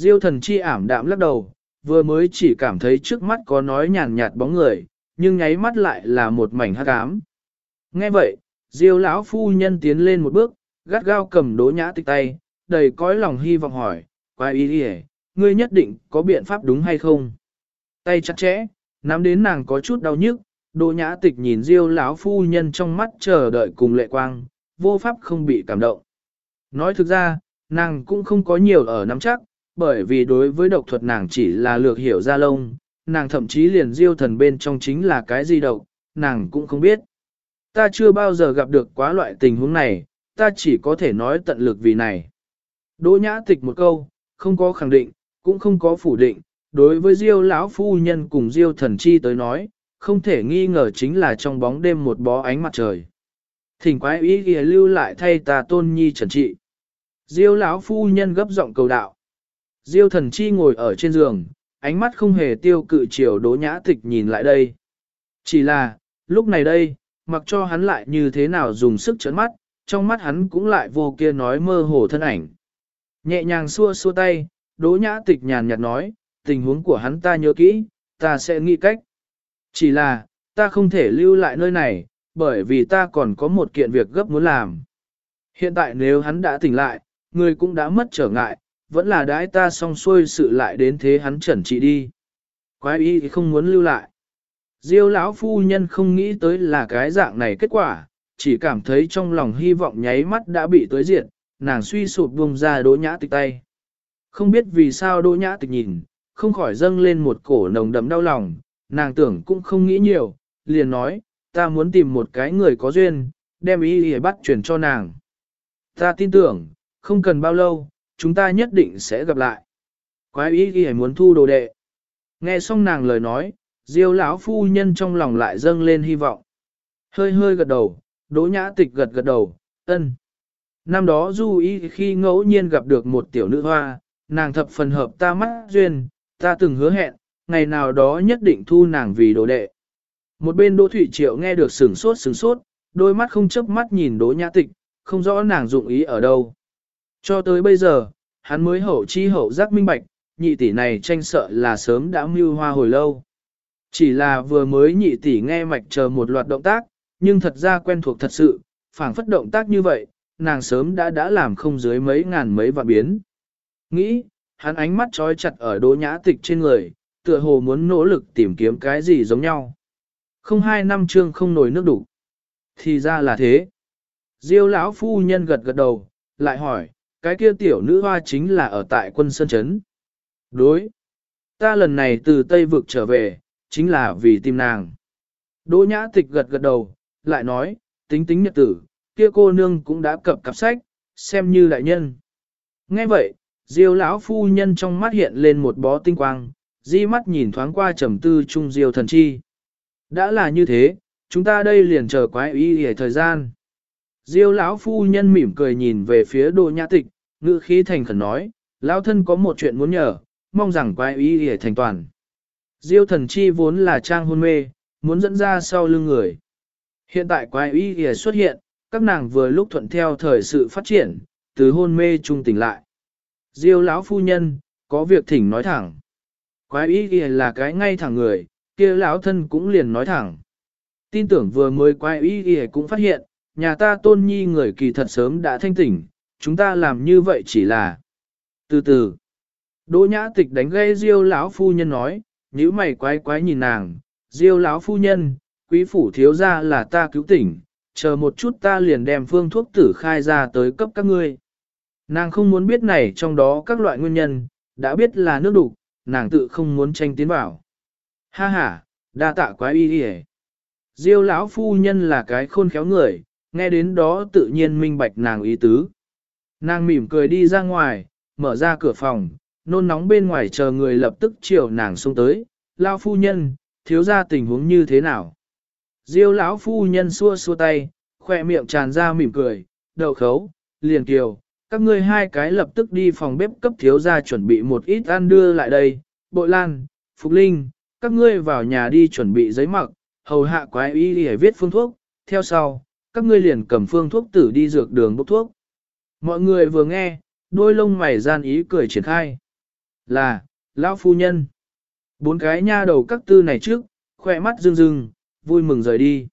Diêu thần chi ảm đạm lắc đầu, vừa mới chỉ cảm thấy trước mắt có nói nhàn nhạt bóng người, nhưng nháy mắt lại là một mảnh hắc ám. Nghe vậy, Diêu lão phu nhân tiến lên một bước, gắt gao cầm đố nhã tịch tay, đầy cõi lòng hy vọng hỏi, quái ý đi ngươi nhất định có biện pháp đúng hay không? Tay chặt chẽ, nắm đến nàng có chút đau nhức, đố nhã tịch nhìn Diêu lão phu nhân trong mắt chờ đợi cùng lệ quang, vô pháp không bị cảm động. Nói thực ra, nàng cũng không có nhiều ở nắm chắc, bởi vì đối với độc thuật nàng chỉ là lược hiểu ra lông, nàng thậm chí liền diêu thần bên trong chính là cái gì độc, nàng cũng không biết. Ta chưa bao giờ gặp được quá loại tình huống này, ta chỉ có thể nói tận lực vì này. Đỗ nhã tịch một câu, không có khẳng định, cũng không có phủ định, đối với diêu lão phu nhân cùng diêu thần chi tới nói, không thể nghi ngờ chính là trong bóng đêm một bó ánh mặt trời. Thỉnh quái ý ghi lưu lại thay ta tôn nhi trần trị. Diêu lão phu nhân gấp giọng cầu đạo. Diêu thần chi ngồi ở trên giường, ánh mắt không hề tiêu cự chiều đố nhã tịch nhìn lại đây. Chỉ là, lúc này đây, mặc cho hắn lại như thế nào dùng sức trấn mắt, trong mắt hắn cũng lại vô kia nói mơ hồ thân ảnh. Nhẹ nhàng xua xua tay, đố nhã tịch nhàn nhạt nói, tình huống của hắn ta nhớ kỹ, ta sẽ nghĩ cách. Chỉ là, ta không thể lưu lại nơi này, bởi vì ta còn có một kiện việc gấp muốn làm. Hiện tại nếu hắn đã tỉnh lại, người cũng đã mất trở ngại, vẫn là đãi ta xong xuôi sự lại đến thế hắn chuẩn trị đi. Quái y thì không muốn lưu lại. Diêu lão phu nhân không nghĩ tới là cái dạng này kết quả, chỉ cảm thấy trong lòng hy vọng nháy mắt đã bị tới diệt, nàng suy sụp buông ra đỗ nhã tịch tay. Không biết vì sao đỗ nhã tịch nhìn, không khỏi dâng lên một cổ nồng đậm đau lòng, nàng tưởng cũng không nghĩ nhiều, liền nói, ta muốn tìm một cái người có duyên, đem ý ý bắt chuyển cho nàng. Ta tin tưởng, không cần bao lâu, chúng ta nhất định sẽ gặp lại. Quái ý ghi muốn thu đồ đệ. Nghe xong nàng lời nói, diêu lão phu nhân trong lòng lại dâng lên hy vọng. Hơi hơi gật đầu, đỗ nhã tịch gật gật đầu, ân. Năm đó du ý khi ngẫu nhiên gặp được một tiểu nữ hoa, nàng thập phần hợp ta mắt duyên, ta từng hứa hẹn, ngày nào đó nhất định thu nàng vì đồ đệ. Một bên Đỗ Thủy Triệu nghe được sửng sốt sửng sốt, đôi mắt không chớp mắt nhìn Đỗ Nhã Tịch, không rõ nàng dụng ý ở đâu. Cho tới bây giờ, hắn mới hậu chi hậu giác minh bạch, nhị tỷ này tranh sợ là sớm đã mưu hoa hồi lâu. Chỉ là vừa mới nhị tỷ nghe mạch chờ một loạt động tác, nhưng thật ra quen thuộc thật sự, phảng phất động tác như vậy, nàng sớm đã đã làm không dưới mấy ngàn mấy vạn biến. Nghĩ, hắn ánh mắt trói chặt ở đỗ nhã tịch trên người, tựa hồ muốn nỗ lực tìm kiếm cái gì giống nhau. Không hai năm trương không nổi nước đủ. Thì ra là thế. Diêu lão phu nhân gật gật đầu, lại hỏi, cái kia tiểu nữ hoa chính là ở tại quân Sơn Trấn. Đối. Ta lần này từ Tây Vực trở về, chính là vì tìm nàng. Đỗ nhã tịch gật gật đầu, lại nói, tính tính nhật tử, kia cô nương cũng đã cập cặp sách, xem như đại nhân. Nghe vậy, Diêu lão phu nhân trong mắt hiện lên một bó tinh quang, di mắt nhìn thoáng qua trầm tư trung Diêu thần chi. Đã là như thế, chúng ta đây liền chờ quái ý hề thời gian. Diêu lão phu nhân mỉm cười nhìn về phía Đỗ Nhã Tịch, ngữ khí thành khẩn nói, lão thân có một chuyện muốn nhờ, mong rằng quái ý để thành toàn. Diêu thần chi vốn là trang hôn mê, muốn dẫn ra sau lưng người. Hiện tại quái ý để xuất hiện, các nàng vừa lúc thuận theo thời sự phát triển, từ hôn mê trung tỉnh lại. Diêu lão phu nhân, có việc thỉnh nói thẳng. Quái ý kia là cái ngay thẳng người, kia lão thân cũng liền nói thẳng. Tin tưởng vừa mới quái ý kia cũng phát hiện, nhà ta tôn nhi người kỳ thật sớm đã thanh tỉnh, chúng ta làm như vậy chỉ là từ từ. Đỗ nhã tịch đánh gây diêu lão phu nhân nói, nếu mày quái quái nhìn nàng, diêu lão phu nhân, quý phủ thiếu ra là ta cứu tỉnh, chờ một chút ta liền đem phương thuốc tử khai ra tới cấp các ngươi. Nàng không muốn biết này trong đó các loại nguyên nhân, đã biết là nước đục, nàng tự không muốn tranh tiến vào. Ha ha, đa tạ quái y đi Diêu lão phu nhân là cái khôn khéo người, nghe đến đó tự nhiên minh bạch nàng ý tứ. Nàng mỉm cười đi ra ngoài, mở ra cửa phòng, nôn nóng bên ngoài chờ người lập tức chiều nàng xông tới, lao phu nhân, thiếu ra tình huống như thế nào. Diêu lão phu nhân xua xua tay, khoe miệng tràn ra mỉm cười, đậu khấu, liền kiều, các ngươi hai cái lập tức đi phòng bếp cấp thiếu ra chuẩn bị một ít ăn đưa lại đây, bội lan, phục linh, các ngươi vào nhà đi chuẩn bị giấy mặc, hầu hạ quái y để viết phương thuốc, theo sau, các ngươi liền cầm phương thuốc tử đi dược đường bốc thuốc. Mọi người vừa nghe, đôi lông mày gian ý cười triển khai. Là, lão phu nhân. Bốn cái nha đầu các tư này trước, khỏe mắt rưng rưng, vui mừng rời đi.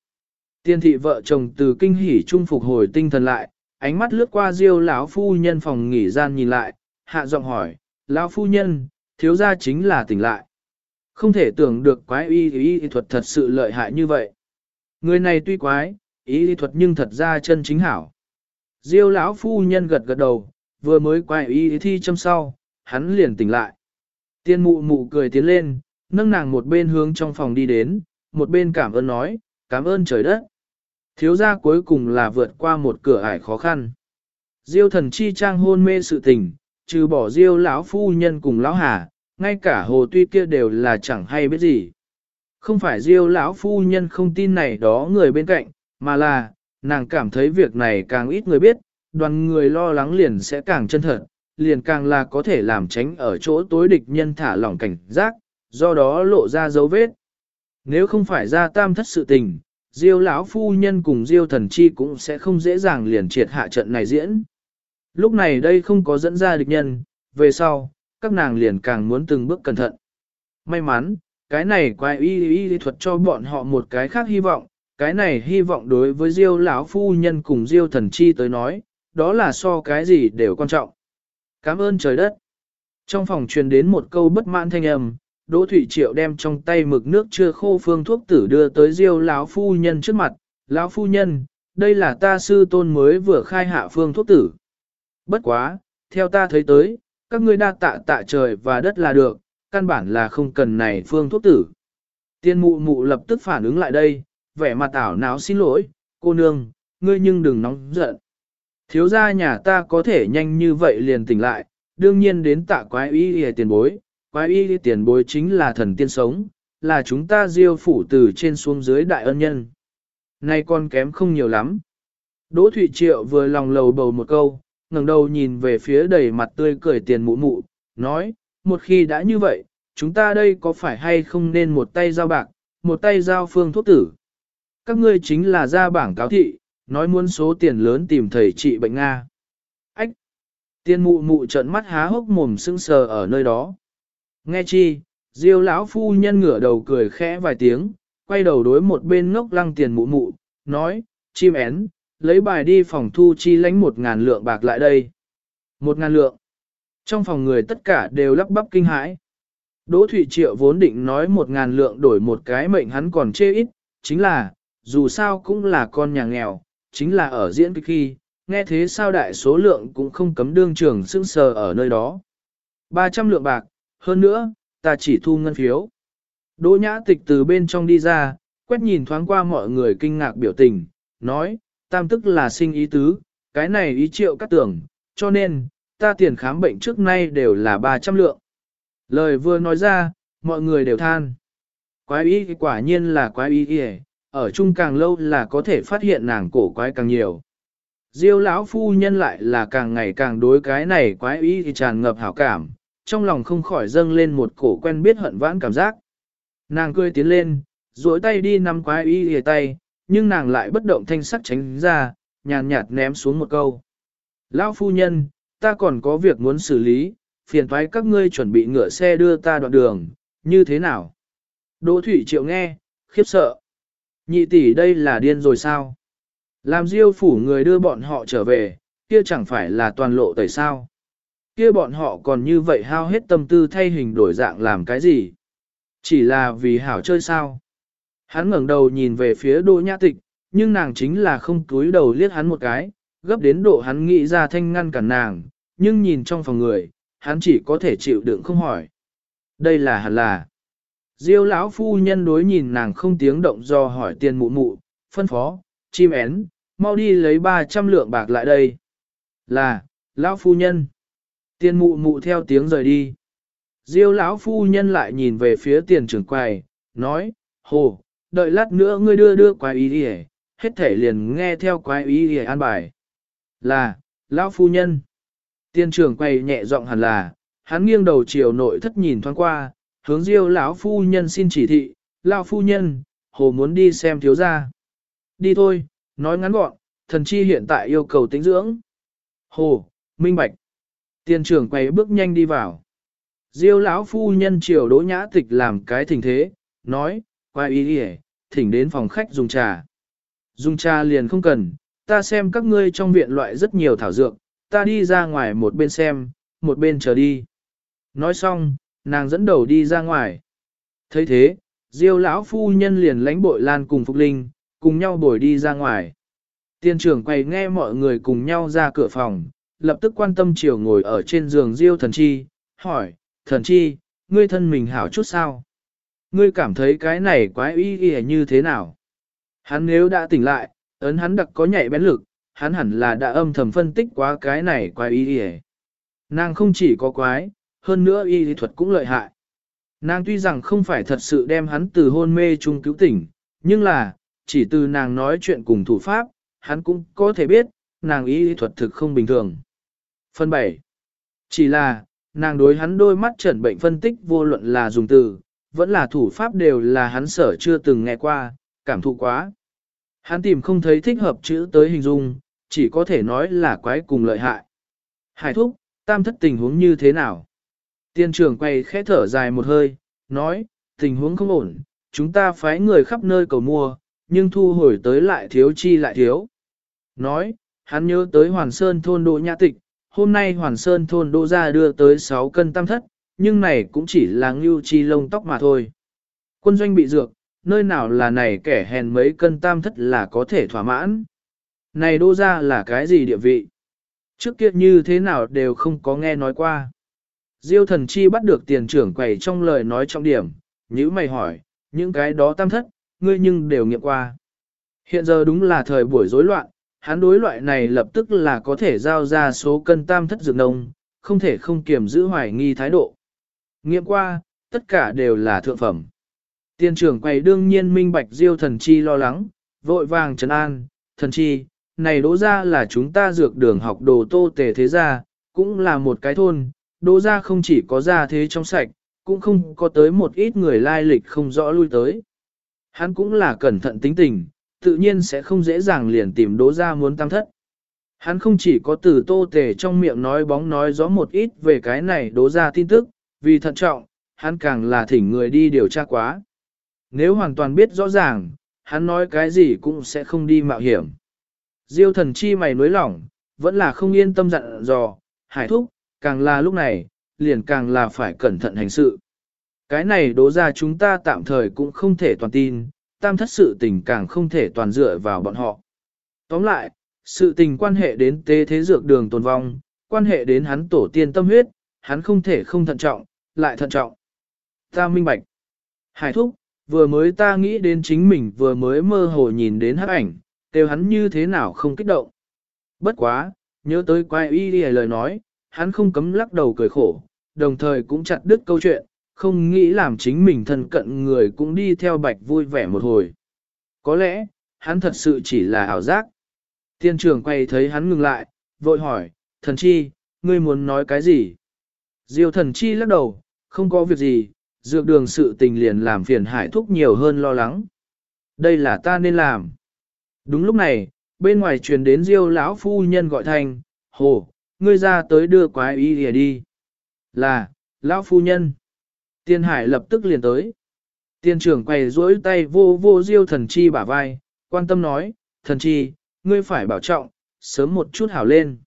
Tiên thị vợ chồng từ kinh hỉ trung phục hồi tinh thần lại, ánh mắt lướt qua diêu lão phu nhân phòng nghỉ gian nhìn lại, hạ giọng hỏi, lão phu nhân, thiếu gia chính là tỉnh lại. Không thể tưởng được quái y y, y thuật thật sự lợi hại như vậy. Người này tuy quái, ý lý thuật nhưng thật ra chân chính hảo. Diêu lão phu nhân gật gật đầu, vừa mới quay ý thi châm sau, hắn liền tỉnh lại. Tiên mụ mụ cười tiến lên, nâng nàng một bên hướng trong phòng đi đến, một bên cảm ơn nói, cảm ơn trời đất. Thiếu gia cuối cùng là vượt qua một cửa ải khó khăn. Diêu thần chi trang hôn mê sự tình, trừ bỏ diêu lão phu nhân cùng lão hà, ngay cả hồ tuy kia đều là chẳng hay biết gì. Không phải diêu lão phu nhân không tin này đó người bên cạnh, mà là, nàng cảm thấy việc này càng ít người biết, đoàn người lo lắng liền sẽ càng chân thật, liền càng là có thể làm tránh ở chỗ tối địch nhân thả lỏng cảnh giác, do đó lộ ra dấu vết. Nếu không phải ra tam thất sự tình, Diêu lão phu nhân cùng Diêu thần chi cũng sẽ không dễ dàng liền triệt hạ trận này diễn. Lúc này đây không có dẫn ra địch nhân, về sau, các nàng liền càng muốn từng bước cẩn thận. May mắn, cái này quay y y, y thuật cho bọn họ một cái khác hy vọng, cái này hy vọng đối với Diêu lão phu nhân cùng Diêu thần chi tới nói, đó là so cái gì đều quan trọng. Cảm ơn trời đất. Trong phòng truyền đến một câu bất mãn thanh âm, Đỗ thủy Triệu đem trong tay mực nước chưa khô phương thuốc tử đưa tới Diêu lão phu nhân trước mặt, "Lão phu nhân, đây là ta sư tôn mới vừa khai hạ phương thuốc tử." Bất quá, theo ta thấy tới, các ngươi đa tạ tạ trời và đất là được, căn bản là không cần này phương thuốc tử. Tiên mụ mụ lập tức phản ứng lại đây, vẻ mặt ảo não xin lỗi, cô nương, ngươi nhưng đừng nóng giận. Thiếu gia nhà ta có thể nhanh như vậy liền tỉnh lại, đương nhiên đến tạ quái y y tiền bối, quái y y tiền bối chính là thần tiên sống, là chúng ta diêu phủ từ trên xuống dưới đại ân nhân. Nay con kém không nhiều lắm. Đỗ Thụy Triệu vừa lòng lầu bầu một câu, ngẩng đầu nhìn về phía đầy mặt tươi cười tiền mụ mụ, nói, một khi đã như vậy, chúng ta đây có phải hay không nên một tay giao bạc, một tay giao phương thuốc tử. Các ngươi chính là ra bảng cáo thị, nói muốn số tiền lớn tìm thầy trị bệnh Nga. Ách! Tiên mụ mụ trợn mắt há hốc mồm sững sờ ở nơi đó. Nghe chi, diêu lão phu nhân ngửa đầu cười khẽ vài tiếng, quay đầu đối một bên ngốc lăng tiền mụ mụ, nói, chim én, lấy bài đi phòng thu chi lánh một ngàn lượng bạc lại đây. Một ngàn lượng. Trong phòng người tất cả đều lắp bắp kinh hãi. Đỗ Thụy Triệu vốn định nói một ngàn lượng đổi một cái mệnh hắn còn chê ít, chính là, dù sao cũng là con nhà nghèo, chính là ở diễn kịch khi, nghe thế sao đại số lượng cũng không cấm đương trường sững sờ ở nơi đó. 300 lượng bạc, hơn nữa, ta chỉ thu ngân phiếu. Đỗ nhã tịch từ bên trong đi ra, quét nhìn thoáng qua mọi người kinh ngạc biểu tình, nói, tam tức là sinh ý tứ, cái này ý triệu cắt tưởng, cho nên, ta tiền khám bệnh trước nay đều là 300 lượng. Lời vừa nói ra, mọi người đều than. Quái ý quả nhiên là quái ý kìa, ở chung càng lâu là có thể phát hiện nàng cổ quái càng nhiều. Diêu lão phu nhân lại là càng ngày càng đối cái này quái ý thì tràn ngập hảo cảm, trong lòng không khỏi dâng lên một cổ quen biết hận vãn cảm giác. Nàng cười tiến lên, duỗi tay đi nắm quái ý lìa tay, nhưng nàng lại bất động thanh sắc tránh ra, nhàn nhạt ném xuống một câu. Lão phu nhân, ta còn có việc muốn xử lý, phiền thoái các ngươi chuẩn bị ngựa xe đưa ta đoạn đường, như thế nào? Đỗ Thủy Triệu nghe, khiếp sợ. Nhị tỷ đây là điên rồi sao? Làm diêu phủ người đưa bọn họ trở về, kia chẳng phải là toàn lộ tẩy sao? Kia bọn họ còn như vậy hao hết tâm tư thay hình đổi dạng làm cái gì? Chỉ là vì hảo chơi sao? Hắn ngẩng đầu nhìn về phía đỗ nhã tịch, nhưng nàng chính là không túi đầu liếc hắn một cái, gấp đến độ hắn nghĩ ra thanh ngăn cản nàng, nhưng nhìn trong phòng người, hắn chỉ có thể chịu đựng không hỏi. Đây là hẳn là. Diêu lão phu nhân đối nhìn nàng không tiếng động do hỏi tiền mụ mụ, phân phó, chim én, mau đi lấy 300 lượng bạc lại đây. Là, lão phu nhân. Tiền mụ mụ theo tiếng rời đi. Diêu lão phu nhân lại nhìn về phía tiền trưởng quầy, nói, hồ, đợi lát nữa ngươi đưa đưa quái ý đi hết thể liền nghe theo quái ý đi an bài. Là, lão phu nhân. Tiền trưởng quầy nhẹ giọng hẳn là, hắn nghiêng đầu chiều nội thất nhìn thoáng qua, hướng diêu lão phu nhân xin chỉ thị, lão phu nhân, hồ muốn đi xem thiếu gia. Đi thôi, nói ngắn gọn, thần chi hiện tại yêu cầu tính dưỡng. Hồ, minh bạch. Tiền trưởng quay bước nhanh đi vào. Diêu lão phu nhân triều đỗ nhã tịch làm cái thỉnh thế, nói, quay ý đi thỉnh đến phòng khách dùng trà. Dùng trà liền không cần, ta xem các ngươi trong viện loại rất nhiều thảo dược, ta đi ra ngoài một bên xem, một bên chờ đi. Nói xong, nàng dẫn đầu đi ra ngoài. thấy thế, Diêu lão phu nhân liền lãnh bội lan cùng Phục Linh, cùng nhau bồi đi ra ngoài. Tiên trưởng quay nghe mọi người cùng nhau ra cửa phòng, lập tức quan tâm chiều ngồi ở trên giường Diêu thần chi, hỏi, thần chi, ngươi thân mình hảo chút sao? Ngươi cảm thấy cái này quái y y như thế nào? Hắn nếu đã tỉnh lại, ấn hắn đặc có nhạy bén lực, hắn hẳn là đã âm thầm phân tích quá cái này quái y y. Nàng không chỉ có quái, hơn nữa y lý thuật cũng lợi hại. Nàng tuy rằng không phải thật sự đem hắn từ hôn mê chung cứu tỉnh, nhưng là, chỉ từ nàng nói chuyện cùng thủ pháp, hắn cũng có thể biết, nàng y lý thuật thực không bình thường. Phần 7. Chỉ là, nàng đối hắn đôi mắt trần bệnh phân tích vô luận là dùng từ, vẫn là thủ pháp đều là hắn sở chưa từng nghe qua, cảm thụ quá. Hắn tìm không thấy thích hợp chữ tới hình dung, chỉ có thể nói là quái cùng lợi hại. Hải thúc, tam thất tình huống như thế nào? Tiên trưởng quay khẽ thở dài một hơi, nói, tình huống không ổn, chúng ta phái người khắp nơi cầu mua, nhưng thu hồi tới lại thiếu chi lại thiếu. Nói, hắn nhớ tới Hoàn Sơn thôn Đỗ Nhã Tịch, hôm nay Hoàn Sơn thôn Đỗ ra đưa tới 6 cân tam thất, nhưng này cũng chỉ là ngưu chi lông tóc mà thôi. Quân doanh bị dược, nơi nào là này kẻ hèn mấy cân tam thất là có thể thỏa mãn. Này Đỗ ra là cái gì địa vị? Trước kia như thế nào đều không có nghe nói qua. Diêu thần chi bắt được tiền trưởng quầy trong lời nói trọng điểm, nhữ mày hỏi, những cái đó tam thất, ngươi nhưng đều nghiệm qua. Hiện giờ đúng là thời buổi rối loạn, hắn đối loại này lập tức là có thể giao ra số cân tam thất dược nông, không thể không kiểm giữ hoài nghi thái độ. Nghiệm qua, tất cả đều là thượng phẩm. Tiền trưởng quầy đương nhiên minh bạch diêu thần chi lo lắng, vội vàng trấn an, thần chi, này đỗ ra là chúng ta dược đường học đồ tô tề thế gia, cũng là một cái thôn, đỗ ra không chỉ có gia thế trong sạch, cũng không có tới một ít người lai lịch không rõ lui tới. Hắn cũng là cẩn thận tính tình, tự nhiên sẽ không dễ dàng liền tìm đỗ ra muốn tam thất. Hắn không chỉ có từ tô tề trong miệng nói bóng nói gió một ít về cái này đỗ ra tin tức, vì thận trọng, hắn càng là thỉnh người đi điều tra quá. Nếu hoàn toàn biết rõ ràng, hắn nói cái gì cũng sẽ không đi mạo hiểm. Diêu thần chi mày nối lỏng, vẫn là không yên tâm dặn dò, hải thúc, càng là lúc này, liền càng là phải cẩn thận hành sự. Cái này đố ra chúng ta tạm thời cũng không thể toàn tin, tam thất sự tình càng không thể toàn dựa vào bọn họ. Tóm lại, sự tình quan hệ đến tế thế dược đường tồn vong, quan hệ đến hắn tổ tiên tâm huyết, hắn không thể không thận trọng, lại thận trọng. Ta minh bạch. Hải thúc, vừa mới ta nghĩ đến chính mình vừa mới mơ hồ nhìn đến hắc ảnh, kêu hắn như thế nào không kích động. Bất quá, nhớ tới quay y đi lời nói, hắn không cấm lắc đầu cười khổ, đồng thời cũng chặt đứt câu chuyện, không nghĩ làm chính mình thân cận người cũng đi theo bạch vui vẻ một hồi. Có lẽ, hắn thật sự chỉ là ảo giác. Tiên trưởng quay thấy hắn ngừng lại, vội hỏi, thần chi, ngươi muốn nói cái gì? Diêu thần chi lắc đầu, không có việc gì, dược đường sự tình liền làm phiền hải thúc nhiều hơn lo lắng. Đây là ta nên làm. Đúng lúc này, bên ngoài truyền đến Diêu lão phu nhân gọi thành, hồ, ngươi ra tới đưa quái y lìa đi. Là, lão phu nhân. Tiên hải lập tức liền tới. Tiên trưởng quay duỗi tay vô vô Diêu thần chi bả vai, quan tâm nói, thần chi, ngươi phải bảo trọng, sớm một chút hảo lên.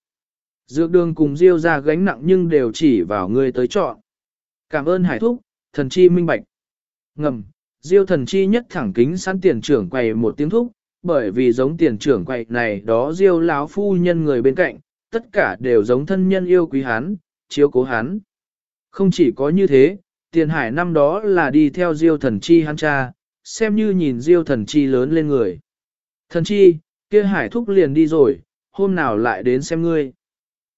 Dược đường cùng Diêu ra gánh nặng nhưng đều chỉ vào ngươi tới chọn. Cảm ơn hải thúc, thần chi minh bạch. Ngầm, Diêu thần chi nhất thẳng kính sẵn tiền trưởng quầy một tiếng thúc, bởi vì giống tiền trưởng quầy này đó diêu lão phu nhân người bên cạnh, tất cả đều giống thân nhân yêu quý hắn, chiếu cố hắn. Không chỉ có như thế, tiền hải năm đó là đi theo diêu thần chi hắn cha, xem như nhìn diêu thần chi lớn lên người. Thần chi, kia hải thúc liền đi rồi, hôm nào lại đến xem ngươi.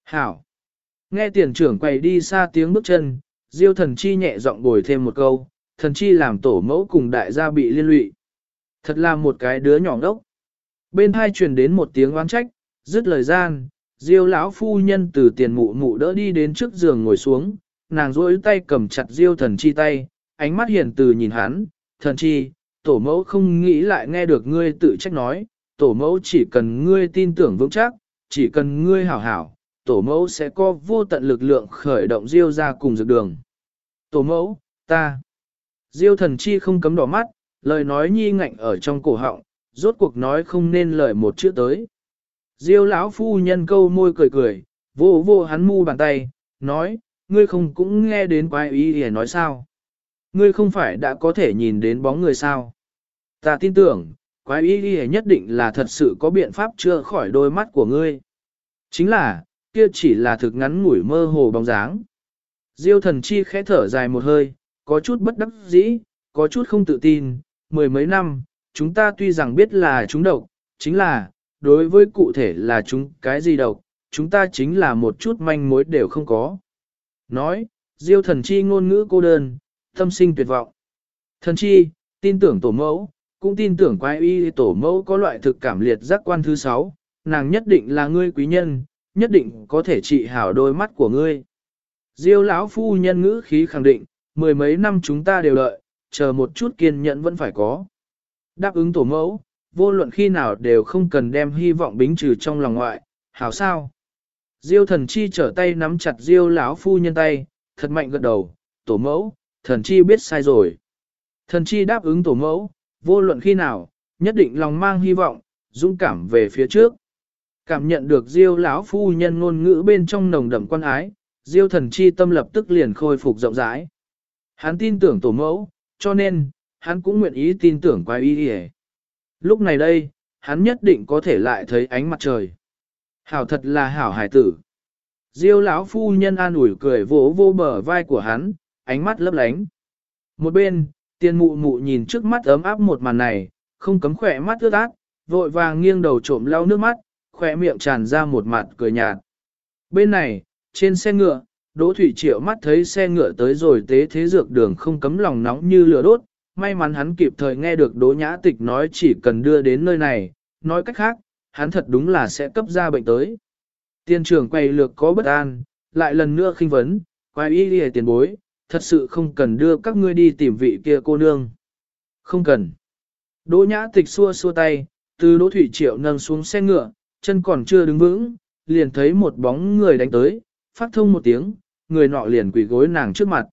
Hảo! Nghe tiền trưởng quay đi xa tiếng bước chân, diêu thần chi nhẹ giọng bồi thêm một câu, thần chi làm tổ mẫu cùng đại gia bị liên lụy. Thật là một cái đứa nhỏ ngốc. Bên hai truyền đến một tiếng oán trách, dứt lời gian, Diêu lão phu nhân từ tiền mụ mụ đỡ đi đến trước giường ngồi xuống, nàng duỗi tay cầm chặt Diêu thần chi tay, ánh mắt hiền từ nhìn hắn, thần chi, tổ mẫu không nghĩ lại nghe được ngươi tự trách nói, tổ mẫu chỉ cần ngươi tin tưởng vững chắc, chỉ cần ngươi hảo hảo, tổ mẫu sẽ có vô tận lực lượng khởi động Diêu ra cùng dược đường. Tổ mẫu, ta. Diêu thần chi không cấm đỏ mắt, lời nói nhi ngạnh ở trong cổ họng, rốt cuộc nói không nên lời một chữ tới. Diêu lão phu nhân câu môi cười cười, vô vô hắn mu bàn tay, nói, ngươi không cũng nghe đến quái ý để nói sao. Ngươi không phải đã có thể nhìn đến bóng người sao. Ta tin tưởng, quái ý đi nhất định là thật sự có biện pháp chữa khỏi đôi mắt của ngươi. Chính là, kia chỉ là thực ngắn ngủi mơ hồ bóng dáng. Diêu thần chi khẽ thở dài một hơi, có chút bất đắc dĩ, có chút không tự tin, mười mấy năm, chúng ta tuy rằng biết là chúng độc, chính là, đối với cụ thể là chúng cái gì độc, chúng ta chính là một chút manh mối đều không có. Nói, diêu thần chi ngôn ngữ cô đơn, tâm sinh tuyệt vọng. Thần chi, tin tưởng tổ mẫu, cũng tin tưởng quái y tổ mẫu có loại thực cảm liệt giác quan thứ sáu, nàng nhất định là ngươi quý nhân, nhất định có thể trị hảo đôi mắt của ngươi. Diêu lão phu nhân ngữ khí khẳng định, mười mấy năm chúng ta đều đợi, chờ một chút kiên nhẫn vẫn phải có. Đáp ứng tổ mẫu, vô luận khi nào đều không cần đem hy vọng bính trừ trong lòng ngoại, hảo sao. Diêu thần chi trở tay nắm chặt diêu lão phu nhân tay, thật mạnh gật đầu, tổ mẫu, thần chi biết sai rồi. Thần chi đáp ứng tổ mẫu, vô luận khi nào, nhất định lòng mang hy vọng, dũng cảm về phía trước. Cảm nhận được diêu lão phu nhân ngôn ngữ bên trong nồng đậm quan ái, diêu thần chi tâm lập tức liền khôi phục rộng rãi. Hắn tin tưởng tổ mẫu, cho nên, hắn cũng nguyện ý tin tưởng quái y hề. Lúc này đây, hắn nhất định có thể lại thấy ánh mặt trời. Hảo thật là hảo hải tử. Diêu lão phu nhân an ủi cười vỗ vô bờ vai của hắn, ánh mắt lấp lánh. Một bên, tiền mụ mụ nhìn trước mắt ấm áp một màn này, không cấm khỏe mắt ướt át, vội vàng nghiêng đầu trộm lau nước mắt, khỏe miệng tràn ra một mặt cười nhạt. Bên này, trên xe ngựa, Đỗ Thủy Triệu mắt thấy xe ngựa tới rồi tế thế dược đường không cấm lòng nóng như lửa đốt, may mắn hắn kịp thời nghe được Đỗ Nhã Tịch nói chỉ cần đưa đến nơi này, nói cách khác, hắn thật đúng là sẽ cấp ra bệnh tới. Tiên trưởng quay lược có bất an, lại lần nữa khinh vấn, quay y đi tiền bối, thật sự không cần đưa các ngươi đi tìm vị kia cô nương. Không cần. Đỗ Nhã Tịch xua xua tay, từ Đỗ Thủy Triệu nâng xuống xe ngựa, chân còn chưa đứng vững, liền thấy một bóng người đánh tới, phát thông một tiếng, người nọ liền quỳ gối nàng trước mặt.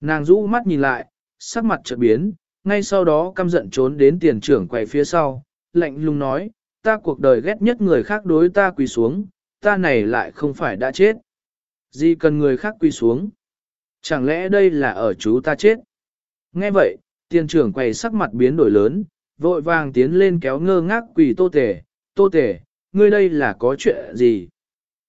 Nàng rũ mắt nhìn lại, sắc mặt chợt biến, ngay sau đó căm giận trốn đến tiền trưởng quầy phía sau, lạnh lùng nói, ta cuộc đời ghét nhất người khác đối ta quỳ xuống, ta này lại không phải đã chết. Gì cần người khác quỳ xuống? Chẳng lẽ đây là ở chú ta chết? Nghe vậy, tiền trưởng quầy sắc mặt biến đổi lớn, vội vàng tiến lên kéo ngơ ngác quỳ tô tể, tô tể, ngươi đây là có chuyện gì?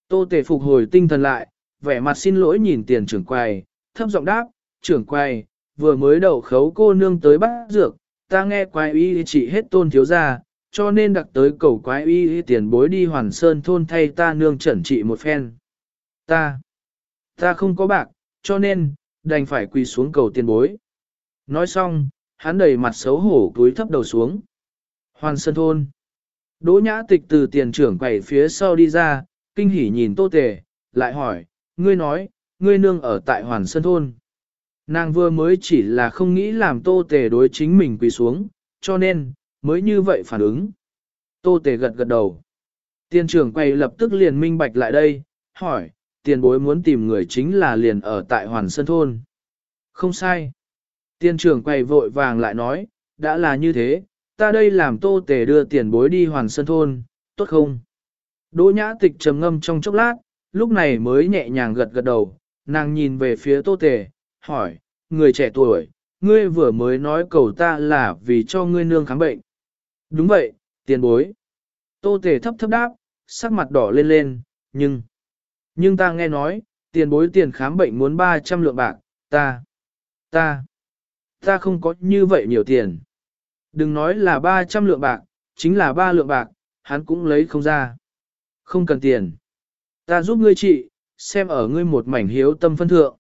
Tô tể phục hồi tinh thần lại, vẻ mặt xin lỗi nhìn tiền trưởng quầy, thấp giọng đáp, trưởng quầy, vừa mới đầu khấu cô nương tới bắt dược, ta nghe quái y chỉ hết tôn thiếu gia, cho nên đặc tới cầu quái y tiền bối đi hoàn sơn thôn thay ta nương chẩn trị một phen. Ta, ta không có bạc, cho nên, đành phải quỳ xuống cầu tiền bối. Nói xong, hắn đầy mặt xấu hổ túi thấp đầu xuống. Hoàn sơn thôn. Đỗ nhã tịch từ tiền trưởng quầy phía sau đi ra, kinh hỉ nhìn tô tề, lại hỏi, ngươi nói, ngươi nương ở tại Hoàn Sơn Thôn. Nàng vừa mới chỉ là không nghĩ làm tô tề đối chính mình quỳ xuống, cho nên, mới như vậy phản ứng. Tô tề gật gật đầu. Tiền trưởng quay lập tức liền minh bạch lại đây, hỏi, tiền bối muốn tìm người chính là liền ở tại Hoàn Sơn Thôn. Không sai. Tiền trưởng quay vội vàng lại nói, đã là như thế, ta đây làm tô tề đưa tiền bối đi Hoàn Sơn Thôn, tốt không? Đỗ nhã tịch trầm ngâm trong chốc lát, lúc này mới nhẹ nhàng gật gật đầu, nàng nhìn về phía tô tề, hỏi, người trẻ tuổi, ngươi vừa mới nói cầu ta là vì cho ngươi nương khám bệnh. Đúng vậy, tiền bối. Tô tề thấp thấp đáp, sắc mặt đỏ lên lên, nhưng, nhưng ta nghe nói, tiền bối tiền khám bệnh muốn 300 lượng bạc, ta, ta, ta không có như vậy nhiều tiền. Đừng nói là 300 lượng bạc, chính là 3 lượng bạc, hắn cũng lấy không ra. Không cần tiền. Ta giúp ngươi trị, xem ở ngươi một mảnh hiếu tâm phân thượng.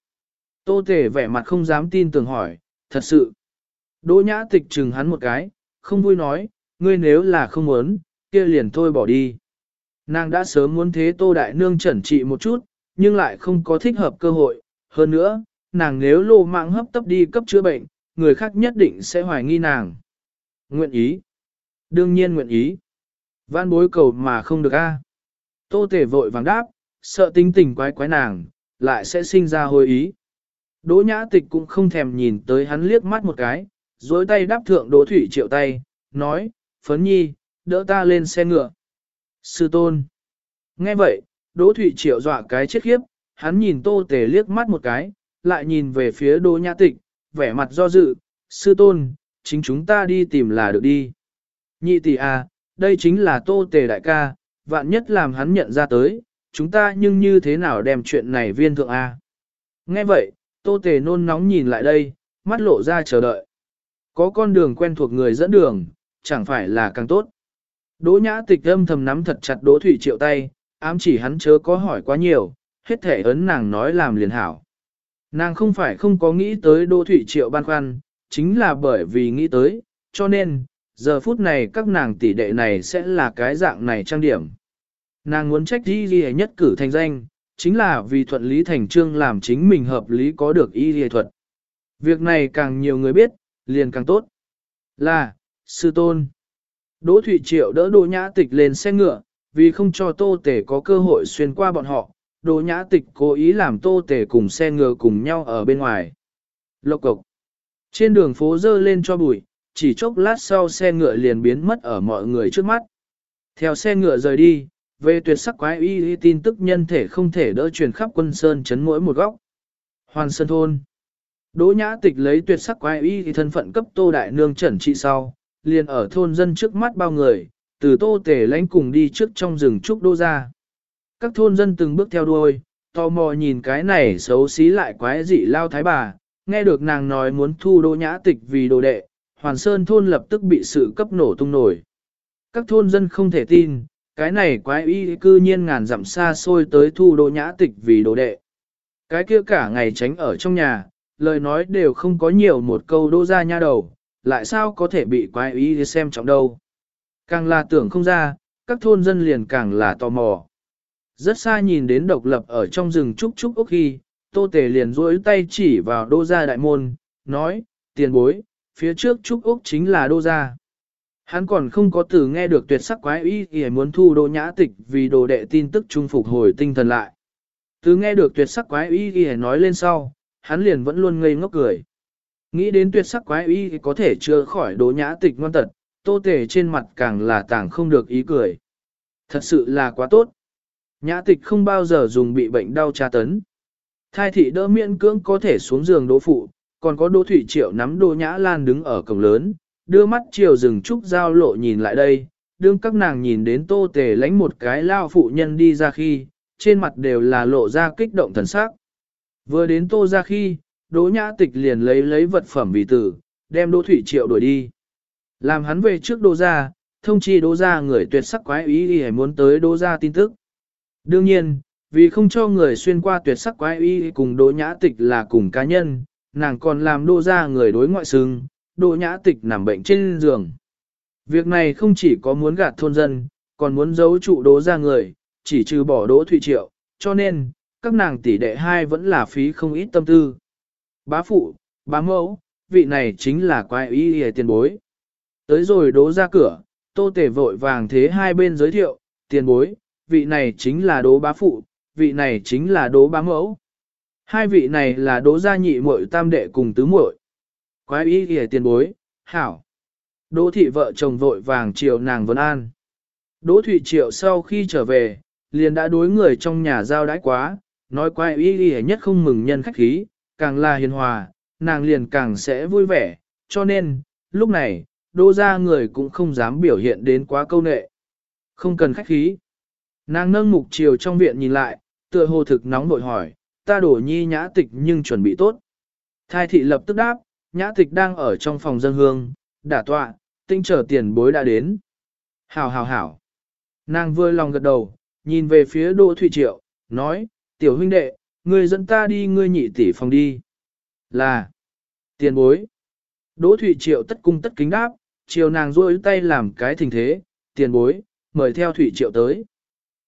Tô Tề vẻ mặt không dám tin tưởng hỏi, thật sự. Đỗ nhã tịch chừng hắn một cái, không vui nói, ngươi nếu là không muốn, kia liền thôi bỏ đi. Nàng đã sớm muốn thế Tô Đại Nương chẩn trị một chút, nhưng lại không có thích hợp cơ hội. Hơn nữa, nàng nếu lô mạng hấp tấp đi cấp chữa bệnh, người khác nhất định sẽ hoài nghi nàng. Nguyện ý. Đương nhiên nguyện ý. Văn bối cầu mà không được a. Tô Tề vội vàng đáp, sợ tính tình quái quái nàng, lại sẽ sinh ra hồi ý. Đỗ nhã tịch cũng không thèm nhìn tới hắn liếc mắt một cái, dối tay đáp thượng Đỗ Thủy Triệu tay, nói, phấn nhi, đỡ ta lên xe ngựa. Sư tôn. Nghe vậy, Đỗ Thủy Triệu dọa cái chết khiếp, hắn nhìn tô tề liếc mắt một cái, lại nhìn về phía Đỗ nhã tịch, vẻ mặt do dự, sư tôn, chính chúng ta đi tìm là được đi. Nhị tỷ à, đây chính là tô tề đại ca, vạn nhất làm hắn nhận ra tới, chúng ta nhưng như thế nào đem chuyện này viên thượng a? À? Nghe vậy, tô tề nôn nóng nhìn lại đây, mắt lộ ra chờ đợi. Có con đường quen thuộc người dẫn đường, chẳng phải là càng tốt. Đỗ nhã tịch âm thầm nắm thật chặt đỗ thủy triệu tay, ám chỉ hắn chớ có hỏi quá nhiều, hết thể ấn nàng nói làm liền hảo. Nàng không phải không có nghĩ tới đỗ thủy triệu ban khoăn, chính là bởi vì nghĩ tới, cho nên, giờ phút này các nàng tỷ đệ này sẽ là cái dạng này trang điểm. Nàng muốn trách đi ghi nhất cử thành danh, chính là vì thuận lý thành trương làm chính mình hợp lý có được y lý thuật. Việc này càng nhiều người biết, liền càng tốt. Là, sư tôn. Đỗ Thụy Triệu đỡ Đỗ Nhã Tịch lên xe ngựa, vì không cho Tô Tể có cơ hội xuyên qua bọn họ, Đỗ Nhã Tịch cố ý làm Tô Tể cùng xe ngựa cùng nhau ở bên ngoài. Lộc cộc. Trên đường phố dơ lên cho bụi, chỉ chốc lát sau xe ngựa liền biến mất ở mọi người trước mắt. Theo xe ngựa rời đi, về tuyệt sắc quái y tin tức nhân thể không thể đỡ truyền khắp quân sơn chấn mỗi một góc. Hoàn Sơn Thôn Đỗ Nhã Tịch lấy tuyệt sắc quái y thì thân phận cấp Tô Đại Nương trần trị sau, liền ở thôn dân trước mắt bao người, từ Tô Tể lãnh cùng đi trước trong rừng trúc đô ra. Các thôn dân từng bước theo đuôi, tò mò nhìn cái này xấu xí lại quái dị lao thái bà, nghe được nàng nói muốn thu Đỗ Nhã Tịch vì đồ đệ, Hoàn Sơn thôn lập tức bị sự cấp nổ tung nổi. Các thôn dân không thể tin, cái này quái y cư nhiên ngàn dặm xa xôi tới thu đô Nhã Tịch vì đồ đệ. Cái kia cả ngày tránh ở trong nhà, lời nói đều không có nhiều một câu đô ra nha đầu, lại sao có thể bị quái y xem trọng đâu. Càng là tưởng không ra, các thôn dân liền càng là tò mò. Rất xa nhìn đến độc lập ở trong rừng trúc trúc ốc khi, tô tề liền duỗi tay chỉ vào đô gia đại môn, nói, tiền bối, phía trước trúc ốc chính là đô gia. Hắn còn không có từ nghe được tuyệt sắc quái ý thì muốn thu đô nhã tịch vì đồ đệ tin tức trung phục hồi tinh thần lại. Từ nghe được tuyệt sắc quái ý thì nói lên sau, hắn liền vẫn luôn ngây ngốc cười. Nghĩ đến tuyệt sắc quái y có thể chưa khỏi đố nhã tịch ngoan tật, tô tể trên mặt càng là tảng không được ý cười. Thật sự là quá tốt. Nhã tịch không bao giờ dùng bị bệnh đau tra tấn. Thai thị đỡ miễn cưỡng có thể xuống giường đỗ phụ, còn có đỗ thủy triệu nắm đỗ nhã lan đứng ở cổng lớn, đưa mắt chiều rừng trúc giao lộ nhìn lại đây, đương các nàng nhìn đến tô tề lánh một cái lao phụ nhân đi ra khi, trên mặt đều là lộ ra kích động thần sắc. Vừa đến tô ra khi, Đỗ Nhã Tịch liền lấy lấy vật phẩm vì tử, đem Đỗ Thủy Triệu đuổi đi. Làm hắn về trước Đỗ ra, thông chi Đỗ ra người tuyệt sắc quái ý y muốn tới Đỗ ra tin tức. Đương nhiên, vì không cho người xuyên qua tuyệt sắc quái y cùng Đỗ Nhã Tịch là cùng cá nhân, nàng còn làm Đỗ ra người đối ngoại xưng, Đỗ Nhã Tịch nằm bệnh trên giường. Việc này không chỉ có muốn gạt thôn dân, còn muốn giấu trụ Đỗ ra người, chỉ trừ bỏ Đỗ Thụy Triệu, cho nên, các nàng tỷ đệ hai vẫn là phí không ít tâm tư. Bá phụ, bá mẫu, vị này chính là quái y hề tiền bối. Tới rồi đố ra cửa, tô tể vội vàng thế hai bên giới thiệu, tiền bối, vị này chính là đố bá phụ, vị này chính là đố bá mẫu. Hai vị này là đố gia nhị muội tam đệ cùng tứ muội. Quái ý ghề tiền bối, hảo. Đỗ thị vợ chồng vội vàng chiều nàng vấn an. Đỗ Thụy Triệu sau khi trở về, liền đã đối người trong nhà giao đãi quá, nói quái ý y nhất không mừng nhân khách khí, càng là hiền hòa, nàng liền càng sẽ vui vẻ, cho nên, lúc này, đô ra người cũng không dám biểu hiện đến quá câu nệ. Không cần khách khí. Nàng nâng mục chiều trong viện nhìn lại, tựa hồ thực nóng bội hỏi, ta đổ nhi nhã tịch nhưng chuẩn bị tốt. Thai thị lập tức đáp, nhã tịch đang ở trong phòng dân hương, đả tọa, tinh trở tiền bối đã đến. Hảo hảo hảo. Nàng vừa lòng gật đầu, nhìn về phía Đỗ Thụy Triệu, nói, tiểu huynh đệ, ngươi dẫn ta đi ngươi nhị tỷ phòng đi. Là, tiền bối. Đỗ Thụy Triệu tất cung tất kính đáp, chiều nàng rôi tay làm cái thình thế, tiền bối, mời theo Thụy Triệu tới.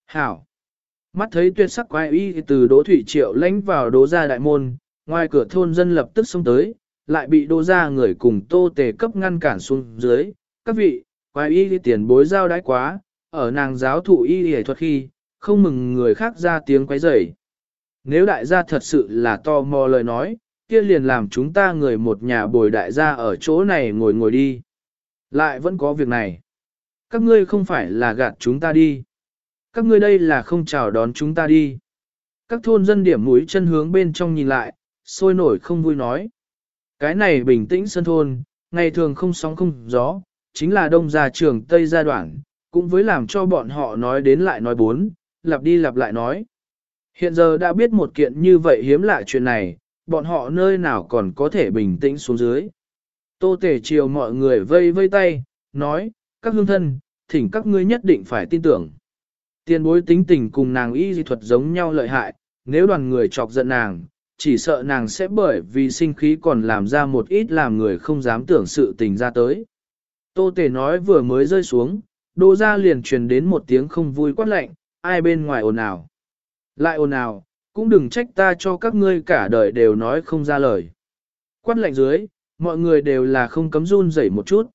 Hảo. Mắt thấy tuyệt sắc quái y từ Đỗ Thụy Triệu lánh vào đỗ ra đại môn, ngoài cửa thôn dân lập tức xông tới, lại bị Đô ra người cùng tô tề cấp ngăn cản xuống dưới. Các vị, quái y tiền bối giao đái quá, ở nàng giáo thụ y y thuật khi, không mừng người khác ra tiếng quấy rầy. Nếu đại gia thật sự là to mò lời nói, kia liền làm chúng ta người một nhà bồi đại gia ở chỗ này ngồi ngồi đi. Lại vẫn có việc này. Các ngươi không phải là gạt chúng ta đi. Các ngươi đây là không chào đón chúng ta đi. Các thôn dân điểm mũi chân hướng bên trong nhìn lại, sôi nổi không vui nói. Cái này bình tĩnh sân thôn, ngày thường không sóng không gió, chính là đông gia trường Tây gia đoạn, cũng với làm cho bọn họ nói đến lại nói bốn, lặp đi lặp lại nói. Hiện giờ đã biết một kiện như vậy hiếm lạ chuyện này, bọn họ nơi nào còn có thể bình tĩnh xuống dưới. Tô tể chiều mọi người vây vây tay, nói, các hương thân, thỉnh các ngươi nhất định phải tin tưởng. Tiền bối tính tình cùng nàng y di thuật giống nhau lợi hại, nếu đoàn người chọc giận nàng, chỉ sợ nàng sẽ bởi vì sinh khí còn làm ra một ít làm người không dám tưởng sự tình ra tới. Tô Tề nói vừa mới rơi xuống, đô ra liền truyền đến một tiếng không vui quát lạnh, ai bên ngoài ồn ào. Lại ồn ào, cũng đừng trách ta cho các ngươi cả đời đều nói không ra lời. Quát lạnh dưới, mọi người đều là không cấm run rẩy một chút.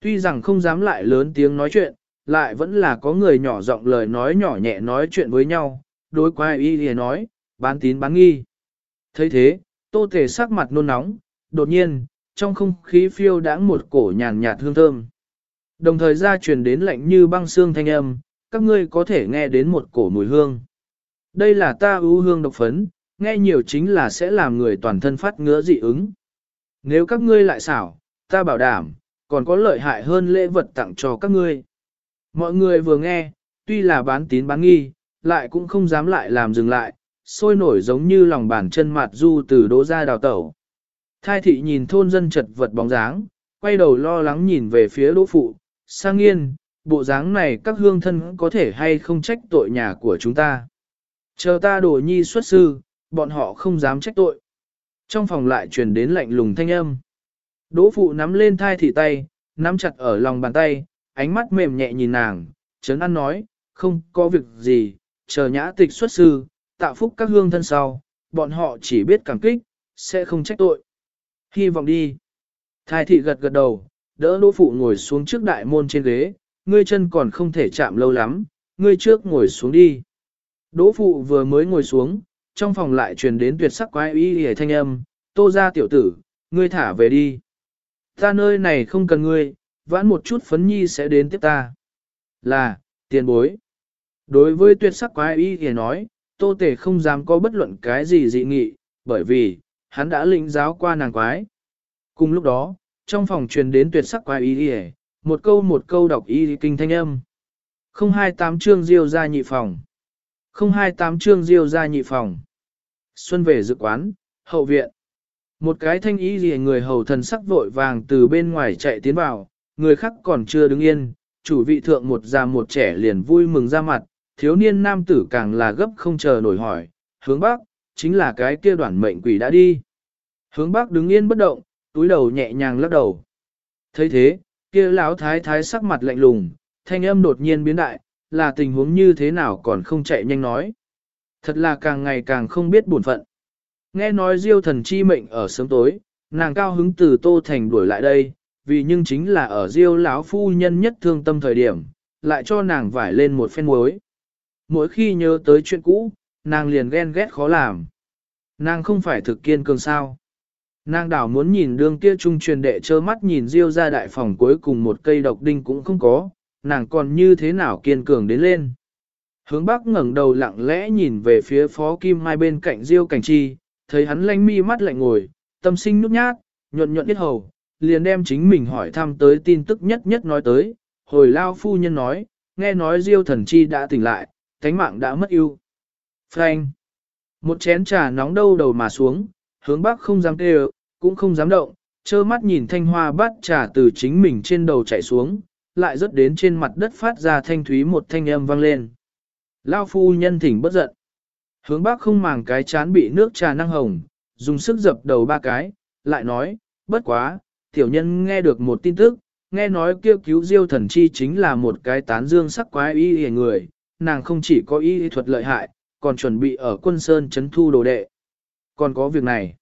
Tuy rằng không dám lại lớn tiếng nói chuyện, lại vẫn là có người nhỏ giọng lời nói nhỏ nhẹ nói chuyện với nhau, đối quái y thì nói, bán tín bán nghi thấy thế, tô thể sắc mặt nôn nóng, đột nhiên, trong không khí phiêu đãng một cổ nhàn nhạt hương thơm. Đồng thời ra truyền đến lạnh như băng xương thanh âm, các ngươi có thể nghe đến một cổ mùi hương. Đây là ta ưu hương độc phấn, nghe nhiều chính là sẽ làm người toàn thân phát ngứa dị ứng. Nếu các ngươi lại xảo, ta bảo đảm, còn có lợi hại hơn lễ vật tặng cho các ngươi. Mọi người vừa nghe, tuy là bán tín bán nghi, lại cũng không dám lại làm dừng lại, sôi nổi giống như lòng bàn chân mạt du từ đỗ ra đào tẩu. Thai thị nhìn thôn dân chật vật bóng dáng, quay đầu lo lắng nhìn về phía đỗ phụ, sang nghiên, bộ dáng này các hương thân có thể hay không trách tội nhà của chúng ta. Chờ ta đổ nhi xuất sư, bọn họ không dám trách tội. Trong phòng lại truyền đến lạnh lùng thanh âm. Đỗ phụ nắm lên thai thị tay, nắm chặt ở lòng bàn tay, ánh mắt mềm nhẹ nhìn nàng, chấn an nói, không có việc gì, chờ nhã tịch xuất sư, tạ phúc các hương thân sau, bọn họ chỉ biết cảm kích, sẽ không trách tội. Hy vọng đi. Thái thị gật gật đầu, đỡ đỗ phụ ngồi xuống trước đại môn trên ghế, ngươi chân còn không thể chạm lâu lắm, ngươi trước ngồi xuống đi. Đỗ phụ vừa mới ngồi xuống, trong phòng lại truyền đến tuyệt sắc quái y hề thanh âm, tô ra tiểu tử, ngươi thả về đi. Ta nơi này không cần ngươi, vãn một chút phấn nhi sẽ đến tiếp ta. Là, tiền bối. Đối với tuyệt sắc quái y hề nói, tô tề không dám có bất luận cái gì dị nghị, bởi vì, hắn đã lĩnh giáo qua nàng quái. Cùng lúc đó, trong phòng truyền đến tuyệt sắc quái y hề, một câu một câu đọc y kinh thanh âm. 028 chương diêu ra nhị phòng. 028 chương diêu ra nhị phòng. Xuân về dự quán, hậu viện. Một cái thanh ý gì người hầu thần sắc vội vàng từ bên ngoài chạy tiến vào, người khác còn chưa đứng yên, chủ vị thượng một già một trẻ liền vui mừng ra mặt, thiếu niên nam tử càng là gấp không chờ nổi hỏi, hướng bắc, chính là cái kia đoạn mệnh quỷ đã đi. Hướng bắc đứng yên bất động, túi đầu nhẹ nhàng lắc đầu. thấy thế, kia lão thái thái sắc mặt lạnh lùng, thanh âm đột nhiên biến đại, là tình huống như thế nào còn không chạy nhanh nói. Thật là càng ngày càng không biết buồn phận. Nghe nói diêu thần chi mệnh ở sớm tối, nàng cao hứng từ Tô Thành đuổi lại đây, vì nhưng chính là ở diêu lão phu nhân nhất thương tâm thời điểm, lại cho nàng vải lên một phen muối. Mỗi khi nhớ tới chuyện cũ, nàng liền ghen ghét khó làm. Nàng không phải thực kiên cường sao. Nàng đảo muốn nhìn đương kia trung truyền đệ trơ mắt nhìn diêu ra đại phòng cuối cùng một cây độc đinh cũng không có, nàng còn như thế nào kiên cường đến lên. Hướng bắc ngẩng đầu lặng lẽ nhìn về phía phó kim mai bên cạnh diêu cảnh chi, thấy hắn lanh mi mắt lạnh ngồi, tâm sinh nút nhát, nhuận nhuận biết hầu, liền đem chính mình hỏi thăm tới tin tức nhất nhất nói tới, hồi lao phu nhân nói, nghe nói diêu thần chi đã tỉnh lại, thánh mạng đã mất ưu. Frank! Một chén trà nóng đâu đầu mà xuống, hướng bắc không dám kêu, cũng không dám động, trơ mắt nhìn thanh hoa bát trà từ chính mình trên đầu chảy xuống, lại rớt đến trên mặt đất phát ra thanh thúy một thanh âm vang lên. Lao phu nhân thỉnh bất giận. Hướng bác không màng cái chán bị nước trà năng hồng, dùng sức dập đầu ba cái, lại nói, bất quá, tiểu nhân nghe được một tin tức, nghe nói kêu cứu diêu thần chi chính là một cái tán dương sắc quái y hề người, nàng không chỉ có y thuật lợi hại, còn chuẩn bị ở quân sơn chấn thu đồ đệ. Còn có việc này.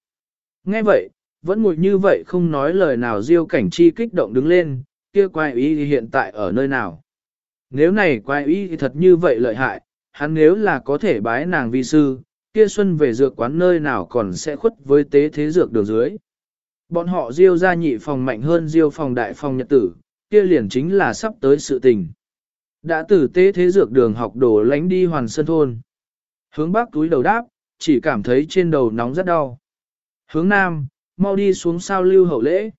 Nghe vậy, vẫn ngồi như vậy không nói lời nào diêu cảnh chi kích động đứng lên, kia quái y hiện tại ở nơi nào. Nếu này quái y thật như vậy lợi hại, hắn nếu là có thể bái nàng vi sư, kia xuân về dược quán nơi nào còn sẽ khuất với tế thế dược đường dưới. Bọn họ diêu ra nhị phòng mạnh hơn diêu phòng đại phòng nhật tử, kia liền chính là sắp tới sự tình. Đã từ tế thế dược đường học đổ lánh đi hoàn sân thôn. Hướng bắc túi đầu đáp, chỉ cảm thấy trên đầu nóng rất đau. Hướng nam, mau đi xuống sao lưu hậu lễ.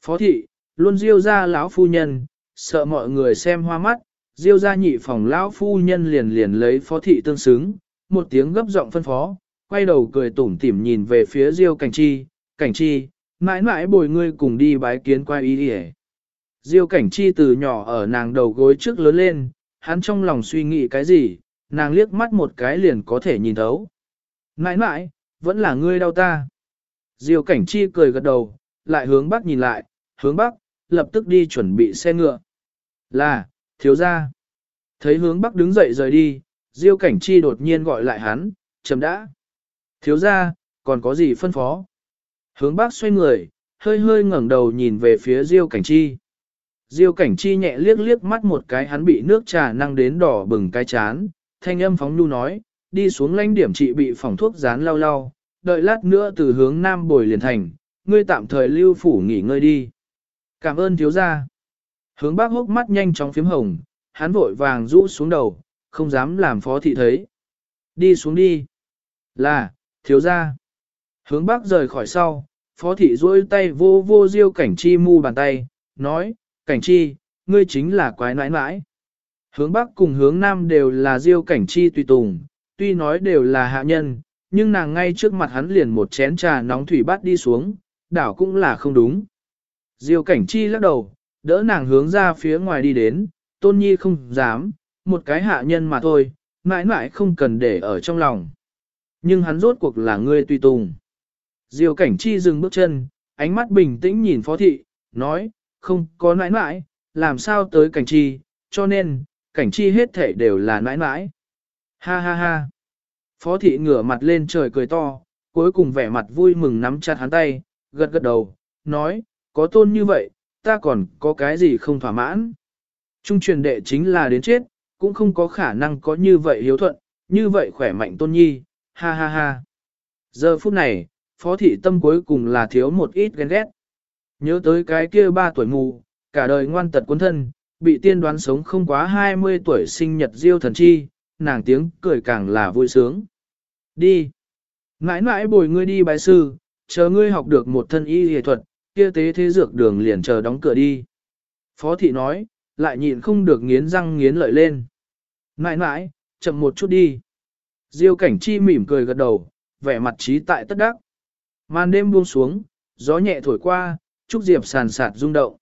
Phó thị, luôn diêu ra lão phu nhân, sợ mọi người xem hoa mắt, diêu ra nhị phòng lão phu nhân liền liền lấy phó thị tương xứng, một tiếng gấp giọng phân phó, quay đầu cười tủm tỉm nhìn về phía diêu cảnh chi, cảnh chi, mãi mãi bồi ngươi cùng đi bái kiến quay ý đi Diêu cảnh chi từ nhỏ ở nàng đầu gối trước lớn lên, hắn trong lòng suy nghĩ cái gì, nàng liếc mắt một cái liền có thể nhìn thấu. Nãi nãi, vẫn là ngươi đau ta. Diêu cảnh chi cười gật đầu, lại hướng bắc nhìn lại, hướng bắc, lập tức đi chuẩn bị xe ngựa. Là, thiếu gia. Thấy hướng bắc đứng dậy rời đi, Diêu cảnh chi đột nhiên gọi lại hắn, chấm đã. Thiếu gia, còn có gì phân phó? Hướng bắc xoay người, hơi hơi ngẩng đầu nhìn về phía Diêu cảnh chi. Diêu cảnh chi nhẹ liếc liếc mắt một cái hắn bị nước trà năng đến đỏ bừng cái chán, thanh âm phóng nu nói, đi xuống lãnh điểm trị bị phòng thuốc dán lau lau, đợi lát nữa từ hướng nam bồi liền thành, ngươi tạm thời lưu phủ nghỉ ngơi đi. Cảm ơn thiếu gia. Hướng bác hốc mắt nhanh chóng phím hồng, hắn vội vàng rũ xuống đầu, không dám làm phó thị thấy. Đi xuống đi. Là, thiếu gia. Hướng bác rời khỏi sau, phó thị duỗi tay vô vô diêu cảnh chi mu bàn tay, nói, cảnh chi, ngươi chính là quái nãi nãi. Hướng bắc cùng hướng nam đều là diêu cảnh chi tùy tùng, tuy nói đều là hạ nhân, nhưng nàng ngay trước mặt hắn liền một chén trà nóng thủy bát đi xuống, đảo cũng là không đúng. Diêu cảnh chi lắc đầu, đỡ nàng hướng ra phía ngoài đi đến, tôn nhi không dám, một cái hạ nhân mà thôi, mãi mãi không cần để ở trong lòng. Nhưng hắn rốt cuộc là ngươi tùy tùng. Diêu cảnh chi dừng bước chân, ánh mắt bình tĩnh nhìn phó thị, nói, không có nãi nãi, làm sao tới cảnh chi, cho nên, cảnh chi hết thể đều là nãi nãi. Ha ha ha. Phó thị ngửa mặt lên trời cười to, cuối cùng vẻ mặt vui mừng nắm chặt hắn tay, gật gật đầu, nói, có tôn như vậy, ta còn có cái gì không thỏa mãn. Trung truyền đệ chính là đến chết, cũng không có khả năng có như vậy hiếu thuận, như vậy khỏe mạnh tôn nhi, ha ha ha. Giờ phút này, phó thị tâm cuối cùng là thiếu một ít ghen ghét. Nhớ tới cái kia ba tuổi mù, cả đời ngoan tật quân thân, bị tiên đoán sống không quá 20 tuổi sinh nhật diêu thần chi, nàng tiếng cười càng là vui sướng. Đi! Mãi mãi bồi ngươi đi bài sư, chờ ngươi học được một thân y y thuật, kia tế thế dược đường liền chờ đóng cửa đi. Phó thị nói, lại nhịn không được nghiến răng nghiến lợi lên. Mãi mãi, chậm một chút đi. Diêu cảnh chi mỉm cười gật đầu, vẻ mặt trí tại tất đắc. Màn đêm buông xuống, gió nhẹ thổi qua, trúc diệp sàn sạt rung động.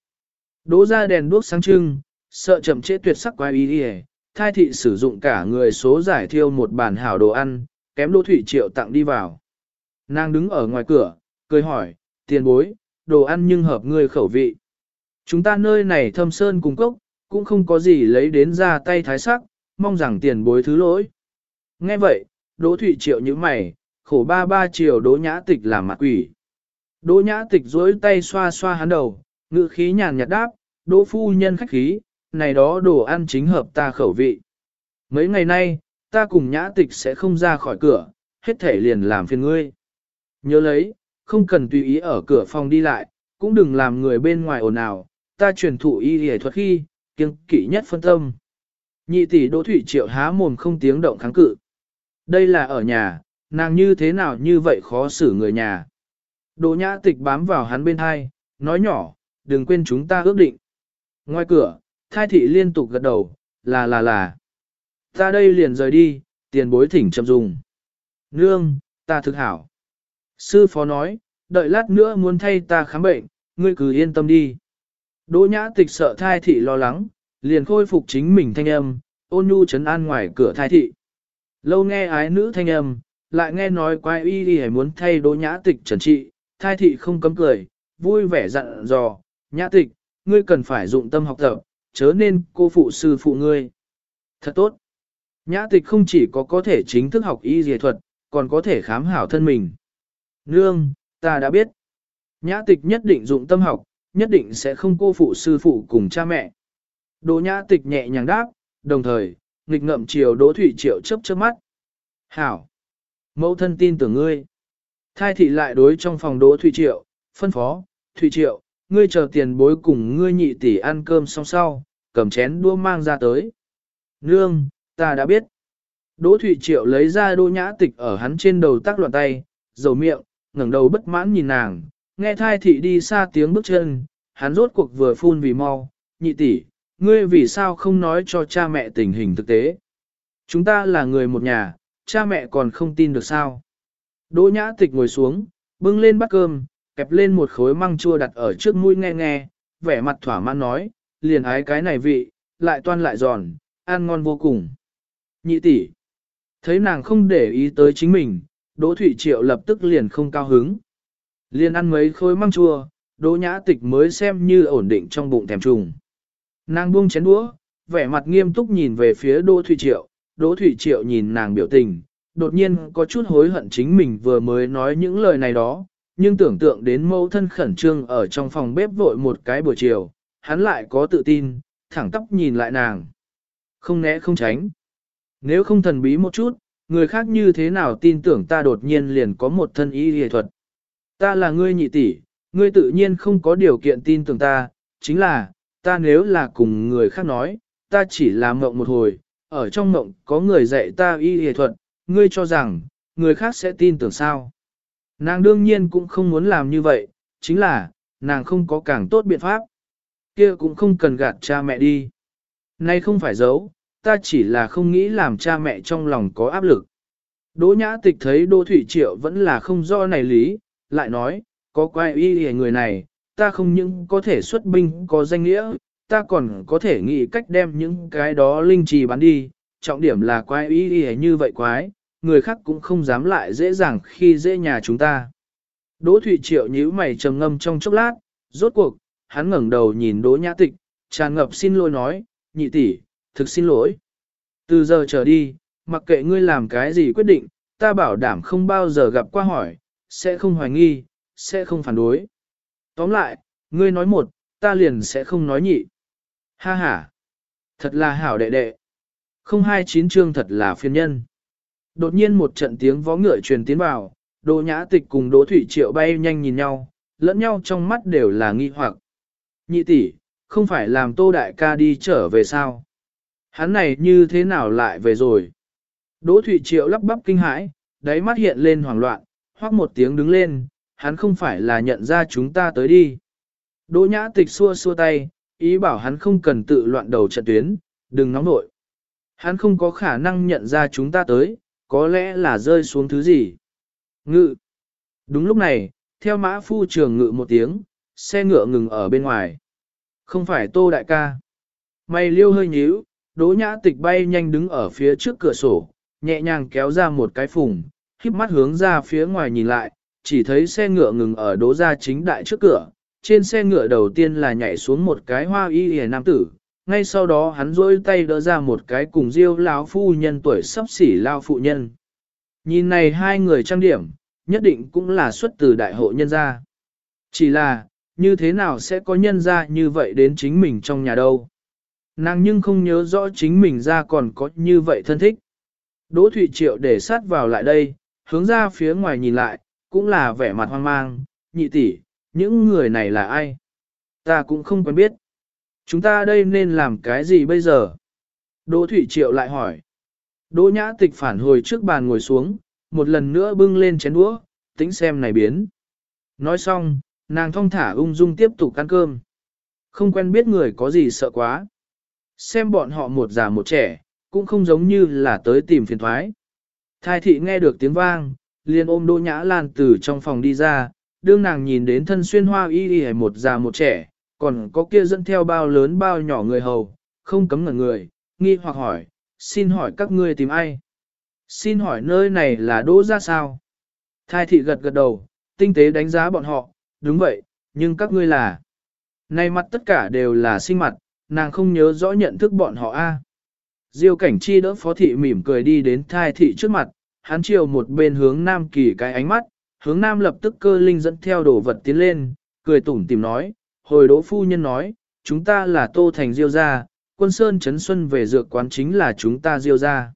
Đỗ ra đèn đuốc sáng trưng, sợ chậm trễ tuyệt sắc quái ý đi thai thị sử dụng cả người số giải thiêu một bàn hảo đồ ăn, kém đỗ thủy triệu tặng đi vào. Nàng đứng ở ngoài cửa, cười hỏi, tiền bối, đồ ăn nhưng hợp ngươi khẩu vị. Chúng ta nơi này thâm sơn cùng cốc, cũng không có gì lấy đến ra tay thái sắc, mong rằng tiền bối thứ lỗi. Nghe vậy, Đỗ Thụy Triệu như mày, khổ ba ba triệu Đỗ Nhã Tịch làm mặt quỷ. Đỗ Nhã Tịch duỗi tay xoa xoa hắn đầu, ngữ khí nhàn nhạt đáp, Đỗ phu nhân khách khí, này đó đồ ăn chính hợp ta khẩu vị. Mấy ngày nay, ta cùng Nhã Tịch sẽ không ra khỏi cửa, hết thể liền làm phiền ngươi. Nhớ lấy, không cần tùy ý ở cửa phòng đi lại, cũng đừng làm người bên ngoài ồn ào, ta truyền thụ y hề thuật khi, kiêng kỵ nhất phân tâm. Nhị tỷ Đỗ Thủy Triệu há mồm không tiếng động kháng cự. Đây là ở nhà, nàng như thế nào như vậy khó xử người nhà. Đỗ nhã tịch bám vào hắn bên hai, nói nhỏ, đừng quên chúng ta ước định. Ngoài cửa, thai thị liên tục gật đầu, là là là. Ta đây liền rời đi, tiền bối thỉnh chậm dùng. Nương, ta thực hảo. Sư phó nói, đợi lát nữa muốn thay ta khám bệnh, ngươi cứ yên tâm đi. Đỗ nhã tịch sợ thai thị lo lắng, liền khôi phục chính mình thanh âm, ôn nhu chấn an ngoài cửa thai thị. Lâu nghe ái nữ thanh âm, lại nghe nói quái y đi muốn thay đỗ nhã tịch trần trị, thai thị không cấm cười, vui vẻ dặn dò, nhã tịch, ngươi cần phải dụng tâm học tập, chớ nên cô phụ sư phụ ngươi. Thật tốt. Nhã tịch không chỉ có có thể chính thức học y dề thuật, còn có thể khám hảo thân mình. Nương, ta đã biết. Nhã tịch nhất định dụng tâm học, nhất định sẽ không cô phụ sư phụ cùng cha mẹ. Đỗ nhã tịch nhẹ nhàng đáp, đồng thời, nghịch ngậm chiều Đỗ Thủy Triệu chớp chớp mắt. Hảo! mẫu thân tin tưởng ngươi. Thai thị lại đối trong phòng đỗ Thụy Triệu, phân phó, Thụy Triệu, ngươi chờ tiền bối cùng ngươi nhị tỷ ăn cơm xong sau, cầm chén đua mang ra tới. Nương, ta đã biết. Đỗ Thụy Triệu lấy ra đô nhã tịch ở hắn trên đầu tác loạn tay, dầu miệng, ngẩng đầu bất mãn nhìn nàng, nghe thai thị đi xa tiếng bước chân, hắn rốt cuộc vừa phun vì mau, nhị tỷ, ngươi vì sao không nói cho cha mẹ tình hình thực tế. Chúng ta là người một nhà, cha mẹ còn không tin được sao. Đỗ nhã tịch ngồi xuống, bưng lên bát cơm, kẹp lên một khối măng chua đặt ở trước mũi nghe nghe, vẻ mặt thỏa mãn nói, liền ái cái này vị, lại toan lại giòn, ăn ngon vô cùng. Nhị tỷ, thấy nàng không để ý tới chính mình, Đỗ Thụy Triệu lập tức liền không cao hứng. Liền ăn mấy khối măng chua, Đỗ Nhã Tịch mới xem như ổn định trong bụng thèm trùng. Nàng buông chén đũa, vẻ mặt nghiêm túc nhìn về phía Đỗ Thụy Triệu, Đỗ Thụy Triệu nhìn nàng biểu tình, đột nhiên có chút hối hận chính mình vừa mới nói những lời này đó, nhưng tưởng tượng đến mẫu thân khẩn trương ở trong phòng bếp vội một cái buổi chiều, hắn lại có tự tin, thẳng tóc nhìn lại nàng. Không né không tránh. Nếu không thần bí một chút, người khác như thế nào tin tưởng ta đột nhiên liền có một thân y y thuật. Ta là ngươi nhị tỷ, ngươi tự nhiên không có điều kiện tin tưởng ta, chính là, ta nếu là cùng người khác nói, ta chỉ là mộng một hồi, ở trong mộng có người dạy ta y y thuật, ngươi cho rằng, người khác sẽ tin tưởng sao. Nàng đương nhiên cũng không muốn làm như vậy, chính là, nàng không có càng tốt biện pháp. kia cũng không cần gạt cha mẹ đi. Nay không phải giấu, ta chỉ là không nghĩ làm cha mẹ trong lòng có áp lực. Đỗ nhã tịch thấy Đỗ Thủy Triệu vẫn là không do này lý, lại nói, có quay y hề người này, ta không những có thể xuất binh có danh nghĩa, ta còn có thể nghĩ cách đem những cái đó linh trì bán đi, trọng điểm là quái ý ý như vậy quái, người khác cũng không dám lại dễ dàng khi dễ nhà chúng ta. Đỗ Thụy Triệu nhíu mày trầm ngâm trong chốc lát, rốt cuộc, hắn ngẩng đầu nhìn Đỗ Nhã Tịch, tràn ngập xin lỗi nói, nhị tỷ, thực xin lỗi. Từ giờ trở đi, mặc kệ ngươi làm cái gì quyết định, ta bảo đảm không bao giờ gặp qua hỏi, sẽ không hoài nghi, sẽ không phản đối. Tóm lại, ngươi nói một, ta liền sẽ không nói nhị. Ha ha, thật là hảo đệ đệ. Không hai chín chương thật là phiên nhân. Đột nhiên một trận tiếng vó ngựa truyền tiến vào, Đỗ Nhã Tịch cùng Đỗ Thủy Triệu bay nhanh nhìn nhau, lẫn nhau trong mắt đều là nghi hoặc. Nhị tỷ, không phải làm Tô Đại ca đi trở về sao? Hắn này như thế nào lại về rồi? Đỗ Thủy Triệu lắp bắp kinh hãi, đáy mắt hiện lên hoảng loạn, hoắc một tiếng đứng lên, hắn không phải là nhận ra chúng ta tới đi. Đỗ Nhã Tịch xua xua tay, ý bảo hắn không cần tự loạn đầu trận tuyến, đừng nóng nội. Hắn không có khả năng nhận ra chúng ta tới, có lẽ là rơi xuống thứ gì. Ngự. Đúng lúc này, theo mã phu trường ngự một tiếng, xe ngựa ngừng ở bên ngoài. Không phải tô đại ca. Mày liêu hơi nhíu, đỗ nhã tịch bay nhanh đứng ở phía trước cửa sổ, nhẹ nhàng kéo ra một cái phùng, híp mắt hướng ra phía ngoài nhìn lại, chỉ thấy xe ngựa ngừng ở đỗ gia chính đại trước cửa. Trên xe ngựa đầu tiên là nhảy xuống một cái hoa y hề nam tử, ngay sau đó hắn rỗi tay đỡ ra một cái cùng diêu lão phu nhân tuổi sắp xỉ lao phụ nhân. Nhìn này hai người trang điểm, nhất định cũng là xuất từ đại hộ nhân gia. Chỉ là, như thế nào sẽ có nhân gia như vậy đến chính mình trong nhà đâu. Nàng nhưng không nhớ rõ chính mình ra còn có như vậy thân thích. Đỗ Thụy Triệu để sát vào lại đây, hướng ra phía ngoài nhìn lại, cũng là vẻ mặt hoang mang, nhị tỷ, những người này là ai? Ta cũng không quen biết. Chúng ta đây nên làm cái gì bây giờ? Đỗ Thủy Triệu lại hỏi. Đỗ Nhã Tịch phản hồi trước bàn ngồi xuống, một lần nữa bưng lên chén đũa, tính xem này biến. Nói xong, nàng thong thả ung dung tiếp tục ăn cơm. Không quen biết người có gì sợ quá. Xem bọn họ một già một trẻ, cũng không giống như là tới tìm phiền thoái. Thai thị nghe được tiếng vang, liền ôm Đỗ Nhã Lan từ trong phòng đi ra, đương nàng nhìn đến thân xuyên hoa y y một già một trẻ, còn có kia dẫn theo bao lớn bao nhỏ người hầu, không cấm ngẩn người, nghi hoặc hỏi, xin hỏi các ngươi tìm ai? Xin hỏi nơi này là đỗ ra sao? Thai thị gật gật đầu, tinh tế đánh giá bọn họ, đúng vậy, nhưng các ngươi là... Nay mặt tất cả đều là sinh mặt, nàng không nhớ rõ nhận thức bọn họ a. Diêu cảnh chi đỡ phó thị mỉm cười đi đến thai thị trước mặt, hắn chiều một bên hướng nam kỳ cái ánh mắt, hướng nam lập tức cơ linh dẫn theo đồ vật tiến lên, cười tủm tìm nói, hồi đỗ phu nhân nói, chúng ta là Tô Thành Diêu gia, quân sơn chấn xuân về dược quán chính là chúng ta Diêu gia.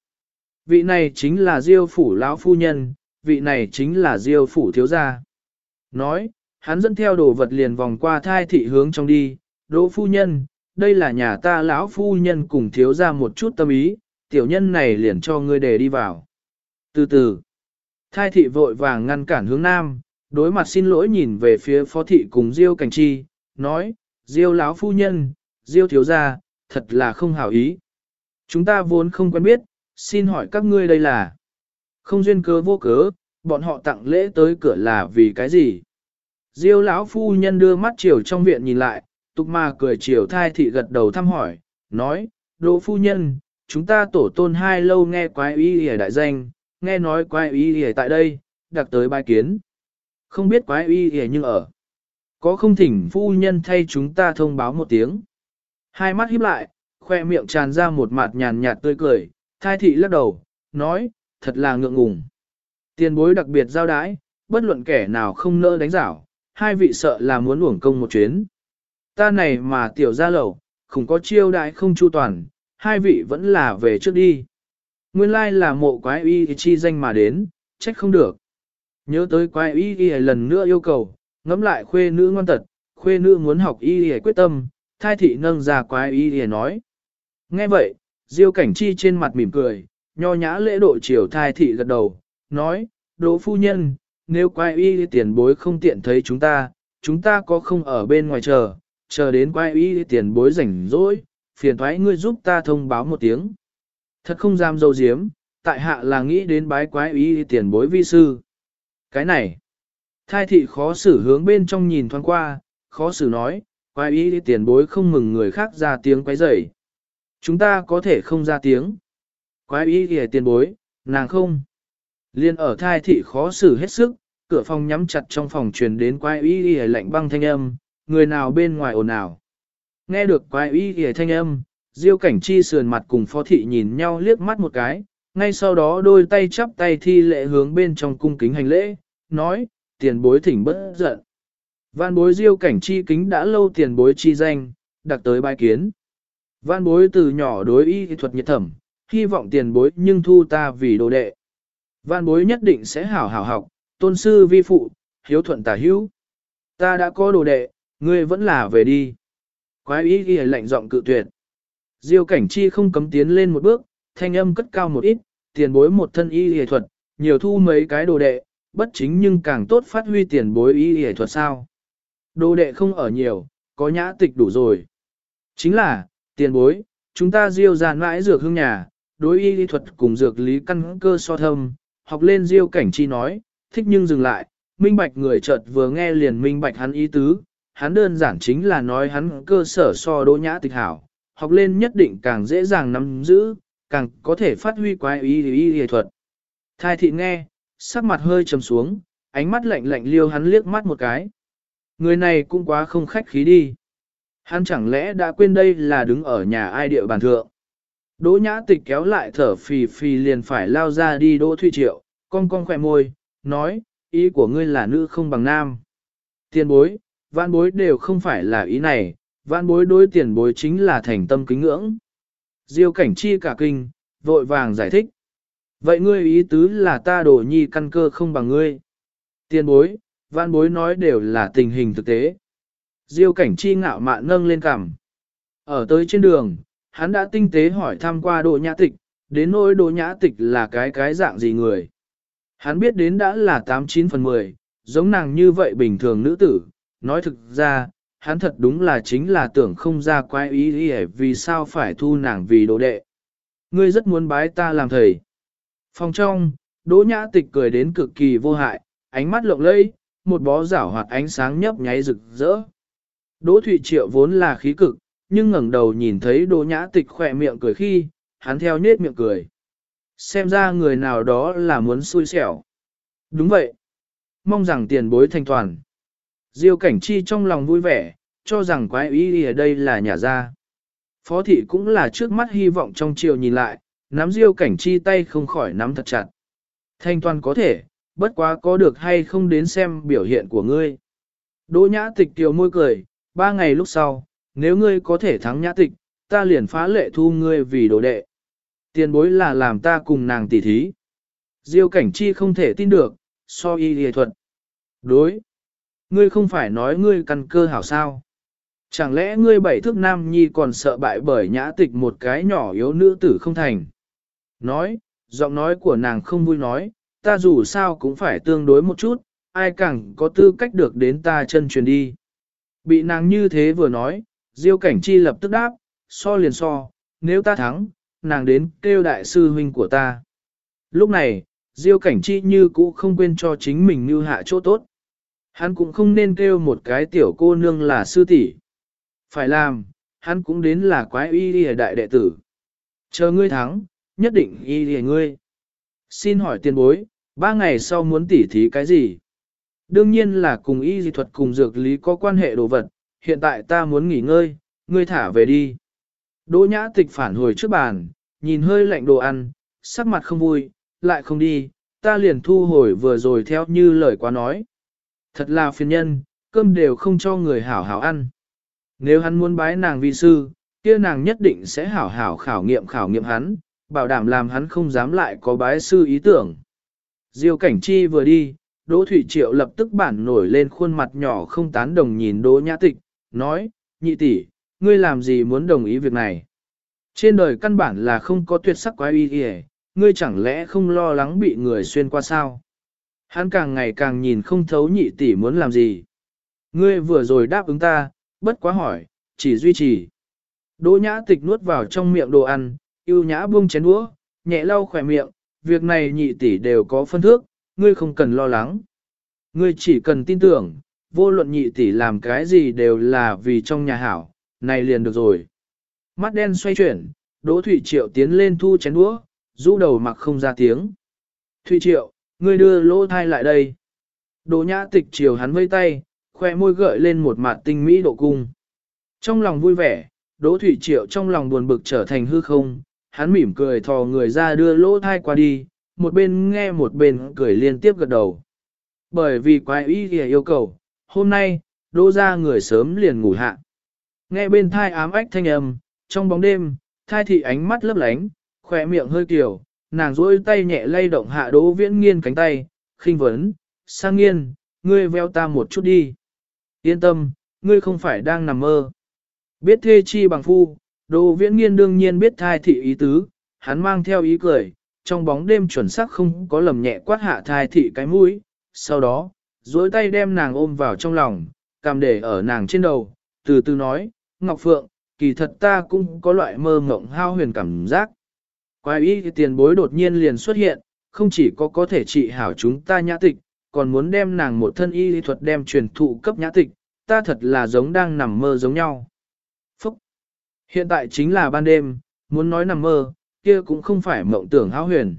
Vị này chính là Diêu phủ lão phu nhân, vị này chính là diêu phủ thiếu gia. Nói, hắn dẫn theo đồ vật liền vòng qua thai thị hướng trong đi, đỗ phu nhân, đây là nhà ta lão phu nhân cùng thiếu gia một chút tâm ý, tiểu nhân này liền cho ngươi để đi vào. Từ từ, thai thị vội vàng ngăn cản hướng nam, đối mặt xin lỗi nhìn về phía phó thị cùng diêu cảnh chi, nói, diêu lão phu nhân, diêu thiếu gia, thật là không hảo ý. Chúng ta vốn không quen biết, xin hỏi các ngươi đây là không duyên cớ vô cớ, bọn họ tặng lễ tới cửa là vì cái gì? Diêu lão phu nhân đưa mắt chiều trong viện nhìn lại, tục mà cười chiều thai thị gật đầu thăm hỏi, nói, đỗ phu nhân, chúng ta tổ tôn hai lâu nghe quái ý hề đại danh, nghe nói quái ý hề tại đây, đặc tới bài kiến. Không biết quái ý hề nhưng ở. Có không thỉnh phu nhân thay chúng ta thông báo một tiếng. Hai mắt híp lại, khoe miệng tràn ra một mặt nhàn nhạt tươi cười, thai thị lắc đầu, nói, thật là ngượng ngùng. Tiền bối đặc biệt giao đái, bất luận kẻ nào không nỡ đánh giảo, hai vị sợ là muốn uổng công một chuyến. Ta này mà tiểu ra lầu không có chiêu đại không chu toàn, hai vị vẫn là về trước đi. Nguyên lai là mộ quái y chi danh mà đến, trách không được. Nhớ tới quái y y lần nữa yêu cầu, ngẫm lại khuê nữ ngoan tật, khuê nữ muốn học y y quyết tâm, thai thị nâng ra quái y y nói. Nghe vậy, diêu cảnh chi trên mặt mỉm cười, nho nhã lễ độ chiều thai thị gật đầu, nói, đỗ phu nhân, nếu quái y tiền bối không tiện thấy chúng ta, chúng ta có không ở bên ngoài chờ, chờ đến quái y tiền bối rảnh rỗi, phiền thoái ngươi giúp ta thông báo một tiếng. Thật không dám dâu diếm, tại hạ là nghĩ đến bái quái y tiền bối vi sư. Cái này, thai thị khó xử hướng bên trong nhìn thoáng qua, khó xử nói, quái ý tiền bối không mừng người khác ra tiếng quấy rầy. Chúng ta có thể không ra tiếng. Quái ý kìa tiền bối, nàng không. Liên ở thai thị khó xử hết sức, cửa phòng nhắm chặt trong phòng truyền đến quái ý kìa lạnh băng thanh âm, người nào bên ngoài ồn ào. Nghe được quái ý kìa thanh âm, diêu cảnh chi sườn mặt cùng phó thị nhìn nhau liếc mắt một cái, ngay sau đó đôi tay chắp tay thi lệ hướng bên trong cung kính hành lễ, nói, tiền bối thỉnh bất giận. Văn bối diêu cảnh chi kính đã lâu tiền bối chi danh, đặc tới bài kiến. Văn bối từ nhỏ đối y thuật nhiệt thẩm, hy vọng tiền bối nhưng thu ta vì đồ đệ. Văn bối nhất định sẽ hảo hảo học, tôn sư vi phụ, hiếu thuận tả hữu. Ta đã có đồ đệ, ngươi vẫn là về đi. Quái ý ghi lạnh giọng cự tuyệt. Diêu cảnh chi không cấm tiến lên một bước, thanh âm cất cao một ít, tiền bối một thân y y thuật, nhiều thu mấy cái đồ đệ, bất chính nhưng càng tốt phát huy tiền bối y y thuật sao. Đồ đệ không ở nhiều, có nhã tịch đủ rồi. Chính là, tiền bối, chúng ta diêu giàn mãi dược hương nhà, đối y lý thuật cùng dược lý căn cơ so thâm, học lên diêu cảnh chi nói, thích nhưng dừng lại, minh bạch người chợt vừa nghe liền minh bạch hắn ý tứ, hắn đơn giản chính là nói hắn cơ sở so đỗ nhã tịch hảo, học lên nhất định càng dễ dàng nắm giữ, càng có thể phát huy quái y y y thuật. Thai thị nghe, sắc mặt hơi trầm xuống, ánh mắt lạnh lạnh liêu hắn liếc mắt một cái. Người này cũng quá không khách khí đi. Hắn chẳng lẽ đã quên đây là đứng ở nhà ai địa bàn thượng. Đỗ nhã tịch kéo lại thở phì phì liền phải lao ra đi đỗ thụy triệu, cong cong khỏe môi, nói, ý của ngươi là nữ không bằng nam. Tiền bối, vạn bối đều không phải là ý này, vạn bối đối tiền bối chính là thành tâm kính ngưỡng. Diêu cảnh chi cả kinh, vội vàng giải thích. Vậy ngươi ý tứ là ta đổ nhi căn cơ không bằng ngươi. Tiền bối, văn bối nói đều là tình hình thực tế. Diêu cảnh chi ngạo mạn nâng lên cằm. Ở tới trên đường, hắn đã tinh tế hỏi thăm qua Đỗ Nhã Tịch, đến nỗi Đỗ Nhã Tịch là cái cái dạng gì người. Hắn biết đến đã là 89 phần 10, giống nàng như vậy bình thường nữ tử, nói thực ra, hắn thật đúng là chính là tưởng không ra quái ý ý vì sao phải thu nàng vì đồ đệ. Ngươi rất muốn bái ta làm thầy. Phòng trong, Đỗ Nhã Tịch cười đến cực kỳ vô hại, ánh mắt lộng lẫy, một bó rảo hoạt ánh sáng nhấp nháy rực rỡ. Đỗ Thụy Triệu vốn là khí cực, nhưng ngẩng đầu nhìn thấy Đỗ Nhã Tịch khỏe miệng cười khi, hắn theo nết miệng cười. Xem ra người nào đó là muốn xui xẻo. Đúng vậy. Mong rằng tiền bối thanh toàn. Diêu cảnh chi trong lòng vui vẻ, cho rằng quái ý ở đây là nhà ra. Phó thị cũng là trước mắt hy vọng trong chiều nhìn lại, nắm diêu cảnh chi tay không khỏi nắm thật chặt. Thanh toàn có thể, bất quá có được hay không đến xem biểu hiện của ngươi. Đỗ nhã tịch tiểu môi cười, ba ngày lúc sau, nếu ngươi có thể thắng nhã tịch, ta liền phá lệ thu ngươi vì đồ đệ. Tiền bối là làm ta cùng nàng tỉ thí. Diêu cảnh chi không thể tin được, so y lìa thuật. Đối. Ngươi không phải nói ngươi căn cơ hảo sao. Chẳng lẽ ngươi bảy thước nam nhi còn sợ bại bởi nhã tịch một cái nhỏ yếu nữ tử không thành. Nói, giọng nói của nàng không vui nói, ta dù sao cũng phải tương đối một chút, ai càng có tư cách được đến ta chân truyền đi. Bị nàng như thế vừa nói, Diêu cảnh chi lập tức đáp, so liền so, nếu ta thắng, nàng đến kêu đại sư huynh của ta. Lúc này, Diêu cảnh chi như cũ không quên cho chính mình như hạ chỗ tốt. Hắn cũng không nên kêu một cái tiểu cô nương là sư tỷ. Phải làm, hắn cũng đến là quái y đi đại đệ tử. Chờ ngươi thắng, nhất định y lìa ngươi. Xin hỏi tiền bối, ba ngày sau muốn tỉ thí cái gì? Đương nhiên là cùng y dị thuật cùng dược lý có quan hệ đồ vật, hiện tại ta muốn nghỉ ngơi, ngươi thả về đi. Đỗ nhã tịch phản hồi trước bàn, nhìn hơi lạnh đồ ăn, sắc mặt không vui, lại không đi, ta liền thu hồi vừa rồi theo như lời quá nói. Thật là phiền nhân, cơm đều không cho người hảo hảo ăn. Nếu hắn muốn bái nàng vi sư, kia nàng nhất định sẽ hảo hảo khảo nghiệm khảo nghiệm hắn, bảo đảm làm hắn không dám lại có bái sư ý tưởng. Diêu cảnh chi vừa đi, Đỗ Thủy Triệu lập tức bản nổi lên khuôn mặt nhỏ không tán đồng nhìn Đỗ Nhã Tịch, nói, nhị tỷ, ngươi làm gì muốn đồng ý việc này? Trên đời căn bản là không có tuyệt sắc quái y kìa, ngươi chẳng lẽ không lo lắng bị người xuyên qua sao? Hắn càng ngày càng nhìn không thấu nhị tỷ muốn làm gì. Ngươi vừa rồi đáp ứng ta, bất quá hỏi, chỉ duy trì. Đỗ nhã tịch nuốt vào trong miệng đồ ăn, yêu nhã buông chén đũa, nhẹ lau khỏe miệng, việc này nhị tỷ đều có phân thước, ngươi không cần lo lắng. Ngươi chỉ cần tin tưởng, vô luận nhị tỷ làm cái gì đều là vì trong nhà hảo, này liền được rồi. Mắt đen xoay chuyển, Đỗ Thụy Triệu tiến lên thu chén đũa, rũ đầu mặc không ra tiếng. Thụy Triệu, ngươi đưa lỗ thai lại đây. Đỗ nhã tịch chiều hắn vây tay, khoe môi gợi lên một mặt tinh mỹ độ cung. Trong lòng vui vẻ, Đỗ Thụy Triệu trong lòng buồn bực trở thành hư không, hắn mỉm cười thò người ra đưa lỗ thai qua đi, một bên nghe một bên cười liên tiếp gật đầu. Bởi vì quái ý thì yêu cầu, hôm nay, đỗ ra người sớm liền ngủ hạ. Nghe bên thai ám ách thanh âm, trong bóng đêm, thai thị ánh mắt lấp lánh, khỏe miệng hơi kiểu, nàng duỗi tay nhẹ lay động hạ đỗ viễn nghiên cánh tay, khinh vấn, sang nghiên, ngươi veo ta một chút đi. Yên tâm, ngươi không phải đang nằm mơ. Biết thê chi bằng phu, Đô viễn nghiên đương nhiên biết thai thị ý tứ, hắn mang theo ý cười, trong bóng đêm chuẩn xác không có lầm nhẹ quát hạ thai thị cái mũi, sau đó, duỗi tay đem nàng ôm vào trong lòng, cầm để ở nàng trên đầu, từ từ nói, Ngọc Phượng, kỳ thật ta cũng có loại mơ mộng hao huyền cảm giác. Quái ý tiền bối đột nhiên liền xuất hiện, không chỉ có có thể trị hảo chúng ta nhã tịch, còn muốn đem nàng một thân y lý thuật đem truyền thụ cấp nhã tịch, ta thật là giống đang nằm mơ giống nhau. Hiện tại chính là ban đêm, muốn nói nằm mơ, kia cũng không phải mộng tưởng háo huyền.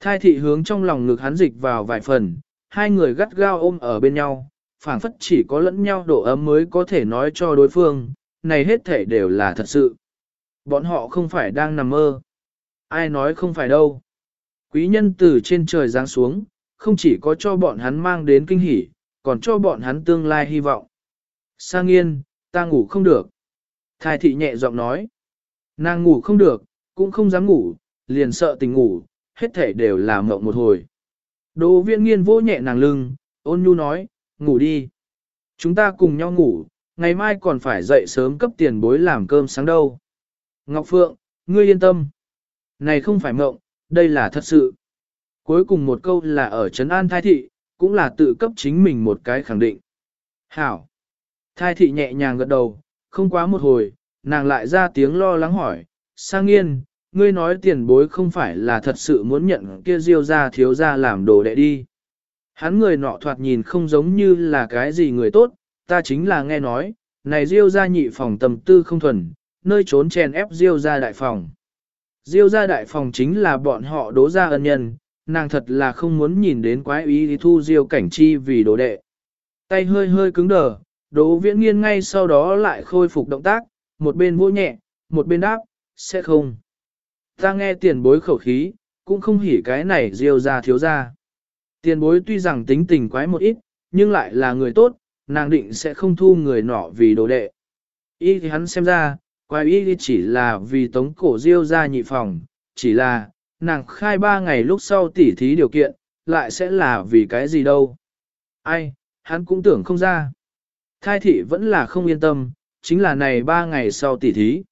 Thai thị hướng trong lòng ngực hắn dịch vào vài phần, hai người gắt gao ôm ở bên nhau, phảng phất chỉ có lẫn nhau độ ấm mới có thể nói cho đối phương, này hết thể đều là thật sự. Bọn họ không phải đang nằm mơ. Ai nói không phải đâu. Quý nhân từ trên trời giáng xuống, không chỉ có cho bọn hắn mang đến kinh hỉ, còn cho bọn hắn tương lai hy vọng. Sang yên, ta ngủ không được. Thái thị nhẹ giọng nói. Nàng ngủ không được, cũng không dám ngủ, liền sợ tình ngủ, hết thể đều là mộng một hồi. Đỗ Viên nghiên vỗ nhẹ nàng lưng, ôn nhu nói, ngủ đi. Chúng ta cùng nhau ngủ, ngày mai còn phải dậy sớm cấp tiền bối làm cơm sáng đâu. Ngọc Phượng, ngươi yên tâm. Này không phải mộng, đây là thật sự. Cuối cùng một câu là ở Trấn An Thái Thị, cũng là tự cấp chính mình một cái khẳng định. Hảo. Thái Thị nhẹ nhàng gật đầu, không quá một hồi, nàng lại ra tiếng lo lắng hỏi, sang nghiên, ngươi nói tiền bối không phải là thật sự muốn nhận kia diêu ra thiếu ra làm đồ đệ đi. Hắn người nọ thoạt nhìn không giống như là cái gì người tốt, ta chính là nghe nói, này diêu ra nhị phòng tầm tư không thuần, nơi trốn chèn ép diêu ra đại phòng. Diêu ra đại phòng chính là bọn họ đố ra ân nhân, nàng thật là không muốn nhìn đến quái ý thì thu diêu cảnh chi vì đồ đệ. Tay hơi hơi cứng đờ, Đỗ viễn nghiên ngay sau đó lại khôi phục động tác, một bên vỗ nhẹ, một bên đáp, sẽ không. Ta nghe tiền bối khẩu khí, cũng không hỉ cái này diêu ra thiếu ra. Tiền bối tuy rằng tính tình quái một ít, nhưng lại là người tốt, nàng định sẽ không thu người nọ vì đồ đệ. Y thì hắn xem ra, quái ý chỉ là vì tống cổ diêu ra nhị phòng, chỉ là, nàng khai ba ngày lúc sau tỉ thí điều kiện, lại sẽ là vì cái gì đâu. Ai, hắn cũng tưởng không ra. Thai thị vẫn là không yên tâm, chính là này ba ngày sau tỉ thí.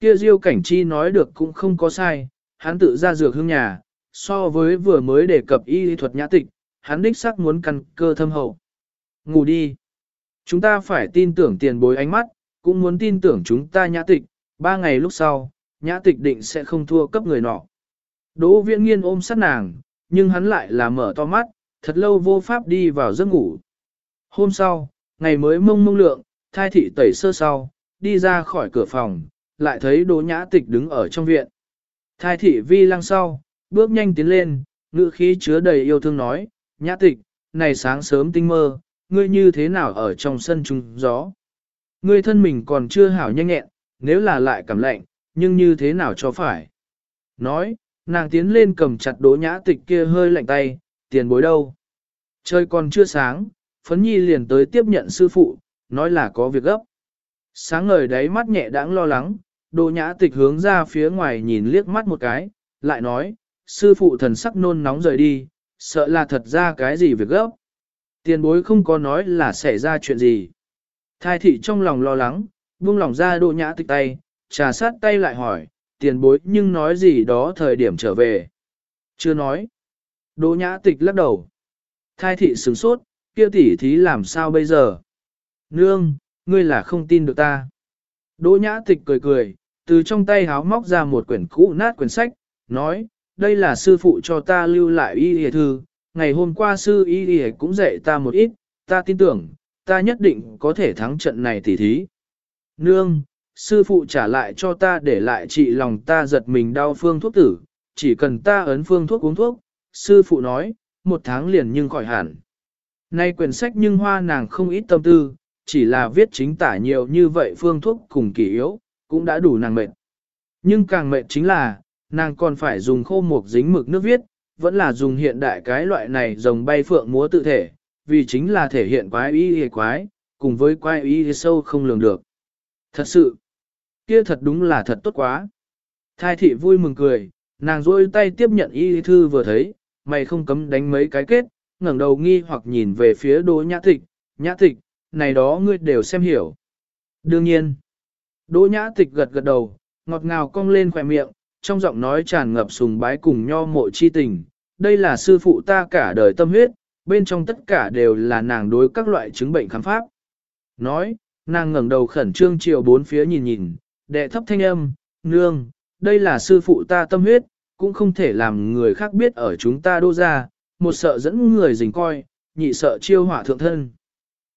Kia Diêu Cảnh Chi nói được cũng không có sai, hắn tự ra dược hương nhà, so với vừa mới đề cập y thuật nhã tịch, hắn đích xác muốn căn cơ thâm hậu. Ngủ đi. Chúng ta phải tin tưởng tiền bối ánh mắt, cũng muốn tin tưởng chúng ta nhã tịch, ba ngày lúc sau, nhã tịch định sẽ không thua cấp người nọ. Đỗ viễn nghiên ôm sát nàng, nhưng hắn lại là mở to mắt, thật lâu vô pháp đi vào giấc ngủ. Hôm sau, ngày mới mông mông lượng, thai thị tẩy sơ sau, đi ra khỏi cửa phòng, lại thấy Đỗ Nhã Tịch đứng ở trong viện. Thai thị vi lăng sau, bước nhanh tiến lên, ngữ khí chứa đầy yêu thương nói, Nhã Tịch, này sáng sớm tinh mơ, ngươi như thế nào ở trong sân trung gió. Ngươi thân mình còn chưa hảo nhanh nhẹn, nếu là lại cảm lạnh, nhưng như thế nào cho phải. Nói, nàng tiến lên cầm chặt Đỗ Nhã Tịch kia hơi lạnh tay, tiền bối đâu. Trời còn chưa sáng, Phấn Nhi liền tới tiếp nhận sư phụ, nói là có việc gấp. Sáng ngời đáy mắt nhẹ đãng lo lắng, Đỗ nhã tịch hướng ra phía ngoài nhìn liếc mắt một cái, lại nói, sư phụ thần sắc nôn nóng rời đi, sợ là thật ra cái gì việc gấp. Tiền bối không có nói là xảy ra chuyện gì. Thái thị trong lòng lo lắng, buông lòng ra đỗ nhã tịch tay, trà sát tay lại hỏi, tiền bối nhưng nói gì đó thời điểm trở về. Chưa nói. Đỗ nhã tịch lắc đầu. Thái thị sửng sốt, kia tỷ thí làm sao bây giờ? Nương, ngươi là không tin được ta. Đỗ nhã tịch cười cười, từ trong tay háo móc ra một quyển cũ nát quyển sách, nói, đây là sư phụ cho ta lưu lại y y thư, ngày hôm qua sư y y cũng dạy ta một ít, ta tin tưởng, ta nhất định có thể thắng trận này tỉ thí. Nương, sư phụ trả lại cho ta để lại trị lòng ta giật mình đau phương thuốc tử, chỉ cần ta ấn phương thuốc uống thuốc, sư phụ nói, một tháng liền nhưng khỏi hẳn. Nay quyển sách nhưng hoa nàng không ít tâm tư, chỉ là viết chính tả nhiều như vậy phương thuốc cùng kỳ yếu, cũng đã đủ nàng mệt. Nhưng càng mệt chính là, nàng còn phải dùng khô mục dính mực nước viết, vẫn là dùng hiện đại cái loại này rồng bay phượng múa tự thể, vì chính là thể hiện quái ý hề quái, cùng với quái ý sâu không lường được. Thật sự, kia thật đúng là thật tốt quá. Thai thị vui mừng cười, nàng rôi tay tiếp nhận y thư vừa thấy, mày không cấm đánh mấy cái kết, ngẩng đầu nghi hoặc nhìn về phía đỗ nhã tịch, nhã tịch, này đó ngươi đều xem hiểu. Đương nhiên, Đỗ nhã tịch gật gật đầu, ngọt ngào cong lên khóe miệng, trong giọng nói tràn ngập sùng bái cùng nho mộ chi tình. Đây là sư phụ ta cả đời tâm huyết, bên trong tất cả đều là nàng đối các loại chứng bệnh khám pháp. Nói, nàng ngẩng đầu khẩn trương chiều bốn phía nhìn nhìn, đệ thấp thanh âm, nương, đây là sư phụ ta tâm huyết, cũng không thể làm người khác biết ở chúng ta đô ra, một sợ dẫn người dình coi, nhị sợ chiêu hỏa thượng thân.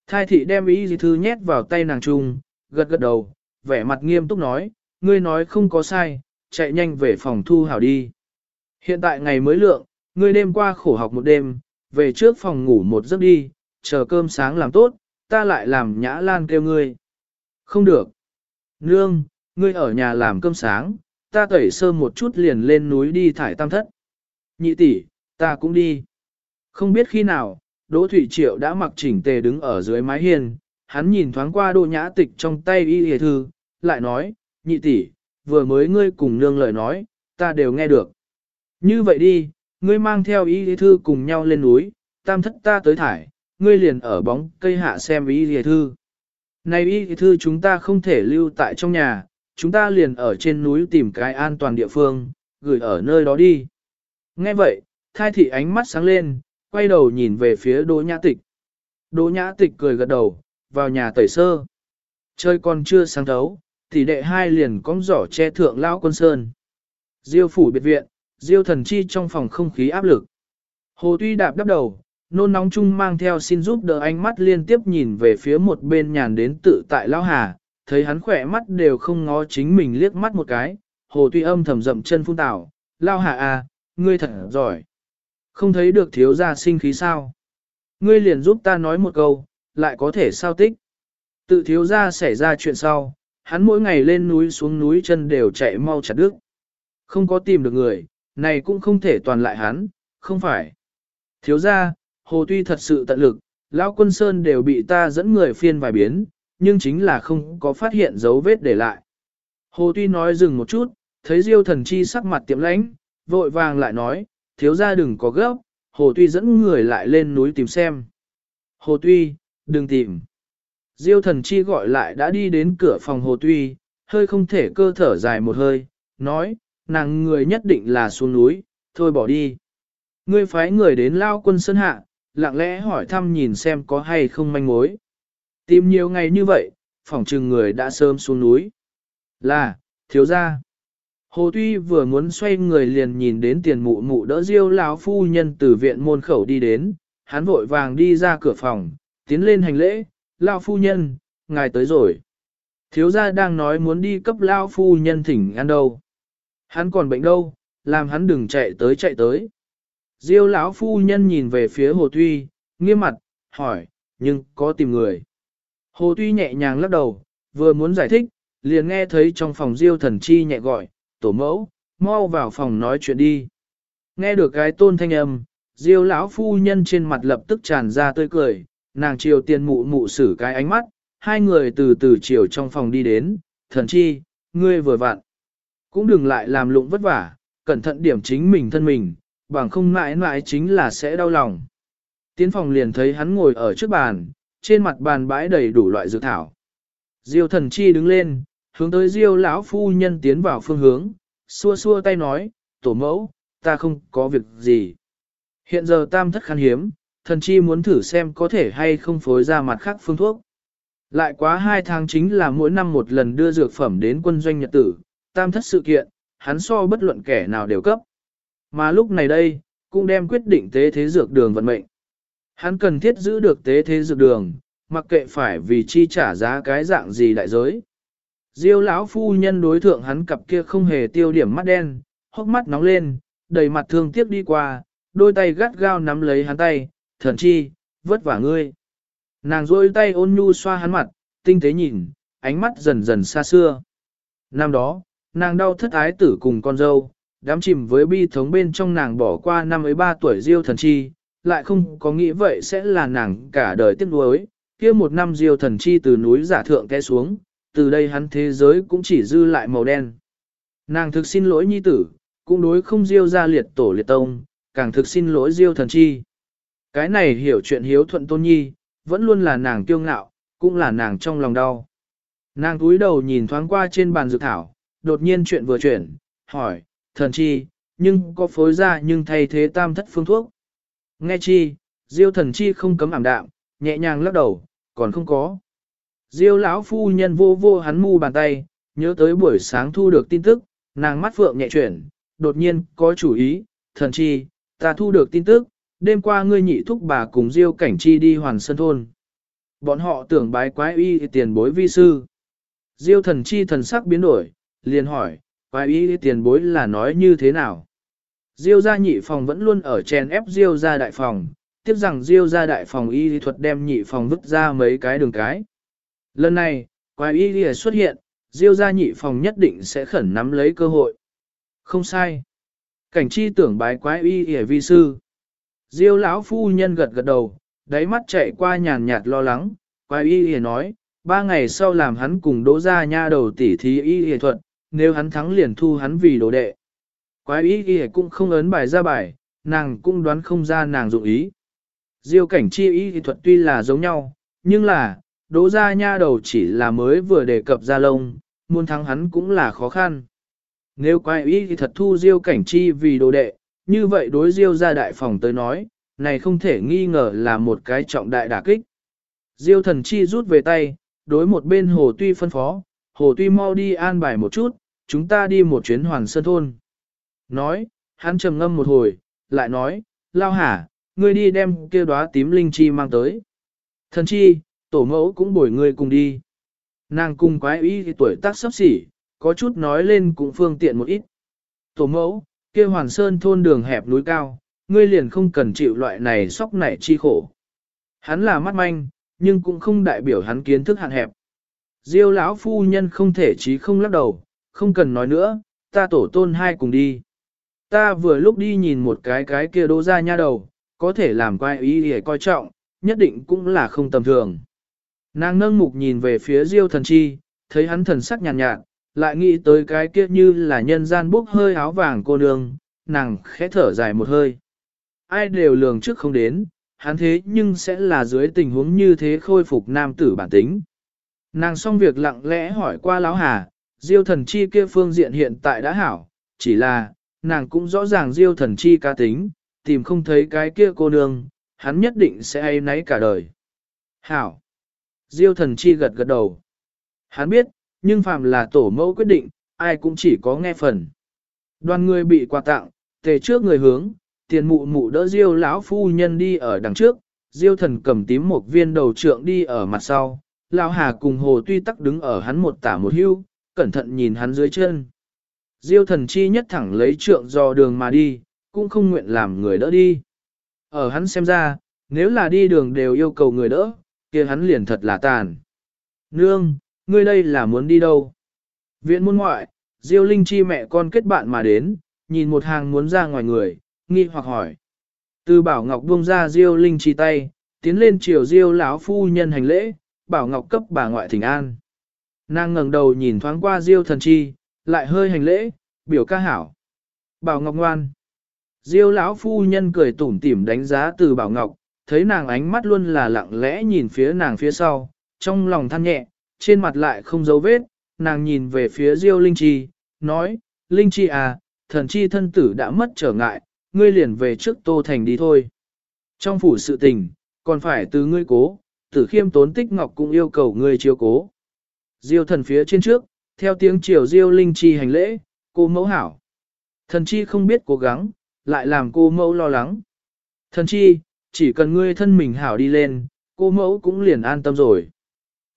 Thai thị đem ý gì thư nhét vào tay nàng trung, gật gật đầu, vẻ mặt nghiêm túc nói, ngươi nói không có sai, chạy nhanh về phòng thu hảo đi. Hiện tại ngày mới lượng, ngươi đêm qua khổ học một đêm, về trước phòng ngủ một giấc đi, chờ cơm sáng làm tốt, ta lại làm nhã lan kêu ngươi. Không được. Nương, ngươi ở nhà làm cơm sáng, ta tẩy sơ một chút liền lên núi đi thải tam thất. Nhị tỷ, ta cũng đi. Không biết khi nào, Đỗ Thủy Triệu đã mặc chỉnh tề đứng ở dưới mái hiên, hắn nhìn thoáng qua Đỗ nhã tịch trong tay y hề thư, lại nói, nhị tỷ, vừa mới ngươi cùng nương lời nói, ta đều nghe được. Như vậy đi, ngươi mang theo y hề thư cùng nhau lên núi, tam thất ta tới thải, ngươi liền ở bóng cây hạ xem y hề thư. Này y hề thư chúng ta không thể lưu tại trong nhà, chúng ta liền ở trên núi tìm cái an toàn địa phương, gửi ở nơi đó đi. Nghe vậy, thai thị ánh mắt sáng lên, quay đầu nhìn về phía đỗ nhã tịch. Đỗ nhã tịch cười gật đầu, vào nhà tẩy sơ. Chơi còn chưa sáng thấu, tỷ đệ hai liền cong giỏ che thượng lão quân sơn. Diêu phủ biệt viện, diêu thần chi trong phòng không khí áp lực. Hồ tuy đạp đắp đầu, nôn nóng chung mang theo xin giúp đỡ ánh mắt liên tiếp nhìn về phía một bên nhàn đến tự tại lão hà, thấy hắn khỏe mắt đều không ngó chính mình liếc mắt một cái, hồ tuy âm thầm rậm chân phun tảo, lao hà à, ngươi thật giỏi. Không thấy được thiếu gia sinh khí sao? Ngươi liền giúp ta nói một câu, lại có thể sao tích. Tự thiếu gia xảy ra chuyện sau, hắn mỗi ngày lên núi xuống núi chân đều chạy mau chặt đứt. Không có tìm được người, này cũng không thể toàn lại hắn, không phải. Thiếu gia, hồ tuy thật sự tận lực, lão quân sơn đều bị ta dẫn người phiên vài biến, nhưng chính là không có phát hiện dấu vết để lại. Hồ tuy nói dừng một chút, thấy diêu thần chi sắc mặt tiệm lãnh, vội vàng lại nói, thiếu ra đừng có gấp, hồ tuy dẫn người lại lên núi tìm xem. Hồ tuy, đừng tìm. Diêu thần chi gọi lại đã đi đến cửa phòng hồ tuy, hơi không thể cơ thở dài một hơi, nói, nàng người nhất định là xuống núi, thôi bỏ đi. Ngươi phái người đến lao quân sơn hạ, lặng lẽ hỏi thăm nhìn xem có hay không manh mối. Tìm nhiều ngày như vậy, phỏng chừng người đã sớm xuống núi. Là, thiếu gia. Hồ Tuy vừa muốn xoay người liền nhìn đến tiền mụ mụ đỡ diêu lão phu nhân từ viện môn khẩu đi đến, hắn vội vàng đi ra cửa phòng, tiến lên hành lễ, lão phu nhân, ngài tới rồi. Thiếu gia đang nói muốn đi cấp lão phu nhân thỉnh ăn đâu. Hắn còn bệnh đâu, làm hắn đừng chạy tới chạy tới. Diêu lão phu nhân nhìn về phía Hồ Tuy, nghiêm mặt, hỏi, nhưng có tìm người. Hồ Tuy nhẹ nhàng lắc đầu, vừa muốn giải thích, liền nghe thấy trong phòng Diêu thần chi nhẹ gọi, tổ mẫu, mau vào phòng nói chuyện đi. Nghe được cái tôn thanh âm, Diêu lão phu nhân trên mặt lập tức tràn ra tươi cười, nàng chiều tiền mụ mụ xử cái ánh mắt, hai người từ từ chiều trong phòng đi đến, thần chi, ngươi vừa vặn. Cũng đừng lại làm lụng vất vả, cẩn thận điểm chính mình thân mình, bằng không mãi mãi chính là sẽ đau lòng. Tiến phòng liền thấy hắn ngồi ở trước bàn, trên mặt bàn bãi đầy đủ loại dược thảo. Diêu thần chi đứng lên, hướng tới Diêu lão phu nhân tiến vào phương hướng, xua xua tay nói, tổ mẫu, ta không có việc gì. Hiện giờ tam thất khan hiếm, thần chi muốn thử xem có thể hay không phối ra mặt khác phương thuốc. Lại quá hai tháng chính là mỗi năm một lần đưa dược phẩm đến quân doanh nhật tử, tam thất sự kiện, hắn so bất luận kẻ nào đều cấp. Mà lúc này đây, cũng đem quyết định tế thế dược đường vận mệnh. Hắn cần thiết giữ được tế thế dược đường, mặc kệ phải vì chi trả giá cái dạng gì đại giới. Diêu lão phu nhân đối thượng hắn cặp kia không hề tiêu điểm mắt đen, hốc mắt nóng lên, đầy mặt thương tiếc đi qua, đôi tay gắt gao nắm lấy hắn tay, thần chi, vất vả ngươi. Nàng rôi tay ôn nhu xoa hắn mặt, tinh tế nhìn, ánh mắt dần dần xa xưa. Năm đó, nàng đau thất ái tử cùng con dâu, đám chìm với bi thống bên trong nàng bỏ qua năm ấy ba tuổi diêu thần chi, lại không có nghĩ vậy sẽ là nàng cả đời tiếc nuối. kia một năm diêu thần chi từ núi giả thượng té xuống, từ đây hắn thế giới cũng chỉ dư lại màu đen. Nàng thực xin lỗi nhi tử, cũng đối không diêu ra liệt tổ liệt tông, càng thực xin lỗi diêu thần chi. Cái này hiểu chuyện hiếu thuận tôn nhi, vẫn luôn là nàng kiêu ngạo, cũng là nàng trong lòng đau. Nàng cúi đầu nhìn thoáng qua trên bàn dược thảo, đột nhiên chuyện vừa chuyển, hỏi, thần chi, nhưng có phối ra nhưng thay thế tam thất phương thuốc. Nghe chi, diêu thần chi không cấm ảm đạm, nhẹ nhàng lắc đầu, còn không có. Diêu lão phu nhân vô vô hắn mu bàn tay, nhớ tới buổi sáng thu được tin tức, nàng mắt phượng nhẹ chuyển, đột nhiên có chủ ý, thần chi, ta thu được tin tức, đêm qua ngươi nhị thúc bà cùng Diêu cảnh chi đi hoàn sơn thôn. Bọn họ tưởng bái quái y tiền bối vi sư. Diêu thần chi thần sắc biến đổi, liền hỏi, quái y tiền bối là nói như thế nào? Diêu gia nhị phòng vẫn luôn ở chèn ép Diêu gia đại phòng, tiếp rằng Diêu gia đại phòng y thuật đem nhị phòng vứt ra mấy cái đường cái. Lần này, quái y lìa xuất hiện, diêu gia nhị phòng nhất định sẽ khẩn nắm lấy cơ hội. Không sai. Cảnh chi tưởng bái quái y lìa vi sư. Diêu lão phu nhân gật gật đầu, đáy mắt chạy qua nhàn nhạt lo lắng, quái y lìa nói, ba ngày sau làm hắn cùng đỗ gia nha đầu tỉ thí y lìa thuận, nếu hắn thắng liền thu hắn vì đồ đệ. Quái y lìa cũng không ấn bài ra bài, nàng cũng đoán không ra nàng dụng ý. Diêu cảnh chi y thuật tuy là giống nhau, nhưng là, đỗ gia nha đầu chỉ là mới vừa đề cập ra lông, muốn thắng hắn cũng là khó khăn. Nếu quay ý thì thật thu diêu cảnh chi vì đồ đệ, như vậy đối diêu gia đại phòng tới nói, này không thể nghi ngờ là một cái trọng đại đả kích. Diêu thần chi rút về tay, đối một bên hồ tuy phân phó, hồ tuy mau đi an bài một chút, chúng ta đi một chuyến hoàn sơn thôn. Nói, hắn trầm ngâm một hồi, lại nói, lao hả, ngươi đi đem kia đóa tím linh chi mang tới. Thần chi, tổ mẫu cũng bồi người cùng đi. Nàng cùng quái ý thì tuổi tác sắp xỉ, có chút nói lên cũng phương tiện một ít. Tổ mẫu, kia hoàn sơn thôn đường hẹp núi cao, ngươi liền không cần chịu loại này sóc nảy chi khổ. Hắn là mắt manh, nhưng cũng không đại biểu hắn kiến thức hạn hẹp. Diêu lão phu nhân không thể chí không lắc đầu, không cần nói nữa, ta tổ tôn hai cùng đi. Ta vừa lúc đi nhìn một cái cái kia đô ra nha đầu, có thể làm quay ý để coi trọng, nhất định cũng là không tầm thường. Nàng nâng mục nhìn về phía Diêu thần chi, thấy hắn thần sắc nhàn nhạt, nhạt, lại nghĩ tới cái kia như là nhân gian bốc hơi áo vàng cô nương, nàng khẽ thở dài một hơi. Ai đều lường trước không đến, hắn thế nhưng sẽ là dưới tình huống như thế khôi phục nam tử bản tính. Nàng xong việc lặng lẽ hỏi qua lão hà, diêu thần chi kia phương diện hiện tại đã hảo, chỉ là, nàng cũng rõ ràng diêu thần chi ca tính, tìm không thấy cái kia cô nương, hắn nhất định sẽ ai nấy cả đời. Hảo! Diêu thần chi gật gật đầu. Hắn biết, nhưng phàm là tổ mẫu quyết định, ai cũng chỉ có nghe phần. Đoàn người bị quà tặng, tề trước người hướng, tiền mụ mụ đỡ diêu lão phu nhân đi ở đằng trước, diêu thần cầm tím một viên đầu trượng đi ở mặt sau, lão hà cùng hồ tuy tắc đứng ở hắn một tả một hưu, cẩn thận nhìn hắn dưới chân. Diêu thần chi nhất thẳng lấy trượng do đường mà đi, cũng không nguyện làm người đỡ đi. Ở hắn xem ra, nếu là đi đường đều yêu cầu người đỡ, kia hắn liền thật là tàn. Nương, ngươi đây là muốn đi đâu? Viện môn ngoại, Diêu Linh Chi mẹ con kết bạn mà đến, nhìn một hàng muốn ra ngoài người, nghi hoặc hỏi. Từ Bảo Ngọc buông ra Diêu Linh Chi tay, tiến lên chiều Diêu lão phu nhân hành lễ, Bảo Ngọc cấp bà ngoại thỉnh an. Nàng ngẩng đầu nhìn thoáng qua Diêu thần chi, lại hơi hành lễ, biểu ca hảo. Bảo Ngọc ngoan. Diêu lão phu nhân cười tủm tỉm đánh giá từ Bảo Ngọc, thấy nàng ánh mắt luôn là lặng lẽ nhìn phía nàng phía sau, trong lòng than nhẹ, trên mặt lại không dấu vết, nàng nhìn về phía Diêu Linh Chi, nói, Linh Chi à, thần chi thân tử đã mất trở ngại, ngươi liền về trước Tô Thành đi thôi. Trong phủ sự tình, còn phải từ ngươi cố, tử khiêm tốn tích ngọc cũng yêu cầu ngươi chiếu cố. Diêu thần phía trên trước, theo tiếng chiều Diêu Linh Chi hành lễ, cô mẫu hảo. Thần chi không biết cố gắng, lại làm cô mẫu lo lắng. Thần chi, chỉ cần ngươi thân mình hảo đi lên, cô mẫu cũng liền an tâm rồi.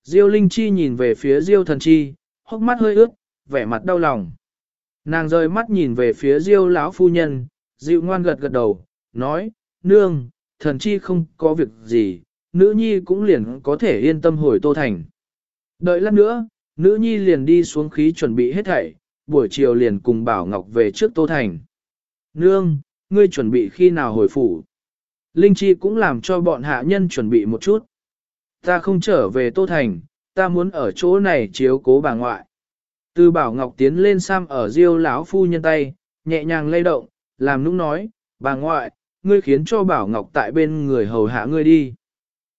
Diêu Linh Chi nhìn về phía Diêu thần chi, hốc mắt hơi ướt, vẻ mặt đau lòng. Nàng rơi mắt nhìn về phía Diêu lão phu nhân, dịu ngoan gật gật đầu, nói, nương, thần chi không có việc gì, nữ nhi cũng liền có thể yên tâm hồi Tô Thành. Đợi lát nữa, nữ nhi liền đi xuống khí chuẩn bị hết thảy, buổi chiều liền cùng Bảo Ngọc về trước Tô Thành. Nương, ngươi chuẩn bị khi nào hồi phủ? Linh Chi cũng làm cho bọn hạ nhân chuẩn bị một chút. Ta không trở về Tô Thành, ta muốn ở chỗ này chiếu cố bà ngoại. Từ Bảo Ngọc tiến lên Sam ở Diêu lão phu nhân tay, nhẹ nhàng lay động, làm nũng nói, bà ngoại, ngươi khiến cho Bảo Ngọc tại bên người hầu hạ ngươi đi.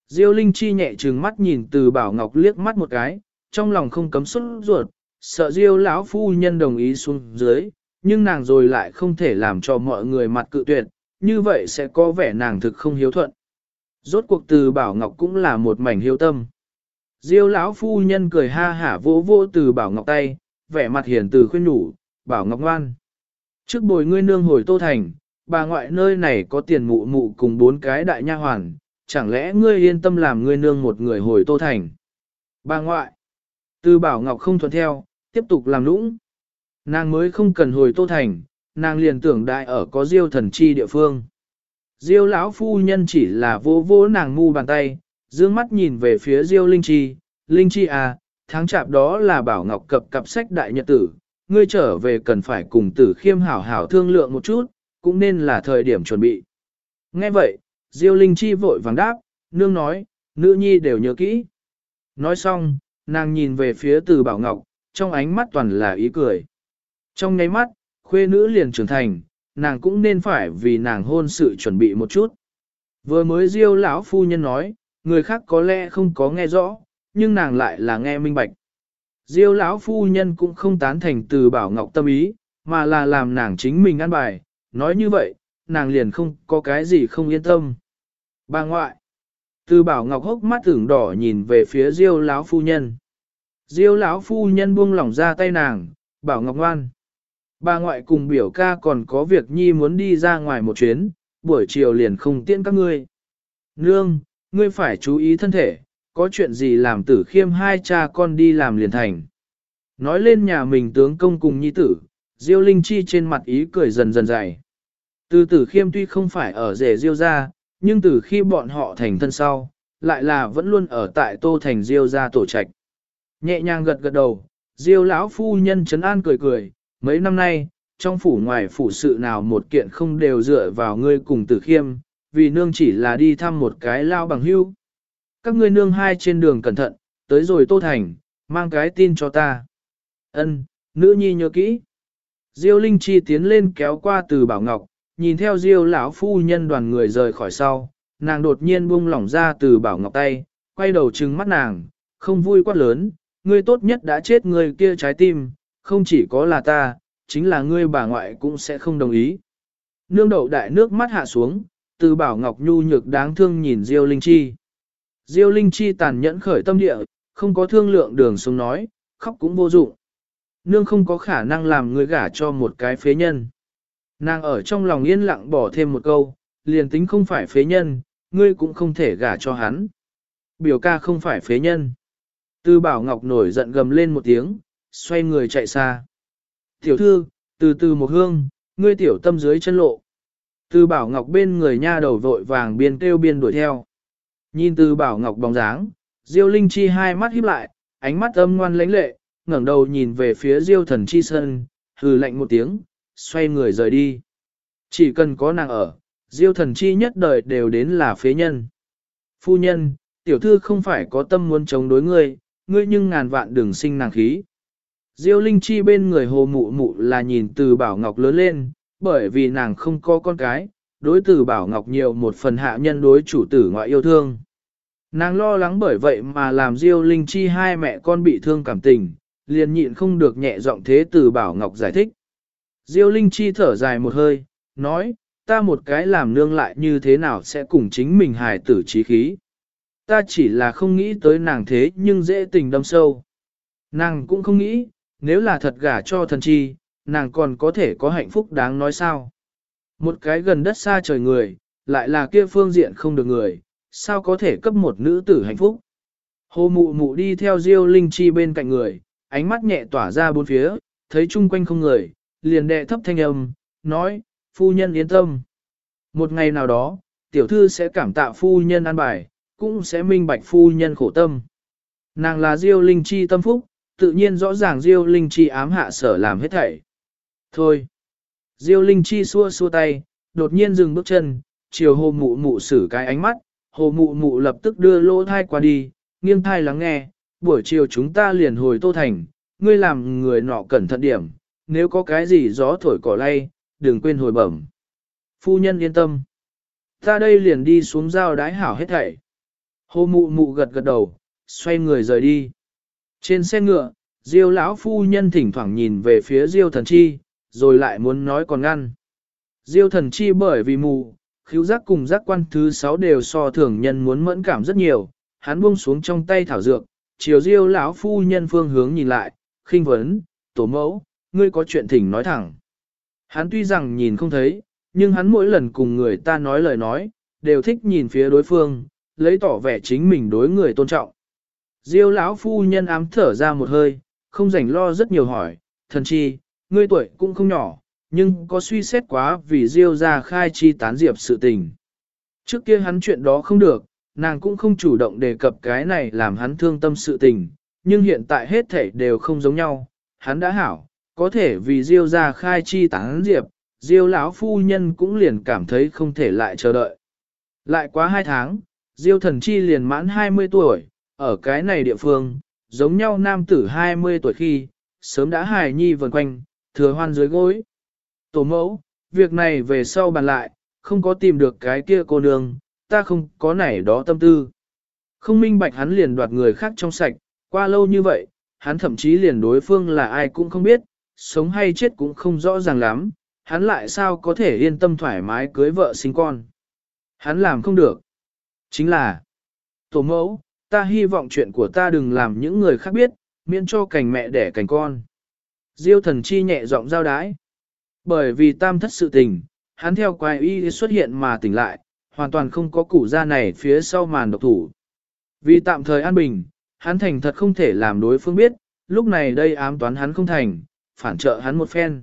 Diêu Linh Chi nhẹ trừng mắt nhìn từ Bảo Ngọc liếc mắt một cái, trong lòng không cấm xuất ruột, sợ Diêu lão phu nhân đồng ý xuống dưới, nhưng nàng rồi lại không thể làm cho mọi người mặt cự tuyệt, như vậy sẽ có vẻ nàng thực không hiếu thuận. Rốt cuộc từ Bảo Ngọc cũng là một mảnh hiếu tâm. Diêu lão phu nhân cười ha hả vỗ vỗ từ Bảo Ngọc tay, vẻ mặt hiền từ khuyên nhủ, Bảo Ngọc ngoan. Trước bồi ngươi nương hồi Tô Thành, bà ngoại nơi này có tiền mụ mụ cùng bốn cái đại nha hoàn, chẳng lẽ ngươi yên tâm làm ngươi nương một người hồi Tô Thành. Bà ngoại, từ Bảo Ngọc không thuận theo, tiếp tục làm lũng. Nàng mới không cần hồi Tô Thành, nàng liền tưởng đại ở có diêu thần chi địa phương. Diêu lão phu nhân chỉ là vô vô nàng ngu bàn tay, dương mắt nhìn về phía Diêu Linh Chi, Linh Chi à, tháng chạp đó là bảo ngọc cập cặp sách đại nhật tử, ngươi trở về cần phải cùng tử khiêm hảo hảo thương lượng một chút, cũng nên là thời điểm chuẩn bị. Nghe vậy, Diêu Linh Chi vội vàng đáp, nương nói, nữ nhi đều nhớ kỹ. Nói xong, nàng nhìn về phía từ bảo ngọc, trong ánh mắt toàn là ý cười. Trong nháy mắt, khuê nữ liền trưởng thành, nàng cũng nên phải vì nàng hôn sự chuẩn bị một chút. Vừa mới Diêu lão phu nhân nói, người khác có lẽ không có nghe rõ, nhưng nàng lại là nghe minh bạch. Diêu lão phu nhân cũng không tán thành từ bảo ngọc tâm ý, mà là làm nàng chính mình ăn bài, nói như vậy, nàng liền không có cái gì không yên tâm. Bà ngoại, từ bảo ngọc hốc mắt tưởng đỏ nhìn về phía diêu lão phu nhân. Diêu lão phu nhân buông lỏng ra tay nàng, bảo ngọc ngoan. Bà ngoại cùng biểu ca còn có việc nhi muốn đi ra ngoài một chuyến, buổi chiều liền không tiễn các ngươi. Nương, ngươi phải chú ý thân thể, có chuyện gì làm tử khiêm hai cha con đi làm liền thành. Nói lên nhà mình tướng công cùng nhi tử, Diêu Linh Chi trên mặt ý cười dần dần dày. Từ tử khiêm tuy không phải ở rể Diêu ra, nhưng từ khi bọn họ thành thân sau, lại là vẫn luôn ở tại tô thành Diêu ra tổ trạch. Nhẹ nhàng gật gật đầu, Diêu lão phu nhân trấn an cười cười, mấy năm nay, trong phủ ngoài phủ sự nào một kiện không đều dựa vào ngươi cùng tử khiêm, vì nương chỉ là đi thăm một cái lao bằng hưu. Các ngươi nương hai trên đường cẩn thận, tới rồi Tô Thành, mang cái tin cho ta. Ân, nữ nhi nhớ kỹ. Diêu Linh Chi tiến lên kéo qua từ Bảo Ngọc, nhìn theo Diêu lão phu nhân đoàn người rời khỏi sau, nàng đột nhiên buông lỏng ra từ Bảo Ngọc tay, quay đầu trừng mắt nàng, không vui quá lớn, ngươi tốt nhất đã chết người kia trái tim, không chỉ có là ta, chính là ngươi bà ngoại cũng sẽ không đồng ý. Nương đậu đại nước mắt hạ xuống, từ Bảo Ngọc nhu nhược đáng thương nhìn Diêu Linh Chi. Diêu Linh Chi tàn nhẫn khởi tâm địa, không có thương lượng đường sống nói, khóc cũng vô dụng. Nương không có khả năng làm người gả cho một cái phế nhân. Nàng ở trong lòng yên lặng bỏ thêm một câu, liền tính không phải phế nhân, ngươi cũng không thể gả cho hắn. Biểu ca không phải phế nhân. Tư Bảo Ngọc nổi giận gầm lên một tiếng, xoay người chạy xa. Tiểu thư, từ từ một hương, ngươi tiểu tâm dưới chân lộ. Từ Bảo Ngọc bên người nha đầu vội vàng biên kêu biên đuổi theo. Nhìn Từ Bảo Ngọc bóng dáng, Diêu Linh Chi hai mắt híp lại, ánh mắt âm ngoan lãnh lệ, ngẩng đầu nhìn về phía Diêu Thần Chi Sơn, hừ lạnh một tiếng, xoay người rời đi. Chỉ cần có nàng ở, Diêu Thần Chi nhất đời đều đến là phế nhân. Phu nhân, tiểu thư không phải có tâm muốn chống đối ngươi, ngươi nhưng ngàn vạn đừng sinh nàng khí. Diêu Linh Chi bên người hồ mụ mụ là nhìn từ Bảo Ngọc lớn lên, bởi vì nàng không có con cái, đối từ Bảo Ngọc nhiều một phần hạ nhân đối chủ tử ngoại yêu thương. Nàng lo lắng bởi vậy mà làm Diêu Linh Chi hai mẹ con bị thương cảm tình, liền nhịn không được nhẹ giọng thế từ Bảo Ngọc giải thích. Diêu Linh Chi thở dài một hơi, nói, ta một cái làm nương lại như thế nào sẽ cùng chính mình hài tử trí khí. Ta chỉ là không nghĩ tới nàng thế nhưng dễ tình đâm sâu. Nàng cũng không nghĩ, nếu là thật gả cho thần chi, nàng còn có thể có hạnh phúc đáng nói sao. Một cái gần đất xa trời người, lại là kia phương diện không được người, sao có thể cấp một nữ tử hạnh phúc. Hồ mụ mụ đi theo Diêu Linh Chi bên cạnh người, ánh mắt nhẹ tỏa ra bốn phía, thấy chung quanh không người, liền đệ thấp thanh âm, nói, phu nhân yên tâm. Một ngày nào đó, tiểu thư sẽ cảm tạ phu nhân an bài, cũng sẽ minh bạch phu nhân khổ tâm. Nàng là Diêu Linh Chi tâm phúc, tự nhiên rõ ràng Diêu Linh Chi ám hạ sở làm hết thảy. Thôi. Diêu Linh Chi xua xua tay, đột nhiên dừng bước chân, chiều hồ mụ mụ xử cái ánh mắt, hồ mụ mụ lập tức đưa lỗ thai qua đi, nghiêng thai lắng nghe, buổi chiều chúng ta liền hồi Tô Thành, ngươi làm người nọ cẩn thận điểm, nếu có cái gì gió thổi cỏ lay, đừng quên hồi bẩm. Phu nhân yên tâm. Ta đây liền đi xuống giao đái hảo hết thảy. Hồ mụ mụ gật gật đầu, xoay người rời đi. Trên xe ngựa, Diêu lão phu nhân thỉnh thoảng nhìn về phía Diêu thần chi, rồi lại muốn nói còn ngăn. Diêu thần chi bởi vì mù, khiếu giác cùng giác quan thứ sáu đều so thường nhân muốn mẫn cảm rất nhiều, hắn buông xuống trong tay thảo dược, chiều Diêu lão phu nhân phương hướng nhìn lại, khinh vấn, tổ mẫu, ngươi có chuyện thỉnh nói thẳng. Hắn tuy rằng nhìn không thấy, nhưng hắn mỗi lần cùng người ta nói lời nói, đều thích nhìn phía đối phương, lấy tỏ vẻ chính mình đối người tôn trọng. Diêu lão phu nhân ám thở ra một hơi, không rảnh lo rất nhiều hỏi, thần chi, ngươi tuổi cũng không nhỏ, nhưng có suy xét quá vì Diêu ra khai chi tán diệp sự tình. Trước kia hắn chuyện đó không được, nàng cũng không chủ động đề cập cái này làm hắn thương tâm sự tình, nhưng hiện tại hết thể đều không giống nhau, hắn đã hảo, có thể vì Diêu ra khai chi tán diệp, Diêu lão phu nhân cũng liền cảm thấy không thể lại chờ đợi. Lại quá hai tháng, Diêu thần chi liền mãn 20 tuổi, ở cái này địa phương, giống nhau nam tử 20 tuổi khi, sớm đã hài nhi vần quanh, thừa hoan dưới gối. Tổ mẫu, việc này về sau bàn lại, không có tìm được cái kia cô nương, ta không có nảy đó tâm tư. Không minh bạch hắn liền đoạt người khác trong sạch, qua lâu như vậy, hắn thậm chí liền đối phương là ai cũng không biết, sống hay chết cũng không rõ ràng lắm, hắn lại sao có thể yên tâm thoải mái cưới vợ sinh con. Hắn làm không được. Chính là, tổ mẫu, ta hy vọng chuyện của ta đừng làm những người khác biết, miễn cho cành mẹ đẻ cành con. Diêu thần chi nhẹ giọng giao đái. Bởi vì tam thất sự tình, hắn theo quái y xuất hiện mà tỉnh lại, hoàn toàn không có củ ra này phía sau màn độc thủ. Vì tạm thời an bình, hắn thành thật không thể làm đối phương biết, lúc này đây ám toán hắn không thành, phản trợ hắn một phen.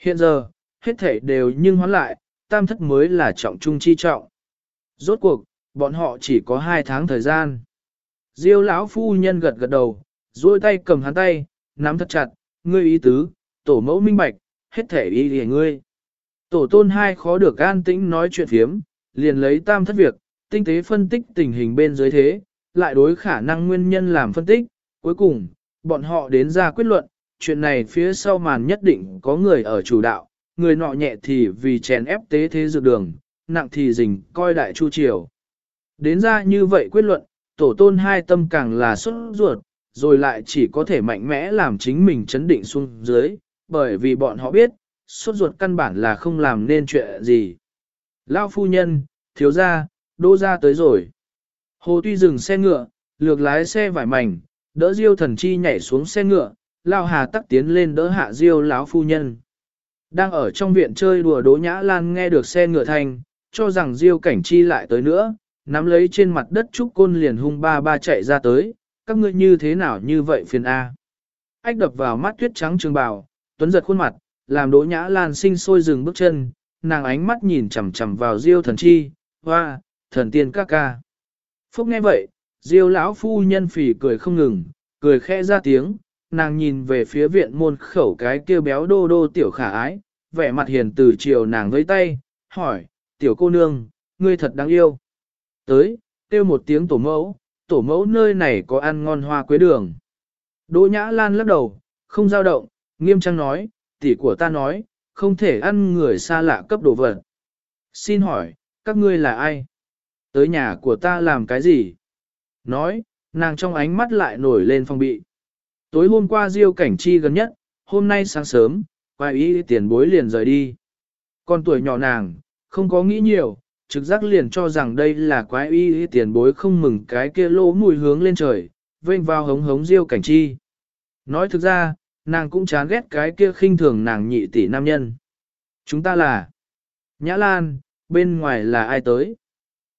Hiện giờ, hết thể đều nhưng hoán lại, tam thất mới là trọng trung chi trọng. Rốt cuộc, bọn họ chỉ có hai tháng thời gian. Diêu lão phu nhân gật gật đầu, duỗi tay cầm hắn tay, nắm thật chặt, ngươi ý tứ, tổ mẫu minh bạch, hết thể ý để ngươi. Tổ tôn hai khó được an tĩnh nói chuyện phiếm, liền lấy tam thất việc, tinh tế phân tích tình hình bên dưới thế, lại đối khả năng nguyên nhân làm phân tích, cuối cùng, bọn họ đến ra quyết luận, chuyện này phía sau màn nhất định có người ở chủ đạo, người nọ nhẹ thì vì chèn ép tế thế dược đường, nặng thì dình coi đại chu triều. Đến ra như vậy quyết luận, tổ tôn hai tâm càng là xuất ruột, rồi lại chỉ có thể mạnh mẽ làm chính mình chấn định xuống dưới, bởi vì bọn họ biết, xuất ruột căn bản là không làm nên chuyện gì. Lao phu nhân, thiếu gia, đô gia tới rồi. Hồ Tuy dừng xe ngựa, lược lái xe vải mảnh, đỡ Diêu thần chi nhảy xuống xe ngựa, Lao Hà tắc tiến lên đỡ hạ Diêu lão phu nhân. Đang ở trong viện chơi đùa đố Nhã Lan nghe được xe ngựa thành, cho rằng Diêu cảnh chi lại tới nữa, nắm lấy trên mặt đất trúc côn liền hung ba ba chạy ra tới, các ngươi như thế nào như vậy phiền A. Ách đập vào mắt tuyết trắng trường bào, tuấn giật khuôn mặt, làm Đỗ Nhã Lan sinh sôi dừng bước chân, nàng ánh mắt nhìn chằm chằm vào Diêu thần chi, hoa, thần tiên ca ca. Phúc nghe vậy, Diêu lão phu nhân phỉ cười không ngừng, cười khẽ ra tiếng, nàng nhìn về phía viện môn khẩu cái kia béo đô đô tiểu khả ái, vẻ mặt hiền từ chiều nàng với tay, hỏi, tiểu cô nương, ngươi thật đáng yêu. Tới, kêu một tiếng tổ mẫu, tổ mẫu nơi này có ăn ngon hoa quế đường. Đỗ Nhã Lan lắc đầu, không dao động, nghiêm trang nói, tỷ của ta nói, không thể ăn người xa lạ cấp đồ vật. Xin hỏi, các ngươi là ai? Tới nhà của ta làm cái gì? Nói, nàng trong ánh mắt lại nổi lên phong bị. Tối hôm qua Diêu Cảnh Chi gần nhất, hôm nay sáng sớm, quay ý tiền bối liền rời đi. Con tuổi nhỏ nàng, không có nghĩ nhiều, trực giác liền cho rằng đây là quái y tiền bối không mừng cái kia lỗ mùi hướng lên trời, vênh vào hống hống Diêu Cảnh Chi. Nói thực ra, nàng cũng chán ghét cái kia khinh thường nàng nhị tỷ nam nhân. Chúng ta là Nhã Lan, bên ngoài là ai tới?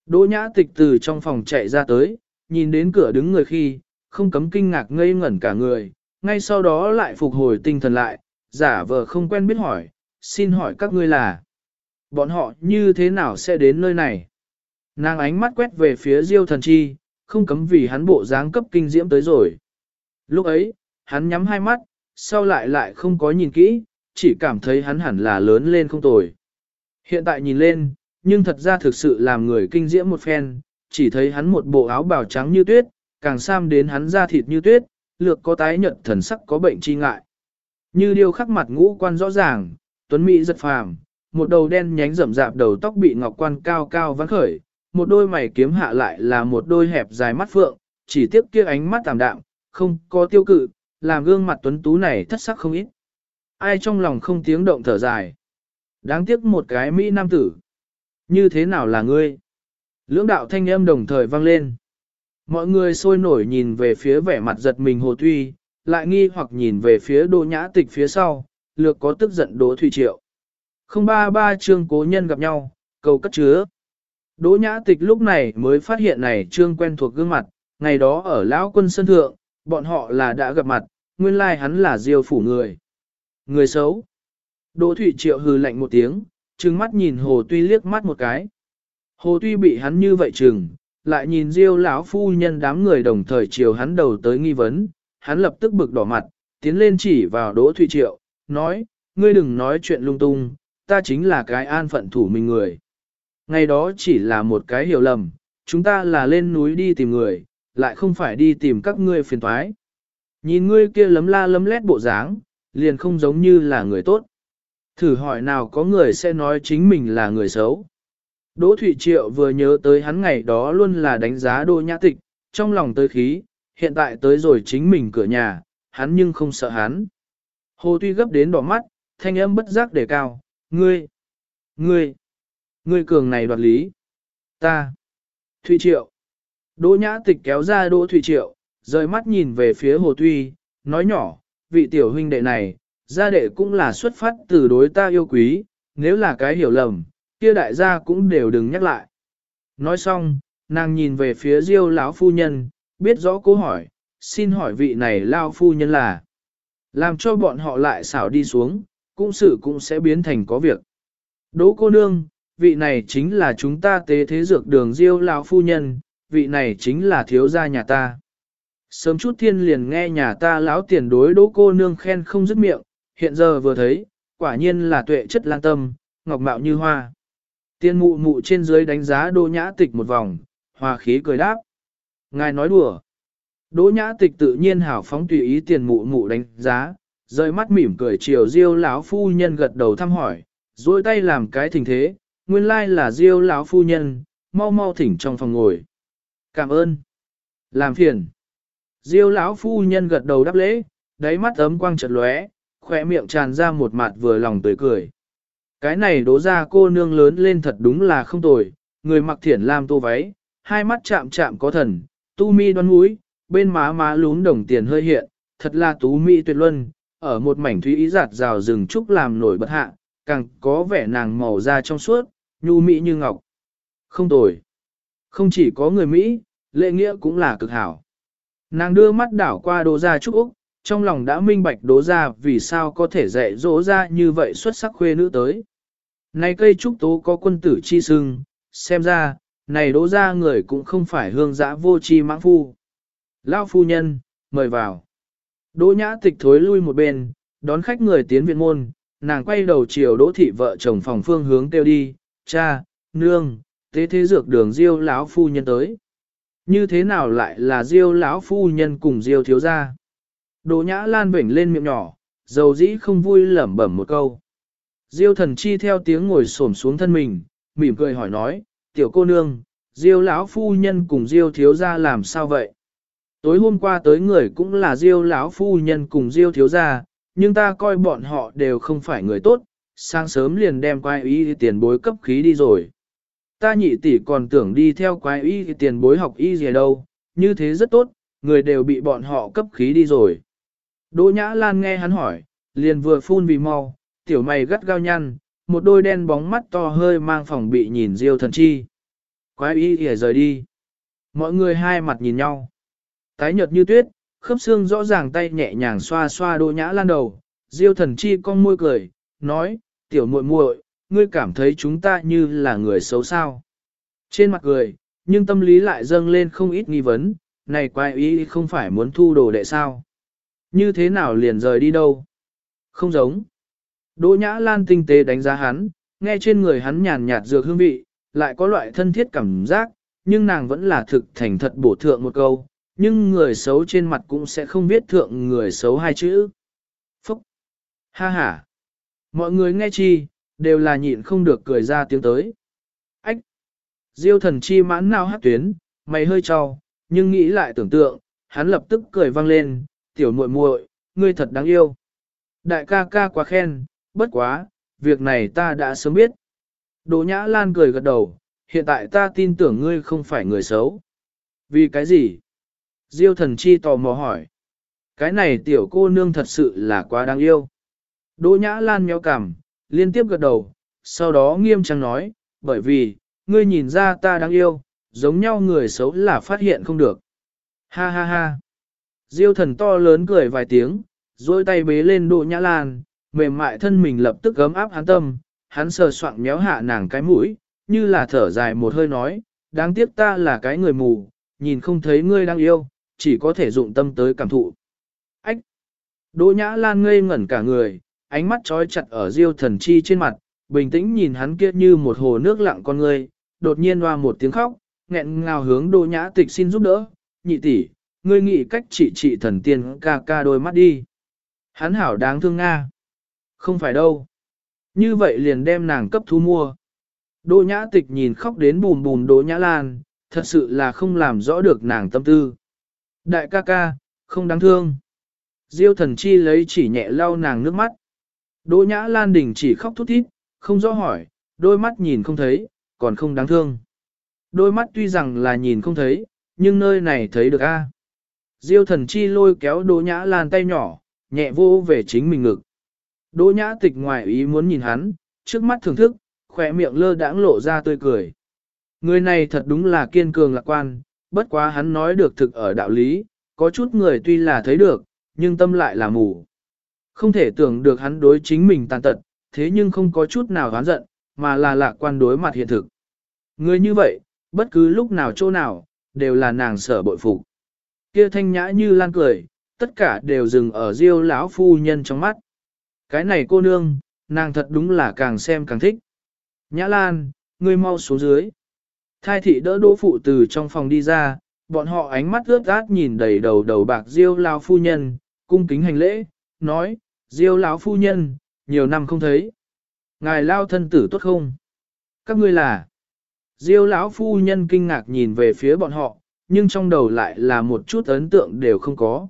Đỗ nhã tịch từ trong phòng chạy ra tới, nhìn đến cửa đứng người khi, không cấm kinh ngạc ngây ngẩn cả người, ngay sau đó lại phục hồi tinh thần lại, giả vờ không quen biết hỏi, xin hỏi các ngươi là, bọn họ như thế nào sẽ đến nơi này? Nàng ánh mắt quét về phía Diêu thần chi, không cấm vì hắn bộ dáng cấp kinh diễm tới rồi. Lúc ấy, hắn nhắm hai mắt, sau lại lại không có nhìn kỹ, chỉ cảm thấy hắn hẳn là lớn lên không tồi. Hiện tại nhìn lên, nhưng thật ra thực sự làm người kinh diễm một phen, chỉ thấy hắn một bộ áo bào trắng như tuyết, càng sam đến hắn da thịt như tuyết, lược có tái nhợt thần sắc có bệnh chi ngại. Như điều khắc mặt ngũ quan rõ ràng, tuấn mỹ rất phàm, một đầu đen nhánh rậm rạp đầu tóc bị ngọc quan cao cao vắn khởi, một đôi mày kiếm hạ lại là một đôi hẹp dài mắt phượng, chỉ tiếp kia ánh mắt tạm đạm, không có tiêu cự, làm gương mặt tuấn tú này thất sắc không ít. Ai trong lòng không tiếng động thở dài. Đáng tiếc một cái Mỹ nam tử. Như thế nào là ngươi? Lưỡng đạo thanh âm đồng thời vang lên. Mọi người sôi nổi nhìn về phía vẻ mặt giật mình hồ tuy, lại nghi hoặc nhìn về phía đỗ nhã tịch phía sau, lược có tức giận đỗ thủy triệu. Không ba ba trương cố nhân gặp nhau, cầu cất chứa. Đỗ nhã tịch lúc này mới phát hiện này trương quen thuộc gương mặt, ngày đó ở lão quân sân thượng, bọn họ là đã gặp mặt, nguyên lai hắn là diêu phủ người. Người xấu. Đỗ thủy triệu hừ lạnh một tiếng, trừng mắt nhìn hồ tuy liếc mắt một cái. Hồ tuy bị hắn như vậy trừng, lại nhìn diêu lão phu nhân đám người đồng thời chiều hắn đầu tới nghi vấn, hắn lập tức bực đỏ mặt, tiến lên chỉ vào Đỗ Thụy Triệu, nói, ngươi đừng nói chuyện lung tung, ta chính là cái an phận thủ mình người. Ngày đó chỉ là một cái hiểu lầm, chúng ta là lên núi đi tìm người, lại không phải đi tìm các ngươi phiền toái. Nhìn ngươi kia lấm la lấm lét bộ dáng, liền không giống như là người tốt. Thử hỏi nào có người sẽ nói chính mình là người xấu. Đỗ Thụy Triệu vừa nhớ tới hắn ngày đó luôn là đánh giá đô nhã tịch, trong lòng tới khí, hiện tại tới rồi chính mình cửa nhà, hắn nhưng không sợ hắn. Hồ tuy gấp đến đỏ mắt, thanh âm bất giác đề cao, ngươi, ngươi, ngươi cường này đoạt lý, ta, Thụy Triệu. Đỗ nhã tịch kéo ra Đỗ Thụy Triệu, rời mắt nhìn về phía Hồ Tuy, nói nhỏ, vị tiểu huynh đệ này, gia đệ cũng là xuất phát từ đối ta yêu quý, nếu là cái hiểu lầm, kia đại gia cũng đều đừng nhắc lại. Nói xong, nàng nhìn về phía diêu lão phu nhân, biết rõ câu hỏi, xin hỏi vị này lao phu nhân là, làm cho bọn họ lại xảo đi xuống, cũng sự cũng sẽ biến thành có việc. Đỗ cô nương, vị này chính là chúng ta tế thế dược đường diêu lão phu nhân, vị này chính là thiếu gia nhà ta. Sớm chút thiên liền nghe nhà ta lão tiền đối đỗ cô nương khen không dứt miệng, hiện giờ vừa thấy, quả nhiên là tuệ chất lan tâm, ngọc mạo như hoa. Tiên mụ mụ trên dưới đánh giá đỗ nhã tịch một vòng, hòa khí cười đáp. Ngài nói đùa. Đỗ nhã tịch tự nhiên hảo phóng tùy ý tiền mụ mụ đánh giá, rời mắt mỉm cười chiều Diêu lão phu nhân gật đầu thăm hỏi, duỗi tay làm cái thình thế, nguyên lai là Diêu lão phu nhân, mau mau thỉnh trong phòng ngồi. Cảm ơn. Làm phiền. Diêu lão phu nhân gật đầu đáp lễ, đáy mắt ấm quang chợt lóe, khỏe miệng tràn ra một mặt vừa lòng tươi cười. Cái này đố ra cô nương lớn lên thật đúng là không tồi, người mặc thiển lam tô váy, hai mắt chạm chạm có thần, tu mi đoan mũi, bên má má lún đồng tiền hơi hiện, thật là tú mỹ tuyệt luân, ở một mảnh thúy ý giạt rào rừng trúc làm nổi bật hạ, càng có vẻ nàng màu da trong suốt, nhu mỹ như ngọc. Không tồi. Không chỉ có người Mỹ, lệ nghĩa cũng là cực hảo. Nàng đưa mắt đảo qua đố gia trúc Úc, trong lòng đã minh bạch đố gia vì sao có thể dạy dỗ ra như vậy xuất sắc khuê nữ tới. Này cây trúc tố có quân tử chi sưng, xem ra, này đố gia người cũng không phải hương giã vô chi mãng phu. Lao phu nhân, mời vào. Đỗ nhã tịch thối lui một bên, đón khách người tiến viện môn, nàng quay đầu chiều đỗ thị vợ chồng phòng phương hướng kêu đi, cha, nương, thế thế dược đường diêu lão phu nhân tới. Như thế nào lại là diêu lão phu nhân cùng diêu thiếu gia? Đỗ nhã lan vểnh lên miệng nhỏ, dầu dĩ không vui lẩm bẩm một câu. Diêu thần chi theo tiếng ngồi xổm xuống thân mình, mỉm cười hỏi nói, tiểu cô nương, diêu lão phu nhân cùng diêu thiếu gia làm sao vậy? Tối hôm qua tới người cũng là diêu lão phu nhân cùng diêu thiếu gia, nhưng ta coi bọn họ đều không phải người tốt, sáng sớm liền đem quái y tiền bối cấp khí đi rồi. Ta nhị tỷ còn tưởng đi theo quái y tiền bối học y gì đâu, như thế rất tốt, người đều bị bọn họ cấp khí đi rồi. Đỗ Nhã Lan nghe hắn hỏi, liền vừa phun vì mau, tiểu mày gắt gao nhăn, một đôi đen bóng mắt to hơi mang phòng bị nhìn Diêu thần chi. Quái y ỉa rời đi. Mọi người hai mặt nhìn nhau. Tái nhợt như tuyết, khớp xương rõ ràng tay nhẹ nhàng xoa xoa Đỗ Nhã Lan đầu. Diêu thần chi con môi cười, nói, tiểu muội muội, ngươi cảm thấy chúng ta như là người xấu sao. Trên mặt cười, nhưng tâm lý lại dâng lên không ít nghi vấn, này quái ý không phải muốn thu đồ đệ sao. Như thế nào liền rời đi đâu? Không giống. Đỗ Nhã Lan tinh tế đánh giá hắn, nghe trên người hắn nhàn nhạt dược hương vị, lại có loại thân thiết cảm giác, nhưng nàng vẫn là thực thành thật bổ thượng một câu, nhưng người xấu trên mặt cũng sẽ không viết thượng người xấu hai chữ. Phúc! Ha ha! Mọi người nghe chi, đều là nhịn không được cười ra tiếng tới. Ách! Diêu thần chi mãn nào hát tuyến, mày hơi cho, nhưng nghĩ lại tưởng tượng, hắn lập tức cười vang lên, tiểu muội muội, ngươi thật đáng yêu. Đại ca ca quá khen, bất quá, việc này ta đã sớm biết. Đỗ Nhã Lan cười gật đầu, hiện tại ta tin tưởng ngươi không phải người xấu. Vì cái gì? Diêu thần chi tò mò hỏi. Cái này tiểu cô nương thật sự là quá đáng yêu. Đỗ Nhã Lan méo cằm, liên tiếp gật đầu, sau đó nghiêm trang nói, bởi vì, ngươi nhìn ra ta đáng yêu, giống nhau người xấu là phát hiện không được. Ha ha ha. Diêu thần to lớn cười vài tiếng, duỗi tay bế lên Đỗ Nhã Lan, mềm mại thân mình lập tức gấm áp hắn tâm, hắn sờ soạng méo hạ nàng cái mũi, như là thở dài một hơi nói, đáng tiếc ta là cái người mù, nhìn không thấy ngươi đang yêu, chỉ có thể dụng tâm tới cảm thụ. Ách! Đỗ Nhã Lan ngây ngẩn cả người, ánh mắt trói chặt ở Diêu thần chi trên mặt, bình tĩnh nhìn hắn kia như một hồ nước lặng con người, đột nhiên hoa một tiếng khóc, nghẹn ngào hướng Đỗ Nhã Tịch xin giúp đỡ, nhị tỷ, ngươi nghĩ cách trị trị thần tiên ca ca đôi mắt đi. Hắn hảo đáng thương Nga. Không phải đâu. Như vậy liền đem nàng cấp thu mua. Đỗ nhã tịch nhìn khóc đến bùm bùm đỗ nhã lan, thật sự là không làm rõ được nàng tâm tư. Đại ca ca, không đáng thương. Diêu thần chi lấy chỉ nhẹ lau nàng nước mắt. Đỗ nhã lan đình chỉ khóc thút thít, không rõ hỏi, đôi mắt nhìn không thấy, còn không đáng thương. Đôi mắt tuy rằng là nhìn không thấy, nhưng nơi này thấy được a. Diêu thần chi lôi kéo Đỗ Nhã Lan tay nhỏ, nhẹ vô về chính mình ngực. Đỗ Nhã tịch ngoài ý muốn nhìn hắn, trước mắt thưởng thức, khỏe miệng lơ đãng lộ ra tươi cười. Người này thật đúng là kiên cường lạc quan, bất quá hắn nói được thực ở đạo lý, có chút người tuy là thấy được, nhưng tâm lại là mù. Không thể tưởng được hắn đối chính mình tàn tật, thế nhưng không có chút nào hán giận, mà là lạc quan đối mặt hiện thực. Người như vậy, bất cứ lúc nào chỗ nào, đều là nàng sở bội phục. Kia thanh nhã như lan cười, tất cả đều dừng ở diêu lão phu nhân trong mắt. Cái này cô nương, nàng thật đúng là càng xem càng thích. Nhã lan, ngươi mau xuống dưới. Thai thị đỡ đỗ phụ từ trong phòng đi ra, bọn họ ánh mắt ướt át nhìn đầy đầu đầu bạc diêu lão phu nhân, cung kính hành lễ, nói, Diêu lão phu nhân, nhiều năm không thấy. Ngài lao thân tử tốt không? Các ngươi là? Diêu lão phu nhân kinh ngạc nhìn về phía bọn họ, nhưng trong đầu lại là một chút ấn tượng đều không có.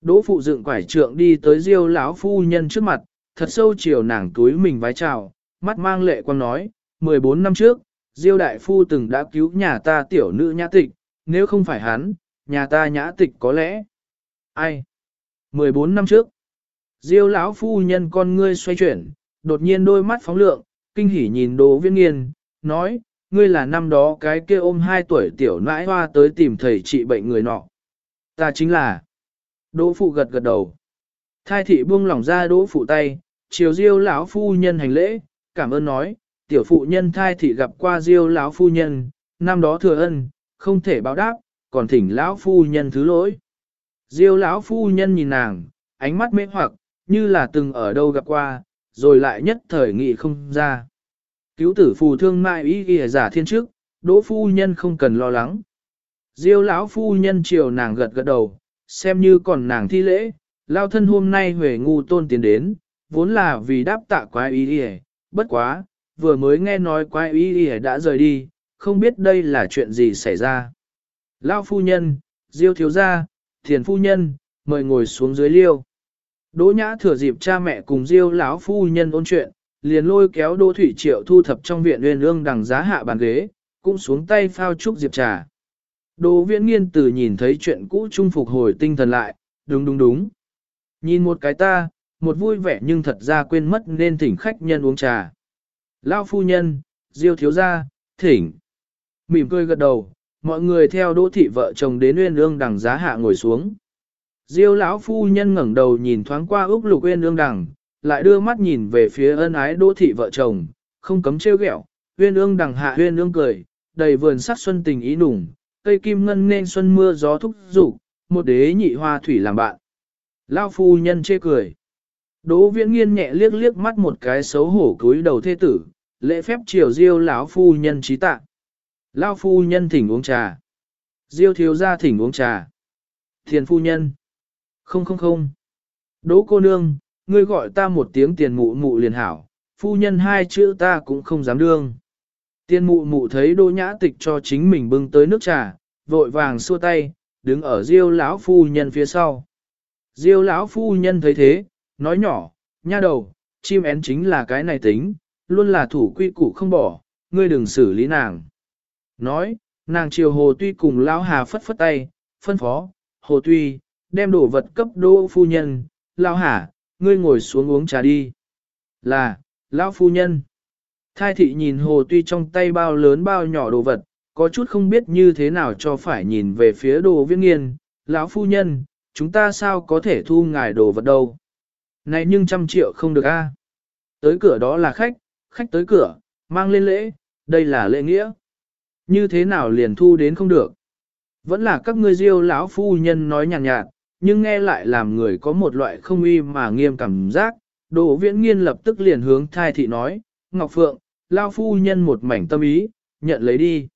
Đỗ phụ dựng quải trượng đi tới Diêu lão phu nhân trước mặt, thật sâu chiều nàng túi mình vái chào, mắt mang lệ quang nói, 14 năm trước, Diêu đại phu từng đã cứu nhà ta tiểu nữ nhã tịch, nếu không phải hắn, nhà ta nhã tịch có lẽ. Ai? 14 năm trước. Diêu lão phu nhân con ngươi xoay chuyển, đột nhiên đôi mắt phóng lượng, kinh hỉ nhìn Đỗ Viễn Nghiên, nói, ngươi là năm đó cái kia ôm 2 tuổi tiểu nãi hoa tới tìm thầy trị bệnh người nọ. Ta chính là. Đỗ phụ gật gật đầu. Thai thị buông lỏng ra đỗ phụ tay, chiều diêu lão phu nhân hành lễ, cảm ơn nói, tiểu phụ nhân thai thị gặp qua diêu lão phu nhân, năm đó thừa ân, không thể báo đáp, còn thỉnh lão phu nhân thứ lỗi. Diêu lão phu nhân nhìn nàng, ánh mắt mê hoặc, như là từng ở đâu gặp qua, rồi lại nhất thời nghị không ra. Cứu tử phù thương mai ý ghi giả thiên trước, đỗ phu nhân không cần lo lắng. Diêu lão phu nhân chiều nàng gật gật đầu, xem như còn nàng thi lễ, lao thân hôm nay huệ ngu tôn tiến đến, vốn là vì đáp tạ quái ý ghi bất quá, vừa mới nghe nói quái ý y đã rời đi, không biết đây là chuyện gì xảy ra. Lao phu nhân, diêu thiếu gia, thiền phu nhân, mời ngồi xuống dưới liêu. Đỗ nhã thừa dịp cha mẹ cùng diêu lão phu nhân ôn chuyện, liền lôi kéo Đỗ Thủy Triệu thu thập trong viện uyên ương đằng giá hạ bàn ghế, cũng xuống tay phao chúc diệp trà. Đỗ viễn nghiên từ nhìn thấy chuyện cũ trung phục hồi tinh thần lại, đúng đúng đúng. Nhìn một cái ta, một vui vẻ nhưng thật ra quên mất nên thỉnh khách nhân uống trà. Lao phu nhân, diêu thiếu gia, thỉnh. Mỉm cười gật đầu, mọi người theo đỗ thị vợ chồng đến uyên ương đằng giá hạ ngồi xuống. Diêu lão phu nhân ngẩng đầu nhìn thoáng qua Úc Lục Uyên ương đằng, lại đưa mắt nhìn về phía ân ái đỗ thị vợ chồng, không cấm trêu ghẹo. Uyên ương đằng hạ uyên ương cười, đầy vườn sắc xuân tình ý nùng, cây kim ngân nên xuân mưa gió thúc dục một đế nhị hoa thủy làm bạn. Lao phu nhân chê cười. Đỗ viễn nghiên nhẹ liếc liếc mắt một cái xấu hổ cúi đầu thê tử, lễ phép triều diêu lão phu nhân trí tạ. lão phu nhân thỉnh uống trà. Diêu thiếu gia thỉnh uống trà. Thiền phu nhân. Không không không. Đỗ cô nương, ngươi gọi ta một tiếng tiền mụ mụ liền hảo, phu nhân hai chữ ta cũng không dám đương. Tiền mụ mụ thấy đỗ nhã tịch cho chính mình bưng tới nước trà, vội vàng xua tay, đứng ở diêu lão phu nhân phía sau. Diêu lão phu nhân thấy thế, nói nhỏ, nha đầu, chim én chính là cái này tính, luôn là thủ quy củ không bỏ, ngươi đừng xử lý nàng. Nói, nàng chiều hồ tuy cùng lão hà phất phất tay, phân phó, hồ tuy, đem đồ vật cấp đô phu nhân, lão hà, ngươi ngồi xuống uống trà đi. Là, lão phu nhân. Thai thị nhìn hồ tuy trong tay bao lớn bao nhỏ đồ vật, có chút không biết như thế nào cho phải nhìn về phía đồ viễn nghiên, lão phu nhân, chúng ta sao có thể thu ngài đồ vật đâu. Này nhưng trăm triệu không được a. Tới cửa đó là khách, khách tới cửa, mang lên lễ, đây là lễ nghĩa. Như thế nào liền thu đến không được. Vẫn là các ngươi diêu lão phu nhân nói nhàn nhạt, nhạt, nhưng nghe lại làm người có một loại không uy mà nghiêm cảm giác. Đồ viễn nghiên lập tức liền hướng thai thị nói, Ngọc Phượng, lao phu nhân một mảnh tâm ý, nhận lấy đi.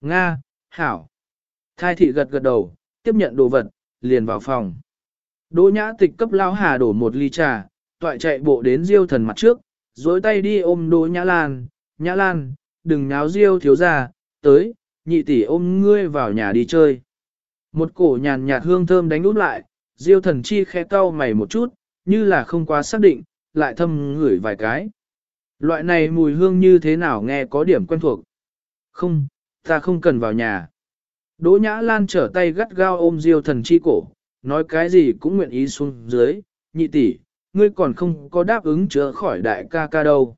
Nga, Hảo. Thai thị gật gật đầu, tiếp nhận đồ vật, liền vào phòng. Đỗ nhã tịch cấp lao hà đổ một ly trà, toại chạy bộ đến diêu thần mặt trước, dối tay đi ôm đỗ nhã lan, nhã lan, đừng nháo diêu thiếu ra, tới, nhị tỷ ôm ngươi vào nhà đi chơi. Một cổ nhàn nhạt hương thơm đánh út lại, diêu thần chi khẽ cau mày một chút, như là không quá xác định, lại thâm ngửi vài cái. Loại này mùi hương như thế nào nghe có điểm quen thuộc. Không, ta không cần vào nhà. Đỗ Nhã Lan trở tay gắt gao ôm Diêu thần chi cổ, nói cái gì cũng nguyện ý xuống dưới, nhị tỷ, ngươi còn không có đáp ứng chữa khỏi đại ca ca đâu.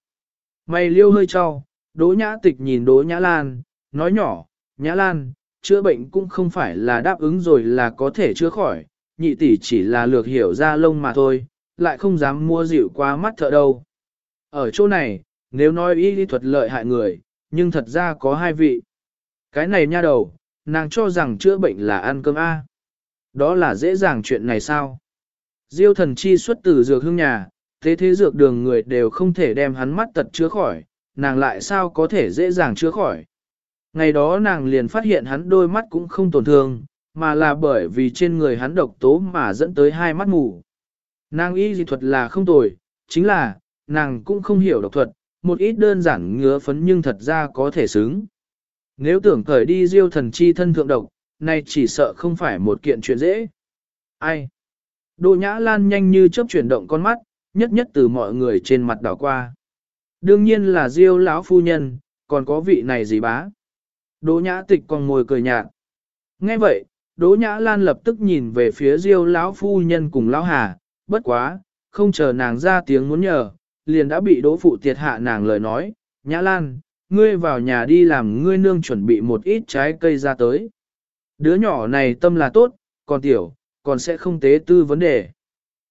Mày liêu hơi cho, Đỗ Nhã Tịch nhìn Đỗ Nhã Lan, nói nhỏ, Nhã Lan, chữa bệnh cũng không phải là đáp ứng rồi là có thể chữa khỏi, nhị tỷ chỉ là lược hiểu ra lông mà thôi, lại không dám mua dịu qua mắt thợ đâu. Ở chỗ này, nếu nói y lý thuật lợi hại người, nhưng thật ra có hai vị. Cái này nha đầu, nàng cho rằng chữa bệnh là ăn cơm A. Đó là dễ dàng chuyện này sao? Diêu thần chi xuất từ dược hương nhà, thế thế dược đường người đều không thể đem hắn mắt tật chữa khỏi, nàng lại sao có thể dễ dàng chữa khỏi. Ngày đó nàng liền phát hiện hắn đôi mắt cũng không tổn thương, mà là bởi vì trên người hắn độc tố mà dẫn tới hai mắt mù. Nàng y dị thuật là không tồi, chính là, nàng cũng không hiểu độc thuật, một ít đơn giản ngứa phấn nhưng thật ra có thể xứng. Nếu tưởng khởi đi diêu thần chi thân thượng độc, này chỉ sợ không phải một kiện chuyện dễ. Ai? Đỗ Nhã Lan nhanh như chớp chuyển động con mắt, nhất nhất từ mọi người trên mặt đảo qua. Đương nhiên là Diêu lão phu nhân, còn có vị này gì bá. Đỗ Nhã Tịch còn ngồi cười nhạt. Nghe vậy, Đỗ Nhã Lan lập tức nhìn về phía Diêu lão phu nhân cùng lão Hà, bất quá, không chờ nàng ra tiếng muốn nhờ, liền đã bị Đỗ phụ tiệt hạ nàng lời nói, "Nhã Lan, ngươi vào nhà đi làm ngươi nương chuẩn bị một ít trái cây ra tới." Đứa nhỏ này tâm là tốt, còn tiểu, còn sẽ không tế tư vấn đề.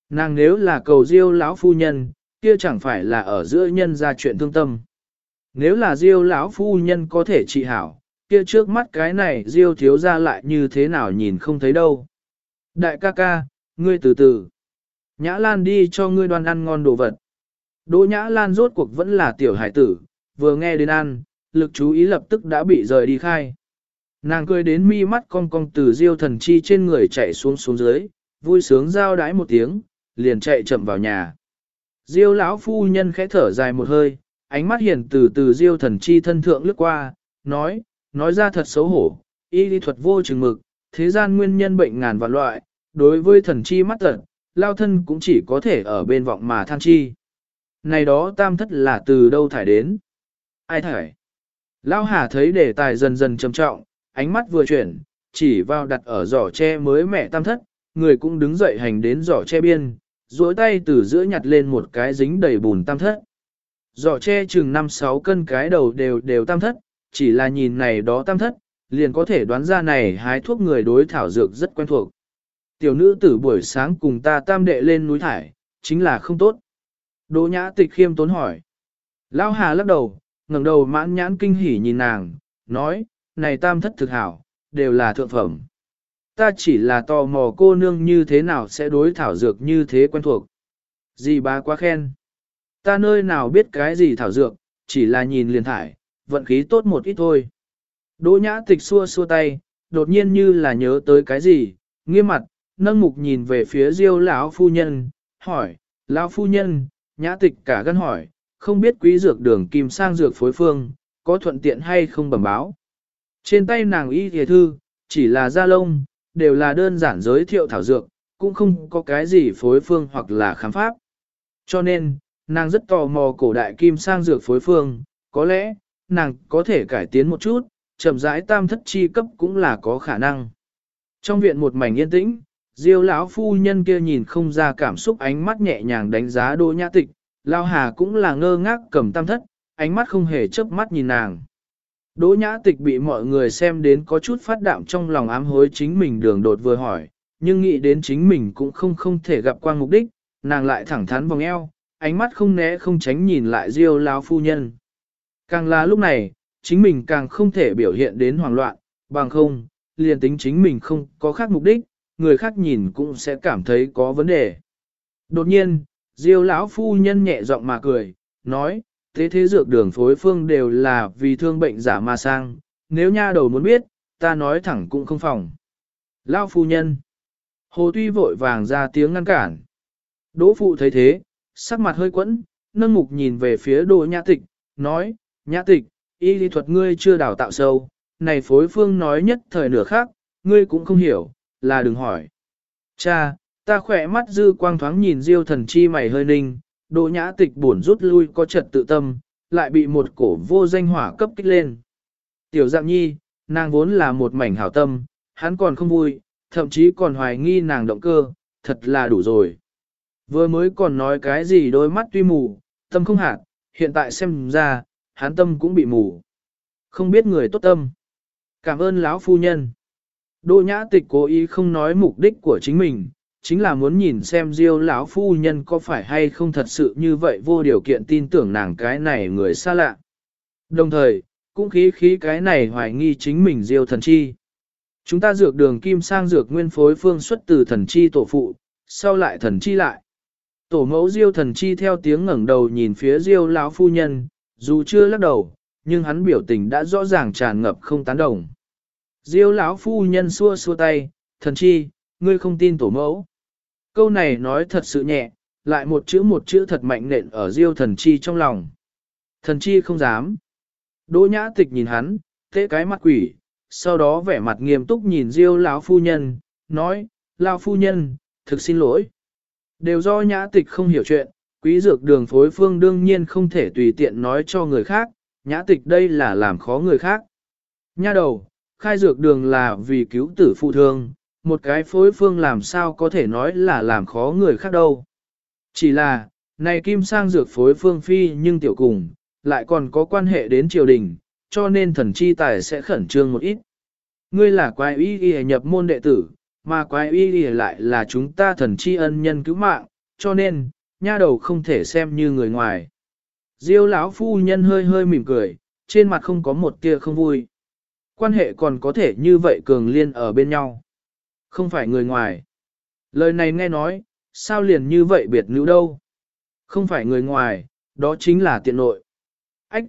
Nàng nếu là cầu diêu lão phu nhân, kia chẳng phải là ở giữa nhân ra chuyện thương tâm. Nếu là diêu lão phu nhân có thể trị hảo, kia trước mắt cái này diêu thiếu ra lại như thế nào nhìn không thấy đâu. Đại ca ca, ngươi từ từ. Nhã Lan đi cho ngươi đoan ăn ngon đồ vật. Đỗ Nhã Lan rốt cuộc vẫn là tiểu hải tử, vừa nghe đến ăn, lực chú ý lập tức đã bị rời đi khai. Nàng cười đến mi mắt cong cong từ diêu thần chi trên người chạy xuống xuống dưới, vui sướng giao đái một tiếng, liền chạy chậm vào nhà. Diêu lão phu nhân khẽ thở dài một hơi, ánh mắt hiền từ từ diêu thần chi thân thượng lướt qua, nói, nói ra thật xấu hổ, y lý thuật vô chừng mực, thế gian nguyên nhân bệnh ngàn vạn loại, đối với thần chi mắt tận, lao thân cũng chỉ có thể ở bên vọng mà than chi. Này đó tam thất là từ đâu thải đến? Ai thải? Lao hà thấy đề tài dần dần trầm trọng, ánh mắt vừa chuyển, chỉ vào đặt ở giỏ tre mới mẹ tam thất, người cũng đứng dậy hành đến giỏ tre biên, duỗi tay từ giữa nhặt lên một cái dính đầy bùn tam thất. Giỏ tre chừng 5-6 cân cái đầu đều đều tam thất, chỉ là nhìn này đó tam thất, liền có thể đoán ra này hái thuốc người đối thảo dược rất quen thuộc. Tiểu nữ tử buổi sáng cùng ta tam đệ lên núi thải, chính là không tốt. Đỗ nhã tịch khiêm tốn hỏi. Lao hà lắc đầu, ngẩng đầu mãn nhãn kinh hỉ nhìn nàng, nói, này tam thất thực hảo, đều là thượng phẩm. Ta chỉ là tò mò cô nương như thế nào sẽ đối thảo dược như thế quen thuộc. Dì bà quá khen. Ta nơi nào biết cái gì thảo dược, chỉ là nhìn liền thải, vận khí tốt một ít thôi. Đỗ nhã tịch xua xua tay, đột nhiên như là nhớ tới cái gì, nghiêm mặt, nâng mục nhìn về phía diêu lão phu nhân, hỏi, lão phu nhân, nhã tịch cả gân hỏi, không biết quý dược đường kim sang dược phối phương, có thuận tiện hay không bẩm báo. Trên tay nàng y thề thư, chỉ là da lông, đều là đơn giản giới thiệu thảo dược, cũng không có cái gì phối phương hoặc là khám pháp. Cho nên, nàng rất tò mò cổ đại kim sang dược phối phương, có lẽ, nàng có thể cải tiến một chút, chậm rãi tam thất chi cấp cũng là có khả năng. Trong viện một mảnh yên tĩnh, Diêu lão phu nhân kia nhìn không ra cảm xúc ánh mắt nhẹ nhàng đánh giá Đỗ Nhã Tịch, Lao Hà cũng là ngơ ngác cầm tam thất, ánh mắt không hề chớp mắt nhìn nàng. Đỗ Nhã Tịch bị mọi người xem đến có chút phát đạm trong lòng ám hối chính mình đường đột vừa hỏi, nhưng nghĩ đến chính mình cũng không không thể gặp quan mục đích, nàng lại thẳng thắn vòng eo, ánh mắt không né không tránh nhìn lại Diêu lão phu nhân. Càng là lúc này, chính mình càng không thể biểu hiện đến hoảng loạn, bằng không, liền tính chính mình không có khác mục đích, người khác nhìn cũng sẽ cảm thấy có vấn đề. Đột nhiên, Diêu lão phu nhân nhẹ giọng mà cười, nói, thế thế dược đường phối phương đều là vì thương bệnh giả mà sang, nếu nha đầu muốn biết, ta nói thẳng cũng không phòng. Lão phu nhân. Hồ Tuy vội vàng ra tiếng ngăn cản. Đỗ phụ thấy thế, sắc mặt hơi quẫn, nâng mục nhìn về phía đồ nhã tịch, nói, nhã tịch, y lý thuật ngươi chưa đào tạo sâu, này phối phương nói nhất thời nửa khác, ngươi cũng không hiểu, là đừng hỏi. Cha, ta khỏe mắt dư quang thoáng nhìn diêu thần chi mày hơi ninh, Đỗ nhã tịch buồn rút lui có trật tự tâm, lại bị một cổ vô danh hỏa cấp kích lên. Tiểu dạng nhi, nàng vốn là một mảnh hảo tâm, hắn còn không vui, thậm chí còn hoài nghi nàng động cơ, thật là đủ rồi. Vừa mới còn nói cái gì đôi mắt tuy mù, tâm không hạt, hiện tại xem ra, hắn tâm cũng bị mù. Không biết người tốt tâm. Cảm ơn lão phu nhân. Đỗ nhã tịch cố ý không nói mục đích của chính mình, chính là muốn nhìn xem Diêu lão phu nhân có phải hay không thật sự như vậy vô điều kiện tin tưởng nàng cái này người xa lạ. Đồng thời, cũng khí khí cái này hoài nghi chính mình Diêu thần chi. Chúng ta dược đường kim sang dược nguyên phối phương xuất từ thần chi tổ phụ, sau lại thần chi lại. Tổ mẫu Diêu thần chi theo tiếng ngẩng đầu nhìn phía Diêu lão phu nhân, dù chưa lắc đầu, nhưng hắn biểu tình đã rõ ràng tràn ngập không tán đồng. Diêu lão phu nhân xua xua tay, thần chi, ngươi không tin tổ mẫu. câu này nói thật sự nhẹ, lại một chữ một chữ thật mạnh nện ở diêu thần chi trong lòng. Thần chi không dám. Đỗ nhã tịch nhìn hắn, thế cái mặt quỷ, sau đó vẻ mặt nghiêm túc nhìn diêu lão phu nhân, nói, lão phu nhân, thực xin lỗi. Đều do nhã tịch không hiểu chuyện, quý dược đường phối phương đương nhiên không thể tùy tiện nói cho người khác, nhã tịch đây là làm khó người khác. Nha đầu, khai dược đường là vì cứu tử phụ thương, một cái phối phương làm sao có thể nói là làm khó người khác đâu. Chỉ là, này kim sang dược phối phương phi nhưng tiểu cùng, lại còn có quan hệ đến triều đình, cho nên thần chi tài sẽ khẩn trương một ít. Ngươi là quái y y nhập môn đệ tử, mà quái y y lại là chúng ta thần chi ân nhân cứu mạng, cho nên, nha đầu không thể xem như người ngoài. Diêu lão phu nhân hơi hơi mỉm cười, trên mặt không có một tia không vui. Quan hệ còn có thể như vậy cường liên ở bên nhau. Không phải người ngoài. Lời này nghe nói, sao liền như vậy biệt nữ đâu. Không phải người ngoài, đó chính là tiện nội. Ách!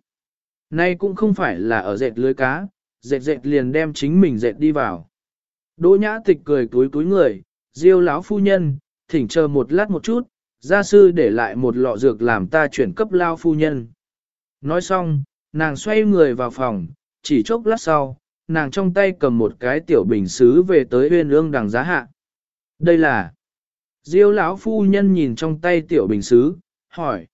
Nay cũng không phải là ở dệt lưới cá, dệt dệt liền đem chính mình dệt đi vào. Đỗ nhã tịch cười túi túi người, diêu lão phu nhân, thỉnh chờ một lát một chút, gia sư để lại một lọ dược làm ta chuyển cấp lao phu nhân. Nói xong, nàng xoay người vào phòng, chỉ chốc lát sau, nàng trong tay cầm một cái tiểu bình xứ về tới huyên ương đằng giá hạ. Đây là... Diêu lão phu nhân nhìn trong tay tiểu bình xứ, hỏi.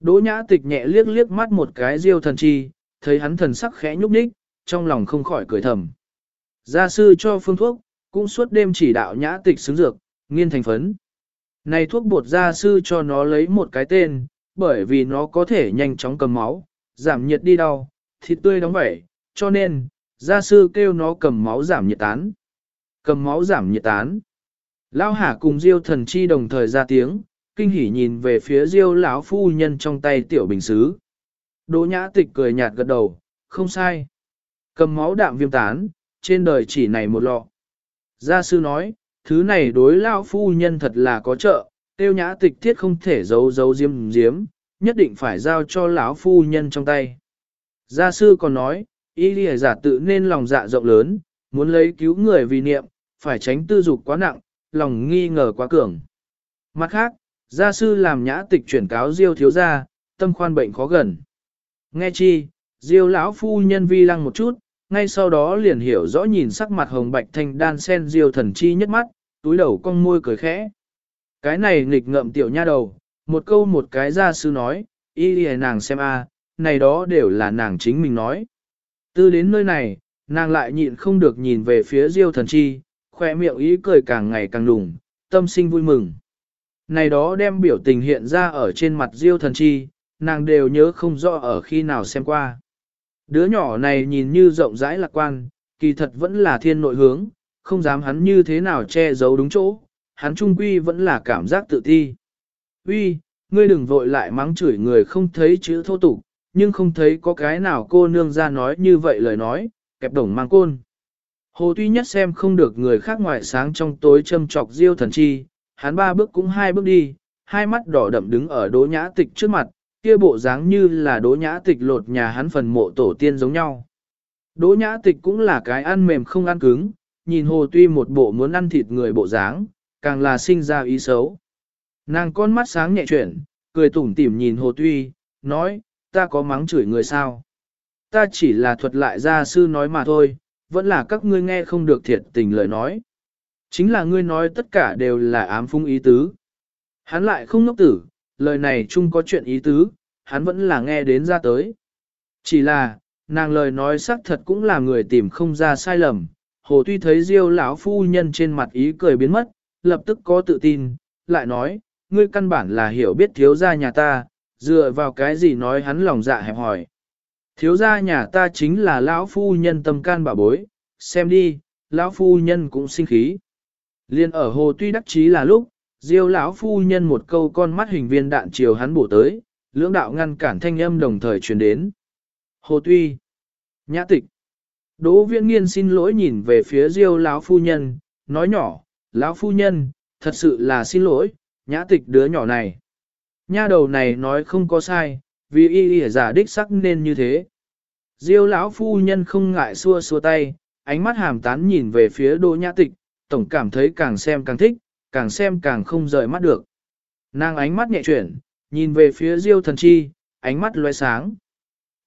Đỗ nhã tịch nhẹ liếc liếc mắt một cái diêu thần chi, thấy hắn thần sắc khẽ nhúc nhích, trong lòng không khỏi cười thầm. Gia sư cho phương thuốc, cũng suốt đêm chỉ đạo nhã tịch xứng dược, nghiên thành phấn. Này thuốc bột gia sư cho nó lấy một cái tên, bởi vì nó có thể nhanh chóng cầm máu, giảm nhiệt đi đau, thịt tươi đóng vẩy, cho nên, gia sư kêu nó cầm máu giảm nhiệt tán. Cầm máu giảm nhiệt tán. Lão Hà cùng Diêu thần chi đồng thời ra tiếng, kinh hỉ nhìn về phía Diêu lão phu nhân trong tay tiểu bình sứ Đỗ nhã tịch cười nhạt gật đầu, không sai. Cầm máu đạm viêm tán, trên đời chỉ này một lọ. Gia sư nói, thứ này đối lão phu nhân thật là có trợ, tiêu nhã tịch thiết không thể giấu giấu diếm diếm, nhất định phải giao cho lão phu nhân trong tay. Gia sư còn nói, y lìa giả tự nên lòng dạ rộng lớn, muốn lấy cứu người vì niệm, phải tránh tư dục quá nặng, lòng nghi ngờ quá cường. Mặt khác, gia sư làm nhã tịch chuyển cáo diêu thiếu gia, tâm khoan bệnh khó gần. Nghe chi, diêu lão phu nhân vi lăng một chút, ngay sau đó liền hiểu rõ nhìn sắc mặt hồng bạch thanh đan sen diêu thần chi nhất mắt, túi đầu cong môi cười khẽ. Cái này nghịch ngợm tiểu nha đầu, một câu một cái gia sư nói, y lìa nàng xem a, này đó đều là nàng chính mình nói. Từ đến nơi này, nàng lại nhịn không được nhìn về phía diêu thần chi, khoe miệng ý cười càng ngày càng đủng, tâm sinh vui mừng. Này đó đem biểu tình hiện ra ở trên mặt diêu thần chi, nàng đều nhớ không rõ ở khi nào xem qua. Đứa nhỏ này nhìn như rộng rãi lạc quan, kỳ thật vẫn là thiên nội hướng, không dám hắn như thế nào che giấu đúng chỗ, hắn trung quy vẫn là cảm giác tự ti. Uy, ngươi đừng vội lại mắng chửi người không thấy chữ thô tục, nhưng không thấy có cái nào cô nương ra nói như vậy lời nói, kẹp đồng mang côn. Hồ tuy nhất xem không được người khác ngoại sáng trong tối châm trọc diêu thần chi, hắn ba bước cũng hai bước đi, hai mắt đỏ đậm đứng ở đỗ nhã tịch trước mặt, kia bộ dáng như là đỗ nhã tịch lột nhà hắn phần mộ tổ tiên giống nhau. Đỗ nhã tịch cũng là cái ăn mềm không ăn cứng, nhìn hồ tuy một bộ muốn ăn thịt người bộ dáng, càng là sinh ra ý xấu. Nàng con mắt sáng nhẹ chuyển, cười tủm tỉm nhìn hồ tuy, nói, ta có mắng chửi người sao? Ta chỉ là thuật lại gia sư nói mà thôi, vẫn là các ngươi nghe không được thiệt tình lời nói. Chính là ngươi nói tất cả đều là ám phung ý tứ. Hắn lại không ngốc tử, lời này chung có chuyện ý tứ, hắn vẫn là nghe đến ra tới. Chỉ là, nàng lời nói xác thật cũng là người tìm không ra sai lầm. Hồ tuy thấy diêu lão phu nhân trên mặt ý cười biến mất, lập tức có tự tin, lại nói, ngươi căn bản là hiểu biết thiếu gia nhà ta, dựa vào cái gì nói hắn lòng dạ hẹp hỏi. Thiếu gia nhà ta chính là lão phu nhân tâm can bà bối, xem đi, lão phu nhân cũng sinh khí. Liên ở hồ tuy đắc chí là lúc, diêu lão phu nhân một câu con mắt hình viên đạn chiều hắn bổ tới, lưỡng đạo ngăn cản thanh âm đồng thời truyền đến. Hồ tuy, nhã tịch, đỗ viễn nghiên xin lỗi nhìn về phía diêu lão phu nhân, nói nhỏ, lão phu nhân, thật sự là xin lỗi, nhã tịch đứa nhỏ này. Nha đầu này nói không có sai, vì y y giả đích sắc nên như thế. Diêu lão phu nhân không ngại xua xua tay, ánh mắt hàm tán nhìn về phía đỗ nhã tịch, tổng cảm thấy càng xem càng thích, càng xem càng không rời mắt được. Nàng ánh mắt nhẹ chuyển, nhìn về phía Diêu thần chi, ánh mắt loe sáng.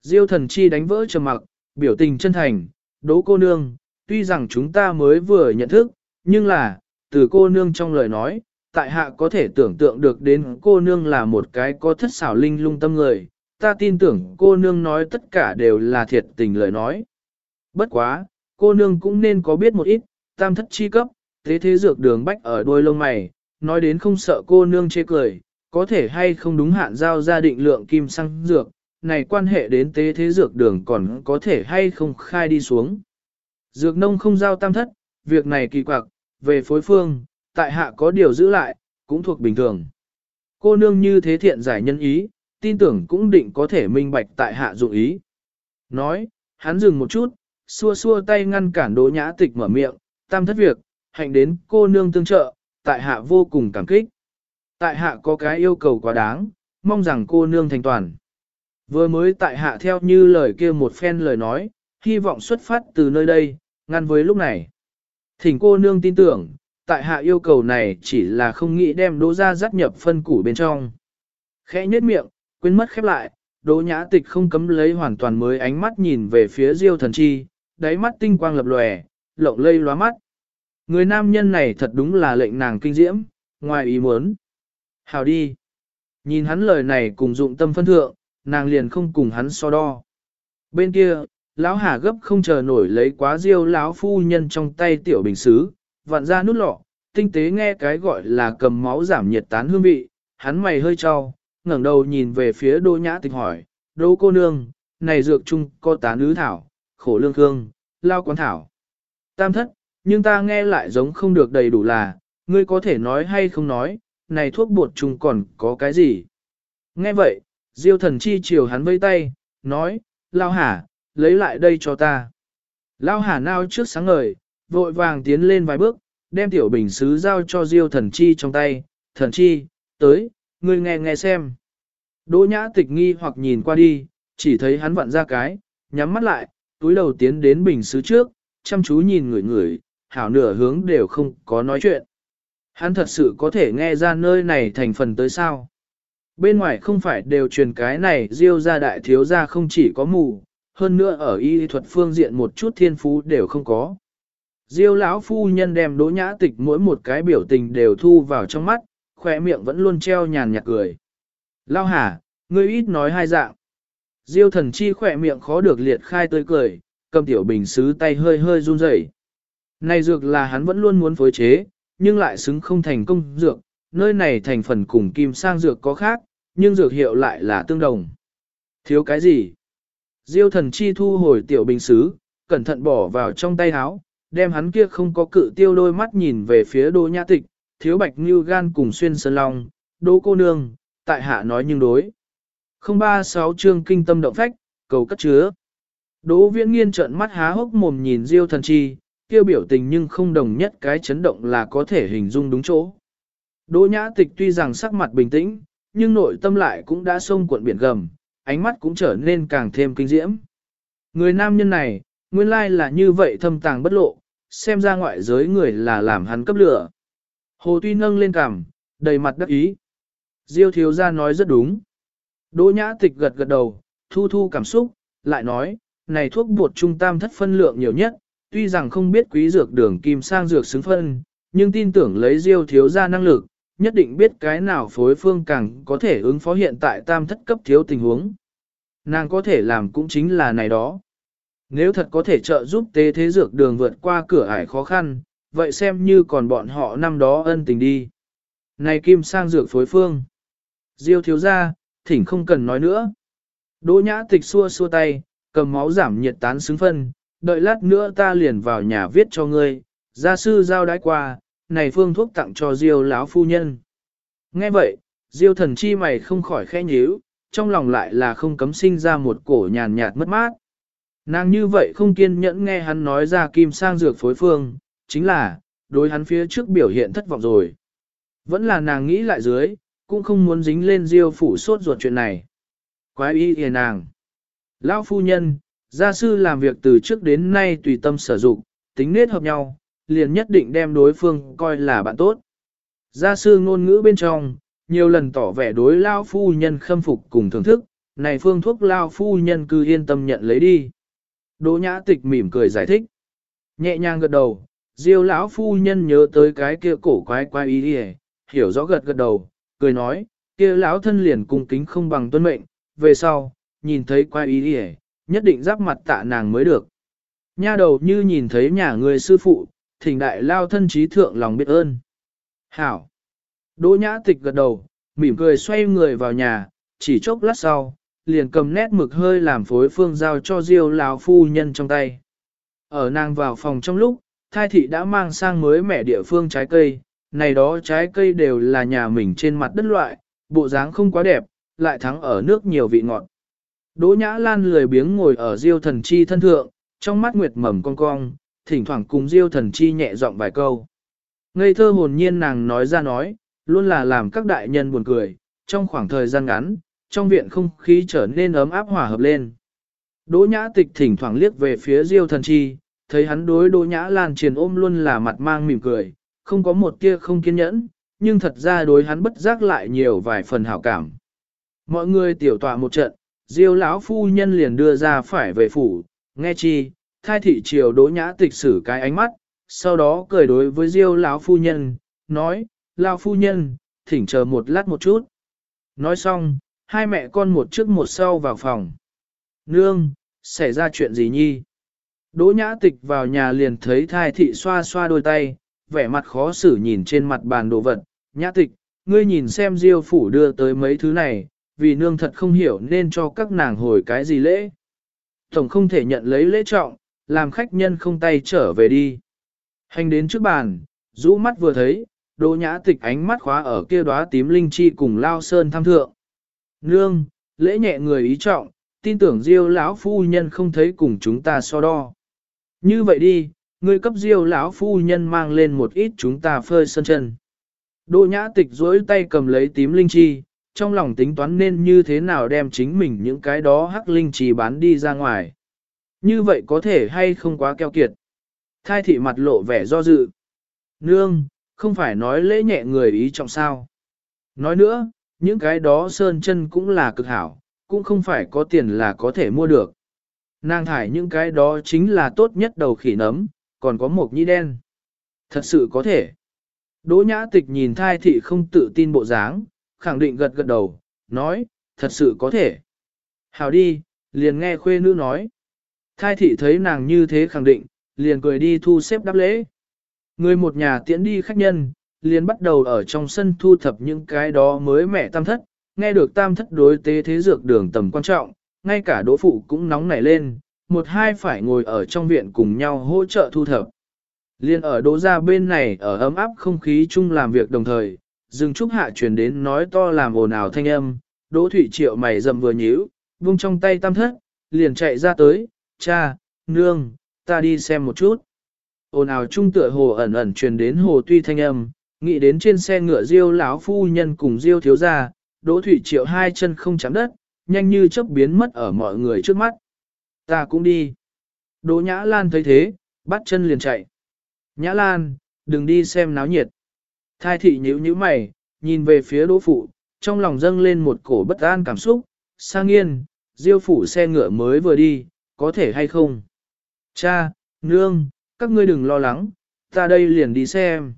Diêu thần chi đánh vỡ trầm mặc, biểu tình chân thành, đỗ cô nương, tuy rằng chúng ta mới vừa nhận thức, nhưng là, từ cô nương trong lời nói, tại hạ có thể tưởng tượng được đến cô nương là một cái có thất xảo linh lung tâm người, ta tin tưởng cô nương nói tất cả đều là thiệt tình lời nói. Bất quá, cô nương cũng nên có biết một ít, tam thất chi cấp, thế thế dược đường bách ở đuôi lông mày, nói đến không sợ cô nương chê cười, có thể hay không đúng hạn giao ra định lượng kim xăng dược, này quan hệ đến tế thế dược đường còn có thể hay không khai đi xuống. Dược nông không giao tam thất, việc này kỳ quặc, về phối phương, tại hạ có điều giữ lại, cũng thuộc bình thường. Cô nương như thế thiện giải nhân ý, tin tưởng cũng định có thể minh bạch tại hạ dụng ý. Nói, hắn dừng một chút, xua xua tay ngăn cản đỗ nhã tịch mở miệng, tam thất việc, hạnh đến cô nương tương trợ, tại hạ vô cùng cảm kích. Tại hạ có cái yêu cầu quá đáng, mong rằng cô nương thành toàn. Vừa mới tại hạ theo như lời kia một phen lời nói, hy vọng xuất phát từ nơi đây, ngăn với lúc này. Thỉnh cô nương tin tưởng, tại hạ yêu cầu này chỉ là không nghĩ đem đỗ ra dắt nhập phân củ bên trong. Khẽ nhếch miệng, quên mất khép lại, đỗ nhã tịch không cấm lấy hoàn toàn mới ánh mắt nhìn về phía diêu thần chi, đáy mắt tinh quang lập lòe, lộng lây lóa mắt. Người nam nhân này thật đúng là lệnh nàng kinh diễm, ngoài ý muốn. Hào đi. Nhìn hắn lời này cùng dụng tâm phân thượng, nàng liền không cùng hắn so đo. Bên kia, lão hà gấp không chờ nổi lấy quá diêu lão phu nhân trong tay tiểu bình xứ, vặn ra nút lọ, tinh tế nghe cái gọi là cầm máu giảm nhiệt tán hương vị, hắn mày hơi cho, ngẩng đầu nhìn về phía đô nhã tịch hỏi, đô cô nương, này dược chung có tán ứ thảo, khổ lương khương, lao quán thảo. Tam thất, nhưng ta nghe lại giống không được đầy đủ là, ngươi có thể nói hay không nói, này thuốc bột chung còn có cái gì? Nghe vậy, diêu thần chi chiều hắn vây tay, nói, lao hả, lấy lại đây cho ta. Lao hả nao trước sáng ngời, vội vàng tiến lên vài bước, đem tiểu bình sứ giao cho diêu thần chi trong tay, thần chi, tới, ngươi nghe nghe xem. Đỗ nhã tịch nghi hoặc nhìn qua đi, chỉ thấy hắn vặn ra cái, nhắm mắt lại, túi đầu tiến đến bình sứ trước, chăm chú nhìn người người, hảo nửa hướng đều không có nói chuyện. Hắn thật sự có thể nghe ra nơi này thành phần tới sao. Bên ngoài không phải đều truyền cái này diêu ra đại thiếu ra không chỉ có mù, hơn nữa ở y thuật phương diện một chút thiên phú đều không có. Diêu lão phu nhân đem đỗ nhã tịch mỗi một cái biểu tình đều thu vào trong mắt, khỏe miệng vẫn luôn treo nhàn nhạt cười. Lao hả, ngươi ít nói hai dạng. Diêu thần chi khỏe miệng khó được liệt khai tươi cười, cầm tiểu bình xứ tay hơi hơi run rẩy. Này dược là hắn vẫn luôn muốn phối chế, nhưng lại xứng không thành công dược, nơi này thành phần cùng kim sang dược có khác, nhưng dược hiệu lại là tương đồng. Thiếu cái gì? Diêu thần chi thu hồi tiểu bình xứ, cẩn thận bỏ vào trong tay áo, đem hắn kia không có cự tiêu đôi mắt nhìn về phía đô nhã tịch, thiếu bạch như gan cùng xuyên sơn long, đô cô nương, tại hạ nói nhưng đối. 036 chương kinh tâm động phách, cầu cất chứa. Đỗ viễn nghiên trợn mắt há hốc mồm nhìn diêu thần chi, kêu biểu tình nhưng không đồng nhất cái chấn động là có thể hình dung đúng chỗ. Đỗ nhã tịch tuy rằng sắc mặt bình tĩnh, nhưng nội tâm lại cũng đã sông cuộn biển gầm, ánh mắt cũng trở nên càng thêm kinh diễm. Người nam nhân này, nguyên lai là như vậy thâm tàng bất lộ, xem ra ngoại giới người là làm hắn cấp lửa. Hồ Tuy nâng lên cằm, đầy mặt đắc ý. Diêu thiếu gia nói rất đúng. Đỗ nhã tịch gật gật đầu, thu thu cảm xúc, lại nói, này thuốc bột trung tam thất phân lượng nhiều nhất, tuy rằng không biết quý dược đường kim sang dược xứng phân, nhưng tin tưởng lấy diêu thiếu gia năng lực, nhất định biết cái nào phối phương càng có thể ứng phó hiện tại tam thất cấp thiếu tình huống. Nàng có thể làm cũng chính là này đó. Nếu thật có thể trợ giúp tế thế dược đường vượt qua cửa ải khó khăn, vậy xem như còn bọn họ năm đó ân tình đi. Này kim sang dược phối phương. Diêu thiếu ra, thỉnh không cần nói nữa. Đỗ nhã tịch xua xua tay, cầm máu giảm nhiệt tán xứng phân, đợi lát nữa ta liền vào nhà viết cho ngươi, gia sư giao đái qua, này phương thuốc tặng cho Diêu lão phu nhân. Nghe vậy, Diêu thần chi mày không khỏi khẽ nhíu, trong lòng lại là không cấm sinh ra một cổ nhàn nhạt mất mát. Nàng như vậy không kiên nhẫn nghe hắn nói ra kim sang dược phối phương, chính là, đối hắn phía trước biểu hiện thất vọng rồi. Vẫn là nàng nghĩ lại dưới, cũng không muốn dính lên diêu phủ sốt ruột chuyện này. Quái ý kìa nàng. Lão phu nhân, gia sư làm việc từ trước đến nay tùy tâm sử dụng, tính nết hợp nhau, liền nhất định đem đối phương coi là bạn tốt. Gia sư ngôn ngữ bên trong, nhiều lần tỏ vẻ đối lao phu nhân khâm phục cùng thưởng thức, này phương thuốc lao phu nhân cứ yên tâm nhận lấy đi. Đỗ nhã tịch mỉm cười giải thích. Nhẹ nhàng gật đầu, diêu lão phu nhân nhớ tới cái kia cổ quái quái ý đi hiểu rõ gật gật đầu, cười nói, kia lão thân liền cung kính không bằng tuân mệnh, về sau, nhìn thấy quái ý đi nhất định giáp mặt tạ nàng mới được. Nha đầu như nhìn thấy nhà người sư phụ, thỉnh đại lao thân trí thượng lòng biết ơn. Hảo! Đỗ nhã tịch gật đầu, mỉm cười xoay người vào nhà, chỉ chốc lát sau, liền cầm nét mực hơi làm phối phương giao cho diêu lão phu nhân trong tay. Ở nàng vào phòng trong lúc, thai thị đã mang sang mới mẻ địa phương trái cây, này đó trái cây đều là nhà mình trên mặt đất loại, bộ dáng không quá đẹp, lại thắng ở nước nhiều vị ngọt. Đỗ Nhã Lan lười biếng ngồi ở Diêu Thần Chi thân thượng, trong mắt nguyệt mầm cong cong, thỉnh thoảng cùng Diêu Thần Chi nhẹ giọng vài câu. Ngây thơ hồn nhiên nàng nói ra nói, luôn là làm các đại nhân buồn cười, trong khoảng thời gian ngắn, trong viện không khí trở nên ấm áp hòa hợp lên. Đỗ Nhã Tịch thỉnh thoảng liếc về phía Diêu Thần Chi, thấy hắn đối Đỗ Nhã Lan triền ôm luôn là mặt mang mỉm cười, không có một tia không kiên nhẫn, nhưng thật ra đối hắn bất giác lại nhiều vài phần hảo cảm. Mọi người tiểu tọa một trận, Diêu lão phu nhân liền đưa ra phải về phủ, nghe chi, thai thị triều Đỗ Nhã Tịch xử cái ánh mắt, sau đó cười đối với Diêu lão phu nhân, nói, lão phu nhân, thỉnh chờ một lát một chút. Nói xong, hai mẹ con một trước một sau vào phòng. Nương, xảy ra chuyện gì nhi? Đỗ nhã tịch vào nhà liền thấy thai thị xoa xoa đôi tay, vẻ mặt khó xử nhìn trên mặt bàn đồ vật. Nhã tịch, ngươi nhìn xem diêu phủ đưa tới mấy thứ này, vì nương thật không hiểu nên cho các nàng hồi cái gì lễ. Tổng không thể nhận lấy lễ trọng, làm khách nhân không tay trở về đi. Hành đến trước bàn, rũ mắt vừa thấy, đỗ nhã tịch ánh mắt khóa ở kia đóa tím linh chi cùng lao sơn tham thượng. Nương, lễ nhẹ người ý trọng, tin tưởng diêu lão phu nhân không thấy cùng chúng ta so đo. Như vậy đi, ngươi cấp diêu lão phu nhân mang lên một ít chúng ta phơi sân chân. Đỗ nhã tịch duỗi tay cầm lấy tím linh chi, trong lòng tính toán nên như thế nào đem chính mình những cái đó hắc linh chi bán đi ra ngoài. Như vậy có thể hay không quá keo kiệt. Thai thị mặt lộ vẻ do dự. Nương, không phải nói lễ nhẹ người ý trọng sao. Nói nữa, những cái đó sơn chân cũng là cực hảo, cũng không phải có tiền là có thể mua được. Nàng thải những cái đó chính là tốt nhất đầu khỉ nấm, còn có một nhĩ đen. Thật sự có thể. Đỗ nhã tịch nhìn thai thị không tự tin bộ dáng, khẳng định gật gật đầu, nói, thật sự có thể. Hào đi, liền nghe khuê nữ nói. Thai thị thấy nàng như thế khẳng định, liền cười đi thu xếp đáp lễ. Người một nhà tiễn đi khách nhân, liền bắt đầu ở trong sân thu thập những cái đó mới mẹ tam thất, nghe được tam thất đối tế thế dược đường tầm quan trọng, ngay cả đỗ phụ cũng nóng nảy lên, một hai phải ngồi ở trong viện cùng nhau hỗ trợ thu thập. Liên ở đỗ ra bên này ở ấm áp không khí chung làm việc đồng thời, dừng trúc hạ truyền đến nói to làm ồn ào thanh âm, đỗ thủy triệu mày rầm vừa nhíu, vung trong tay tam thất, liền chạy ra tới, cha, nương, ta đi xem một chút. Ồn ào chung tựa hồ ẩn ẩn truyền đến hồ tuy thanh âm, nghĩ đến trên xe ngựa diêu lão phu nhân cùng diêu thiếu gia, đỗ thủy triệu hai chân không chạm đất, nhanh như chớp biến mất ở mọi người trước mắt. Ta cũng đi. Đỗ Nhã Lan thấy thế, bắt chân liền chạy. Nhã Lan, đừng đi xem náo nhiệt. Thai thị nhíu nhíu mày, nhìn về phía đỗ phụ, trong lòng dâng lên một cổ bất an cảm xúc, sang nghiên, diêu phủ xe ngựa mới vừa đi, có thể hay không? Cha, nương, các ngươi đừng lo lắng, ta đây liền đi xem.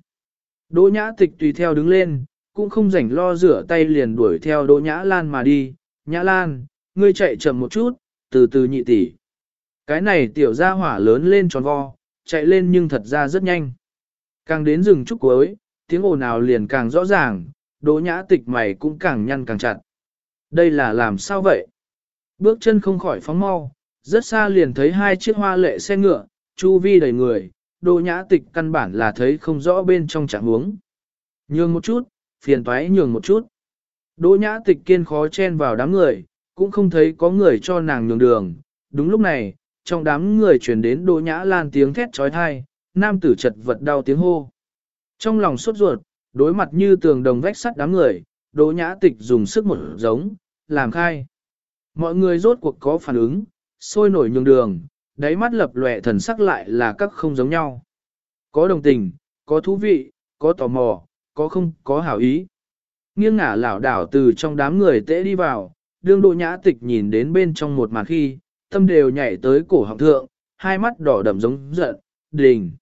Đỗ nhã tịch tùy theo đứng lên, cũng không rảnh lo rửa tay liền đuổi theo Đỗ Nhã Lan mà đi. Nhã Lan, ngươi chạy chậm một chút, từ từ nhị tỷ. Cái này tiểu gia hỏa lớn lên tròn vo, chạy lên nhưng thật ra rất nhanh. Càng đến rừng trúc cuối, tiếng ồn nào liền càng rõ ràng, Đỗ Nhã tịch mày cũng càng nhăn càng chặt. Đây là làm sao vậy? Bước chân không khỏi phóng mau, rất xa liền thấy hai chiếc hoa lệ xe ngựa, chu vi đầy người, Đỗ Nhã tịch căn bản là thấy không rõ bên trong trạng huống. Nhường một chút, phiền toái nhường một chút. Đỗ nhã tịch kiên khó chen vào đám người, cũng không thấy có người cho nàng nhường đường. Đúng lúc này, trong đám người truyền đến đỗ nhã lan tiếng thét trói thai, nam tử chật vật đau tiếng hô. Trong lòng sốt ruột, đối mặt như tường đồng vách sắt đám người, đỗ nhã tịch dùng sức một giống, làm khai. Mọi người rốt cuộc có phản ứng, sôi nổi nhường đường, đáy mắt lập lòe thần sắc lại là các không giống nhau. Có đồng tình, có thú vị, có tò mò, có không có hảo ý. Nghiêng ngả lảo đảo từ trong đám người tễ đi vào, đương độ nhã tịch nhìn đến bên trong một màn khi, tâm đều nhảy tới cổ họng thượng, hai mắt đỏ đậm giống giận, đình.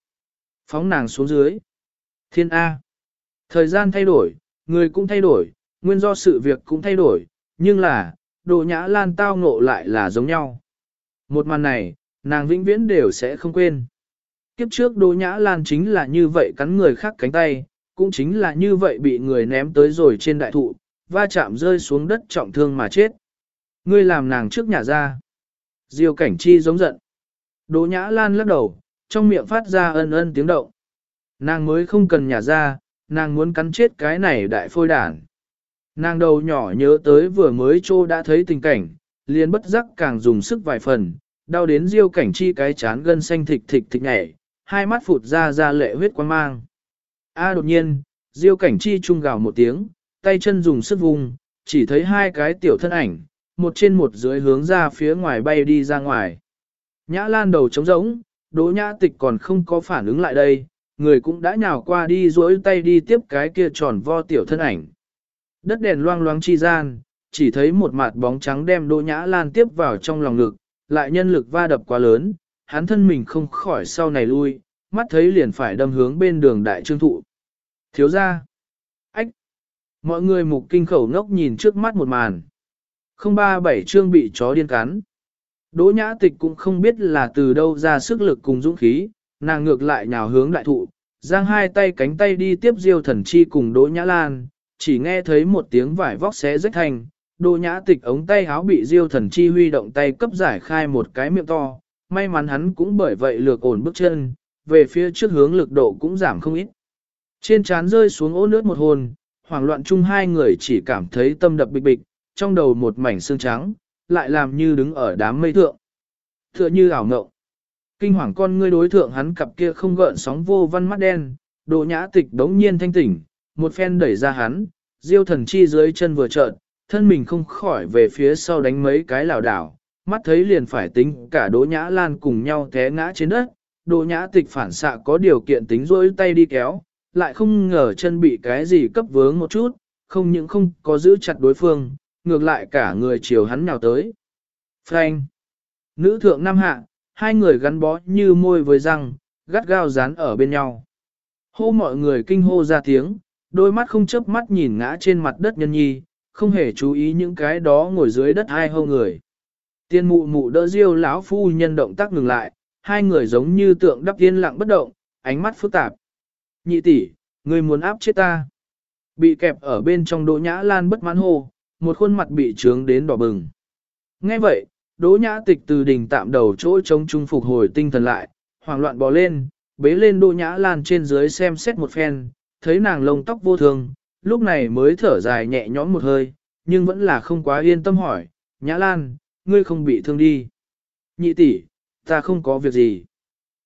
Phóng nàng xuống dưới. Thiên A. Thời gian thay đổi, người cũng thay đổi, nguyên do sự việc cũng thay đổi, nhưng là, độ nhã lan tao ngộ lại là giống nhau. Một màn này, nàng vĩnh viễn đều sẽ không quên. Kiếp trước Đỗ Nhã Lan chính là như vậy cắn người khác cánh tay, cũng chính là như vậy bị người ném tới rồi trên đại thụ, va chạm rơi xuống đất trọng thương mà chết. Ngươi làm nàng trước nhà ra. Diêu cảnh chi giống giận. Đỗ Nhã Lan lắc đầu, trong miệng phát ra ân ân tiếng động. Nàng mới không cần nhà ra, nàng muốn cắn chết cái này đại phôi đản. Nàng đầu nhỏ nhớ tới vừa mới trô đã thấy tình cảnh, liền bất giác càng dùng sức vài phần, đau đến diêu cảnh chi cái chán gân xanh thịt thịt thịt nhảy, hai mắt phụt ra ra lệ huyết quang mang. A đột nhiên, diêu cảnh chi trung gào một tiếng, tay chân dùng sức vùng, chỉ thấy hai cái tiểu thân ảnh, một trên một dưới hướng ra phía ngoài bay đi ra ngoài. Nhã lan đầu trống rỗng, đỗ nhã tịch còn không có phản ứng lại đây, người cũng đã nhào qua đi duỗi tay đi tiếp cái kia tròn vo tiểu thân ảnh. Đất đèn loang loáng chi gian, chỉ thấy một mặt bóng trắng đem đỗ nhã lan tiếp vào trong lòng ngực, lại nhân lực va đập quá lớn, hắn thân mình không khỏi sau này lui, mắt thấy liền phải đâm hướng bên đường đại trương thụ. Thiếu ra. Ách. Mọi người mục kinh khẩu ngốc nhìn trước mắt một màn. Không ba bảy trương bị chó điên cắn. Đỗ nhã tịch cũng không biết là từ đâu ra sức lực cùng dũng khí, nàng ngược lại nhào hướng đại thụ, giang hai tay cánh tay đi tiếp diêu thần chi cùng đỗ nhã lan, chỉ nghe thấy một tiếng vải vóc xé rách thành, Đồ nhã tịch ống tay áo bị diêu thần chi huy động tay cấp giải khai một cái miệng to, may mắn hắn cũng bởi vậy lược ổn bước chân, về phía trước hướng lực độ cũng giảm không ít. Trên trán rơi xuống ố nước một hồn, hoảng loạn chung hai người chỉ cảm thấy tâm đập bịch bịch, trong đầu một mảnh xương trắng, lại làm như đứng ở đám mây thượng. Tựa như ảo ngộng. Kinh hoàng con ngươi đối thượng hắn cặp kia không gợn sóng vô văn mắt đen, độ nhã tịch đống nhiên thanh tỉnh, một phen đẩy ra hắn, diêu thần chi dưới chân vừa trợn, thân mình không khỏi về phía sau đánh mấy cái lảo đảo, mắt thấy liền phải tính cả đỗ nhã lan cùng nhau té ngã trên đất, đỗ nhã tịch phản xạ có điều kiện tính rỗi tay đi kéo, lại không ngờ chân bị cái gì cấp vướng một chút, không những không có giữ chặt đối phương, ngược lại cả người chiều hắn nhào tới. Frank! Nữ thượng nam hạ, hai người gắn bó như môi với răng, gắt gao dán ở bên nhau. Hô mọi người kinh hô ra tiếng, đôi mắt không chớp mắt nhìn ngã trên mặt đất nhân nhi, không hề chú ý những cái đó ngồi dưới đất hai hô người. Tiên mụ mụ đỡ diêu lão phu nhân động tác ngừng lại, hai người giống như tượng đắp yên lặng bất động, ánh mắt phức tạp. Nhị tỷ, người muốn áp chết ta. Bị kẹp ở bên trong đỗ nhã lan bất mãn hô, một khuôn mặt bị trướng đến đỏ bừng. Nghe vậy, đỗ nhã tịch từ đỉnh tạm đầu chỗ chống trung phục hồi tinh thần lại, hoảng loạn bò lên, bế lên đỗ nhã lan trên dưới xem xét một phen, thấy nàng lông tóc vô thường, lúc này mới thở dài nhẹ nhõm một hơi, nhưng vẫn là không quá yên tâm hỏi, nhã lan, ngươi không bị thương đi. Nhị tỷ, ta không có việc gì.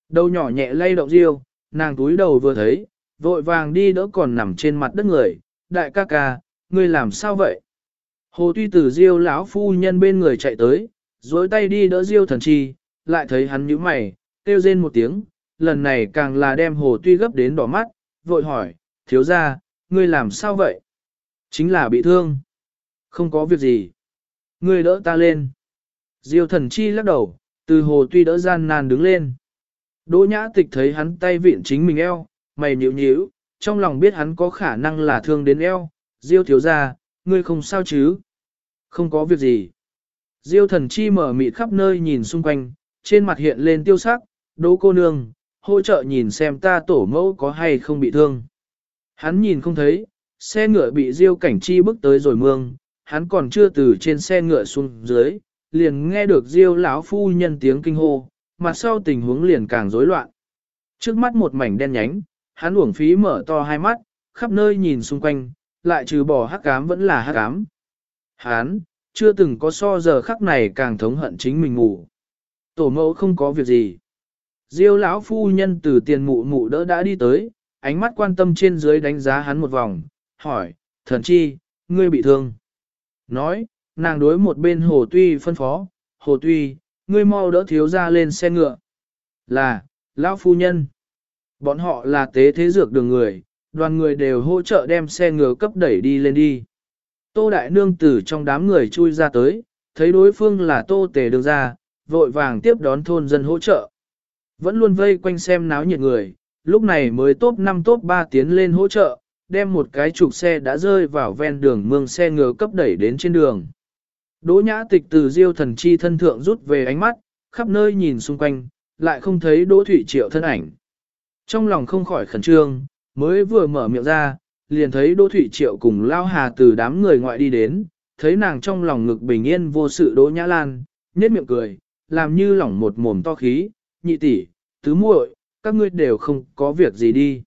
Đầu nhỏ nhẹ lay động riêu, nàng túi đầu vừa thấy, vội vàng đi đỡ còn nằm trên mặt đất người, đại ca ca, ngươi làm sao vậy? Hồ tuy tử diêu lão phu nhân bên người chạy tới, dối tay đi đỡ diêu thần chi, lại thấy hắn nhíu mày, kêu rên một tiếng, lần này càng là đem hồ tuy gấp đến đỏ mắt, vội hỏi, thiếu ra, ngươi làm sao vậy? Chính là bị thương. Không có việc gì. Ngươi đỡ ta lên. Diêu thần chi lắc đầu, từ hồ tuy đỡ gian nan đứng lên. Đỗ nhã tịch thấy hắn tay vịn chính mình eo, mày nhíu nhíu, trong lòng biết hắn có khả năng là thương đến eo, Diêu thiếu ra, ngươi không sao chứ? Không có việc gì. Diêu thần chi mở mịt khắp nơi nhìn xung quanh, trên mặt hiện lên tiêu sắc, đỗ cô nương, hỗ trợ nhìn xem ta tổ mẫu có hay không bị thương. Hắn nhìn không thấy, xe ngựa bị Diêu cảnh chi bước tới rồi mương, hắn còn chưa từ trên xe ngựa xuống dưới, liền nghe được Diêu lão phu nhân tiếng kinh hô, mặt sau tình huống liền càng rối loạn. Trước mắt một mảnh đen nhánh, hắn uổng phí mở to hai mắt, khắp nơi nhìn xung quanh, lại trừ bỏ hắc ám vẫn là hắc ám. Hắn, chưa từng có so giờ khắc này càng thống hận chính mình ngủ. Tổ mẫu không có việc gì. Diêu lão phu nhân từ tiền mụ mụ đỡ đã đi tới, ánh mắt quan tâm trên dưới đánh giá hắn một vòng, hỏi, thần chi, ngươi bị thương. Nói, nàng đối một bên hồ tuy phân phó, hồ tuy, ngươi mau đỡ thiếu ra lên xe ngựa. Là, lão phu nhân. Bọn họ là tế thế dược đường người, đoàn người đều hỗ trợ đem xe ngựa cấp đẩy đi lên đi. Tô Đại Nương tử trong đám người chui ra tới, thấy đối phương là Tô Tề đường ra, vội vàng tiếp đón thôn dân hỗ trợ. Vẫn luôn vây quanh xem náo nhiệt người, lúc này mới top 5 top 3 tiến lên hỗ trợ, đem một cái trục xe đã rơi vào ven đường mương xe ngựa cấp đẩy đến trên đường. Đỗ nhã tịch từ diêu thần chi thân thượng rút về ánh mắt, khắp nơi nhìn xung quanh, lại không thấy Đỗ Thụy Triệu thân ảnh. Trong lòng không khỏi khẩn trương, mới vừa mở miệng ra, liền thấy Đỗ Thụy Triệu cùng Lao Hà từ đám người ngoại đi đến, thấy nàng trong lòng ngực bình yên vô sự Đỗ Nhã Lan, nhếch miệng cười, làm như lỏng một mồm to khí, nhị tỷ, tứ muội, các ngươi đều không có việc gì đi.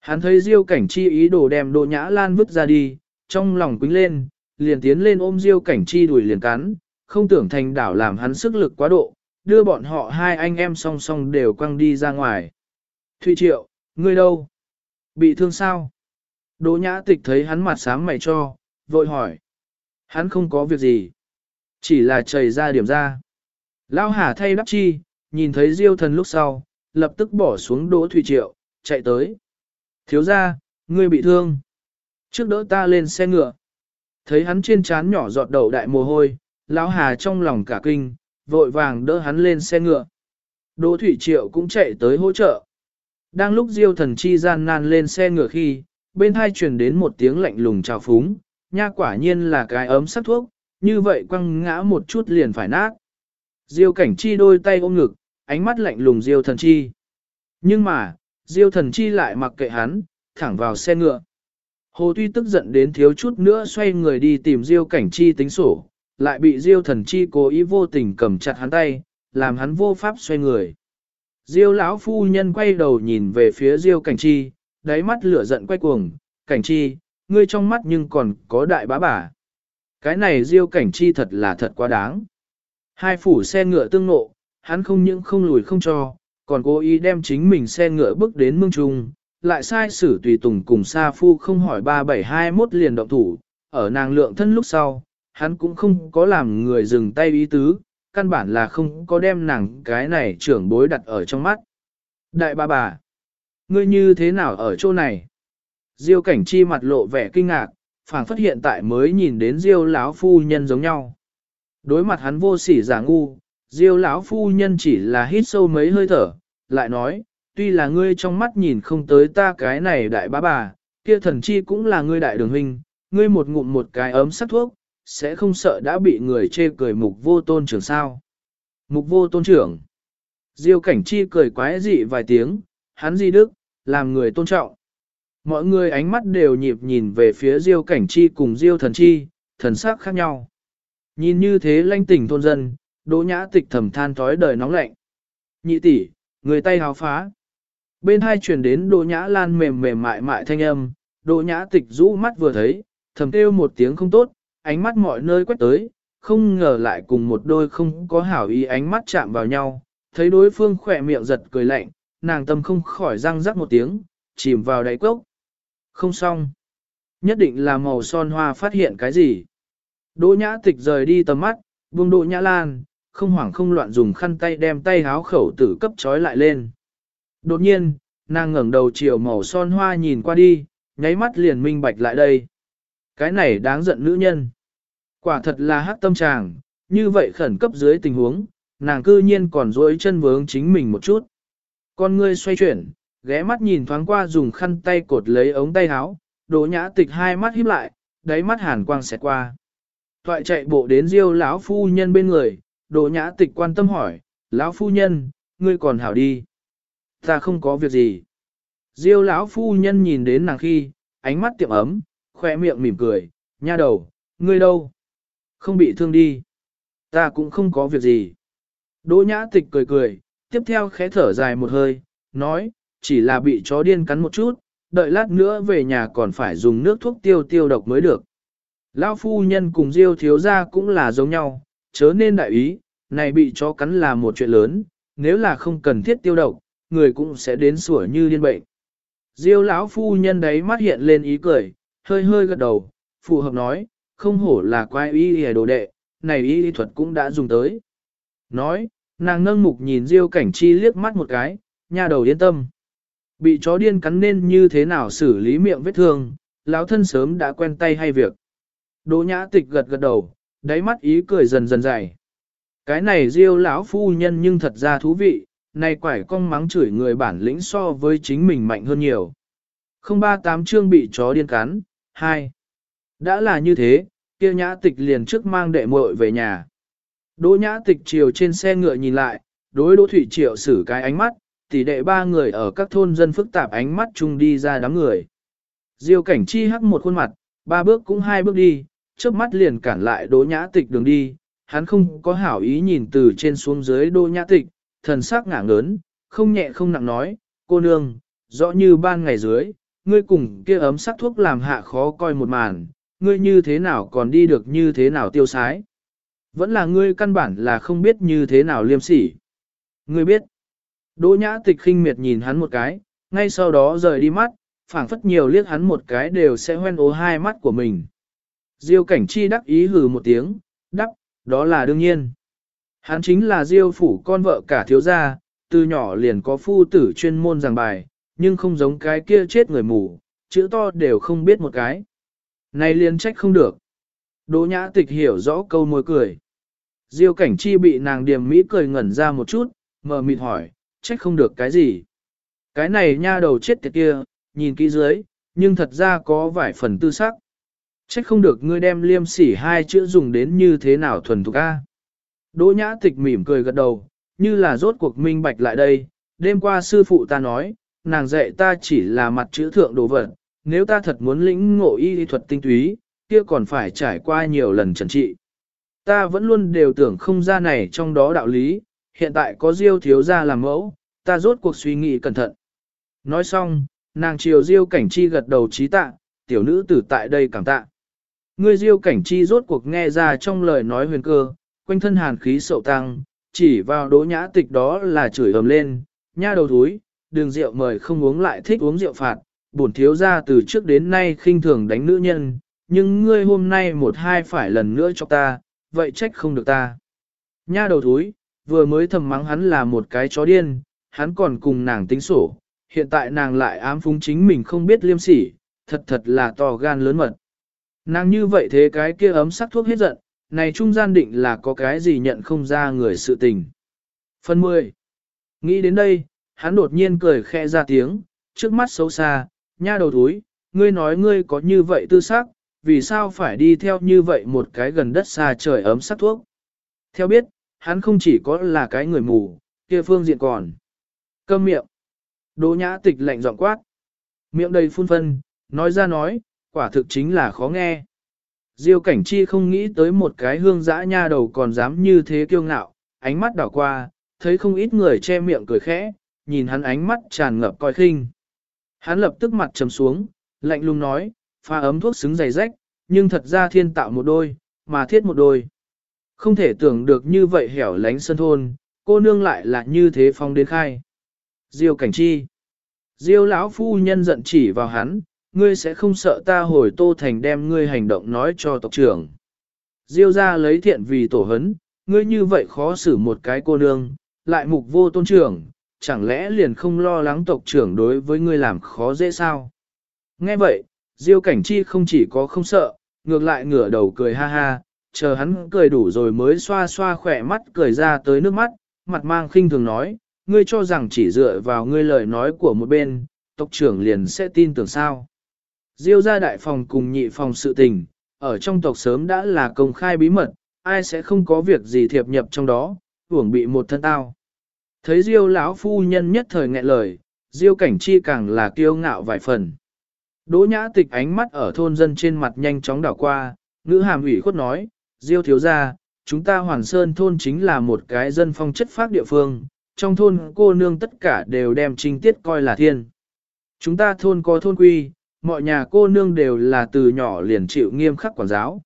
Hắn thấy Diêu Cảnh Chi ý đồ đem Đỗ Nhã Lan vứt ra đi, trong lòng quính lên, liền tiến lên ôm Diêu Cảnh Chi đuổi liền cắn, không tưởng thành đảo làm hắn sức lực quá độ, đưa bọn họ hai anh em song song đều quăng đi ra ngoài. Thụy Triệu, ngươi đâu? Bị thương sao? Đỗ Nhã Tịch thấy hắn mặt sáng mày cho, vội hỏi. Hắn không có việc gì. Chỉ là chảy ra điểm ra. Lao Hà thay đắp chi, nhìn thấy Diêu thần lúc sau, lập tức bỏ xuống Đỗ Thủy Triệu, chạy tới. Thiếu ra, ngươi bị thương. Trước đỡ ta lên xe ngựa. Thấy hắn trên trán nhỏ giọt đầu đại mồ hôi, Lão Hà trong lòng cả kinh, vội vàng đỡ hắn lên xe ngựa. Đỗ Thủy Triệu cũng chạy tới hỗ trợ. Đang lúc Diêu thần chi gian nan lên xe ngựa khi, bên hai truyền đến một tiếng lạnh lùng chào phúng, nha quả nhiên là cái ấm sắc thuốc, như vậy quăng ngã một chút liền phải nát. Diêu cảnh chi đôi tay ôm ngực, ánh mắt lạnh lùng Diêu thần chi. Nhưng mà, Diêu thần chi lại mặc kệ hắn, thẳng vào xe ngựa. Hồ Tuy tức giận đến thiếu chút nữa xoay người đi tìm Diêu cảnh chi tính sổ, lại bị Diêu thần chi cố ý vô tình cầm chặt hắn tay, làm hắn vô pháp xoay người. Diêu lão phu nhân quay đầu nhìn về phía Diêu cảnh chi, đáy mắt lửa giận quay cuồng, cảnh chi, ngươi trong mắt nhưng còn có đại bá bà. Cái này Diêu cảnh chi thật là thật quá đáng. Hai phủ xe ngựa tương nộ, hắn không những không lùi không cho, còn cố ý đem chính mình xe ngựa bước đến mương trung, lại sai sử tùy tùng cùng Sa Phu không hỏi 3721 liền động thủ, ở nàng lượng thân lúc sau, hắn cũng không có làm người dừng tay ý tứ, căn bản là không có đem nàng cái này trưởng bối đặt ở trong mắt. Đại bà bà, ngươi như thế nào ở chỗ này? Diêu cảnh chi mặt lộ vẻ kinh ngạc, phảng phất hiện tại mới nhìn đến Diêu lão phu nhân giống nhau. Đối mặt hắn vô sỉ giả ngu, Diêu lão phu nhân chỉ là hít sâu mấy hơi thở, lại nói, tuy là ngươi trong mắt nhìn không tới ta cái này đại bá bà, kia thần chi cũng là ngươi đại đường huynh, ngươi một ngụm một cái ấm sắc thuốc, sẽ không sợ đã bị người chê cười mục vô tôn trưởng sao. Mục vô tôn trưởng. Diêu cảnh chi cười quái dị vài tiếng, hắn di đức, làm người tôn trọng. Mọi người ánh mắt đều nhịp nhìn về phía diêu cảnh chi cùng diêu thần chi, thần sắc khác nhau. Nhìn như thế lanh tỉnh thôn dân, đỗ nhã tịch thầm than thói đời nóng lạnh. Nhị tỷ, người tay háo phá. Bên hai truyền đến đỗ nhã lan mềm mềm mại mại thanh âm, đỗ nhã tịch rũ mắt vừa thấy, thầm kêu một tiếng không tốt, ánh mắt mọi nơi quét tới, không ngờ lại cùng một đôi không có hảo ý ánh mắt chạm vào nhau, thấy đối phương khỏe miệng giật cười lạnh, nàng tâm không khỏi răng rắc một tiếng, chìm vào đáy cốc. Không xong. Nhất định là màu son hoa phát hiện cái gì. Đỗ nhã tịch rời đi tầm mắt, buông đỗ nhã lan, không hoảng không loạn dùng khăn tay đem tay háo khẩu tử cấp trói lại lên. Đột nhiên, nàng ngẩng đầu chiều màu son hoa nhìn qua đi, nháy mắt liền minh bạch lại đây. Cái này đáng giận nữ nhân. Quả thật là hắc tâm tràng, như vậy khẩn cấp dưới tình huống, nàng cư nhiên còn dối chân vướng chính mình một chút. Con ngươi xoay chuyển, ghé mắt nhìn thoáng qua dùng khăn tay cột lấy ống tay áo, đỗ nhã tịch hai mắt híp lại, đáy mắt hàn quang xẹt qua. Thoại chạy bộ đến diêu lão phu nhân bên người, đỗ nhã tịch quan tâm hỏi, lão phu nhân, ngươi còn hảo đi. Ta không có việc gì. Diêu lão phu nhân nhìn đến nàng khi, ánh mắt tiệm ấm, khoe miệng mỉm cười, nha đầu, ngươi đâu? Không bị thương đi. Ta cũng không có việc gì. Đỗ nhã tịch cười cười, tiếp theo khẽ thở dài một hơi, nói, chỉ là bị chó điên cắn một chút, đợi lát nữa về nhà còn phải dùng nước thuốc tiêu tiêu độc mới được. Lão phu nhân cùng Diêu thiếu gia cũng là giống nhau, chớ nên đại ý, này bị chó cắn là một chuyện lớn, nếu là không cần thiết tiêu độc, người cũng sẽ đến sủa như điên bệnh. Diêu lão phu nhân đấy mắt hiện lên ý cười, hơi hơi gật đầu, phù hợp nói, không hổ là quái y hề đồ đệ, này y thuật cũng đã dùng tới. Nói, nàng nâng mục nhìn Diêu cảnh chi liếc mắt một cái, nha đầu yên tâm. Bị chó điên cắn nên như thế nào xử lý miệng vết thương, lão thân sớm đã quen tay hay việc. Đỗ nhã tịch gật gật đầu, đáy mắt ý cười dần dần dày. Cái này riêu lão phu nhân nhưng thật ra thú vị, này quải cong mắng chửi người bản lĩnh so với chính mình mạnh hơn nhiều. 038 chương bị chó điên cắn, 2. Đã là như thế, kia nhã tịch liền trước mang đệ muội về nhà. Đỗ nhã tịch chiều trên xe ngựa nhìn lại, đối đỗ thủy triệu xử cái ánh mắt, tỷ đệ ba người ở các thôn dân phức tạp ánh mắt chung đi ra đám người. Diêu cảnh chi hắc một khuôn mặt, ba bước cũng hai bước đi, chớp mắt liền cản lại đỗ nhã tịch đường đi, hắn không có hảo ý nhìn từ trên xuống dưới đỗ nhã tịch, thần sắc ngả ngớn, không nhẹ không nặng nói, cô nương, rõ như ban ngày dưới, ngươi cùng kia ấm sắc thuốc làm hạ khó coi một màn, ngươi như thế nào còn đi được như thế nào tiêu sái. Vẫn là ngươi căn bản là không biết như thế nào liêm sỉ. Ngươi biết. Đỗ nhã tịch khinh miệt nhìn hắn một cái, ngay sau đó rời đi mắt, phảng phất nhiều liếc hắn một cái đều sẽ hoen ố hai mắt của mình. Diêu cảnh chi đắc ý hừ một tiếng, đắc, đó là đương nhiên. Hắn chính là diêu phủ con vợ cả thiếu gia, từ nhỏ liền có phu tử chuyên môn giảng bài, nhưng không giống cái kia chết người mù, chữ to đều không biết một cái. Này liền trách không được. Đỗ nhã tịch hiểu rõ câu môi cười. Diêu cảnh chi bị nàng điềm mỹ cười ngẩn ra một chút, mờ mịt hỏi, trách không được cái gì. Cái này nha đầu chết tiệt kia, nhìn kỹ dưới, nhưng thật ra có vài phần tư sắc. Trách không được ngươi đem liêm sỉ hai chữ dùng đến như thế nào thuần thục a. Đỗ nhã tịch mỉm cười gật đầu, như là rốt cuộc minh bạch lại đây, đêm qua sư phụ ta nói, nàng dạy ta chỉ là mặt chữ thượng đồ vật, nếu ta thật muốn lĩnh ngộ y thuật tinh túy, kia còn phải trải qua nhiều lần trần trị. Ta vẫn luôn đều tưởng không ra này trong đó đạo lý, hiện tại có diêu thiếu ra làm mẫu, ta rốt cuộc suy nghĩ cẩn thận. Nói xong, nàng chiều diêu cảnh chi gật đầu trí tạ, tiểu nữ tử tại đây cảm tạ. Ngươi diêu cảnh chi rốt cuộc nghe ra trong lời nói huyền cơ, quanh thân hàn khí sậu tăng, chỉ vào đỗ nhã tịch đó là chửi ầm lên, nha đầu thúi, đường rượu mời không uống lại thích uống rượu phạt, bổn thiếu ra từ trước đến nay khinh thường đánh nữ nhân, nhưng ngươi hôm nay một hai phải lần nữa cho ta, vậy trách không được ta. Nha đầu thúi, vừa mới thầm mắng hắn là một cái chó điên, hắn còn cùng nàng tính sổ, hiện tại nàng lại ám phúng chính mình không biết liêm sỉ, thật thật là to gan lớn mật. Nàng như vậy thế cái kia ấm sắc thuốc hết giận, này trung gian định là có cái gì nhận không ra người sự tình. Phần 10. Nghĩ đến đây, hắn đột nhiên cười khẽ ra tiếng, trước mắt xấu xa, nha đầu thúi, ngươi nói ngươi có như vậy tư sắc, vì sao phải đi theo như vậy một cái gần đất xa trời ấm sắc thuốc. Theo biết, hắn không chỉ có là cái người mù, kia phương diện còn. Câm miệng. Đỗ nhã tịch lạnh giọng quát. Miệng đầy phun phân, nói ra nói, quả thực chính là khó nghe. Diêu cảnh chi không nghĩ tới một cái hương dã nha đầu còn dám như thế kiêu ngạo, ánh mắt đảo qua, thấy không ít người che miệng cười khẽ, nhìn hắn ánh mắt tràn ngập coi khinh. Hắn lập tức mặt trầm xuống, lạnh lùng nói, pha ấm thuốc xứng dày rách, nhưng thật ra thiên tạo một đôi, mà thiết một đôi. Không thể tưởng được như vậy hẻo lánh sân thôn, cô nương lại là như thế phong đến khai. Diêu cảnh chi. Diêu lão phu nhân giận chỉ vào hắn, ngươi sẽ không sợ ta hồi tô thành đem ngươi hành động nói cho tộc trưởng. Diêu ra lấy thiện vì tổ hấn, ngươi như vậy khó xử một cái cô nương, lại mục vô tôn trưởng, chẳng lẽ liền không lo lắng tộc trưởng đối với ngươi làm khó dễ sao? Nghe vậy, Diêu cảnh chi không chỉ có không sợ, ngược lại ngửa đầu cười ha ha, chờ hắn cười đủ rồi mới xoa xoa khỏe mắt cười ra tới nước mắt, mặt mang khinh thường nói, ngươi cho rằng chỉ dựa vào ngươi lời nói của một bên, tộc trưởng liền sẽ tin tưởng sao. Diêu ra đại phòng cùng nhị phòng sự tình, ở trong tộc sớm đã là công khai bí mật, ai sẽ không có việc gì thiệp nhập trong đó, hưởng bị một thân tao. Thấy Diêu lão phu nhân nhất thời nghẹn lời, Diêu cảnh chi càng là kiêu ngạo vài phần. Đỗ nhã tịch ánh mắt ở thôn dân trên mặt nhanh chóng đảo qua, ngữ hàm ủy khuất nói, Diêu thiếu gia, chúng ta Hoàn Sơn thôn chính là một cái dân phong chất phác địa phương, trong thôn cô nương tất cả đều đem trinh tiết coi là thiên. Chúng ta thôn có thôn quy, mọi nhà cô nương đều là từ nhỏ liền chịu nghiêm khắc quản giáo.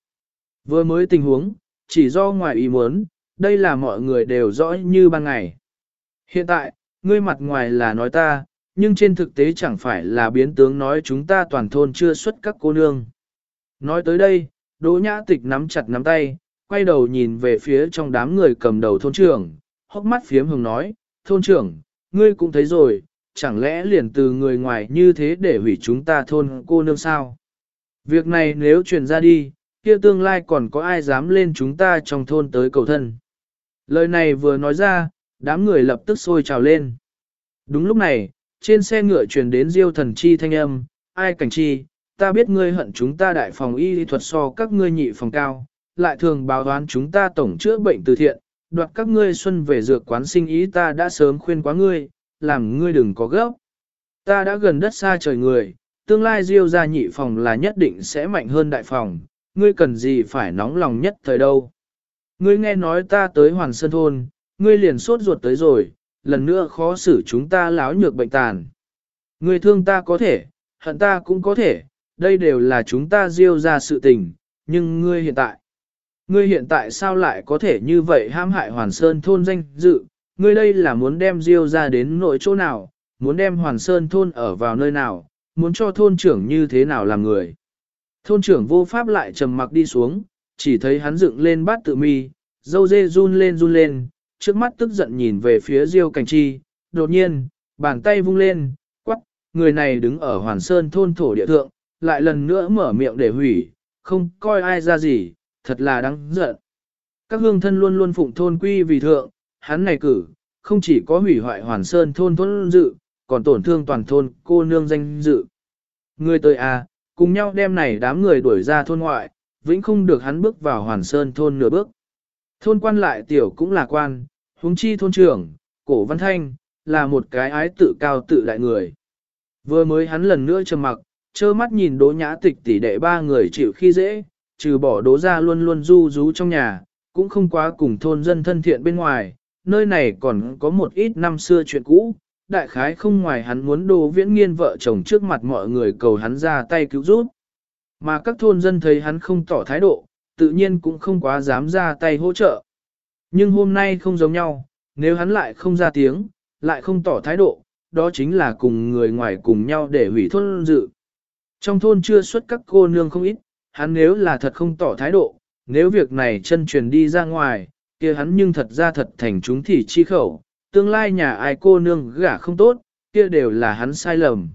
Vừa mới tình huống, chỉ do ngoài ý muốn, đây là mọi người đều rõ như ban ngày. Hiện tại, ngươi mặt ngoài là nói ta, nhưng trên thực tế chẳng phải là biến tướng nói chúng ta toàn thôn chưa xuất các cô nương. Nói tới đây, Đỗ Nhã Tịch nắm chặt nắm tay, quay đầu nhìn về phía trong đám người cầm đầu thôn trưởng, hốc mắt phiếm hồng nói, thôn trưởng, ngươi cũng thấy rồi, chẳng lẽ liền từ người ngoài như thế để hủy chúng ta thôn cô nương sao? Việc này nếu truyền ra đi, kia tương lai còn có ai dám lên chúng ta trong thôn tới cầu thân. Lời này vừa nói ra, đám người lập tức sôi trào lên. Đúng lúc này, trên xe ngựa truyền đến diêu thần chi thanh âm, ai cảnh chi, ta biết ngươi hận chúng ta đại phòng y thuật so các ngươi nhị phòng cao, lại thường báo đoán chúng ta tổng chữa bệnh từ thiện, đoạt các ngươi xuân về dược quán sinh ý ta đã sớm khuyên quá ngươi, làm ngươi đừng có gấp. Ta đã gần đất xa trời người, tương lai diêu ra nhị phòng là nhất định sẽ mạnh hơn đại phòng, ngươi cần gì phải nóng lòng nhất thời đâu. Ngươi nghe nói ta tới Hoàn Sơn Thôn, ngươi liền sốt ruột tới rồi, lần nữa khó xử chúng ta láo nhược bệnh tàn. Ngươi thương ta có thể, hận ta cũng có thể, đây đều là chúng ta diêu ra sự tình, nhưng ngươi hiện tại, ngươi hiện tại sao lại có thể như vậy ham hại Hoàn Sơn Thôn danh dự, ngươi đây là muốn đem diêu ra đến nội chỗ nào, muốn đem Hoàn Sơn Thôn ở vào nơi nào, muốn cho thôn trưởng như thế nào làm người. Thôn trưởng vô pháp lại trầm mặc đi xuống, chỉ thấy hắn dựng lên bát tự mi, dâu dê run lên run lên, trước mắt tức giận nhìn về phía Diêu Cảnh Chi, đột nhiên, bàn tay vung lên, quắc, người này đứng ở Hoàn Sơn thôn thổ địa thượng, lại lần nữa mở miệng để hủy, không coi ai ra gì, thật là đáng giận. Các hương thân luôn luôn phụng thôn quy vì thượng, hắn này cử, không chỉ có hủy hoại Hoàn Sơn thôn thôn dự, còn tổn thương toàn thôn cô nương danh dự. Người tới à, cùng nhau đem này đám người đuổi ra thôn ngoại, vĩnh không được hắn bước vào Hoàn Sơn thôn nửa bước. Thôn quan lại tiểu cũng là quan, huống chi thôn trưởng, cổ văn thanh, là một cái ái tự cao tự đại người. Vừa mới hắn lần nữa trầm mặc, trơ mắt nhìn đố nhã tịch tỷ đệ ba người chịu khi dễ, trừ bỏ đố ra luôn luôn du rú trong nhà, cũng không quá cùng thôn dân thân thiện bên ngoài, nơi này còn có một ít năm xưa chuyện cũ, đại khái không ngoài hắn muốn đồ viễn nghiên vợ chồng trước mặt mọi người cầu hắn ra tay cứu giúp. Mà các thôn dân thấy hắn không tỏ thái độ, tự nhiên cũng không quá dám ra tay hỗ trợ. Nhưng hôm nay không giống nhau, nếu hắn lại không ra tiếng, lại không tỏ thái độ, đó chính là cùng người ngoài cùng nhau để hủy thôn dự. Trong thôn chưa xuất các cô nương không ít, hắn nếu là thật không tỏ thái độ, nếu việc này chân truyền đi ra ngoài, kia hắn nhưng thật ra thật thành chúng thì chi khẩu, tương lai nhà ai cô nương gả không tốt, kia đều là hắn sai lầm.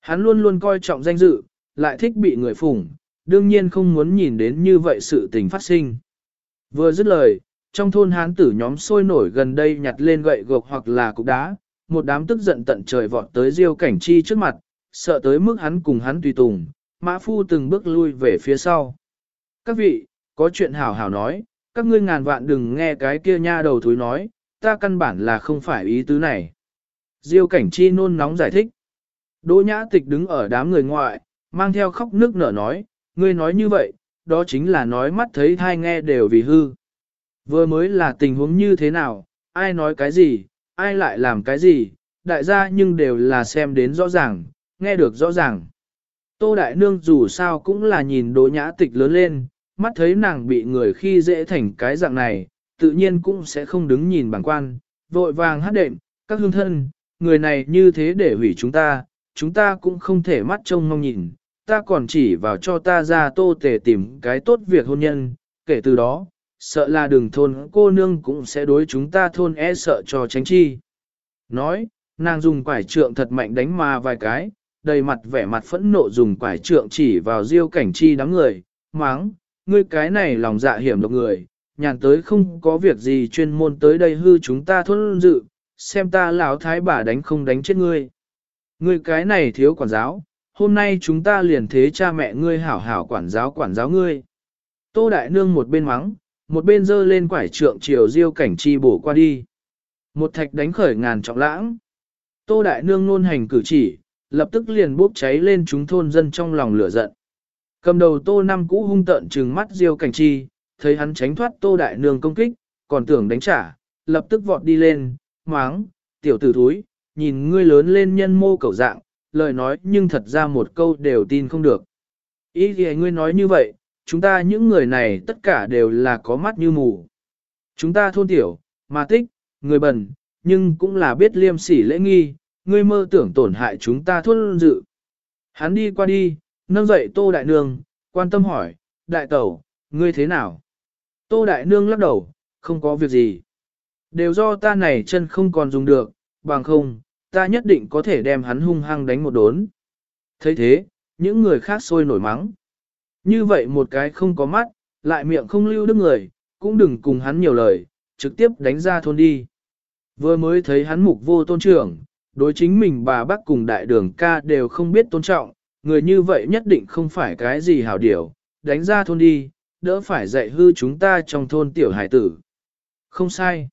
Hắn luôn luôn coi trọng danh dự, lại thích bị người phủng, đương nhiên không muốn nhìn đến như vậy sự tình phát sinh. Vừa dứt lời, trong thôn hán tử nhóm sôi nổi gần đây nhặt lên gậy gộc hoặc là cục đá, một đám tức giận tận trời vọt tới Diêu Cảnh Chi trước mặt, sợ tới mức hắn cùng hắn tùy tùng, Mã Phu từng bước lui về phía sau. Các vị, có chuyện hảo hảo nói, các ngươi ngàn vạn đừng nghe cái kia nha đầu thúi nói, ta căn bản là không phải ý tứ này. Diêu Cảnh Chi nôn nóng giải thích. Đỗ Nhã Tịch đứng ở đám người ngoại, mang theo khóc nước nở nói, ngươi nói như vậy, đó chính là nói mắt thấy thai nghe đều vì hư. Vừa mới là tình huống như thế nào, ai nói cái gì, ai lại làm cái gì, đại gia nhưng đều là xem đến rõ ràng, nghe được rõ ràng. Tô Đại Nương dù sao cũng là nhìn đỗ nhã tịch lớn lên, mắt thấy nàng bị người khi dễ thành cái dạng này, tự nhiên cũng sẽ không đứng nhìn bằng quan, vội vàng hát đệm, các hương thân, người này như thế để hủy chúng ta, chúng ta cũng không thể mắt trông mong nhìn, ta còn chỉ vào cho ta ra tô tề tìm cái tốt việc hôn nhân, kể từ đó, sợ là đường thôn cô nương cũng sẽ đối chúng ta thôn e sợ cho tránh chi. Nói, nàng dùng quải trượng thật mạnh đánh mà vài cái, đầy mặt vẻ mặt phẫn nộ dùng quải trượng chỉ vào diêu cảnh chi đám người, máng, ngươi cái này lòng dạ hiểm độc người, nhàn tới không có việc gì chuyên môn tới đây hư chúng ta thôn dự, xem ta lão thái bà đánh không đánh chết ngươi. Ngươi cái này thiếu quản giáo, hôm nay chúng ta liền thế cha mẹ ngươi hảo hảo quản giáo quản giáo ngươi. Tô Đại Nương một bên mắng, một bên dơ lên quải trượng chiều diêu cảnh chi bổ qua đi. Một thạch đánh khởi ngàn trọng lãng. Tô Đại Nương nôn hành cử chỉ, lập tức liền bốc cháy lên chúng thôn dân trong lòng lửa giận. Cầm đầu Tô Năm cũ hung tợn trừng mắt diêu cảnh chi, thấy hắn tránh thoát Tô Đại Nương công kích, còn tưởng đánh trả, lập tức vọt đi lên, máng, tiểu tử thúi, nhìn ngươi lớn lên nhân mô cầu dạng, lời nói nhưng thật ra một câu đều tin không được. Ý gì ngươi nói như vậy, chúng ta những người này tất cả đều là có mắt như mù. Chúng ta thôn tiểu, mà tích, người bẩn nhưng cũng là biết liêm sỉ lễ nghi, ngươi mơ tưởng tổn hại chúng ta thôn dự. Hắn đi qua đi, nâng dậy tô đại nương, quan tâm hỏi, đại tẩu, ngươi thế nào? Tô đại nương lắc đầu, không có việc gì. Đều do ta này chân không còn dùng được, bằng không, ta nhất định có thể đem hắn hung hăng đánh một đốn. thấy thế, những người khác sôi nổi mắng. Như vậy một cái không có mắt, lại miệng không lưu đức người, cũng đừng cùng hắn nhiều lời, trực tiếp đánh ra thôn đi. Vừa mới thấy hắn mục vô tôn trưởng, đối chính mình bà bác cùng đại đường ca đều không biết tôn trọng, người như vậy nhất định không phải cái gì hảo điểu, đánh ra thôn đi, đỡ phải dạy hư chúng ta trong thôn tiểu hải tử. Không sai.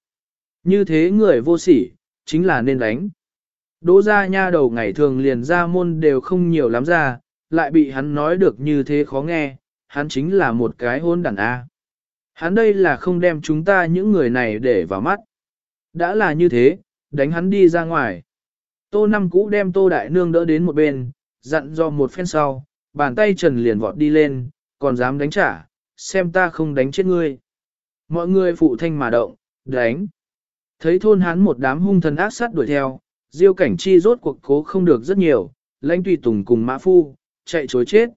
Như thế người vô sỉ, chính là nên đánh. Đỗ ra nha đầu ngày thường liền ra môn đều không nhiều lắm ra, lại bị hắn nói được như thế khó nghe, hắn chính là một cái hôn đàn A. Hắn đây là không đem chúng ta những người này để vào mắt. Đã là như thế, đánh hắn đi ra ngoài. Tô năm cũ đem tô đại nương đỡ đến một bên, dặn do một phen sau, bàn tay trần liền vọt đi lên, còn dám đánh trả, xem ta không đánh chết ngươi. Mọi người phụ thanh mà động, đánh. Thấy thôn hắn một đám hung thần ác sát đuổi theo, diêu cảnh chi rốt cuộc cố không được rất nhiều, lãnh tùy tùng cùng mã phu, chạy chối chết.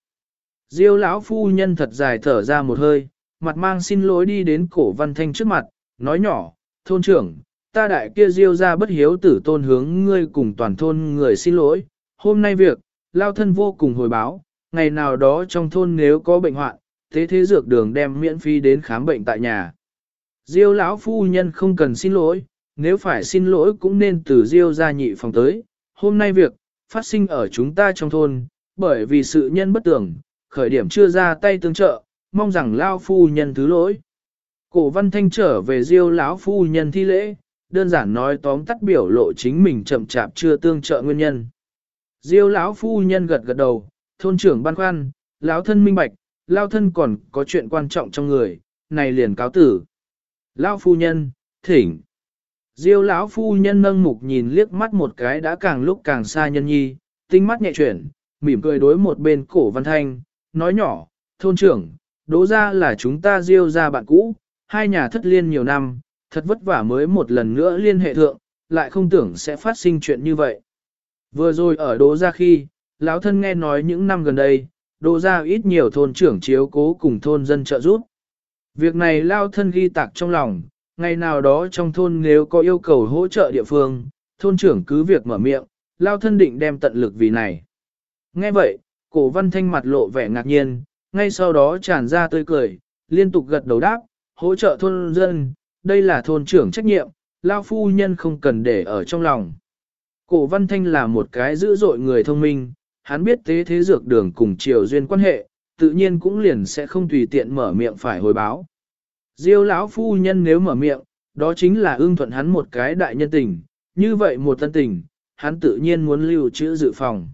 Diêu lão phu nhân thật dài thở ra một hơi, mặt mang xin lỗi đi đến cổ văn thanh trước mặt, nói nhỏ, thôn trưởng, ta đại kia diêu ra bất hiếu tử tôn hướng ngươi cùng toàn thôn người xin lỗi, hôm nay việc, lao thân vô cùng hồi báo, ngày nào đó trong thôn nếu có bệnh hoạn, thế thế dược đường đem miễn phí đến khám bệnh tại nhà. Diêu lão phu nhân không cần xin lỗi, nếu phải xin lỗi cũng nên từ Diêu gia nhị phòng tới. Hôm nay việc, phát sinh ở chúng ta trong thôn, bởi vì sự nhân bất tưởng, khởi điểm chưa ra tay tương trợ, mong rằng lao phu nhân thứ lỗi. Cổ văn thanh trở về Diêu lão phu nhân thi lễ, đơn giản nói tóm tắt biểu lộ chính mình chậm chạp chưa tương trợ nguyên nhân. Diêu lão phu nhân gật gật đầu, thôn trưởng ban khoăn, lão thân minh bạch, lão thân còn có chuyện quan trọng trong người, này liền cáo tử. Lão phu nhân, thỉnh. Diêu lão phu nhân nâng mục nhìn liếc mắt một cái đã càng lúc càng xa nhân nhi, tinh mắt nhẹ chuyển, mỉm cười đối một bên cổ văn thanh, nói nhỏ, thôn trưởng, đố ra là chúng ta diêu ra bạn cũ, hai nhà thất liên nhiều năm, thật vất vả mới một lần nữa liên hệ thượng, lại không tưởng sẽ phát sinh chuyện như vậy. Vừa rồi ở Đỗ Gia khi, lão thân nghe nói những năm gần đây, Đỗ Gia ít nhiều thôn trưởng chiếu cố cùng thôn dân trợ giúp. Việc này lao thân ghi tạc trong lòng, ngày nào đó trong thôn nếu có yêu cầu hỗ trợ địa phương, thôn trưởng cứ việc mở miệng, lao thân định đem tận lực vì này. Nghe vậy, cổ văn thanh mặt lộ vẻ ngạc nhiên, ngay sau đó tràn ra tươi cười, liên tục gật đầu đáp, hỗ trợ thôn dân, đây là thôn trưởng trách nhiệm, lao phu nhân không cần để ở trong lòng. Cổ văn thanh là một cái dữ dội người thông minh, hắn biết tế thế dược đường cùng triều duyên quan hệ, tự nhiên cũng liền sẽ không tùy tiện mở miệng phải hồi báo. Diêu lão phu nhân nếu mở miệng, đó chính là ưng thuận hắn một cái đại nhân tình, như vậy một tân tình, hắn tự nhiên muốn lưu trữ dự phòng.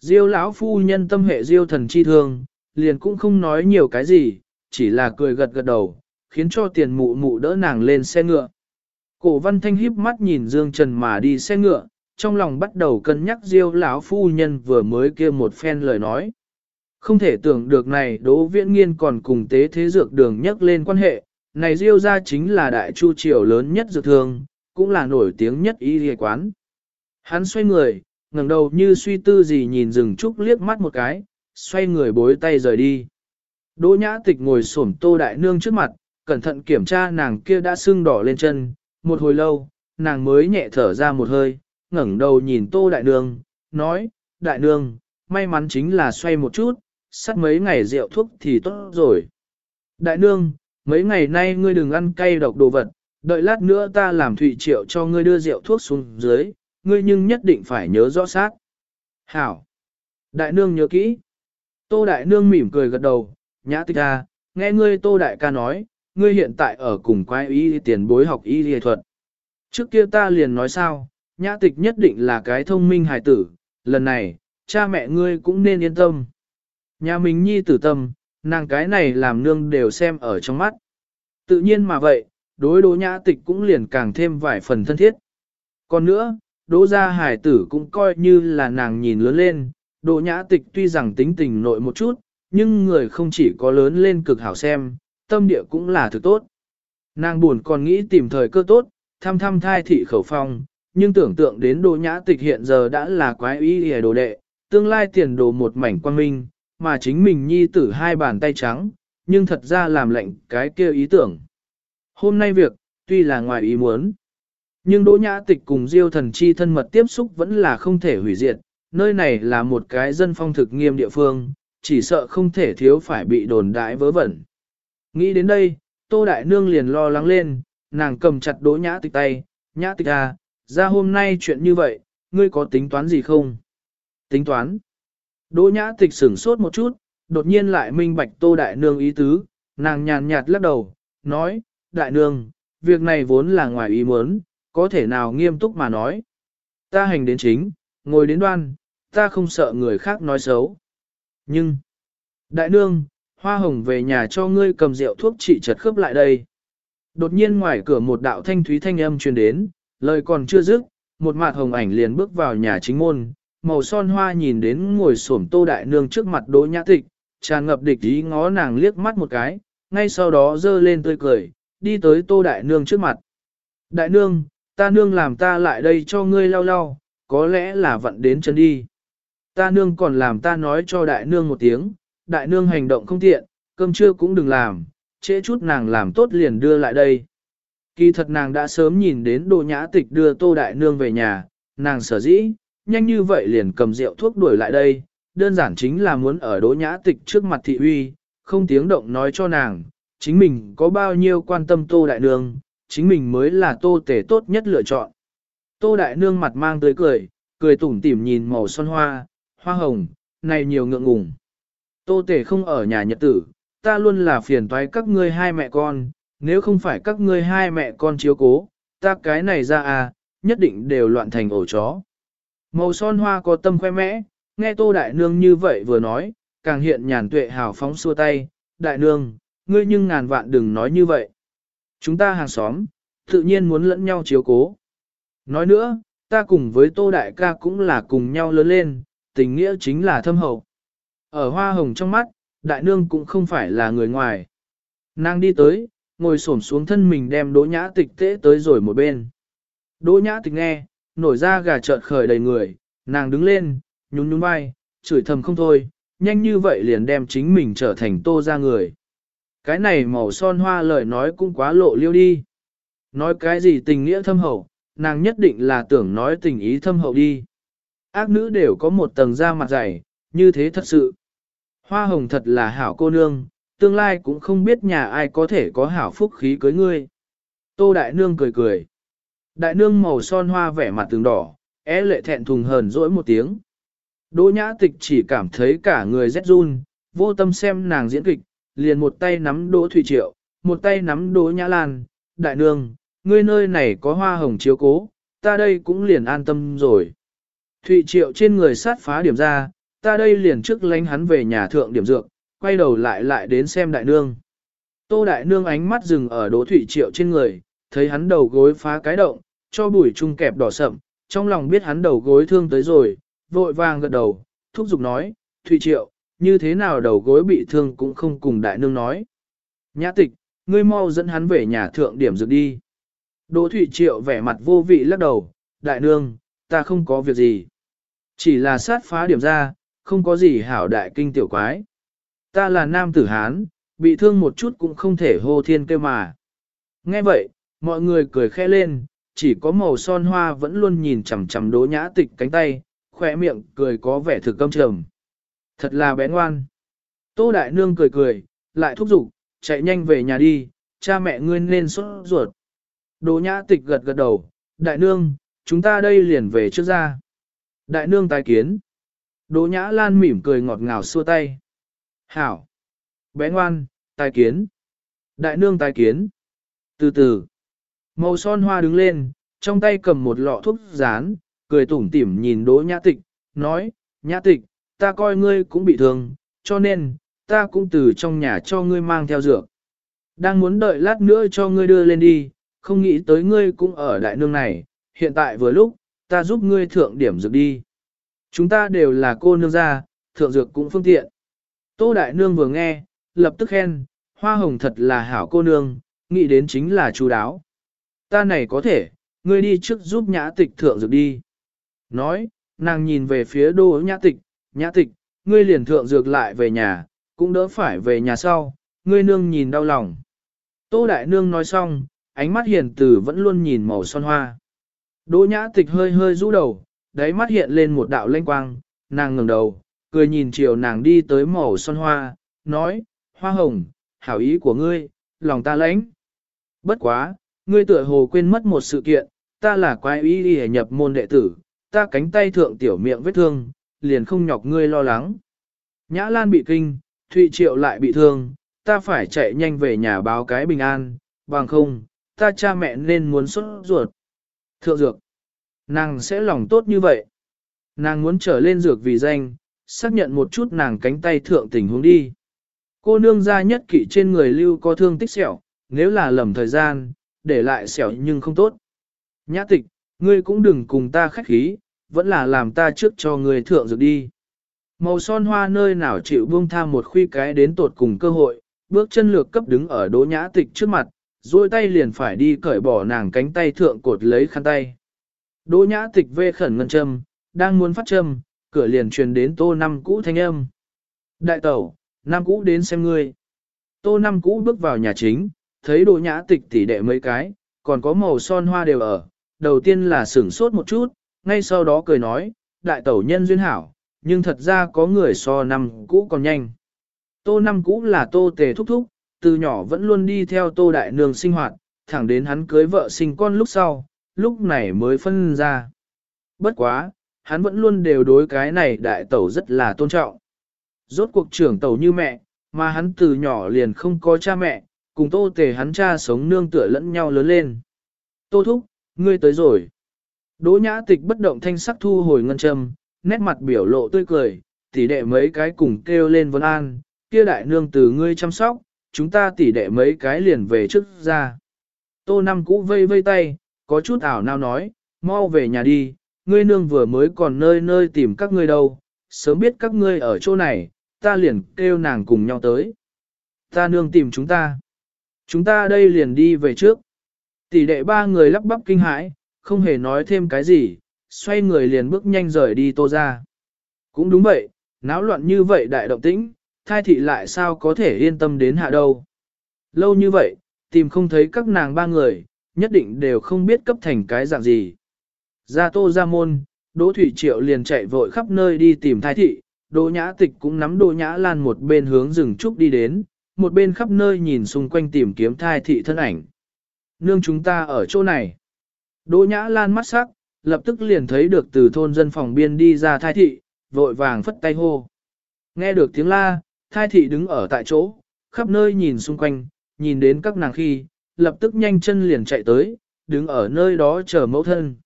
Diêu lão phu nhân tâm hệ diêu thần chi thương, liền cũng không nói nhiều cái gì, chỉ là cười gật gật đầu, khiến cho tiền mụ mụ đỡ nàng lên xe ngựa. Cổ văn thanh híp mắt nhìn Dương Trần mà đi xe ngựa, trong lòng bắt đầu cân nhắc diêu lão phu nhân vừa mới kia một phen lời nói. Không thể tưởng được này Đỗ Viễn Nghiên còn cùng tế thế dược đường nhắc lên quan hệ, này Diêu ra chính là đại chu triều lớn nhất dược thương, cũng là nổi tiếng nhất y y quán. Hắn xoay người, ngẩng đầu như suy tư gì nhìn rừng trúc liếc mắt một cái, xoay người bối tay rời đi. Đỗ nhã tịch ngồi xổm tô đại nương trước mặt, cẩn thận kiểm tra nàng kia đã sưng đỏ lên chân, một hồi lâu, nàng mới nhẹ thở ra một hơi, ngẩng đầu nhìn tô đại nương, nói, đại nương, may mắn chính là xoay một chút, sắt mấy ngày rượu thuốc thì tốt rồi. Đại nương, mấy ngày nay ngươi đừng ăn cay độc đồ vật, đợi lát nữa ta làm thụy triệu cho ngươi đưa rượu thuốc xuống dưới, ngươi nhưng nhất định phải nhớ rõ xác Hảo! Đại nương nhớ kỹ. Tô đại nương mỉm cười gật đầu, nhã tích ca, à, nghe ngươi tô đại ca nói, ngươi hiện tại ở cùng quái y tiền bối học y lý thuật. Trước kia ta liền nói sao, nhã tịch nhất định là cái thông minh hài tử, lần này, cha mẹ ngươi cũng nên yên tâm. Nhà mình nhi tử tâm, nàng cái này làm nương đều xem ở trong mắt. Tự nhiên mà vậy, đối đỗ nhã tịch cũng liền càng thêm vài phần thân thiết. Còn nữa, đỗ gia hải tử cũng coi như là nàng nhìn lớn lên, đỗ nhã tịch tuy rằng tính tình nội một chút, nhưng người không chỉ có lớn lên cực hảo xem, tâm địa cũng là thứ tốt. Nàng buồn còn nghĩ tìm thời cơ tốt, thăm thăm thai thị khẩu phong, nhưng tưởng tượng đến đỗ nhã tịch hiện giờ đã là quái ý hề đồ đệ, tương lai tiền đồ một mảnh quan minh, mà chính mình nhi tử hai bàn tay trắng, nhưng thật ra làm lệnh cái kia ý tưởng. Hôm nay việc, tuy là ngoài ý muốn, Nhưng Đỗ Nhã Tịch cùng Diêu thần chi thân mật tiếp xúc vẫn là không thể hủy diệt, nơi này là một cái dân phong thực nghiêm địa phương, chỉ sợ không thể thiếu phải bị đồn đại vớ vẩn. Nghĩ đến đây, Tô Đại Nương liền lo lắng lên, nàng cầm chặt Đỗ Nhã Tịch tay, Nhã Tịch à, ra hôm nay chuyện như vậy, ngươi có tính toán gì không? Tính toán. Đỗ Nhã Tịch sửng sốt một chút, đột nhiên lại minh bạch Tô Đại Nương ý tứ, nàng nhàn nhạt lắc đầu, nói, Đại Nương, việc này vốn là ngoài ý muốn, có thể nào nghiêm túc mà nói. Ta hành đến chính, ngồi đến đoan, ta không sợ người khác nói xấu. Nhưng, Đại Nương, Hoa Hồng về nhà cho ngươi cầm rượu thuốc trị chật khớp lại đây. Đột nhiên ngoài cửa một đạo thanh thúy thanh âm truyền đến, lời còn chưa dứt, một mặt hồng ảnh liền bước vào nhà chính môn, màu son hoa nhìn đến ngồi xổm tô đại nương trước mặt đỗ nhã tịch, tràn ngập địch ý ngó nàng liếc mắt một cái, ngay sau đó dơ lên tươi cười, đi tới tô đại nương trước mặt. Đại nương, ta nương làm ta lại đây cho ngươi lau lau, có lẽ là vận đến chân đi. Ta nương còn làm ta nói cho đại nương một tiếng, đại nương hành động không tiện, cơm trưa cũng đừng làm, trễ chút nàng làm tốt liền đưa lại đây. Kỳ thật nàng đã sớm nhìn đến đồ nhã tịch đưa tô đại nương về nhà, nàng sở dĩ, nhanh như vậy liền cầm rượu thuốc đuổi lại đây, đơn giản chính là muốn ở đỗ nhã tịch trước mặt thị uy, không tiếng động nói cho nàng, chính mình có bao nhiêu quan tâm tô đại nương, chính mình mới là tô tể tốt nhất lựa chọn. Tô đại nương mặt mang tới cười, cười tủm tỉm nhìn màu son hoa, hoa hồng, này nhiều ngượng ngùng. Tô tể không ở nhà nhật tử, ta luôn là phiền toái các ngươi hai mẹ con, nếu không phải các ngươi hai mẹ con chiếu cố, ta cái này ra à, nhất định đều loạn thành ổ chó. Màu son hoa có tâm khoe mẽ, nghe tô đại nương như vậy vừa nói, càng hiện nhàn tuệ hào phóng xua tay, đại nương, ngươi nhưng ngàn vạn đừng nói như vậy. Chúng ta hàng xóm, tự nhiên muốn lẫn nhau chiếu cố. Nói nữa, ta cùng với tô đại ca cũng là cùng nhau lớn lên, tình nghĩa chính là thâm hậu. Ở hoa hồng trong mắt, đại nương cũng không phải là người ngoài. Nàng đi tới, ngồi xổm xuống thân mình đem đỗ nhã tịch tễ tới rồi một bên. Đỗ nhã tịch nghe, nổi ra gà trợn khởi đầy người, nàng đứng lên, nhún nhún vai, chửi thầm không thôi, nhanh như vậy liền đem chính mình trở thành tô ra người. Cái này màu son hoa lời nói cũng quá lộ liêu đi. Nói cái gì tình nghĩa thâm hậu, nàng nhất định là tưởng nói tình ý thâm hậu đi. Ác nữ đều có một tầng da mặt dày, như thế thật sự. Hoa hồng thật là hảo cô nương, tương lai cũng không biết nhà ai có thể có hảo phúc khí cưới ngươi. Tô Đại Nương cười cười. Đại Nương màu son hoa vẻ mặt tường đỏ, é lệ thẹn thùng hờn dỗi một tiếng. Đỗ nhã tịch chỉ cảm thấy cả người rét run, vô tâm xem nàng diễn kịch, liền một tay nắm Đỗ Thủy Triệu, một tay nắm Đỗ Nhã Lan. Đại Nương, ngươi nơi này có hoa hồng chiếu cố, ta đây cũng liền an tâm rồi. Thụy Triệu trên người sát phá điểm ra, ta đây liền trước lánh hắn về nhà thượng điểm dược, quay đầu lại lại đến xem đại nương. Tô đại nương ánh mắt dừng ở đỗ thủy triệu trên người, thấy hắn đầu gối phá cái động, cho bùi trung kẹp đỏ sậm, trong lòng biết hắn đầu gối thương tới rồi, vội vàng gật đầu, thúc giục nói, thủy triệu, như thế nào đầu gối bị thương cũng không cùng đại nương nói. Nhã tịch, ngươi mau dẫn hắn về nhà thượng điểm dược đi. Đỗ thủy triệu vẻ mặt vô vị lắc đầu, đại nương, ta không có việc gì. Chỉ là sát phá điểm ra, không có gì hảo đại kinh tiểu quái. Ta là nam tử Hán, bị thương một chút cũng không thể hô thiên kêu mà. Nghe vậy, mọi người cười khẽ lên, chỉ có màu son hoa vẫn luôn nhìn chằm chằm đỗ nhã tịch cánh tay, khỏe miệng cười có vẻ thực câm trầm. Thật là bé ngoan. Tô Đại Nương cười cười, lại thúc giục, chạy nhanh về nhà đi, cha mẹ ngươi nên sốt ruột. Đỗ nhã tịch gật gật đầu, Đại Nương, chúng ta đây liền về trước ra. Đại Nương tái kiến. Đỗ nhã lan mỉm cười ngọt ngào xua tay. Hảo! Bé ngoan, tài kiến! Đại nương tài kiến! Từ từ! Màu son hoa đứng lên, trong tay cầm một lọ thuốc rán, cười tủm tỉm nhìn đỗ nhã tịch, nói, nhã tịch, ta coi ngươi cũng bị thương, cho nên, ta cũng từ trong nhà cho ngươi mang theo dược. Đang muốn đợi lát nữa cho ngươi đưa lên đi, không nghĩ tới ngươi cũng ở đại nương này, hiện tại vừa lúc, ta giúp ngươi thượng điểm dược đi. Chúng ta đều là cô nương gia, thượng dược cũng phương tiện. Tô Đại Nương vừa nghe, lập tức khen, hoa hồng thật là hảo cô nương, nghĩ đến chính là chú đáo. Ta này có thể, ngươi đi trước giúp nhã tịch thượng dược đi. Nói, nàng nhìn về phía đô nhã tịch, nhã tịch, ngươi liền thượng dược lại về nhà, cũng đỡ phải về nhà sau, ngươi nương nhìn đau lòng. Tô Đại Nương nói xong, ánh mắt hiền từ vẫn luôn nhìn màu son hoa. Đỗ nhã tịch hơi hơi rũ đầu, đáy mắt hiện lên một đạo lanh quang, nàng ngẩng đầu, cười nhìn chiều nàng đi tới màu son hoa, nói, hoa hồng, hảo ý của ngươi, lòng ta lãnh. Bất quá, ngươi tựa hồ quên mất một sự kiện, ta là quái ý đi nhập môn đệ tử, ta cánh tay thượng tiểu miệng vết thương, liền không nhọc ngươi lo lắng. Nhã Lan bị kinh, Thụy Triệu lại bị thương, ta phải chạy nhanh về nhà báo cái bình an, bằng không, ta cha mẹ nên muốn xuất ruột. Thượng dược, nàng sẽ lòng tốt như vậy. Nàng muốn trở lên dược vì danh, xác nhận một chút nàng cánh tay thượng tình huống đi. Cô nương ra nhất kỵ trên người lưu có thương tích sẹo, nếu là lầm thời gian, để lại sẹo nhưng không tốt. Nhã tịch, ngươi cũng đừng cùng ta khách khí, vẫn là làm ta trước cho ngươi thượng dược đi. Màu son hoa nơi nào chịu buông tha một khuy cái đến tột cùng cơ hội, bước chân lược cấp đứng ở đỗ nhã tịch trước mặt, duỗi tay liền phải đi cởi bỏ nàng cánh tay thượng cột lấy khăn tay. Đỗ nhã tịch vê khẩn ngân châm, đang muốn phát châm, cửa liền truyền đến tô năm cũ thanh âm. Đại tẩu, năm cũ đến xem ngươi. Tô năm cũ bước vào nhà chính, thấy đồ nhã tịch tỉ đệ mấy cái, còn có màu son hoa đều ở. Đầu tiên là sửng sốt một chút, ngay sau đó cười nói, đại tẩu nhân duyên hảo, nhưng thật ra có người so năm cũ còn nhanh. Tô năm cũ là tô tề thúc thúc, từ nhỏ vẫn luôn đi theo tô đại nương sinh hoạt, thẳng đến hắn cưới vợ sinh con lúc sau, lúc này mới phân ra. Bất quá, hắn vẫn luôn đều đối cái này đại tẩu rất là tôn trọng. Rốt cuộc trưởng tẩu như mẹ, mà hắn từ nhỏ liền không có cha mẹ, cùng tô tề hắn cha sống nương tựa lẫn nhau lớn lên. Tô thúc, ngươi tới rồi. Đỗ nhã tịch bất động thanh sắc thu hồi ngân châm, nét mặt biểu lộ tươi cười, tỷ đệ mấy cái cùng kêu lên vân an, kia đại nương từ ngươi chăm sóc, chúng ta tỷ đệ mấy cái liền về trước ra. Tô năm cũ vây vây tay, có chút ảo nào nói, mau về nhà đi, ngươi nương vừa mới còn nơi nơi tìm các ngươi đâu, sớm biết các ngươi ở chỗ này, ta liền kêu nàng cùng nhau tới. Ta nương tìm chúng ta. Chúng ta đây liền đi về trước. Tỷ đệ ba người lắp bắp kinh hãi, không hề nói thêm cái gì, xoay người liền bước nhanh rời đi tô ra. Cũng đúng vậy, náo loạn như vậy đại động tĩnh, thai thị lại sao có thể yên tâm đến hạ đâu. Lâu như vậy, tìm không thấy các nàng ba người, nhất định đều không biết cấp thành cái dạng gì. Ra tô ra môn, Đỗ Thủy Triệu liền chạy vội khắp nơi đi tìm Thái thị, Đỗ Nhã Tịch cũng nắm Đỗ Nhã Lan một bên hướng rừng trúc đi đến, một bên khắp nơi nhìn xung quanh tìm kiếm Thái thị thân ảnh. Nương chúng ta ở chỗ này. Đỗ Nhã Lan mắt sắc, lập tức liền thấy được từ thôn dân phòng biên đi ra Thái thị, vội vàng phất tay hô. Nghe được tiếng la, Thái thị đứng ở tại chỗ, khắp nơi nhìn xung quanh, nhìn đến các nàng khi, lập tức nhanh chân liền chạy tới, đứng ở nơi đó chờ mẫu thân.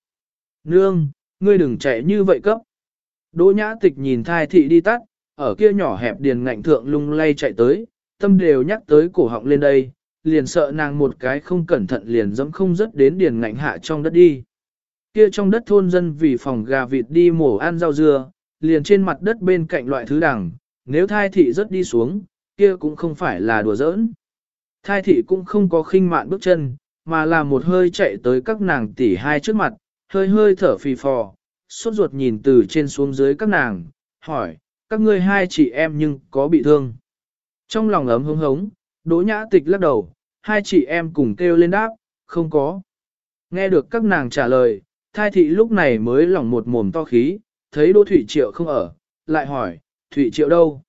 Nương, ngươi đừng chạy như vậy cấp. Đỗ nhã tịch nhìn thai thị đi tắt, ở kia nhỏ hẹp điền ngạnh thượng lung lay chạy tới, tâm đều nhắc tới cổ họng lên đây, liền sợ nàng một cái không cẩn thận liền dẫm không dứt đến điền ngạnh hạ trong đất đi. Kia trong đất thôn dân vì phòng gà vịt đi mổ ăn rau dưa, liền trên mặt đất bên cạnh loại thứ đằng, nếu thai thị rất đi xuống, kia cũng không phải là đùa giỡn. Thai thị cũng không có khinh mạn bước chân, mà là một hơi chạy tới các nàng tỷ hai trước mặt, hơi hơi thở phì phò, suốt ruột nhìn từ trên xuống dưới các nàng, hỏi, các ngươi hai chị em nhưng có bị thương. Trong lòng ấm hống hống, đỗ nhã tịch lắc đầu, hai chị em cùng kêu lên đáp, không có. Nghe được các nàng trả lời, thai thị lúc này mới lỏng một mồm to khí, thấy đỗ thủy triệu không ở, lại hỏi, thủy triệu đâu?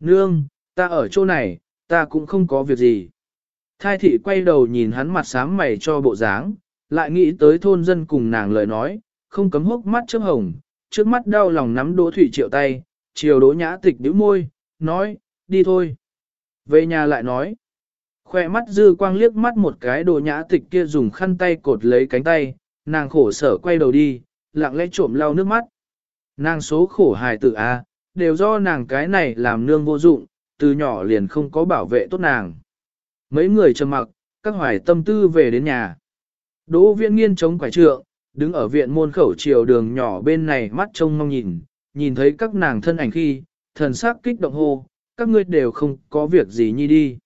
Nương, ta ở chỗ này, ta cũng không có việc gì. Thai thị quay đầu nhìn hắn mặt sáng mày cho bộ dáng, lại nghĩ tới thôn dân cùng nàng lời nói, không cấm hốc mắt chớp hồng, trước mắt đau lòng nắm Đỗ Thủy Triệu tay, chiều Đỗ Nhã Tịch nhíu môi, nói, đi thôi. Về nhà lại nói, khoe mắt dư quang liếc mắt một cái Đỗ Nhã Tịch kia dùng khăn tay cột lấy cánh tay, nàng khổ sở quay đầu đi, lặng lẽ trộm lau nước mắt. Nàng số khổ hài tử a, đều do nàng cái này làm nương vô dụng, từ nhỏ liền không có bảo vệ tốt nàng. Mấy người trầm mặc, các hoài tâm tư về đến nhà. Đỗ viễn nghiên chống quải trượng, đứng ở viện môn khẩu chiều đường nhỏ bên này mắt trông mong nhìn, nhìn thấy các nàng thân ảnh khi, thần sắc kích động hô, các ngươi đều không có việc gì nhi đi.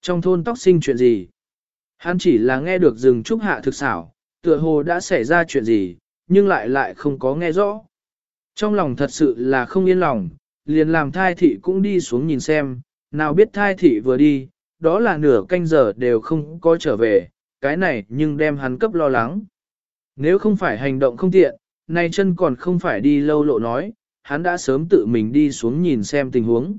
Trong thôn tóc sinh chuyện gì? Hắn chỉ là nghe được rừng trúc hạ thực xảo, tựa hồ đã xảy ra chuyện gì, nhưng lại lại không có nghe rõ. Trong lòng thật sự là không yên lòng, liền làm thai thị cũng đi xuống nhìn xem, nào biết thai thị vừa đi, đó là nửa canh giờ đều không có trở về, cái này nhưng đem hắn cấp lo lắng. Nếu không phải hành động không tiện, nay chân còn không phải đi lâu lộ nói, hắn đã sớm tự mình đi xuống nhìn xem tình huống.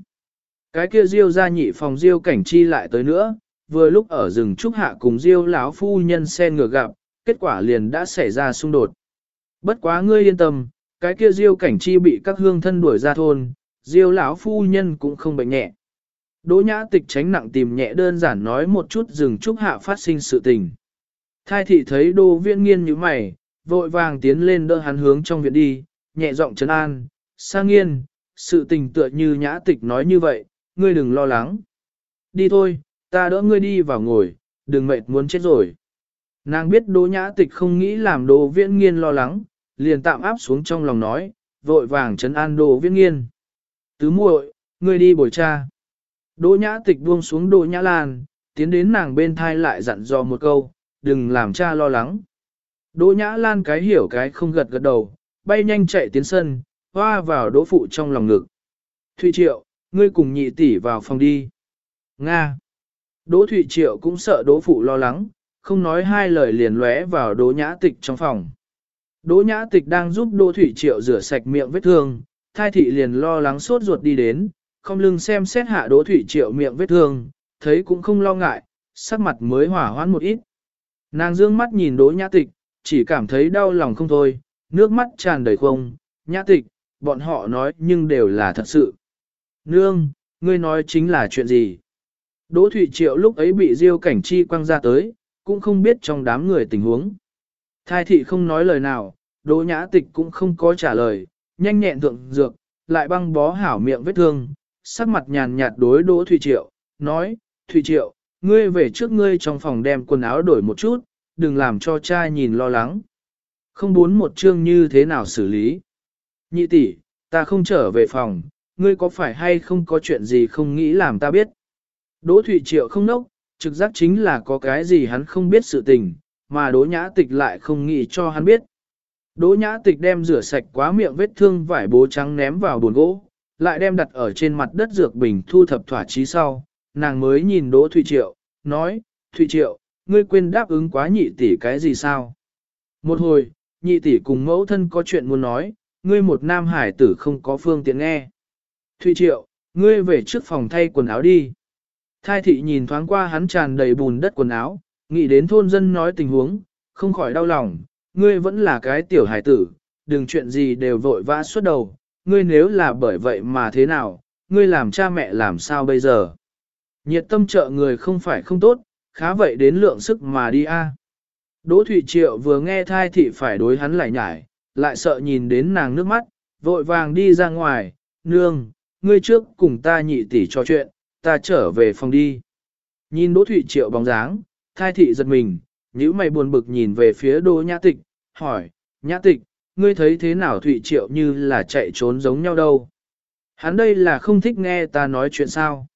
Cái kia Diêu ra nhị phòng Diêu cảnh chi lại tới nữa, vừa lúc ở rừng trúc hạ cùng Diêu lão phu nhân xe ngựa gặp, kết quả liền đã xảy ra xung đột. Bất quá ngươi yên tâm, cái kia Diêu cảnh chi bị các hương thân đuổi ra thôn, Diêu lão phu nhân cũng không bệnh nhẹ. Đỗ nhã tịch tránh nặng tìm nhẹ đơn giản nói một chút rừng trúc hạ phát sinh sự tình. Thai thị thấy đô Viễn nghiên như mày, vội vàng tiến lên đỡ hắn hướng trong viện đi, nhẹ giọng trấn an, sang nghiên, sự tình tựa như nhã tịch nói như vậy, ngươi đừng lo lắng. Đi thôi, ta đỡ ngươi đi vào ngồi, đừng mệt muốn chết rồi. Nàng biết đỗ nhã tịch không nghĩ làm đô viễn nghiên lo lắng, liền tạm áp xuống trong lòng nói, vội vàng trấn an đô viễn nghiên. Tứ muội, ngươi đi bồi cha. Đỗ nhã tịch buông xuống đỗ nhã lan, tiến đến nàng bên thai lại dặn dò một câu, đừng làm cha lo lắng. Đỗ nhã lan cái hiểu cái không gật gật đầu, bay nhanh chạy tiến sân, hoa vào đỗ phụ trong lòng ngực. Thụy triệu, ngươi cùng nhị tỷ vào phòng đi. Nga. Đỗ Thụy Triệu cũng sợ Đỗ Phụ lo lắng, không nói hai lời liền lóe vào Đỗ Nhã Tịch trong phòng. Đỗ Nhã Tịch đang giúp Đỗ Thụy Triệu rửa sạch miệng vết thương, thai thị liền lo lắng sốt ruột đi đến, không lưng xem xét hạ Đỗ Thủy Triệu miệng vết thương, thấy cũng không lo ngại, sắc mặt mới hỏa hoãn một ít. Nàng dương mắt nhìn Đỗ Nhã Tịch, chỉ cảm thấy đau lòng không thôi, nước mắt tràn đầy không, Nhã Tịch, bọn họ nói nhưng đều là thật sự. Nương, ngươi nói chính là chuyện gì? Đỗ Thụy Triệu lúc ấy bị Diêu Cảnh Chi quăng ra tới, cũng không biết trong đám người tình huống. Thai thị không nói lời nào, Đỗ Nhã Tịch cũng không có trả lời, nhanh nhẹn thượng dược, lại băng bó hảo miệng vết thương, sắc mặt nhàn nhạt đối Đỗ Thủy Triệu, nói, Thủy Triệu, ngươi về trước ngươi trong phòng đem quần áo đổi một chút, đừng làm cho cha nhìn lo lắng. Không muốn một chương như thế nào xử lý. Nhị tỷ, ta không trở về phòng, ngươi có phải hay không có chuyện gì không nghĩ làm ta biết. Đỗ Thủy Triệu không nốc, trực giác chính là có cái gì hắn không biết sự tình, mà Đỗ Nhã Tịch lại không nghĩ cho hắn biết. Đỗ Nhã Tịch đem rửa sạch quá miệng vết thương vải bố trắng ném vào bồn gỗ, lại đem đặt ở trên mặt đất dược bình thu thập thỏa chí sau, nàng mới nhìn Đỗ Thụy Triệu, nói, Thụy Triệu, ngươi quên đáp ứng quá nhị tỷ cái gì sao? Một hồi, nhị tỷ cùng mẫu thân có chuyện muốn nói, ngươi một nam hải tử không có phương tiện nghe. Thụy Triệu, ngươi về trước phòng thay quần áo đi. Thai thị nhìn thoáng qua hắn tràn đầy bùn đất quần áo, nghĩ đến thôn dân nói tình huống, không khỏi đau lòng, ngươi vẫn là cái tiểu hải tử, đừng chuyện gì đều vội vã suốt đầu, ngươi nếu là bởi vậy mà thế nào, ngươi làm cha mẹ làm sao bây giờ. Nhiệt tâm trợ người không phải không tốt, khá vậy đến lượng sức mà đi a. Đỗ Thụy Triệu vừa nghe thai thị phải đối hắn lại nhải, lại sợ nhìn đến nàng nước mắt, vội vàng đi ra ngoài, nương, ngươi trước cùng ta nhị tỷ trò chuyện, ta trở về phòng đi. Nhìn Đỗ Thụy Triệu bóng dáng, thai thị giật mình, nhíu mày buồn bực nhìn về phía Đỗ Nhã Tịch, hỏi, Nhã Tịch, ngươi thấy thế nào Thụy Triệu như là chạy trốn giống nhau đâu? Hắn đây là không thích nghe ta nói chuyện sao?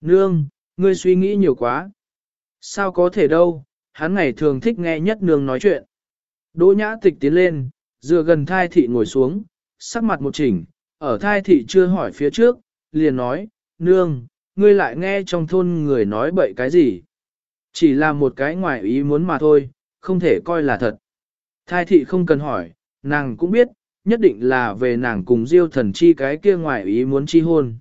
Nương, ngươi suy nghĩ nhiều quá. Sao có thể đâu, hắn ngày thường thích nghe nhất nương nói chuyện. Đỗ Nhã Tịch tiến lên, dựa gần thai thị ngồi xuống, sắc mặt một chỉnh, ở thai thị chưa hỏi phía trước, liền nói, nương, ngươi lại nghe trong thôn người nói bậy cái gì. Chỉ là một cái ngoài ý muốn mà thôi, không thể coi là thật. Thai thị không cần hỏi, nàng cũng biết, nhất định là về nàng cùng diêu thần chi cái kia ngoài ý muốn chi hôn.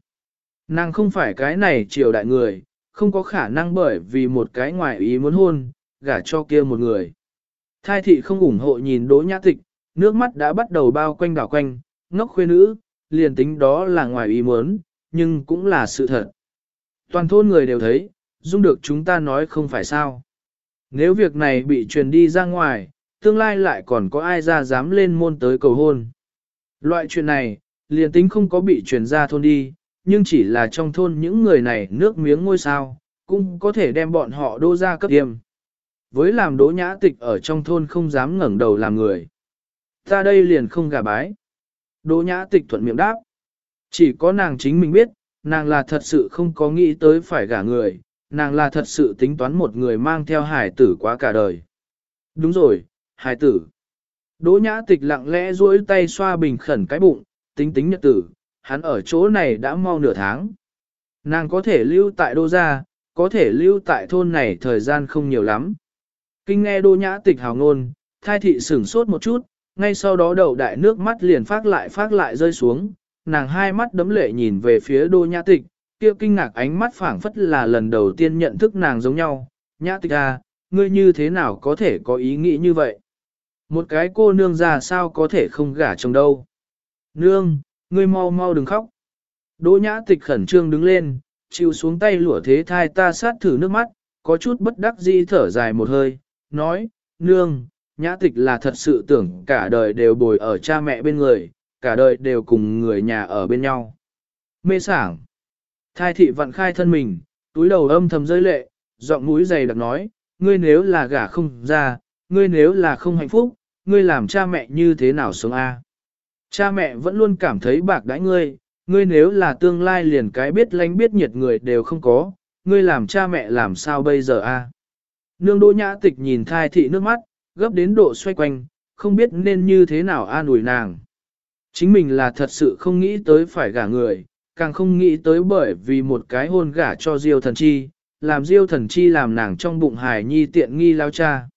Nàng không phải cái này triều đại người, không có khả năng bởi vì một cái ngoài ý muốn hôn, gả cho kia một người. Thai thị không ủng hộ nhìn đỗ nhã tịch, nước mắt đã bắt đầu bao quanh đảo quanh, ngốc khuê nữ, liền tính đó là ngoài ý muốn, nhưng cũng là sự thật. Toàn thôn người đều thấy, dung được chúng ta nói không phải sao. Nếu việc này bị truyền đi ra ngoài, tương lai lại còn có ai ra dám lên môn tới cầu hôn. Loại chuyện này, liền tính không có bị truyền ra thôn đi, nhưng chỉ là trong thôn những người này nước miếng ngôi sao, cũng có thể đem bọn họ đô ra cấp tiêm. Với làm đỗ nhã tịch ở trong thôn không dám ngẩng đầu làm người. Ta đây liền không gà bái. Đỗ nhã tịch thuận miệng đáp. Chỉ có nàng chính mình biết, nàng là thật sự không có nghĩ tới phải gả người, nàng là thật sự tính toán một người mang theo hải tử quá cả đời. Đúng rồi, hải tử. Đỗ nhã tịch lặng lẽ duỗi tay xoa bình khẩn cái bụng, tính tính nhật tử, hắn ở chỗ này đã mau nửa tháng. Nàng có thể lưu tại đô gia, có thể lưu tại thôn này thời gian không nhiều lắm. Kinh nghe đô nhã tịch hào ngôn, Thai thị sửng sốt một chút, ngay sau đó đầu đại nước mắt liền phát lại phát lại rơi xuống, nàng hai mắt đấm lệ nhìn về phía đô nhã tịch, kia kinh ngạc ánh mắt phảng phất là lần đầu tiên nhận thức nàng giống nhau. Nhã tịch à, ngươi như thế nào có thể có ý nghĩ như vậy? Một cái cô nương già sao có thể không gả chồng đâu? Nương, ngươi mau mau đừng khóc. Đỗ nhã tịch khẩn trương đứng lên, chịu xuống tay lụa thế thai ta sát thử nước mắt, có chút bất đắc dĩ thở dài một hơi, nói, nương, nhã tịch là thật sự tưởng cả đời đều bồi ở cha mẹ bên người, cả đời đều cùng người nhà ở bên nhau. Mê sảng. Thai thị vặn khai thân mình, túi đầu âm thầm rơi lệ, giọng mũi dày đặc nói, ngươi nếu là gả không ra, ngươi nếu là không hạnh phúc, ngươi làm cha mẹ như thế nào sống a? Cha mẹ vẫn luôn cảm thấy bạc đãi ngươi, ngươi nếu là tương lai liền cái biết lánh biết nhiệt người đều không có, ngươi làm cha mẹ làm sao bây giờ a? Nương đỗ nhã tịch nhìn thai thị nước mắt, gấp đến độ xoay quanh, không biết nên như thế nào an ủi nàng. Chính mình là thật sự không nghĩ tới phải gả người, càng không nghĩ tới bởi vì một cái hôn gả cho Diêu thần chi, làm Diêu thần chi làm nàng trong bụng hài nhi tiện nghi lao cha.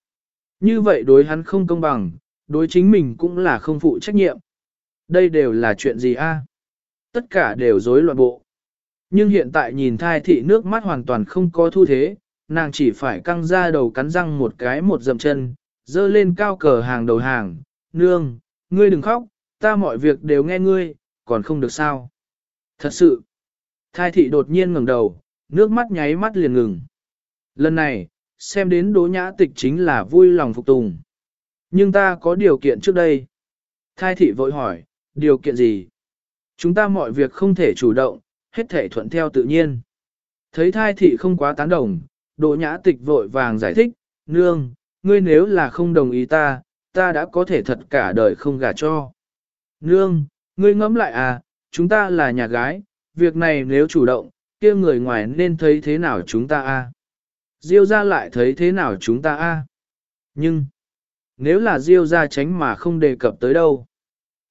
Như vậy đối hắn không công bằng, đối chính mình cũng là không phụ trách nhiệm. Đây đều là chuyện gì a? Tất cả đều rối loạn bộ. Nhưng hiện tại nhìn thai thị nước mắt hoàn toàn không có thu thế, nàng chỉ phải căng ra đầu cắn răng một cái một dậm chân, dơ lên cao cờ hàng đầu hàng, nương, ngươi đừng khóc, ta mọi việc đều nghe ngươi, còn không được sao. Thật sự, thai thị đột nhiên ngẩng đầu, nước mắt nháy mắt liền ngừng. Lần này, xem đến đố nhã tịch chính là vui lòng phục tùng. Nhưng ta có điều kiện trước đây. Thai thị vội hỏi, điều kiện gì? Chúng ta mọi việc không thể chủ động, hết thể thuận theo tự nhiên. Thấy thai thị không quá tán đồng, đỗ nhã tịch vội vàng giải thích, nương, ngươi nếu là không đồng ý ta, ta đã có thể thật cả đời không gả cho. Nương, ngươi ngẫm lại à, chúng ta là nhà gái, việc này nếu chủ động, kia người ngoài nên thấy thế nào chúng ta a? À? Diêu ra lại thấy thế nào chúng ta a? À? Nhưng, nếu là Diêu ra tránh mà không đề cập tới đâu.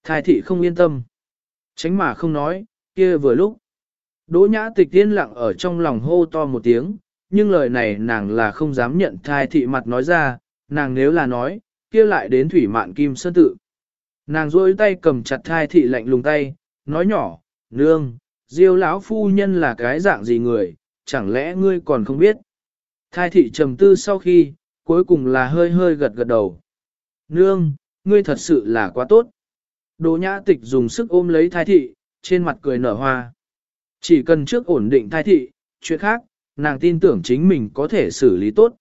Thái thị không yên tâm. Tránh mà không nói, kia vừa lúc. Đỗ nhã tịch tiên lặng ở trong lòng hô to một tiếng, nhưng lời này nàng là không dám nhận thai thị mặt nói ra, nàng nếu là nói, kia lại đến thủy mạn kim sơn tự. Nàng rôi tay cầm chặt thai thị lạnh lùng tay, nói nhỏ, nương, diêu lão phu nhân là cái dạng gì người, chẳng lẽ ngươi còn không biết. Thai thị trầm tư sau khi, cuối cùng là hơi hơi gật gật đầu. Nương, ngươi thật sự là quá tốt. Đỗ nhã tịch dùng sức ôm lấy thai thị, trên mặt cười nở hoa. Chỉ cần trước ổn định thai thị, chuyện khác, nàng tin tưởng chính mình có thể xử lý tốt.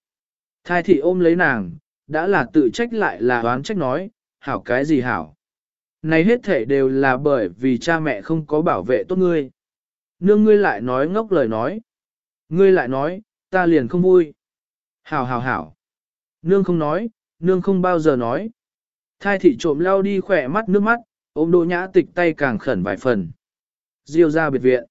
Thai thị ôm lấy nàng, đã là tự trách lại là oán trách nói, hảo cái gì hảo. Này hết thể đều là bởi vì cha mẹ không có bảo vệ tốt ngươi. Nương ngươi lại nói ngốc lời nói. Ngươi lại nói, ta liền không vui. Hảo hảo hảo. Nương không nói, nương không bao giờ nói. Thai thị trộm lao đi khỏe mắt nước mắt, ôm đồ nhã tịch tay càng khẩn vài phần. Diêu ra biệt viện.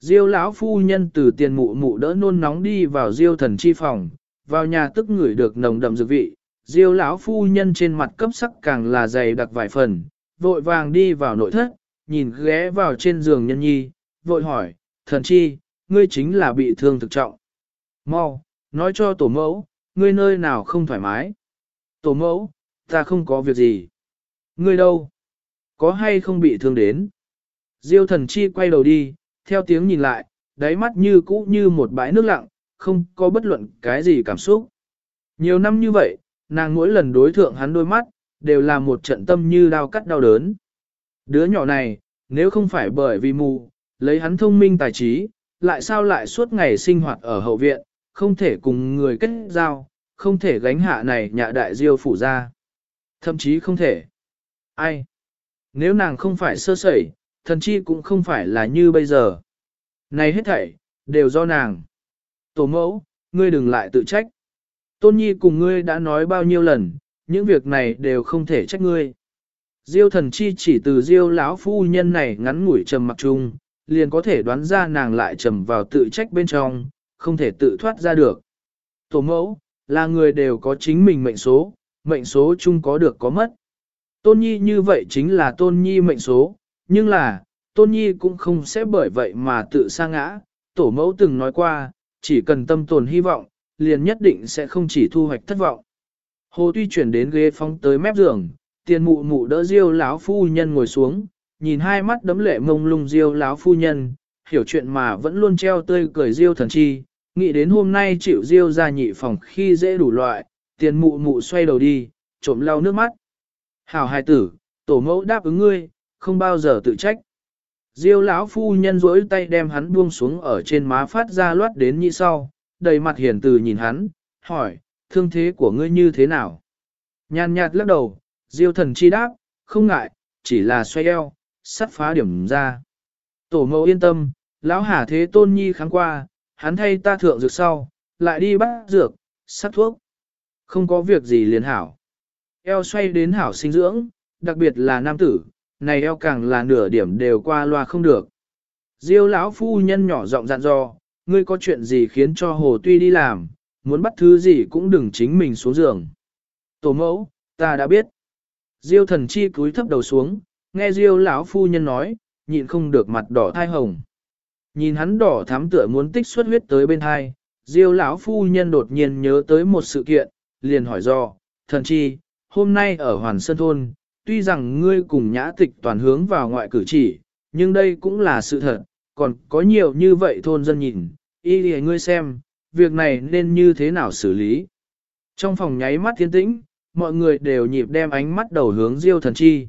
Diêu lão phu nhân từ tiền mụ mụ đỡ nôn nóng đi vào diêu thần chi phòng, vào nhà tức ngửi được nồng đậm dược vị. Diêu lão phu nhân trên mặt cấp sắc càng là dày đặc vài phần, vội vàng đi vào nội thất, nhìn ghé vào trên giường nhân nhi, vội hỏi, thần chi, ngươi chính là bị thương thực trọng. Mau, nói cho tổ mẫu, ngươi nơi nào không thoải mái. Tổ mẫu, ta không có việc gì. Ngươi đâu? Có hay không bị thương đến? Diêu thần chi quay đầu đi, theo tiếng nhìn lại, đáy mắt như cũ như một bãi nước lặng, không có bất luận cái gì cảm xúc. Nhiều năm như vậy, nàng mỗi lần đối thượng hắn đôi mắt, đều là một trận tâm như đau cắt đau đớn. Đứa nhỏ này, nếu không phải bởi vì mù, lấy hắn thông minh tài trí, lại sao lại suốt ngày sinh hoạt ở hậu viện, không thể cùng người kết giao, không thể gánh hạ này nhạ đại diêu phủ ra. Thậm chí không thể. Ai? Nếu nàng không phải sơ sẩy, thần chi cũng không phải là như bây giờ. Này hết thảy, đều do nàng. Tổ mẫu, ngươi đừng lại tự trách. Tôn nhi cùng ngươi đã nói bao nhiêu lần, những việc này đều không thể trách ngươi. Diêu thần chi chỉ từ diêu lão phu nhân này ngắn ngủi trầm mặc chung, liền có thể đoán ra nàng lại trầm vào tự trách bên trong, không thể tự thoát ra được. Tổ mẫu, là người đều có chính mình mệnh số, mệnh số chung có được có mất. Tôn nhi như vậy chính là tôn nhi mệnh số, nhưng là, tôn nhi cũng không sẽ bởi vậy mà tự sa ngã. Tổ mẫu từng nói qua, chỉ cần tâm tồn hy vọng, liền nhất định sẽ không chỉ thu hoạch thất vọng. Hồ Tuy chuyển đến ghế phóng tới mép giường, tiền mụ mụ đỡ Diêu lão phu nhân ngồi xuống, nhìn hai mắt đấm lệ mông lung Diêu lão phu nhân, hiểu chuyện mà vẫn luôn treo tươi cười Diêu thần chi, nghĩ đến hôm nay chịu Diêu ra nhị phòng khi dễ đủ loại, tiền mụ mụ xoay đầu đi, trộm lau nước mắt. Hảo hài tử, tổ mẫu đáp ứng ngươi, không bao giờ tự trách. Diêu lão phu nhân duỗi tay đem hắn buông xuống ở trên má phát ra loát đến như sau, đầy mặt hiền từ nhìn hắn, hỏi, thương thế của ngươi như thế nào? Nhàn nhạt lắc đầu, diêu thần chi đáp, không ngại, chỉ là xoay eo, sắt phá điểm ra. Tổ mẫu yên tâm, lão hà thế tôn nhi kháng qua, hắn thay ta thượng dược sau, lại đi bắt dược, sắt thuốc. Không có việc gì liền hảo. Eo xoay đến hảo sinh dưỡng, đặc biệt là nam tử, này eo càng là nửa điểm đều qua loa không được. Diêu lão phu nhân nhỏ giọng dặn dò, ngươi có chuyện gì khiến cho hồ tuy đi làm, muốn bắt thứ gì cũng đừng chính mình xuống giường. Tổ mẫu, ta đã biết. Diêu thần chi cúi thấp đầu xuống, nghe Diêu lão phu nhân nói, nhịn không được mặt đỏ thai hồng. Nhìn hắn đỏ thắm tựa muốn tích xuất huyết tới bên hai, Diêu lão phu nhân đột nhiên nhớ tới một sự kiện, liền hỏi do, thần chi, hôm nay ở Hoàn Sơn Thôn, tuy rằng ngươi cùng nhã tịch toàn hướng vào ngoại cử chỉ, nhưng đây cũng là sự thật, còn có nhiều như vậy thôn dân nhìn, y lìa ngươi xem, việc này nên như thế nào xử lý. Trong phòng nháy mắt thiên tĩnh, mọi người đều nhịp đem ánh mắt đầu hướng Diêu thần chi.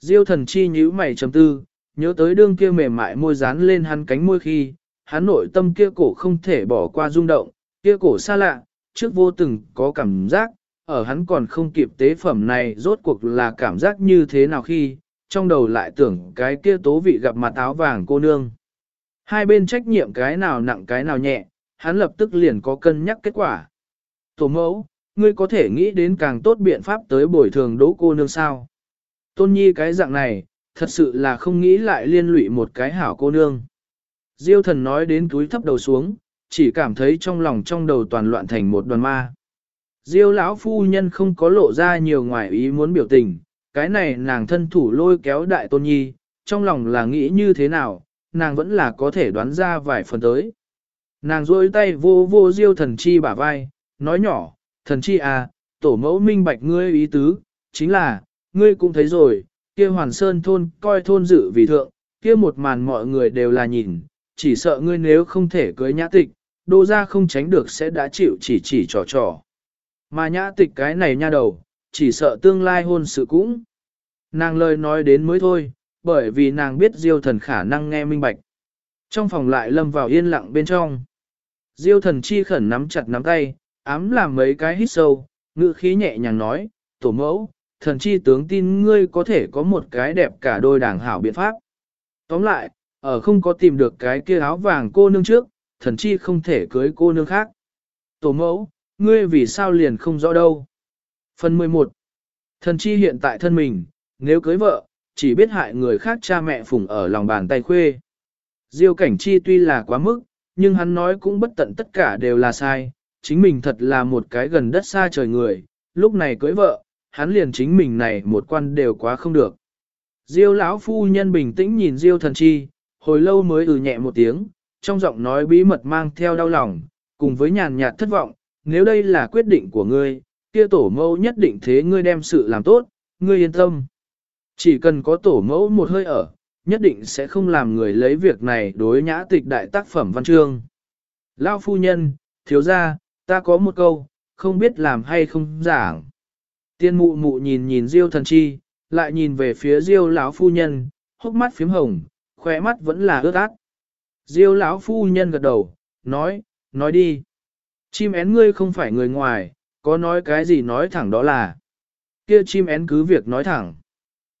Diêu thần chi nhíu mày trầm tư, nhớ tới đương kia mềm mại môi dán lên hắn cánh môi khi, hắn nội tâm kia cổ không thể bỏ qua rung động, kia cổ xa lạ, trước vô từng có cảm giác, ở hắn còn không kịp tế phẩm này rốt cuộc là cảm giác như thế nào khi, trong đầu lại tưởng cái kia tố vị gặp mặt áo vàng cô nương. Hai bên trách nhiệm cái nào nặng cái nào nhẹ, hắn lập tức liền có cân nhắc kết quả. Tổ mẫu, ngươi có thể nghĩ đến càng tốt biện pháp tới bồi thường đỗ cô nương sao. Tôn nhi cái dạng này, thật sự là không nghĩ lại liên lụy một cái hảo cô nương. Diêu thần nói đến túi thấp đầu xuống, chỉ cảm thấy trong lòng trong đầu toàn loạn thành một đoàn ma. Diêu lão phu nhân không có lộ ra nhiều ngoài ý muốn biểu tình, cái này nàng thân thủ lôi kéo đại tôn nhi, trong lòng là nghĩ như thế nào, nàng vẫn là có thể đoán ra vài phần tới. Nàng rôi tay vô vô diêu thần chi bả vai, nói nhỏ, thần chi à, tổ mẫu minh bạch ngươi ý tứ, chính là, ngươi cũng thấy rồi, kia hoàn sơn thôn coi thôn dự vì thượng, kia một màn mọi người đều là nhìn, chỉ sợ ngươi nếu không thể cưới nhã tịch, đô ra không tránh được sẽ đã chịu chỉ chỉ trò trò. Mà nhã tịch cái này nha đầu, chỉ sợ tương lai hôn sự cũng. Nàng lời nói đến mới thôi, bởi vì nàng biết diêu thần khả năng nghe minh bạch. Trong phòng lại lâm vào yên lặng bên trong. Diêu thần chi khẩn nắm chặt nắm tay, ám làm mấy cái hít sâu, ngữ khí nhẹ nhàng nói, tổ mẫu, thần chi tướng tin ngươi có thể có một cái đẹp cả đôi đảng hảo biện pháp. Tóm lại, ở không có tìm được cái kia áo vàng cô nương trước, thần chi không thể cưới cô nương khác. Tổ mẫu, ngươi vì sao liền không rõ đâu. Phần 11. Thần chi hiện tại thân mình, nếu cưới vợ, chỉ biết hại người khác cha mẹ phụng ở lòng bàn tay khuê. Diêu cảnh chi tuy là quá mức, nhưng hắn nói cũng bất tận tất cả đều là sai, chính mình thật là một cái gần đất xa trời người, lúc này cưới vợ, hắn liền chính mình này một quan đều quá không được. Diêu lão phu nhân bình tĩnh nhìn Diêu thần chi, hồi lâu mới ừ nhẹ một tiếng, trong giọng nói bí mật mang theo đau lòng, cùng với nhàn nhạt thất vọng, nếu đây là quyết định của ngươi, kia tổ mẫu nhất định thế ngươi đem sự làm tốt, ngươi yên tâm. Chỉ cần có tổ mẫu một hơi ở, nhất định sẽ không làm người lấy việc này đối nhã tịch đại tác phẩm văn chương. Lao phu nhân, thiếu gia, ta có một câu, không biết làm hay không giảng. Tiên mụ mụ nhìn nhìn Diêu thần chi, lại nhìn về phía Diêu lão phu nhân, hốc mắt phím hồng, khóe mắt vẫn là ướt át. Diêu lão phu nhân gật đầu, nói, nói đi. Chim én ngươi không phải người ngoài, có nói cái gì nói thẳng đó là. Kia chim én cứ việc nói thẳng.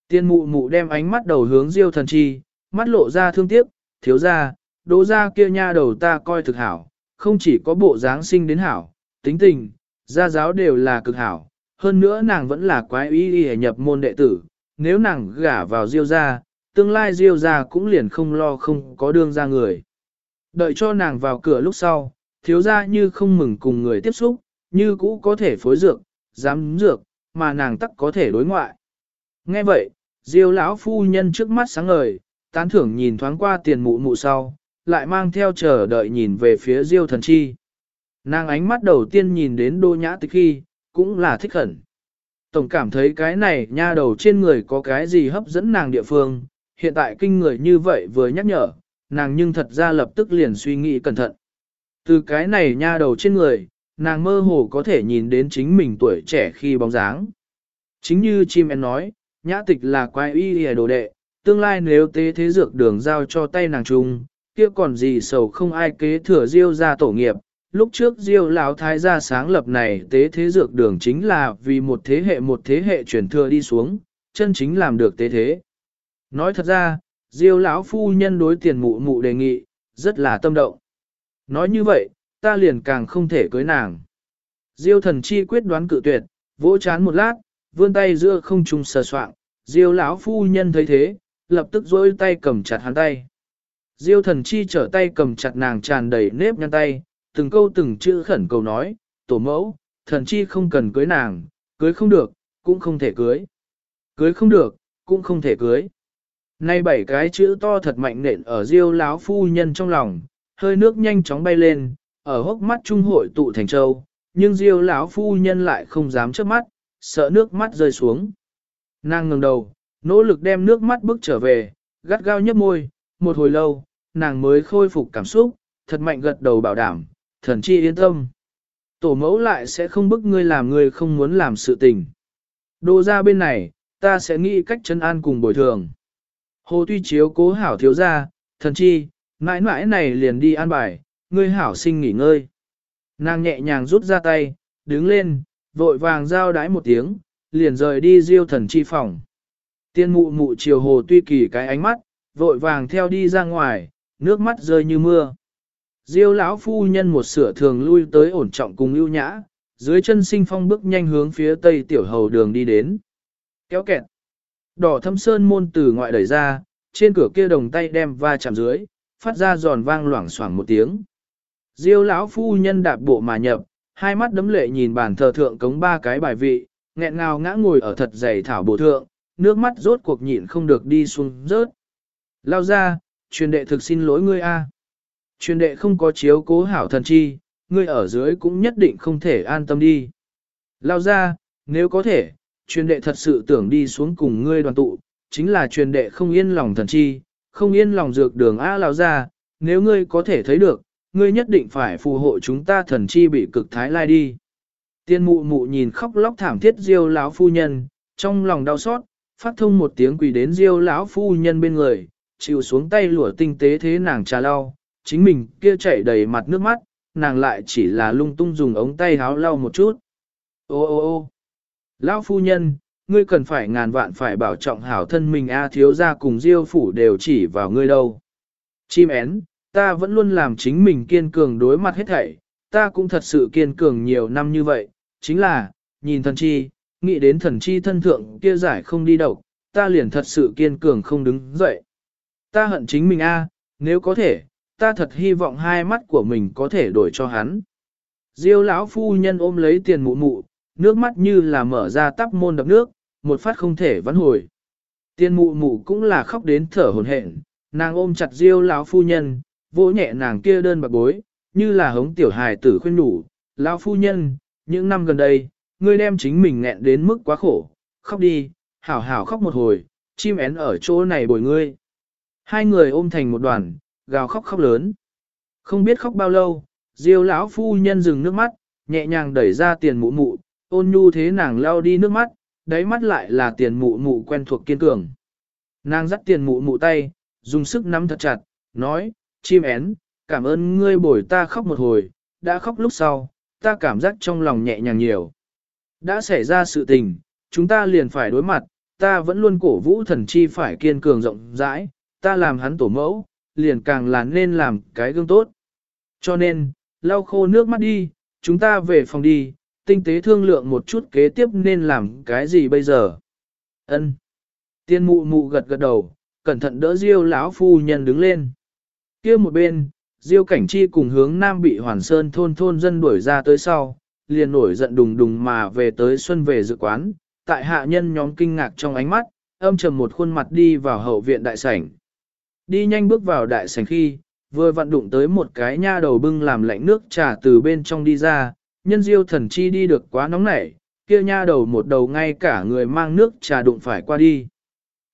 Tiên mụ mụ đem ánh mắt đầu hướng Diêu thần chi, mắt lộ ra thương tiếc, thiếu ra, đỗ ra kia nha đầu ta coi thực hảo, không chỉ có bộ dáng sinh đến hảo, tính tình, gia giáo đều là cực hảo, hơn nữa nàng vẫn là quái ý y nhập môn đệ tử, nếu nàng gả vào Diêu gia, tương lai Diêu gia cũng liền không lo không có đương ra người. Đợi cho nàng vào cửa lúc sau, thiếu gia như không mừng cùng người tiếp xúc, như cũ có thể phối dược, dám dược, mà nàng tắc có thể đối ngoại. Nghe vậy, Diêu lão phu nhân trước mắt sáng ngời, tán thưởng nhìn thoáng qua tiền mụ mụ sau, lại mang theo chờ đợi nhìn về phía Diêu thần chi. Nàng ánh mắt đầu tiên nhìn đến đô nhã tịch khi, cũng là thích khẩn. Tổng cảm thấy cái này nha đầu trên người có cái gì hấp dẫn nàng địa phương, hiện tại kinh người như vậy vừa nhắc nhở, nàng nhưng thật ra lập tức liền suy nghĩ cẩn thận. Từ cái này nha đầu trên người, nàng mơ hồ có thể nhìn đến chính mình tuổi trẻ khi bóng dáng. Chính như chim em nói, nhã tịch là quái y hề đồ đệ, tương lai nếu tế thế dược đường giao cho tay nàng chung, kia còn gì sầu không ai kế thừa diêu ra tổ nghiệp. Lúc trước diêu lão thái gia sáng lập này tế thế dược đường chính là vì một thế hệ một thế hệ truyền thừa đi xuống, chân chính làm được tế thế. Nói thật ra, diêu lão phu nhân đối tiền mụ mụ đề nghị, rất là tâm động. Nói như vậy, ta liền càng không thể cưới nàng. Diêu thần chi quyết đoán cự tuyệt, vỗ chán một lát, vươn tay giữa không trung sờ soạng, diêu lão phu nhân thấy thế, lập tức dối tay cầm chặt hắn tay. Diêu thần chi trở tay cầm chặt nàng tràn đầy nếp nhăn tay, từng câu từng chữ khẩn cầu nói, tổ mẫu, thần chi không cần cưới nàng, cưới không được, cũng không thể cưới. Cưới không được, cũng không thể cưới. Nay bảy cái chữ to thật mạnh nện ở diêu láo phu nhân trong lòng, hơi nước nhanh chóng bay lên, ở hốc mắt trung hội tụ thành châu, nhưng diêu lão phu nhân lại không dám chớp mắt, sợ nước mắt rơi xuống. Nàng ngẩng đầu, nỗ lực đem nước mắt bước trở về, gắt gao nhấp môi, một hồi lâu, nàng mới khôi phục cảm xúc, thật mạnh gật đầu bảo đảm, thần chi yên tâm. Tổ mẫu lại sẽ không bức ngươi làm ngươi không muốn làm sự tình. Đồ ra bên này, ta sẽ nghĩ cách chân an cùng bồi thường. Hồ tuy chiếu cố hảo thiếu ra, thần chi, mãi mãi này liền đi an bài, ngươi hảo sinh nghỉ ngơi. Nàng nhẹ nhàng rút ra tay, đứng lên, vội vàng giao đái một tiếng, liền rời đi diêu thần chi phòng. Tiên mụ mụ chiều hồ tuy kỳ cái ánh mắt, vội vàng theo đi ra ngoài, nước mắt rơi như mưa. Diêu lão phu nhân một sửa thường lui tới ổn trọng cùng ưu nhã, dưới chân sinh phong bước nhanh hướng phía tây tiểu hầu đường đi đến. Kéo kẹt. Đỏ thâm sơn môn từ ngoại đẩy ra, trên cửa kia đồng tay đem va chạm dưới, phát ra giòn vang loảng xoảng một tiếng. Diêu lão phu nhân đạp bộ mà nhập, hai mắt đấm lệ nhìn bàn thờ thượng cống ba cái bài vị, nghẹn ngào ngã ngồi ở thật dày thảo bộ thượng, nước mắt rốt cuộc nhịn không được đi xuống rớt. Lao ra, truyền đệ thực xin lỗi ngươi a. Truyền đệ không có chiếu cố hảo thần chi, ngươi ở dưới cũng nhất định không thể an tâm đi. Lao ra, nếu có thể, truyền đệ thật sự tưởng đi xuống cùng ngươi đoàn tụ, chính là truyền đệ không yên lòng thần chi, không yên lòng dược đường A lao ra, nếu ngươi có thể thấy được, ngươi nhất định phải phù hộ chúng ta thần chi bị cực thái lai đi. Tiên mụ mụ nhìn khóc lóc thảm thiết diêu lão phu nhân, trong lòng đau xót, phát thông một tiếng quỳ đến diêu lão phu nhân bên người, chịu xuống tay lụa tinh tế thế nàng trà lau, chính mình kia chảy đầy mặt nước mắt, nàng lại chỉ là lung tung dùng ống tay háo lau một chút. Ô ô ô lão phu nhân, ngươi cần phải ngàn vạn phải bảo trọng hảo thân mình a thiếu gia cùng diêu phủ đều chỉ vào ngươi đâu. Chim én, ta vẫn luôn làm chính mình kiên cường đối mặt hết thảy, ta cũng thật sự kiên cường nhiều năm như vậy, chính là, nhìn thần chi, nghĩ đến thần chi thân thượng kia giải không đi độc, ta liền thật sự kiên cường không đứng dậy. Ta hận chính mình a, nếu có thể, ta thật hy vọng hai mắt của mình có thể đổi cho hắn. Diêu lão phu nhân ôm lấy tiền mụ mụ, nước mắt như là mở ra tắp môn đập nước, một phát không thể vãn hồi. Tiền mụ mụ cũng là khóc đến thở hổn hển, nàng ôm chặt Diêu lão phu nhân, vỗ nhẹ nàng kia đơn bạc bối, như là hống tiểu hài tử khuyên nhủ, lão phu nhân, những năm gần đây, ngươi đem chính mình nghẹn đến mức quá khổ, khóc đi, hảo hảo khóc một hồi, chim én ở chỗ này bồi ngươi. Hai người ôm thành một đoàn, gào khóc khóc lớn. Không biết khóc bao lâu, Diêu lão phu nhân dừng nước mắt, nhẹ nhàng đẩy ra tiền mụ mụ, ôn nhu thế nàng lao đi nước mắt, đáy mắt lại là tiền mụ mụ quen thuộc kiên cường. Nàng dắt tiền mụ mụ tay, dùng sức nắm thật chặt, nói, chim én, cảm ơn ngươi bồi ta khóc một hồi, đã khóc lúc sau, ta cảm giác trong lòng nhẹ nhàng nhiều. Đã xảy ra sự tình, chúng ta liền phải đối mặt, ta vẫn luôn cổ vũ thần chi phải kiên cường rộng rãi, ta làm hắn tổ mẫu, liền càng là nên làm cái gương tốt. Cho nên, lau khô nước mắt đi, chúng ta về phòng đi, tinh tế thương lượng một chút kế tiếp nên làm cái gì bây giờ. Ân. Tiên mụ mụ gật gật đầu, cẩn thận đỡ Diêu lão phu nhân đứng lên. Kia một bên, Diêu Cảnh Chi cùng hướng Nam bị Hoàn Sơn thôn thôn dân đuổi ra tới sau, liền nổi giận đùng đùng mà về tới xuân về dự quán, tại hạ nhân nhóm kinh ngạc trong ánh mắt, âm trầm một khuôn mặt đi vào hậu viện đại sảnh. Đi nhanh bước vào đại sảnh khi, vừa vặn đụng tới một cái nha đầu bưng làm lạnh nước trà từ bên trong đi ra, nhân diêu thần chi đi được quá nóng nảy, kia nha đầu một đầu ngay cả người mang nước trà đụng phải qua đi.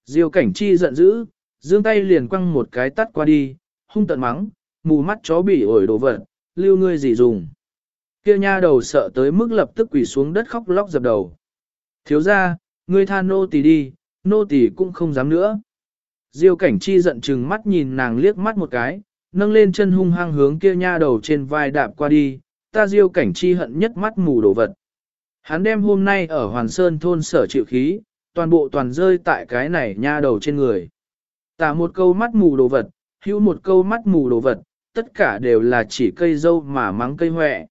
Diêu cảnh chi giận dữ, dương tay liền quăng một cái tắt qua đi, hung tận mắng, mù mắt chó bị ổi đồ vật, lưu ngươi gì dùng. Kia nha đầu sợ tới mức lập tức quỳ xuống đất khóc lóc dập đầu. Thiếu ra, ngươi tha nô tỳ đi, nô tỳ cũng không dám nữa. Diêu cảnh chi giận chừng mắt nhìn nàng liếc mắt một cái, nâng lên chân hung hăng hướng kia nha đầu trên vai đạp qua đi, ta diêu cảnh chi hận nhất mắt mù đồ vật. Hắn đem hôm nay ở Hoàn Sơn thôn sở chịu khí, toàn bộ toàn rơi tại cái này nha đầu trên người. Tả một câu mắt mù đồ vật, hữu một câu mắt mù đồ vật, tất cả đều là chỉ cây dâu mà mắng cây hoẹ.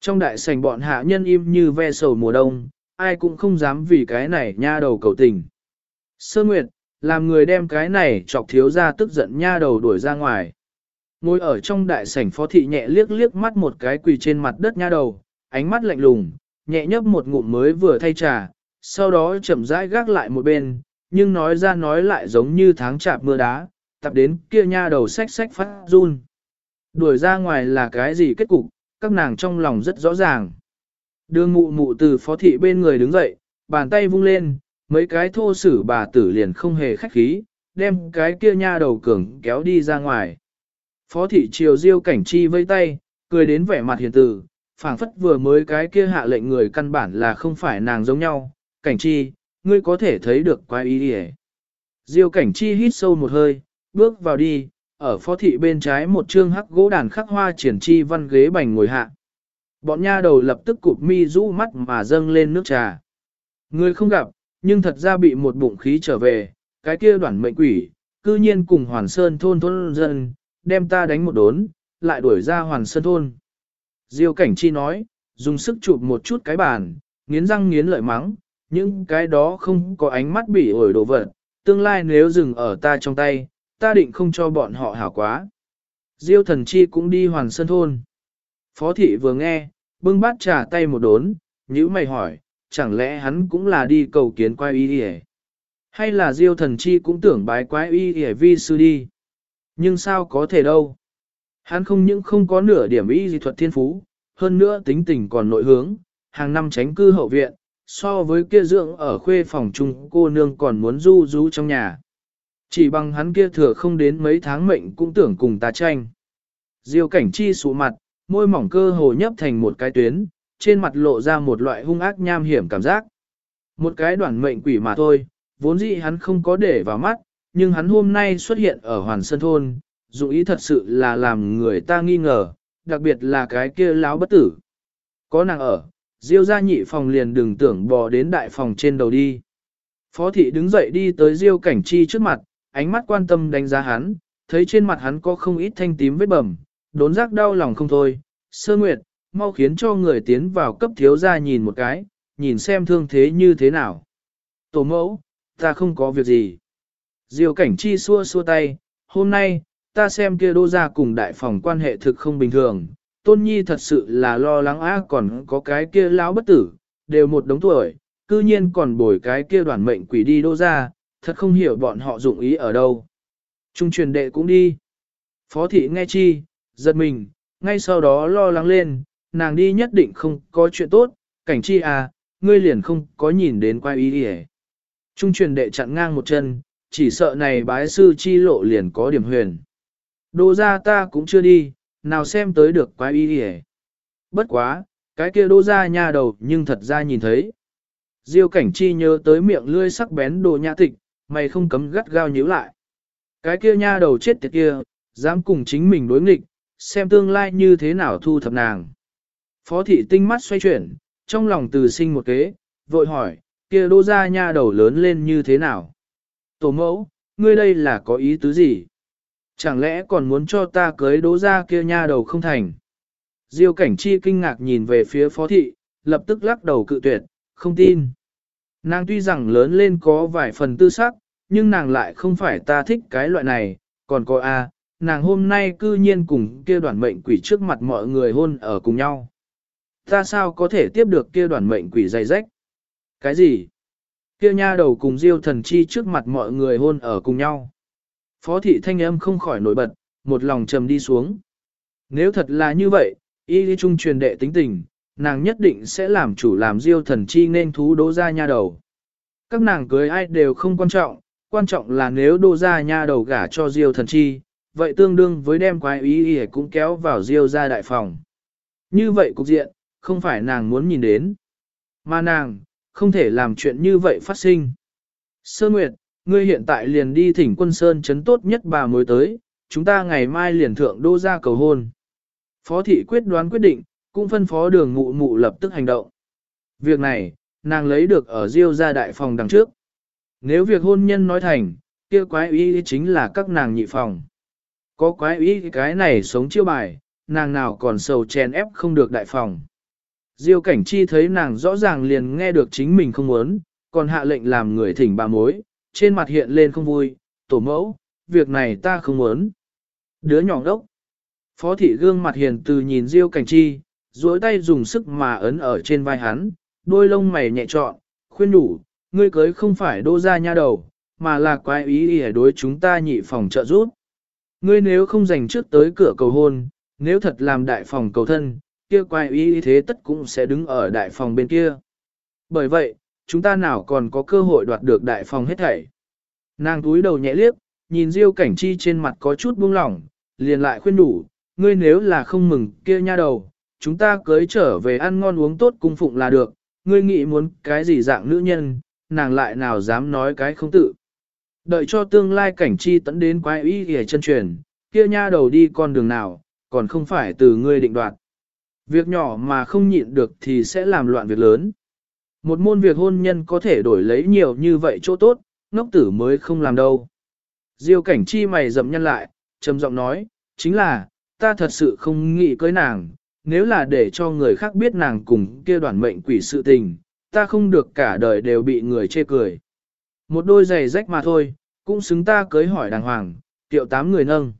Trong đại sảnh bọn hạ nhân im như ve sầu mùa đông, ai cũng không dám vì cái này nha đầu cầu tình. Sơ Nguyệt, làm người đem cái này chọc thiếu ra tức giận nha đầu đuổi ra ngoài. Ngồi ở trong đại sảnh phó thị nhẹ liếc liếc mắt một cái quỳ trên mặt đất nha đầu, ánh mắt lạnh lùng, nhẹ nhấp một ngụm mới vừa thay trà, sau đó chậm rãi gác lại một bên, nhưng nói ra nói lại giống như tháng chạp mưa đá, tập đến kia nha đầu xách xách phát run. Đuổi ra ngoài là cái gì kết cục, các nàng trong lòng rất rõ ràng. Đưa mụ mụ từ phó thị bên người đứng dậy, bàn tay vung lên, mấy cái thô sử bà tử liền không hề khách khí, đem cái kia nha đầu cường kéo đi ra ngoài. Phó thị triều diêu cảnh chi vây tay, cười đến vẻ mặt hiền tử, phảng phất vừa mới cái kia hạ lệnh người căn bản là không phải nàng giống nhau, cảnh chi, ngươi có thể thấy được quái ý đi Diêu cảnh chi hít sâu một hơi, bước vào đi, ở phó thị bên trái một trương hắc gỗ đàn khắc hoa triển chi văn ghế bành ngồi hạ. Bọn nha đầu lập tức cụp mi rũ mắt mà dâng lên nước trà. Người không gặp, nhưng thật ra bị một bụng khí trở về, cái kia đoản mệnh quỷ, cư nhiên cùng hoàn sơn thôn thôn dân, đem ta đánh một đốn, lại đuổi ra hoàn sơn thôn. Diêu cảnh chi nói, dùng sức chụp một chút cái bàn, nghiến răng nghiến lợi mắng, những cái đó không có ánh mắt bị ổi đồ vật, tương lai nếu dừng ở ta trong tay, ta định không cho bọn họ hảo quá. Diêu thần chi cũng đi hoàn sơn thôn. Phó thị vừa nghe, bưng bát trà tay một đốn, nhữ mày hỏi, chẳng lẽ hắn cũng là đi cầu kiến quái y đi Hay là diêu thần chi cũng tưởng bái quái y đi vi sư đi? Nhưng sao có thể đâu? Hắn không những không có nửa điểm y dị thuật thiên phú, hơn nữa tính tình còn nội hướng, hàng năm tránh cư hậu viện, so với kia dưỡng ở khuê phòng chung cô nương còn muốn du rú trong nhà. Chỉ bằng hắn kia thừa không đến mấy tháng mệnh cũng tưởng cùng ta tranh. Diêu cảnh chi sụ mặt, môi mỏng cơ hồ nhấp thành một cái tuyến, trên mặt lộ ra một loại hung ác nham hiểm cảm giác. Một cái đoạn mệnh quỷ mà thôi, vốn dĩ hắn không có để vào mắt, nhưng hắn hôm nay xuất hiện ở Hoàn Sơn Thôn, dụng ý thật sự là làm người ta nghi ngờ, đặc biệt là cái kia láo bất tử. Có nàng ở, Diêu gia nhị phòng liền đừng tưởng bò đến đại phòng trên đầu đi. Phó thị đứng dậy đi tới Diêu cảnh chi trước mặt, ánh mắt quan tâm đánh giá hắn, thấy trên mặt hắn có không ít thanh tím vết bầm, đốn giác đau lòng không thôi. Sơ Nguyệt, mau khiến cho người tiến vào cấp thiếu gia nhìn một cái, nhìn xem thương thế như thế nào. Tổ mẫu, ta không có việc gì. Diêu cảnh chi xua xua tay, hôm nay, ta xem kia đô gia cùng đại phòng quan hệ thực không bình thường, tôn nhi thật sự là lo lắng á còn có cái kia lão bất tử, đều một đống tuổi, cư nhiên còn bồi cái kia đoàn mệnh quỷ đi đô gia, thật không hiểu bọn họ dụng ý ở đâu. Trung truyền đệ cũng đi. Phó thị nghe chi, giật mình, ngay sau đó lo lắng lên, nàng đi nhất định không có chuyện tốt, cảnh chi à, ngươi liền không có nhìn đến quay ý đi Trung truyền đệ chặn ngang một chân, chỉ sợ này bái sư chi lộ liền có điểm huyền. Đồ ra ta cũng chưa đi, nào xem tới được quái ý đi Bất quá, cái kia đô ra nha đầu nhưng thật ra nhìn thấy. Diêu cảnh chi nhớ tới miệng lươi sắc bén đồ nhã tịch, mày không cấm gắt gao nhíu lại. Cái kia nha đầu chết tiệt kia, dám cùng chính mình đối nghịch, xem tương lai như thế nào thu thập nàng. Phó thị tinh mắt xoay chuyển, trong lòng từ sinh một kế, vội hỏi, kia đô ra nha đầu lớn lên như thế nào? Tổ mẫu, ngươi đây là có ý tứ gì? Chẳng lẽ còn muốn cho ta cưới đố ra kia nha đầu không thành? Diêu cảnh chi kinh ngạc nhìn về phía phó thị, lập tức lắc đầu cự tuyệt, không tin. Nàng tuy rằng lớn lên có vài phần tư sắc, nhưng nàng lại không phải ta thích cái loại này, còn có a, nàng hôm nay cư nhiên cùng kia đoàn mệnh quỷ trước mặt mọi người hôn ở cùng nhau. Ta sao có thể tiếp được kia đoàn mệnh quỷ dày rách? Cái gì? Kia nha đầu cùng diêu thần chi trước mặt mọi người hôn ở cùng nhau. Phó thị thanh âm không khỏi nổi bật, một lòng trầm đi xuống. Nếu thật là như vậy, y lý trung truyền đệ tính tình, nàng nhất định sẽ làm chủ làm diêu thần chi nên thú đỗ ra nha đầu. Các nàng cưới ai đều không quan trọng, quan trọng là nếu đỗ ra nha đầu gả cho diêu thần chi, vậy tương đương với đem quái ý ý cũng kéo vào diêu ra đại phòng. Như vậy cục diện, không phải nàng muốn nhìn đến. Mà nàng, không thể làm chuyện như vậy phát sinh. Sơ Nguyệt, ngươi hiện tại liền đi thỉnh quân Sơn chấn tốt nhất bà mối tới, chúng ta ngày mai liền thượng đô ra cầu hôn. Phó thị quyết đoán quyết định, cũng phân phó đường mụ mụ lập tức hành động. Việc này, nàng lấy được ở Diêu gia đại phòng đằng trước. Nếu việc hôn nhân nói thành, kia quái ý chính là các nàng nhị phòng. Có quái ý cái này sống chiêu bài, nàng nào còn sầu chèn ép không được đại phòng. Diêu cảnh chi thấy nàng rõ ràng liền nghe được chính mình không muốn, còn hạ lệnh làm người thỉnh bà mối, trên mặt hiện lên không vui, tổ mẫu, việc này ta không muốn. Đứa nhỏ đốc. Phó thị gương mặt hiền từ nhìn Diêu cảnh chi, duỗi tay dùng sức mà ấn ở trên vai hắn, đôi lông mày nhẹ trọn, khuyên đủ, ngươi cưới không phải đô ra nha đầu, mà là quái ý ý đối chúng ta nhị phòng trợ giúp. Ngươi nếu không dành trước tới cửa cầu hôn, nếu thật làm đại phòng cầu thân, kia quái ý thế tất cũng sẽ đứng ở đại phòng bên kia. Bởi vậy, chúng ta nào còn có cơ hội đoạt được đại phòng hết thảy. Nàng túi đầu nhẹ liếc, nhìn Diêu cảnh chi trên mặt có chút buông lỏng, liền lại khuyên đủ, ngươi nếu là không mừng kia nha đầu, chúng ta cưới trở về ăn ngon uống tốt cung phụng là được, ngươi nghĩ muốn cái gì dạng nữ nhân, nàng lại nào dám nói cái không tự. Đợi cho tương lai cảnh chi tấn đến quái ý hề chân truyền, kia nha đầu đi con đường nào, còn không phải từ ngươi định đoạt. Việc nhỏ mà không nhịn được thì sẽ làm loạn việc lớn. Một môn việc hôn nhân có thể đổi lấy nhiều như vậy chỗ tốt, ngốc tử mới không làm đâu. Diêu cảnh chi mày dậm nhân lại, trầm giọng nói, chính là, ta thật sự không nghĩ cưới nàng, nếu là để cho người khác biết nàng cùng kia đoàn mệnh quỷ sự tình, ta không được cả đời đều bị người chê cười. Một đôi giày rách mà thôi, cũng xứng ta cưới hỏi đàng hoàng, tiệu tám người nâng.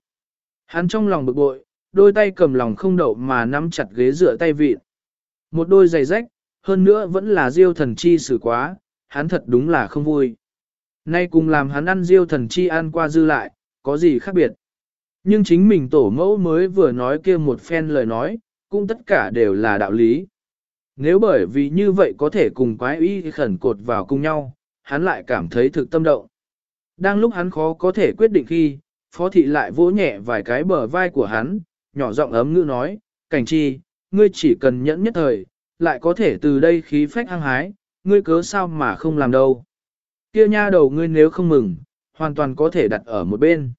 Hắn trong lòng bực bội, đôi tay cầm lòng không đậu mà nắm chặt ghế dựa tay vịt. Một đôi giày rách, hơn nữa vẫn là diêu thần chi xử quá, hắn thật đúng là không vui. Nay cùng làm hắn ăn diêu thần chi ăn qua dư lại, có gì khác biệt. Nhưng chính mình tổ mẫu mới vừa nói kia một phen lời nói, cũng tất cả đều là đạo lý. Nếu bởi vì như vậy có thể cùng quái y khẩn cột vào cùng nhau, hắn lại cảm thấy thực tâm động. Đang lúc hắn khó có thể quyết định khi, phó thị lại vỗ nhẹ vài cái bờ vai của hắn, nhỏ giọng ấm ngữ nói, cảnh chi, ngươi chỉ cần nhẫn nhất thời, lại có thể từ đây khí phách hăng hái, ngươi cớ sao mà không làm đâu. Kia nha đầu ngươi nếu không mừng, hoàn toàn có thể đặt ở một bên.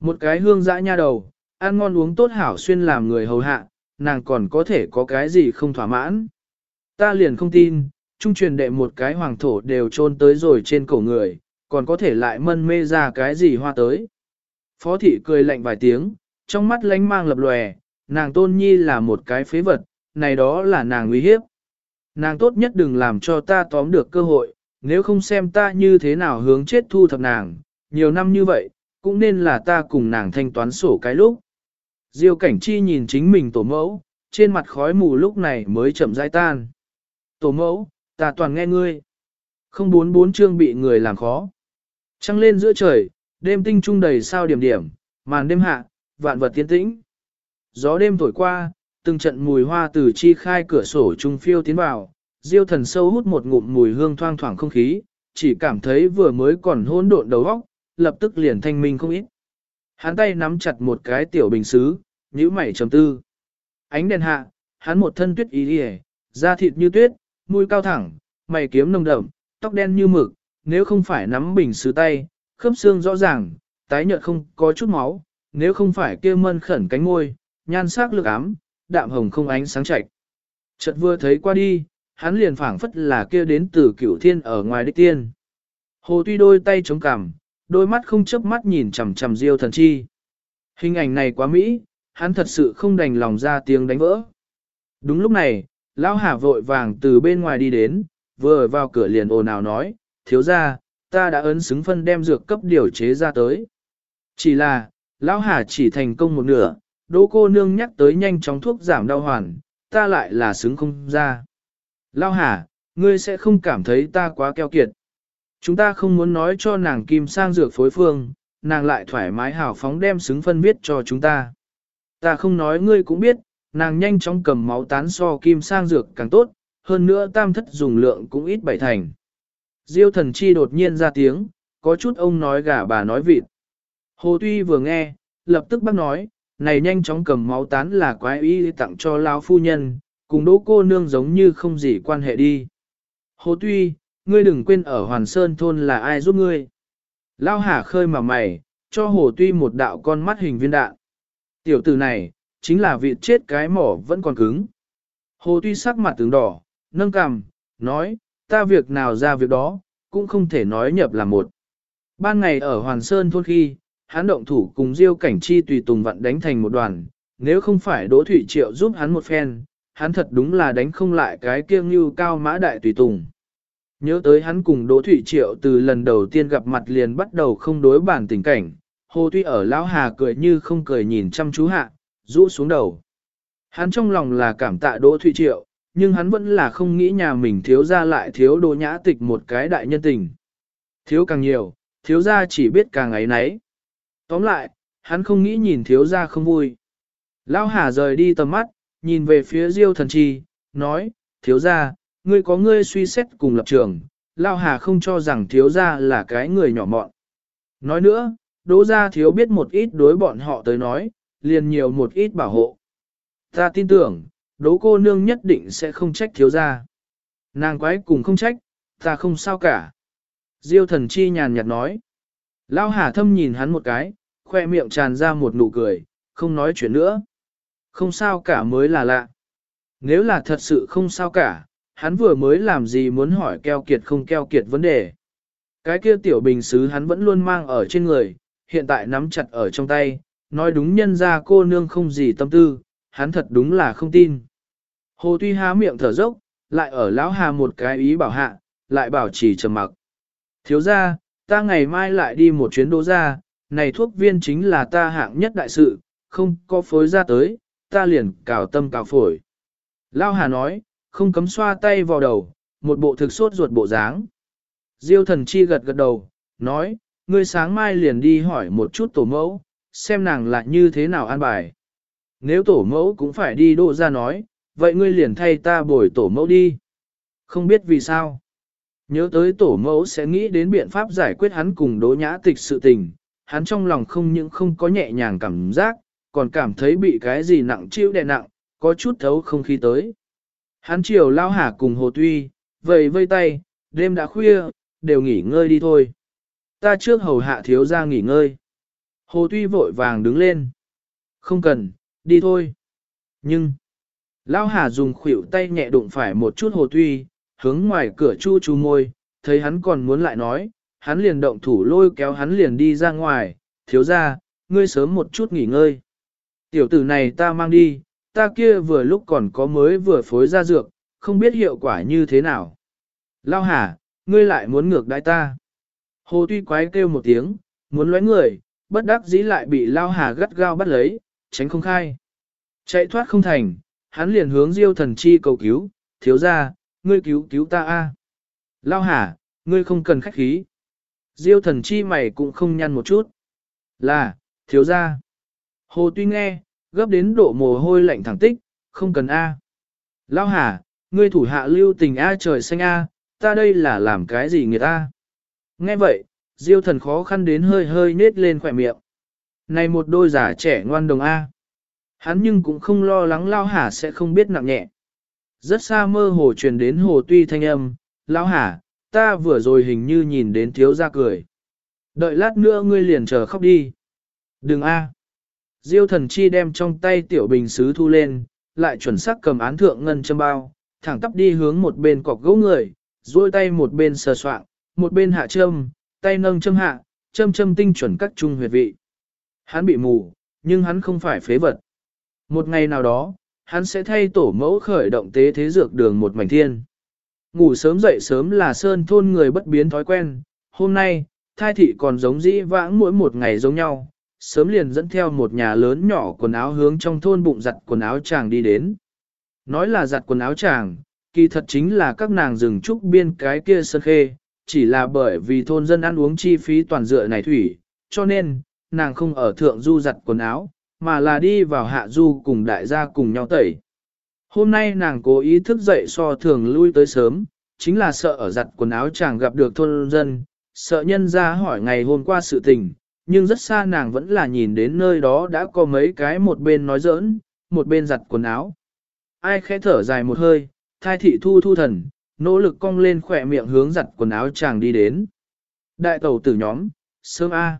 Một cái hương dã nha đầu, ăn ngon uống tốt hảo xuyên làm người hầu hạ, nàng còn có thể có cái gì không thỏa mãn. Ta liền không tin, trung truyền đệ một cái hoàng thổ đều trôn tới rồi trên cổ người, còn có thể lại mân mê ra cái gì hoa tới. Phó thị cười lạnh vài tiếng, trong mắt lánh mang lập lòe, nàng tôn nhi là một cái phế vật, này đó là nàng uy hiếp. Nàng tốt nhất đừng làm cho ta tóm được cơ hội, nếu không xem ta như thế nào hướng chết thu thập nàng, nhiều năm như vậy, cũng nên là ta cùng nàng thanh toán sổ cái lúc. Diêu cảnh chi nhìn chính mình tổ mẫu, trên mặt khói mù lúc này mới chậm rãi tan. Tổ mẫu, ta toàn nghe ngươi. Không bốn bốn chương bị người làm khó. Trăng lên giữa trời, đêm tinh trung đầy sao điểm điểm, màn đêm hạ, vạn vật tiến tĩnh. Gió đêm thổi qua, từng trận mùi hoa từ chi khai cửa sổ trung phiêu tiến vào, diêu thần sâu hút một ngụm mùi hương thoang thoảng không khí, chỉ cảm thấy vừa mới còn hỗn độn đầu óc, lập tức liền thanh minh không ít. Hắn tay nắm chặt một cái tiểu bình xứ, nhíu mày trầm tư. Ánh đèn hạ, hắn một thân tuyết y đi da thịt như tuyết, mũi cao thẳng, mày kiếm nồng đậm, tóc đen như mực, nếu không phải nắm bình xứ tay, khớp xương rõ ràng, tái nhợt không có chút máu, nếu không phải kia mân khẩn cánh môi, nhan sắc lực ám, đạm hồng không ánh sáng chạch. Chợt vừa thấy qua đi, hắn liền phảng phất là kia đến từ cửu thiên ở ngoài đích tiên. Hồ tuy đôi tay chống cằm, đôi mắt không chớp mắt nhìn chằm chằm Diêu thần chi. Hình ảnh này quá mỹ, hắn thật sự không đành lòng ra tiếng đánh vỡ. Đúng lúc này, Lão Hà vội vàng từ bên ngoài đi đến, vừa vào cửa liền ồn ào nói, thiếu ra, ta đã ấn xứng phân đem dược cấp điều chế ra tới. Chỉ là, Lão Hà chỉ thành công một nửa, đỗ cô nương nhắc tới nhanh chóng thuốc giảm đau hoàn, ta lại là xứng không ra. Lão Hà, ngươi sẽ không cảm thấy ta quá keo kiệt. Chúng ta không muốn nói cho nàng kim sang dược phối phương, nàng lại thoải mái hào phóng đem xứng phân viết cho chúng ta. Ta không nói ngươi cũng biết, nàng nhanh chóng cầm máu tán so kim sang dược càng tốt, hơn nữa tam thất dùng lượng cũng ít bảy thành. Diêu thần chi đột nhiên ra tiếng, có chút ông nói gà bà nói vịt. Hồ Tuy vừa nghe, lập tức bác nói, này nhanh chóng cầm máu tán là quái y tặng cho lão phu nhân, cùng đỗ cô nương giống như không gì quan hệ đi. Hồ Tuy, ngươi đừng quên ở Hoàn Sơn thôn là ai giúp ngươi. Lao Hà khơi mà mày, cho Hồ Tuy một đạo con mắt hình viên đạn. Tiểu tử này, chính là vị chết cái mỏ vẫn còn cứng. Hồ Tuy sắc mặt tướng đỏ, nâng cằm, nói, ta việc nào ra việc đó, cũng không thể nói nhập là một. Ban ngày ở Hoàn Sơn thôn khi, hắn động thủ cùng Diêu Cảnh Chi tùy tùng vận đánh thành một đoàn, nếu không phải Đỗ Thụy Triệu giúp hắn một phen, hắn thật đúng là đánh không lại cái kiêng như cao mã đại tùy tùng. Nhớ tới hắn cùng Đỗ Thụy Triệu từ lần đầu tiên gặp mặt liền bắt đầu không đối bản tình cảnh, Hồ Tuy ở Lão Hà cười như không cười nhìn chăm chú hạ, rũ xuống đầu. Hắn trong lòng là cảm tạ Đỗ Thụy Triệu, nhưng hắn vẫn là không nghĩ nhà mình thiếu ra lại thiếu Đỗ Nhã Tịch một cái đại nhân tình. Thiếu càng nhiều, thiếu ra chỉ biết càng ấy nấy. Tóm lại, hắn không nghĩ nhìn thiếu ra không vui. lao Hà rời đi tầm mắt, nhìn về phía Diêu thần chi, nói, thiếu ra, ngươi có ngươi suy xét cùng lập trường, lao Hà không cho rằng thiếu ra là cái người nhỏ mọn. Nói nữa, đỗ gia thiếu biết một ít đối bọn họ tới nói, liền nhiều một ít bảo hộ. Ta tin tưởng, đỗ cô nương nhất định sẽ không trách thiếu gia. Nàng quái cùng không trách, ta không sao cả. Diêu thần chi nhàn nhạt nói. Lão Hà thâm nhìn hắn một cái, khoe miệng tràn ra một nụ cười, không nói chuyện nữa. Không sao cả mới là lạ. Nếu là thật sự không sao cả, hắn vừa mới làm gì muốn hỏi keo kiệt không keo kiệt vấn đề. Cái kia tiểu bình xứ hắn vẫn luôn mang ở trên người, hiện tại nắm chặt ở trong tay, nói đúng nhân ra cô nương không gì tâm tư, hắn thật đúng là không tin. Hồ Tuy há miệng thở dốc, lại ở lão hà một cái ý bảo hạ, lại bảo trì trầm mặc. Thiếu ra, ta ngày mai lại đi một chuyến đô ra, này thuốc viên chính là ta hạng nhất đại sự, không có phối ra tới, ta liền cào tâm cào phổi. Lao Hà nói, không cấm xoa tay vào đầu, một bộ thực sốt ruột bộ dáng. Diêu thần chi gật gật đầu, nói, ngươi sáng mai liền đi hỏi một chút tổ mẫu, xem nàng lại như thế nào an bài. Nếu tổ mẫu cũng phải đi đô ra nói, vậy ngươi liền thay ta bồi tổ mẫu đi. Không biết vì sao. Nhớ tới tổ mẫu sẽ nghĩ đến biện pháp giải quyết hắn cùng đỗ nhã tịch sự tình, hắn trong lòng không những không có nhẹ nhàng cảm giác, còn cảm thấy bị cái gì nặng chịu đè nặng, có chút thấu không khí tới. Hắn chiều lao hả cùng hồ tuy, vầy vây tay, đêm đã khuya, đều nghỉ ngơi đi thôi. Ta trước hầu hạ thiếu ra nghỉ ngơi. Hồ tuy vội vàng đứng lên. Không cần, đi thôi. Nhưng, lao hà dùng khuỷu tay nhẹ đụng phải một chút hồ tuy, hướng ngoài cửa chu chu môi, thấy hắn còn muốn lại nói, hắn liền động thủ lôi kéo hắn liền đi ra ngoài, thiếu ra, ngươi sớm một chút nghỉ ngơi. Tiểu tử này ta mang đi, ta kia vừa lúc còn có mới vừa phối ra dược, không biết hiệu quả như thế nào. Lao hả, ngươi lại muốn ngược đãi ta. Hồ tuy quái kêu một tiếng, muốn lóe người, bất đắc dĩ lại bị Lao hà gắt gao bắt lấy, tránh không khai. Chạy thoát không thành, hắn liền hướng diêu thần chi cầu cứu, thiếu ra, ngươi cứu cứu ta a. Lao hà, ngươi không cần khách khí. Diêu thần chi mày cũng không nhăn một chút. Là, thiếu ra. Hồ tuy nghe, gấp đến độ mồ hôi lạnh thẳng tích, không cần A. Lao hà, ngươi thủ hạ lưu tình A trời xanh A, ta đây là làm cái gì người ta? Nghe vậy, diêu thần khó khăn đến hơi hơi nết lên khỏe miệng. Này một đôi giả trẻ ngoan đồng A. Hắn nhưng cũng không lo lắng Lao Hà sẽ không biết nặng nhẹ. Rất xa mơ hồ truyền đến hồ tuy thanh âm, lão Hà, ta vừa rồi hình như nhìn đến thiếu gia cười. Đợi lát nữa ngươi liền chờ khóc đi. Đừng a. Diêu thần chi đem trong tay tiểu bình sứ thu lên, lại chuẩn xác cầm án thượng ngân châm bao, thẳng tắp đi hướng một bên cọc gỗ người, duỗi tay một bên sờ soạng, một bên hạ châm, tay nâng châm hạ, châm châm tinh chuẩn các trung huyệt vị. Hắn bị mù, nhưng hắn không phải phế vật. Một ngày nào đó, hắn sẽ thay tổ mẫu khởi động tế thế dược đường một mảnh thiên. Ngủ sớm dậy sớm là sơn thôn người bất biến thói quen, hôm nay, thai thị còn giống dĩ vãng mỗi một ngày giống nhau, sớm liền dẫn theo một nhà lớn nhỏ quần áo hướng trong thôn bụng giặt quần áo chàng đi đến. Nói là giặt quần áo chàng, kỳ thật chính là các nàng rừng trúc biên cái kia sơn khê, chỉ là bởi vì thôn dân ăn uống chi phí toàn dựa này thủy, cho nên, nàng không ở thượng du giặt quần áo, mà là đi vào hạ du cùng đại gia cùng nhau tẩy. Hôm nay nàng cố ý thức dậy so thường lui tới sớm, chính là sợ ở giặt quần áo chàng gặp được thôn dân, sợ nhân ra hỏi ngày hôm qua sự tình, nhưng rất xa nàng vẫn là nhìn đến nơi đó đã có mấy cái một bên nói giỡn, một bên giặt quần áo. Ai khẽ thở dài một hơi, thai thị thu thu thần, nỗ lực cong lên khỏe miệng hướng giặt quần áo chàng đi đến. Đại tàu tử nhóm, sớm A.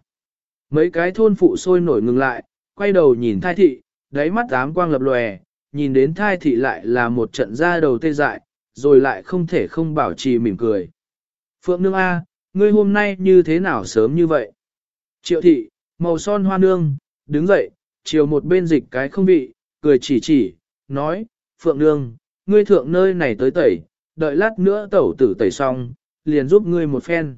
Mấy cái thôn phụ sôi nổi ngừng lại, quay đầu nhìn thai thị, đáy mắt ám quang lập lòe, nhìn đến thai thị lại là một trận ra đầu tê dại, rồi lại không thể không bảo trì mỉm cười. Phượng nương A, ngươi hôm nay như thế nào sớm như vậy? Triệu thị, màu son hoa nương, đứng dậy, chiều một bên dịch cái không vị, cười chỉ chỉ, nói, Phượng nương, ngươi thượng nơi này tới tẩy, đợi lát nữa tẩu tử tẩy xong, liền giúp ngươi một phen.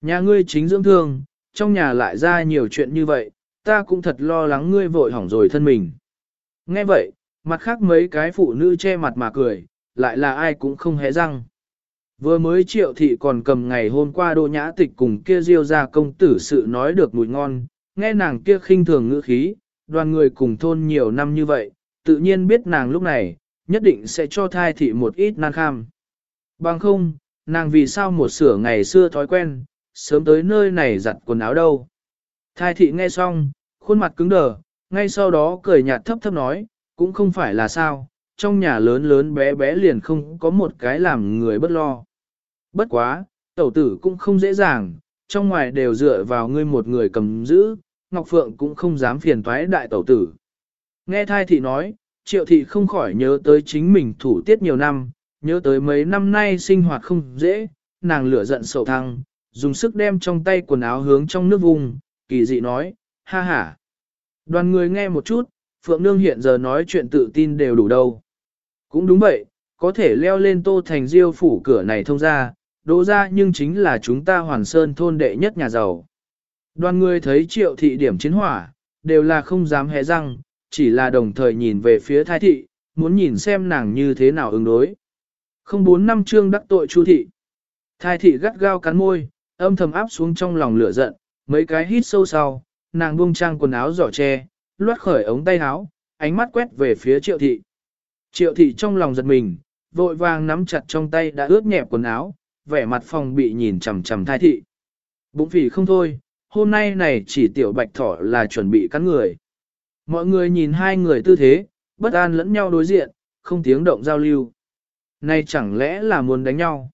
Nhà ngươi chính dưỡng thương, trong nhà lại ra nhiều chuyện như vậy, ta cũng thật lo lắng ngươi vội hỏng rồi thân mình. Nghe vậy, mặt khác mấy cái phụ nữ che mặt mà cười, lại là ai cũng không hé răng. Vừa mới triệu thị còn cầm ngày hôm qua đô nhã tịch cùng kia diêu ra công tử sự nói được mùi ngon, nghe nàng kia khinh thường ngữ khí, đoàn người cùng thôn nhiều năm như vậy, tự nhiên biết nàng lúc này, nhất định sẽ cho thai thị một ít nan kham. Bằng không, nàng vì sao một sửa ngày xưa thói quen, sớm tới nơi này giặt quần áo đâu. Thai thị nghe xong, khuôn mặt cứng đờ, ngay sau đó cười nhạt thấp thấp nói, cũng không phải là sao, trong nhà lớn lớn bé bé liền không có một cái làm người bất lo. Bất quá, tẩu tử cũng không dễ dàng, trong ngoài đều dựa vào ngươi một người cầm giữ, Ngọc Phượng cũng không dám phiền toái đại tẩu tử. Nghe thai thị nói, triệu thị không khỏi nhớ tới chính mình thủ tiết nhiều năm, nhớ tới mấy năm nay sinh hoạt không dễ, nàng lửa giận sầu thăng, dùng sức đem trong tay quần áo hướng trong nước vùng, kỳ dị nói, ha ha. Đoàn người nghe một chút, Phượng Nương hiện giờ nói chuyện tự tin đều đủ đâu. Cũng đúng vậy, có thể leo lên tô thành diêu phủ cửa này thông ra, đỗ ra nhưng chính là chúng ta hoàn sơn thôn đệ nhất nhà giàu. Đoàn người thấy triệu thị điểm chiến hỏa, đều là không dám hé răng, chỉ là đồng thời nhìn về phía thái thị, muốn nhìn xem nàng như thế nào ứng đối. Không bốn năm chương đắc tội chu thị. Thái thị gắt gao cắn môi, âm thầm áp xuống trong lòng lửa giận, mấy cái hít sâu sau, nàng buông trang quần áo giỏ che, loát khởi ống tay áo, ánh mắt quét về phía triệu thị. Triệu thị trong lòng giật mình, vội vàng nắm chặt trong tay đã ướt nhẹp quần áo, vẻ mặt phòng bị nhìn chằm chằm thai thị. Bụng phỉ không thôi, hôm nay này chỉ tiểu bạch thỏ là chuẩn bị cắn người. Mọi người nhìn hai người tư thế, bất an lẫn nhau đối diện, không tiếng động giao lưu. Này chẳng lẽ là muốn đánh nhau?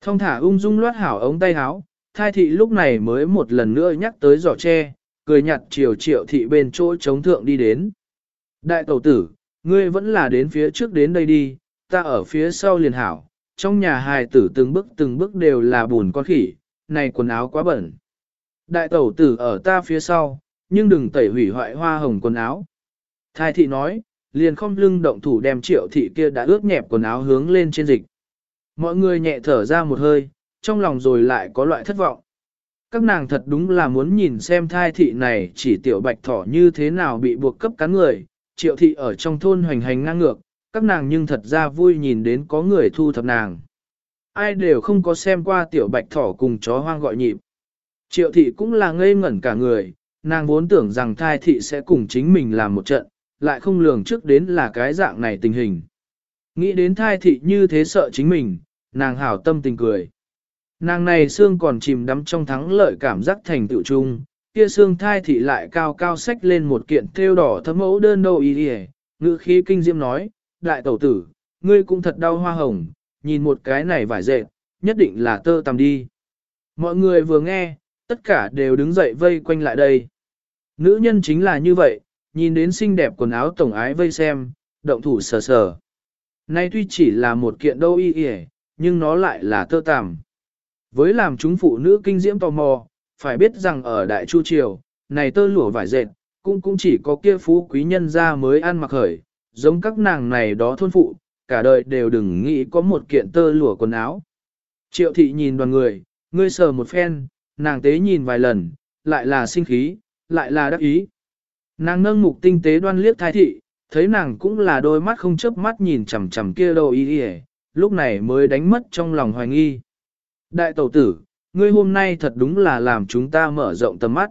Thông thả ung dung loát hảo ống tay áo, thai thị lúc này mới một lần nữa nhắc tới giỏ tre, cười nhặt chiều triệu thị bên chỗ chống thượng đi đến. Đại tẩu tử, ngươi vẫn là đến phía trước đến đây đi, ta ở phía sau liền hảo, trong nhà hài tử từng bước từng bước đều là bùn con khỉ, này quần áo quá bẩn. Đại tẩu tử ở ta phía sau, nhưng đừng tẩy hủy hoại hoa hồng quần áo. Thái thị nói, liền không lưng động thủ đem triệu thị kia đã ướt nhẹp quần áo hướng lên trên dịch. Mọi người nhẹ thở ra một hơi, trong lòng rồi lại có loại thất vọng. Các nàng thật đúng là muốn nhìn xem thai thị này chỉ tiểu bạch thỏ như thế nào bị buộc cấp cắn người, triệu thị ở trong thôn hoành hành ngang ngược, các nàng nhưng thật ra vui nhìn đến có người thu thập nàng. Ai đều không có xem qua tiểu bạch thỏ cùng chó hoang gọi nhịp. Triệu thị cũng là ngây ngẩn cả người, nàng vốn tưởng rằng thai thị sẽ cùng chính mình làm một trận, lại không lường trước đến là cái dạng này tình hình. Nghĩ đến thai thị như thế sợ chính mình, nàng hảo tâm tình cười. Nàng này xương còn chìm đắm trong thắng lợi cảm giác thành tựu chung, kia xương thai thị lại cao cao sách lên một kiện thêu đỏ thấm mẫu đơn đầu ý đi ngữ khí kinh diễm nói, đại tẩu tử, ngươi cũng thật đau hoa hồng, nhìn một cái này vải dệt, nhất định là tơ tằm đi. Mọi người vừa nghe, tất cả đều đứng dậy vây quanh lại đây. Nữ nhân chính là như vậy, nhìn đến xinh đẹp quần áo tổng ái vây xem, động thủ sờ sờ. Nay tuy chỉ là một kiện đâu y y, nhưng nó lại là tơ tằm. Với làm chúng phụ nữ kinh diễm tò mò, phải biết rằng ở Đại Chu Triều, này tơ lụa vải dệt, cũng cũng chỉ có kia phú quý nhân ra mới ăn mặc khởi, giống các nàng này đó thôn phụ, cả đời đều đừng nghĩ có một kiện tơ lụa quần áo. Triệu thị nhìn đoàn người, ngươi sờ một phen, nàng tế nhìn vài lần, lại là sinh khí, lại là đắc ý. Nàng nâng mục tinh tế đoan liếc thái thị, thấy nàng cũng là đôi mắt không chớp mắt nhìn chằm chằm kia đâu ý đi lúc này mới đánh mất trong lòng hoài nghi. Đại tẩu tử, ngươi hôm nay thật đúng là làm chúng ta mở rộng tầm mắt.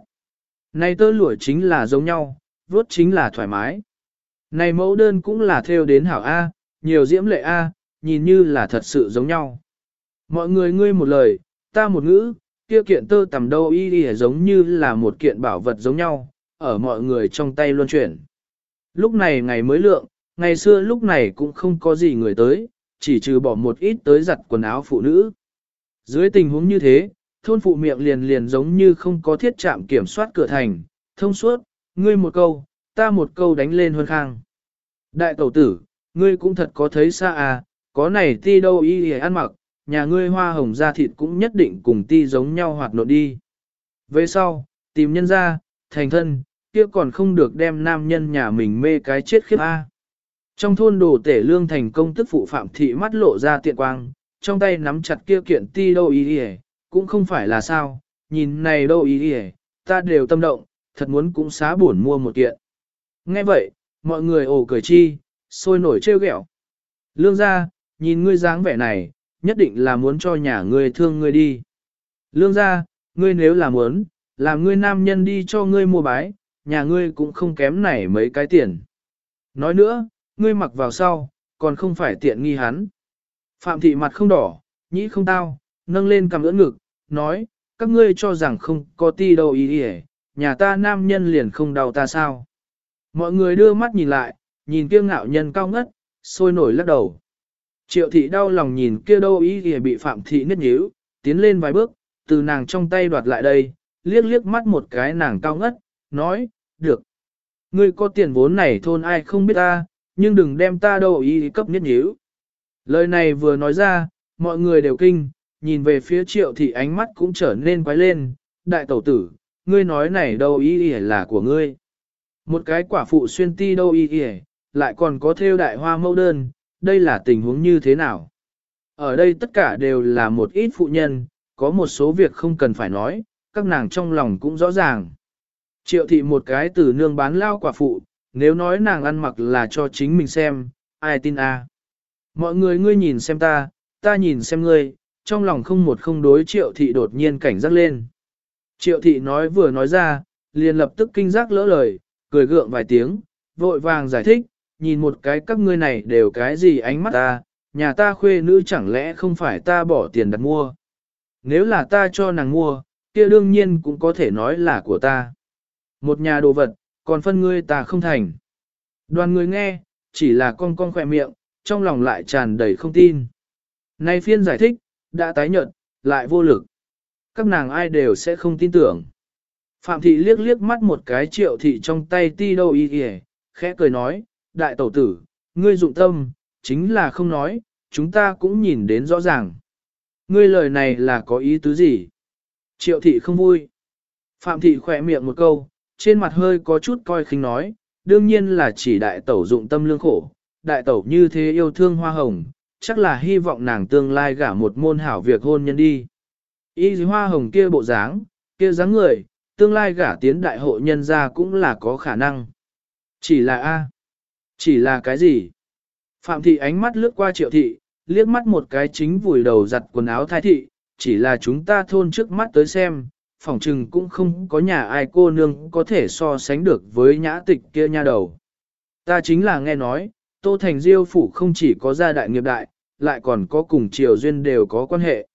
Này tơ lụa chính là giống nhau, vốt chính là thoải mái. Này mẫu đơn cũng là theo đến hảo A, nhiều diễm lệ A, nhìn như là thật sự giống nhau. Mọi người ngươi một lời, ta một ngữ, kia kiện tơ tầm đâu y y giống như là một kiện bảo vật giống nhau, ở mọi người trong tay luân chuyển. Lúc này ngày mới lượng, ngày xưa lúc này cũng không có gì người tới, chỉ trừ bỏ một ít tới giặt quần áo phụ nữ. Dưới tình huống như thế, thôn phụ miệng liền liền giống như không có thiết trạm kiểm soát cửa thành, thông suốt, ngươi một câu, ta một câu đánh lên huân khang. Đại tẩu tử, ngươi cũng thật có thấy xa à, có này ti đâu y y ăn mặc, nhà ngươi hoa hồng da thịt cũng nhất định cùng ti giống nhau hoạt nộn đi. Về sau, tìm nhân ra, thành thân, kia còn không được đem nam nhân nhà mình mê cái chết khiếp a. Trong thôn đồ tể lương thành công tức phụ phạm thị mắt lộ ra tiện quang, trong tay nắm chặt kia kiện ti đâu ý hề cũng không phải là sao, nhìn này đâu ý hề ta đều tâm động, thật muốn cũng xá buồn mua một kiện. Nghe vậy, mọi người ồ cười chi, sôi nổi trêu ghẹo. Lương gia nhìn ngươi dáng vẻ này, nhất định là muốn cho nhà ngươi thương ngươi đi. Lương gia ngươi nếu là muốn, làm ngươi nam nhân đi cho ngươi mua bái, nhà ngươi cũng không kém nảy mấy cái tiền. Nói nữa, ngươi mặc vào sau, còn không phải tiện nghi hắn. Phạm thị mặt không đỏ, nhĩ không tao, nâng lên cầm ưỡn ngực, nói, các ngươi cho rằng không có ti đâu ý đi nhà ta nam nhân liền không đau ta sao. Mọi người đưa mắt nhìn lại, nhìn kia ngạo nhân cao ngất, sôi nổi lắc đầu. Triệu thị đau lòng nhìn kia đâu ý thì bị phạm thị nứt nhíu, tiến lên vài bước, từ nàng trong tay đoạt lại đây, liếc liếc mắt một cái nàng cao ngất, nói, được. Ngươi có tiền vốn này thôn ai không biết ta, nhưng đừng đem ta đâu ý cấp nhất nhíu. Lời này vừa nói ra, mọi người đều kinh, nhìn về phía triệu thị ánh mắt cũng trở nên quái lên, đại tẩu tử, ngươi nói này đâu ý là của ngươi. Một cái quả phụ xuyên ti đâu ý lại còn có theo đại hoa mẫu đơn, đây là tình huống như thế nào? Ở đây tất cả đều là một ít phụ nhân, có một số việc không cần phải nói, các nàng trong lòng cũng rõ ràng. Triệu thị một cái từ nương bán lao quả phụ, nếu nói nàng ăn mặc là cho chính mình xem, ai tin a? Mọi người ngươi nhìn xem ta, ta nhìn xem ngươi, trong lòng không một không đối triệu thị đột nhiên cảnh giác lên. Triệu thị nói vừa nói ra, liền lập tức kinh giác lỡ lời, cười gượng vài tiếng, vội vàng giải thích, nhìn một cái các ngươi này đều cái gì ánh mắt ta, nhà ta khuê nữ chẳng lẽ không phải ta bỏ tiền đặt mua. Nếu là ta cho nàng mua, kia đương nhiên cũng có thể nói là của ta. Một nhà đồ vật, còn phân ngươi ta không thành. Đoàn người nghe, chỉ là con con khỏe miệng, trong lòng lại tràn đầy không tin. Nay phiên giải thích, đã tái nhận, lại vô lực. Các nàng ai đều sẽ không tin tưởng. Phạm thị liếc liếc mắt một cái triệu thị trong tay ti đâu y kìa, khẽ cười nói, đại tẩu tử, ngươi dụng tâm, chính là không nói, chúng ta cũng nhìn đến rõ ràng. Ngươi lời này là có ý tứ gì? Triệu thị không vui. Phạm thị khỏe miệng một câu, trên mặt hơi có chút coi khinh nói, đương nhiên là chỉ đại tẩu dụng tâm lương khổ, đại tẩu như thế yêu thương hoa hồng, chắc là hy vọng nàng tương lai gả một môn hảo việc hôn nhân đi. Y hoa hồng kia bộ dáng, kia dáng người, tương lai gả tiến đại hộ nhân ra cũng là có khả năng. Chỉ là A. Chỉ là cái gì? Phạm thị ánh mắt lướt qua triệu thị, liếc mắt một cái chính vùi đầu giặt quần áo thái thị, chỉ là chúng ta thôn trước mắt tới xem, phỏng trừng cũng không có nhà ai cô nương có thể so sánh được với nhã tịch kia nha đầu. Ta chính là nghe nói, Tô Thành Diêu phủ không chỉ có gia đại nghiệp đại, lại còn có cùng triều duyên đều có quan hệ.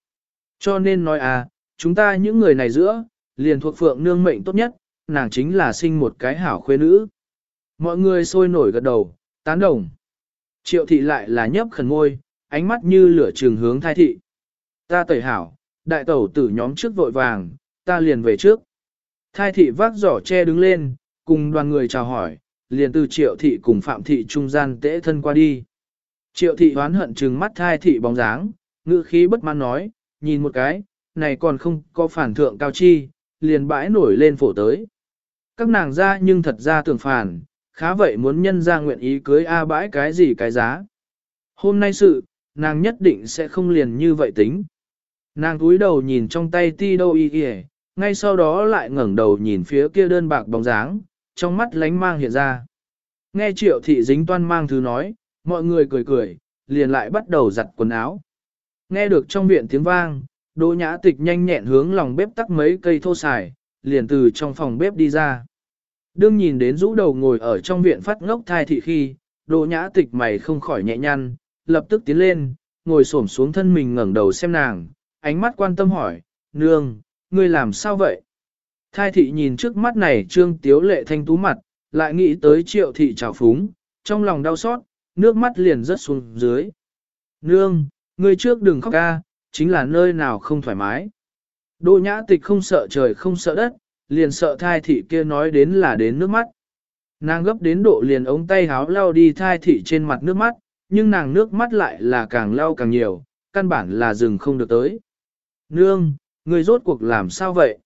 Cho nên nói à, chúng ta những người này giữa, liền thuộc phượng nương mệnh tốt nhất, nàng chính là sinh một cái hảo khuê nữ. Mọi người sôi nổi gật đầu, tán đồng. Triệu thị lại là nhấp khẩn ngôi, ánh mắt như lửa trường hướng thai thị. Ta tẩy hảo, đại tẩu tử nhóm trước vội vàng, ta liền về trước. Thai thị vác giỏ che đứng lên, cùng đoàn người chào hỏi, liền từ triệu thị cùng phạm thị trung gian tễ thân qua đi. Triệu thị hoán hận trừng mắt thai thị bóng dáng, ngữ khí bất mãn nói, nhìn một cái, này còn không có phản thượng cao chi, liền bãi nổi lên phổ tới. Các nàng ra nhưng thật ra tưởng phản, khá vậy muốn nhân ra nguyện ý cưới A bãi cái gì cái giá. Hôm nay sự, nàng nhất định sẽ không liền như vậy tính. Nàng túi đầu nhìn trong tay ti đâu y kìa, ngay sau đó lại ngẩng đầu nhìn phía kia đơn bạc bóng dáng, trong mắt lánh mang hiện ra. Nghe triệu thị dính toan mang thứ nói, mọi người cười cười, liền lại bắt đầu giặt quần áo. Nghe được trong viện tiếng vang, Đỗ nhã tịch nhanh nhẹn hướng lòng bếp tắt mấy cây thô xài, liền từ trong phòng bếp đi ra. Đương nhìn đến rũ đầu ngồi ở trong viện phát ngốc thai thị khi, đỗ nhã tịch mày không khỏi nhẹ nhăn, lập tức tiến lên, ngồi xổm xuống thân mình ngẩng đầu xem nàng, ánh mắt quan tâm hỏi, nương, ngươi làm sao vậy? Thai thị nhìn trước mắt này trương tiếu lệ thanh tú mặt, lại nghĩ tới triệu thị trào phúng, trong lòng đau xót, nước mắt liền rớt xuống dưới. Nương, người trước đừng khóc ca, chính là nơi nào không thoải mái. Đỗ nhã tịch không sợ trời không sợ đất, liền sợ thai thị kia nói đến là đến nước mắt. Nàng gấp đến độ liền ống tay háo lau đi thai thị trên mặt nước mắt, nhưng nàng nước mắt lại là càng lau càng nhiều, căn bản là dừng không được tới. Nương, người rốt cuộc làm sao vậy?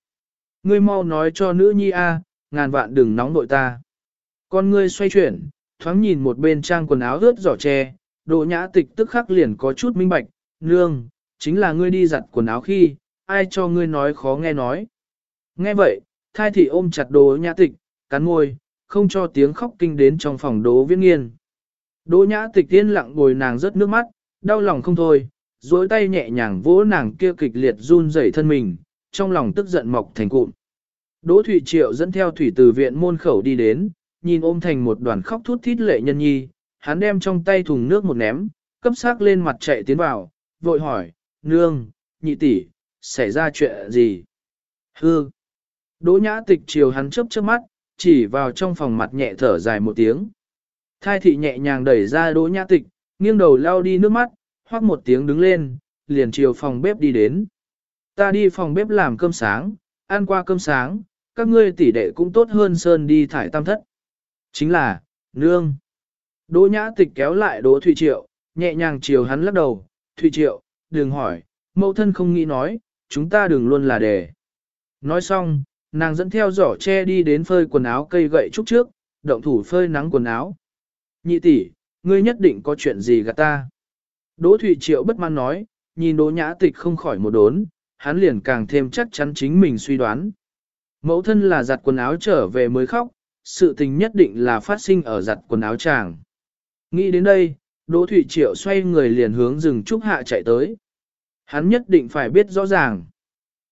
Ngươi mau nói cho nữ nhi a, ngàn vạn đừng nóng nội ta. Con ngươi xoay chuyển, thoáng nhìn một bên trang quần áo ướt giỏ tre, đồ nhã tịch tức khắc liền có chút minh bạch, nương, chính là ngươi đi giặt quần áo khi, ai cho ngươi nói khó nghe nói. Nghe vậy, thai thị ôm chặt đồ nhã tịch, cắn môi, không cho tiếng khóc kinh đến trong phòng đố viễn nghiên. Đỗ nhã tịch tiên lặng bồi nàng rớt nước mắt, đau lòng không thôi, duỗi tay nhẹ nhàng vỗ nàng kia kịch liệt run rẩy thân mình, trong lòng tức giận mọc thành cụm. Đỗ Thụy Triệu dẫn theo thủy từ viện môn khẩu đi đến, nhìn ôm thành một đoàn khóc thút thít lệ nhân nhi, hắn đem trong tay thùng nước một ném, cấp sắc lên mặt chạy tiến vào, vội hỏi, nương, nhị tỷ, xảy ra chuyện gì? Hư! Đỗ nhã tịch chiều hắn chớp chớp mắt, chỉ vào trong phòng mặt nhẹ thở dài một tiếng. Thai thị nhẹ nhàng đẩy ra đỗ nhã tịch, nghiêng đầu lau đi nước mắt, hoác một tiếng đứng lên, liền chiều phòng bếp đi đến. Ta đi phòng bếp làm cơm sáng, ăn qua cơm sáng, các ngươi tỷ đệ cũng tốt hơn sơn đi thải tam thất. Chính là, nương. Đỗ nhã tịch kéo lại đỗ Thụy Triệu, nhẹ nhàng chiều hắn lắc đầu, Thụy Triệu, đừng hỏi, mẫu thân không nghĩ nói, chúng ta đừng luôn là đề. Nói xong, nàng dẫn theo giỏ che đi đến phơi quần áo cây gậy trúc trước, động thủ phơi nắng quần áo. Nhị tỷ, ngươi nhất định có chuyện gì gạt ta. Đỗ Thụy Triệu bất mãn nói, nhìn Đỗ Nhã Tịch không khỏi một đốn, hắn liền càng thêm chắc chắn chính mình suy đoán. Mẫu thân là giặt quần áo trở về mới khóc, sự tình nhất định là phát sinh ở giặt quần áo chàng. Nghĩ đến đây, Đỗ Thụy Triệu xoay người liền hướng rừng trúc hạ chạy tới. Hắn nhất định phải biết rõ ràng.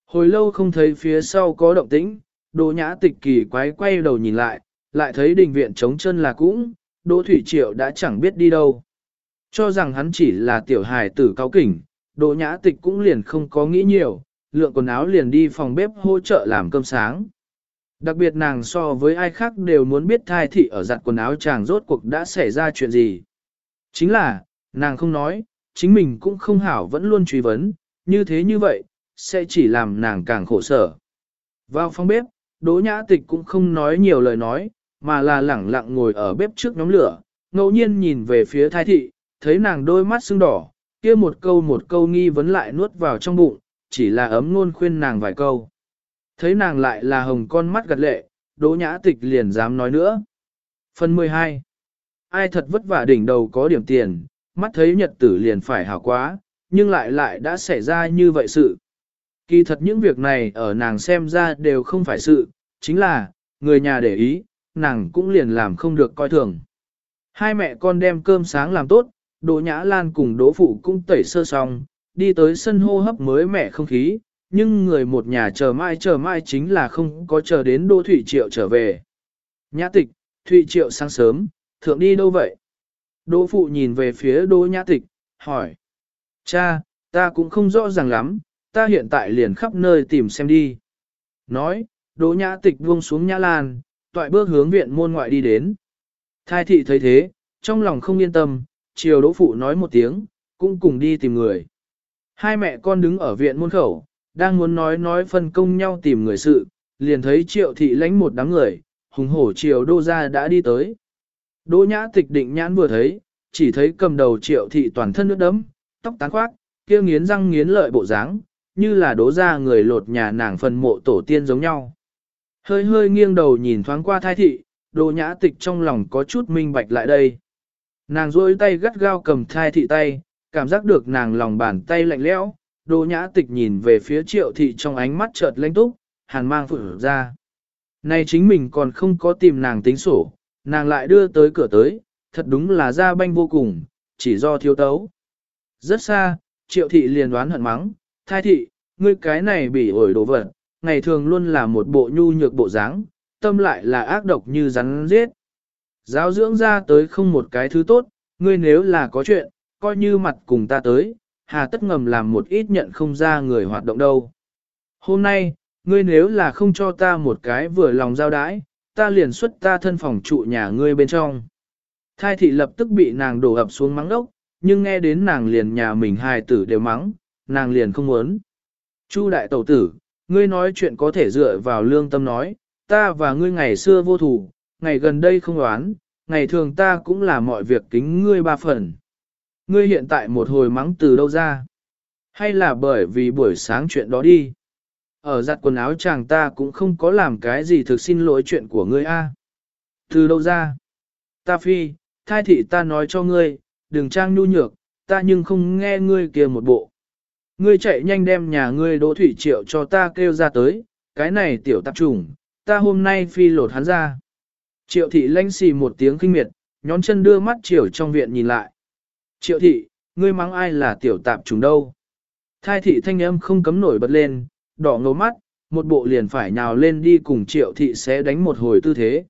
Hồi lâu không thấy phía sau có động tĩnh, Đỗ Nhã Tịch kỳ quái quay đầu nhìn lại, lại thấy đình viện trống chân là cũng, Đỗ Thủy Triệu đã chẳng biết đi đâu. Cho rằng hắn chỉ là tiểu hài tử cao kỉnh, Đỗ Nhã Tịch cũng liền không có nghĩ nhiều, lượng quần áo liền đi phòng bếp hỗ trợ làm cơm sáng. Đặc biệt nàng so với ai khác đều muốn biết thai thị ở giặt quần áo chàng rốt cuộc đã xảy ra chuyện gì. Chính là, nàng không nói, chính mình cũng không hảo vẫn luôn truy vấn, như thế như vậy, sẽ chỉ làm nàng càng khổ sở. Vào phòng bếp, Đỗ Nhã Tịch cũng không nói nhiều lời nói, mà là lẳng lặng ngồi ở bếp trước nhóm lửa, ngẫu nhiên nhìn về phía thai thị, thấy nàng đôi mắt sưng đỏ, kia một câu một câu nghi vấn lại nuốt vào trong bụng, chỉ là ấm ngôn khuyên nàng vài câu. Thấy nàng lại là hồng con mắt gật lệ, Đỗ Nhã Tịch liền dám nói nữa. Phần 12 Ai thật vất vả đỉnh đầu có điểm tiền, mắt thấy nhật tử liền phải hảo quá, nhưng lại lại đã xảy ra như vậy sự. Kỳ thật những việc này ở nàng xem ra đều không phải sự, chính là, người nhà để ý, nàng cũng liền làm không được coi thường. Hai mẹ con đem cơm sáng làm tốt, Đỗ Nhã Lan cùng Đỗ Phụ cũng tẩy sơ xong, đi tới sân hô hấp mới mẹ không khí, nhưng người một nhà chờ mai chờ mai chính là không có chờ đến Đỗ Thụy Triệu trở về. Nhã tịch, Thụy Triệu sáng sớm, thượng đi đâu vậy? Đỗ Phụ nhìn về phía Đỗ Nhã tịch, hỏi. Cha, ta cũng không rõ ràng lắm, ta hiện tại liền khắp nơi tìm xem đi. Nói, Đỗ Nhã tịch buông xuống Nhã Lan, toại bước hướng viện môn ngoại đi đến. Thai thị thấy thế, trong lòng không yên tâm, chiều đỗ phụ nói một tiếng, cũng cùng đi tìm người. Hai mẹ con đứng ở viện môn khẩu, đang muốn nói nói phân công nhau tìm người sự, liền thấy triệu thị lánh một đám người, hùng hổ triều đô ra đã đi tới. Đỗ nhã tịch định nhãn vừa thấy, chỉ thấy cầm đầu triệu thị toàn thân nước đấm, tóc tán khoác, kia nghiến răng nghiến lợi bộ dáng, như là đố ra người lột nhà nàng phần mộ tổ tiên giống nhau. Hơi hơi nghiêng đầu nhìn thoáng qua thai thị, Đỗ nhã tịch trong lòng có chút minh bạch lại đây. Nàng rôi tay gắt gao cầm thai thị tay, cảm giác được nàng lòng bàn tay lạnh lẽo. Đồ nhã tịch nhìn về phía triệu thị trong ánh mắt chợt lãnh túc, hàn mang phụ ra. Này chính mình còn không có tìm nàng tính sổ, nàng lại đưa tới cửa tới, thật đúng là ra banh vô cùng, chỉ do thiếu tấu. Rất xa, triệu thị liền đoán hận mắng, thai thị, ngươi cái này bị ổi đồ vật, ngày thường luôn là một bộ nhu nhược bộ dáng, tâm lại là ác độc như rắn giết. Giáo dưỡng ra tới không một cái thứ tốt, ngươi nếu là có chuyện, coi như mặt cùng ta tới, hà tất ngầm làm một ít nhận không ra người hoạt động đâu. Hôm nay, ngươi nếu là không cho ta một cái vừa lòng giao đãi, ta liền xuất ta thân phòng trụ nhà ngươi bên trong. Thai thị lập tức bị nàng đổ ập xuống mắng đốc, nhưng nghe đến nàng liền nhà mình hài tử đều mắng, nàng liền không muốn. Chu đại tẩu tử, ngươi nói chuyện có thể dựa vào lương tâm nói, ta và ngươi ngày xưa vô thủ, ngày gần đây không đoán, ngày thường ta cũng là mọi việc kính ngươi ba phần. Ngươi hiện tại một hồi mắng từ đâu ra? Hay là bởi vì buổi sáng chuyện đó đi? Ở giặt quần áo chàng ta cũng không có làm cái gì thực xin lỗi chuyện của ngươi a. Từ đâu ra? Ta phi, thai thị ta nói cho ngươi, đừng trang nhu nhược, ta nhưng không nghe ngươi kia một bộ. Ngươi chạy nhanh đem nhà ngươi đỗ thủy triệu cho ta kêu ra tới, cái này tiểu tạp trùng, ta hôm nay phi lột hắn ra. Triệu thị lanh xì một tiếng kinh miệt, nhón chân đưa mắt chiều trong viện nhìn lại. Triệu thị, ngươi mắng ai là tiểu tạp trùng đâu? Thai thị thanh âm không cấm nổi bật lên, đỏ ngầu mắt, một bộ liền phải nhào lên đi cùng triệu thị sẽ đánh một hồi tư thế.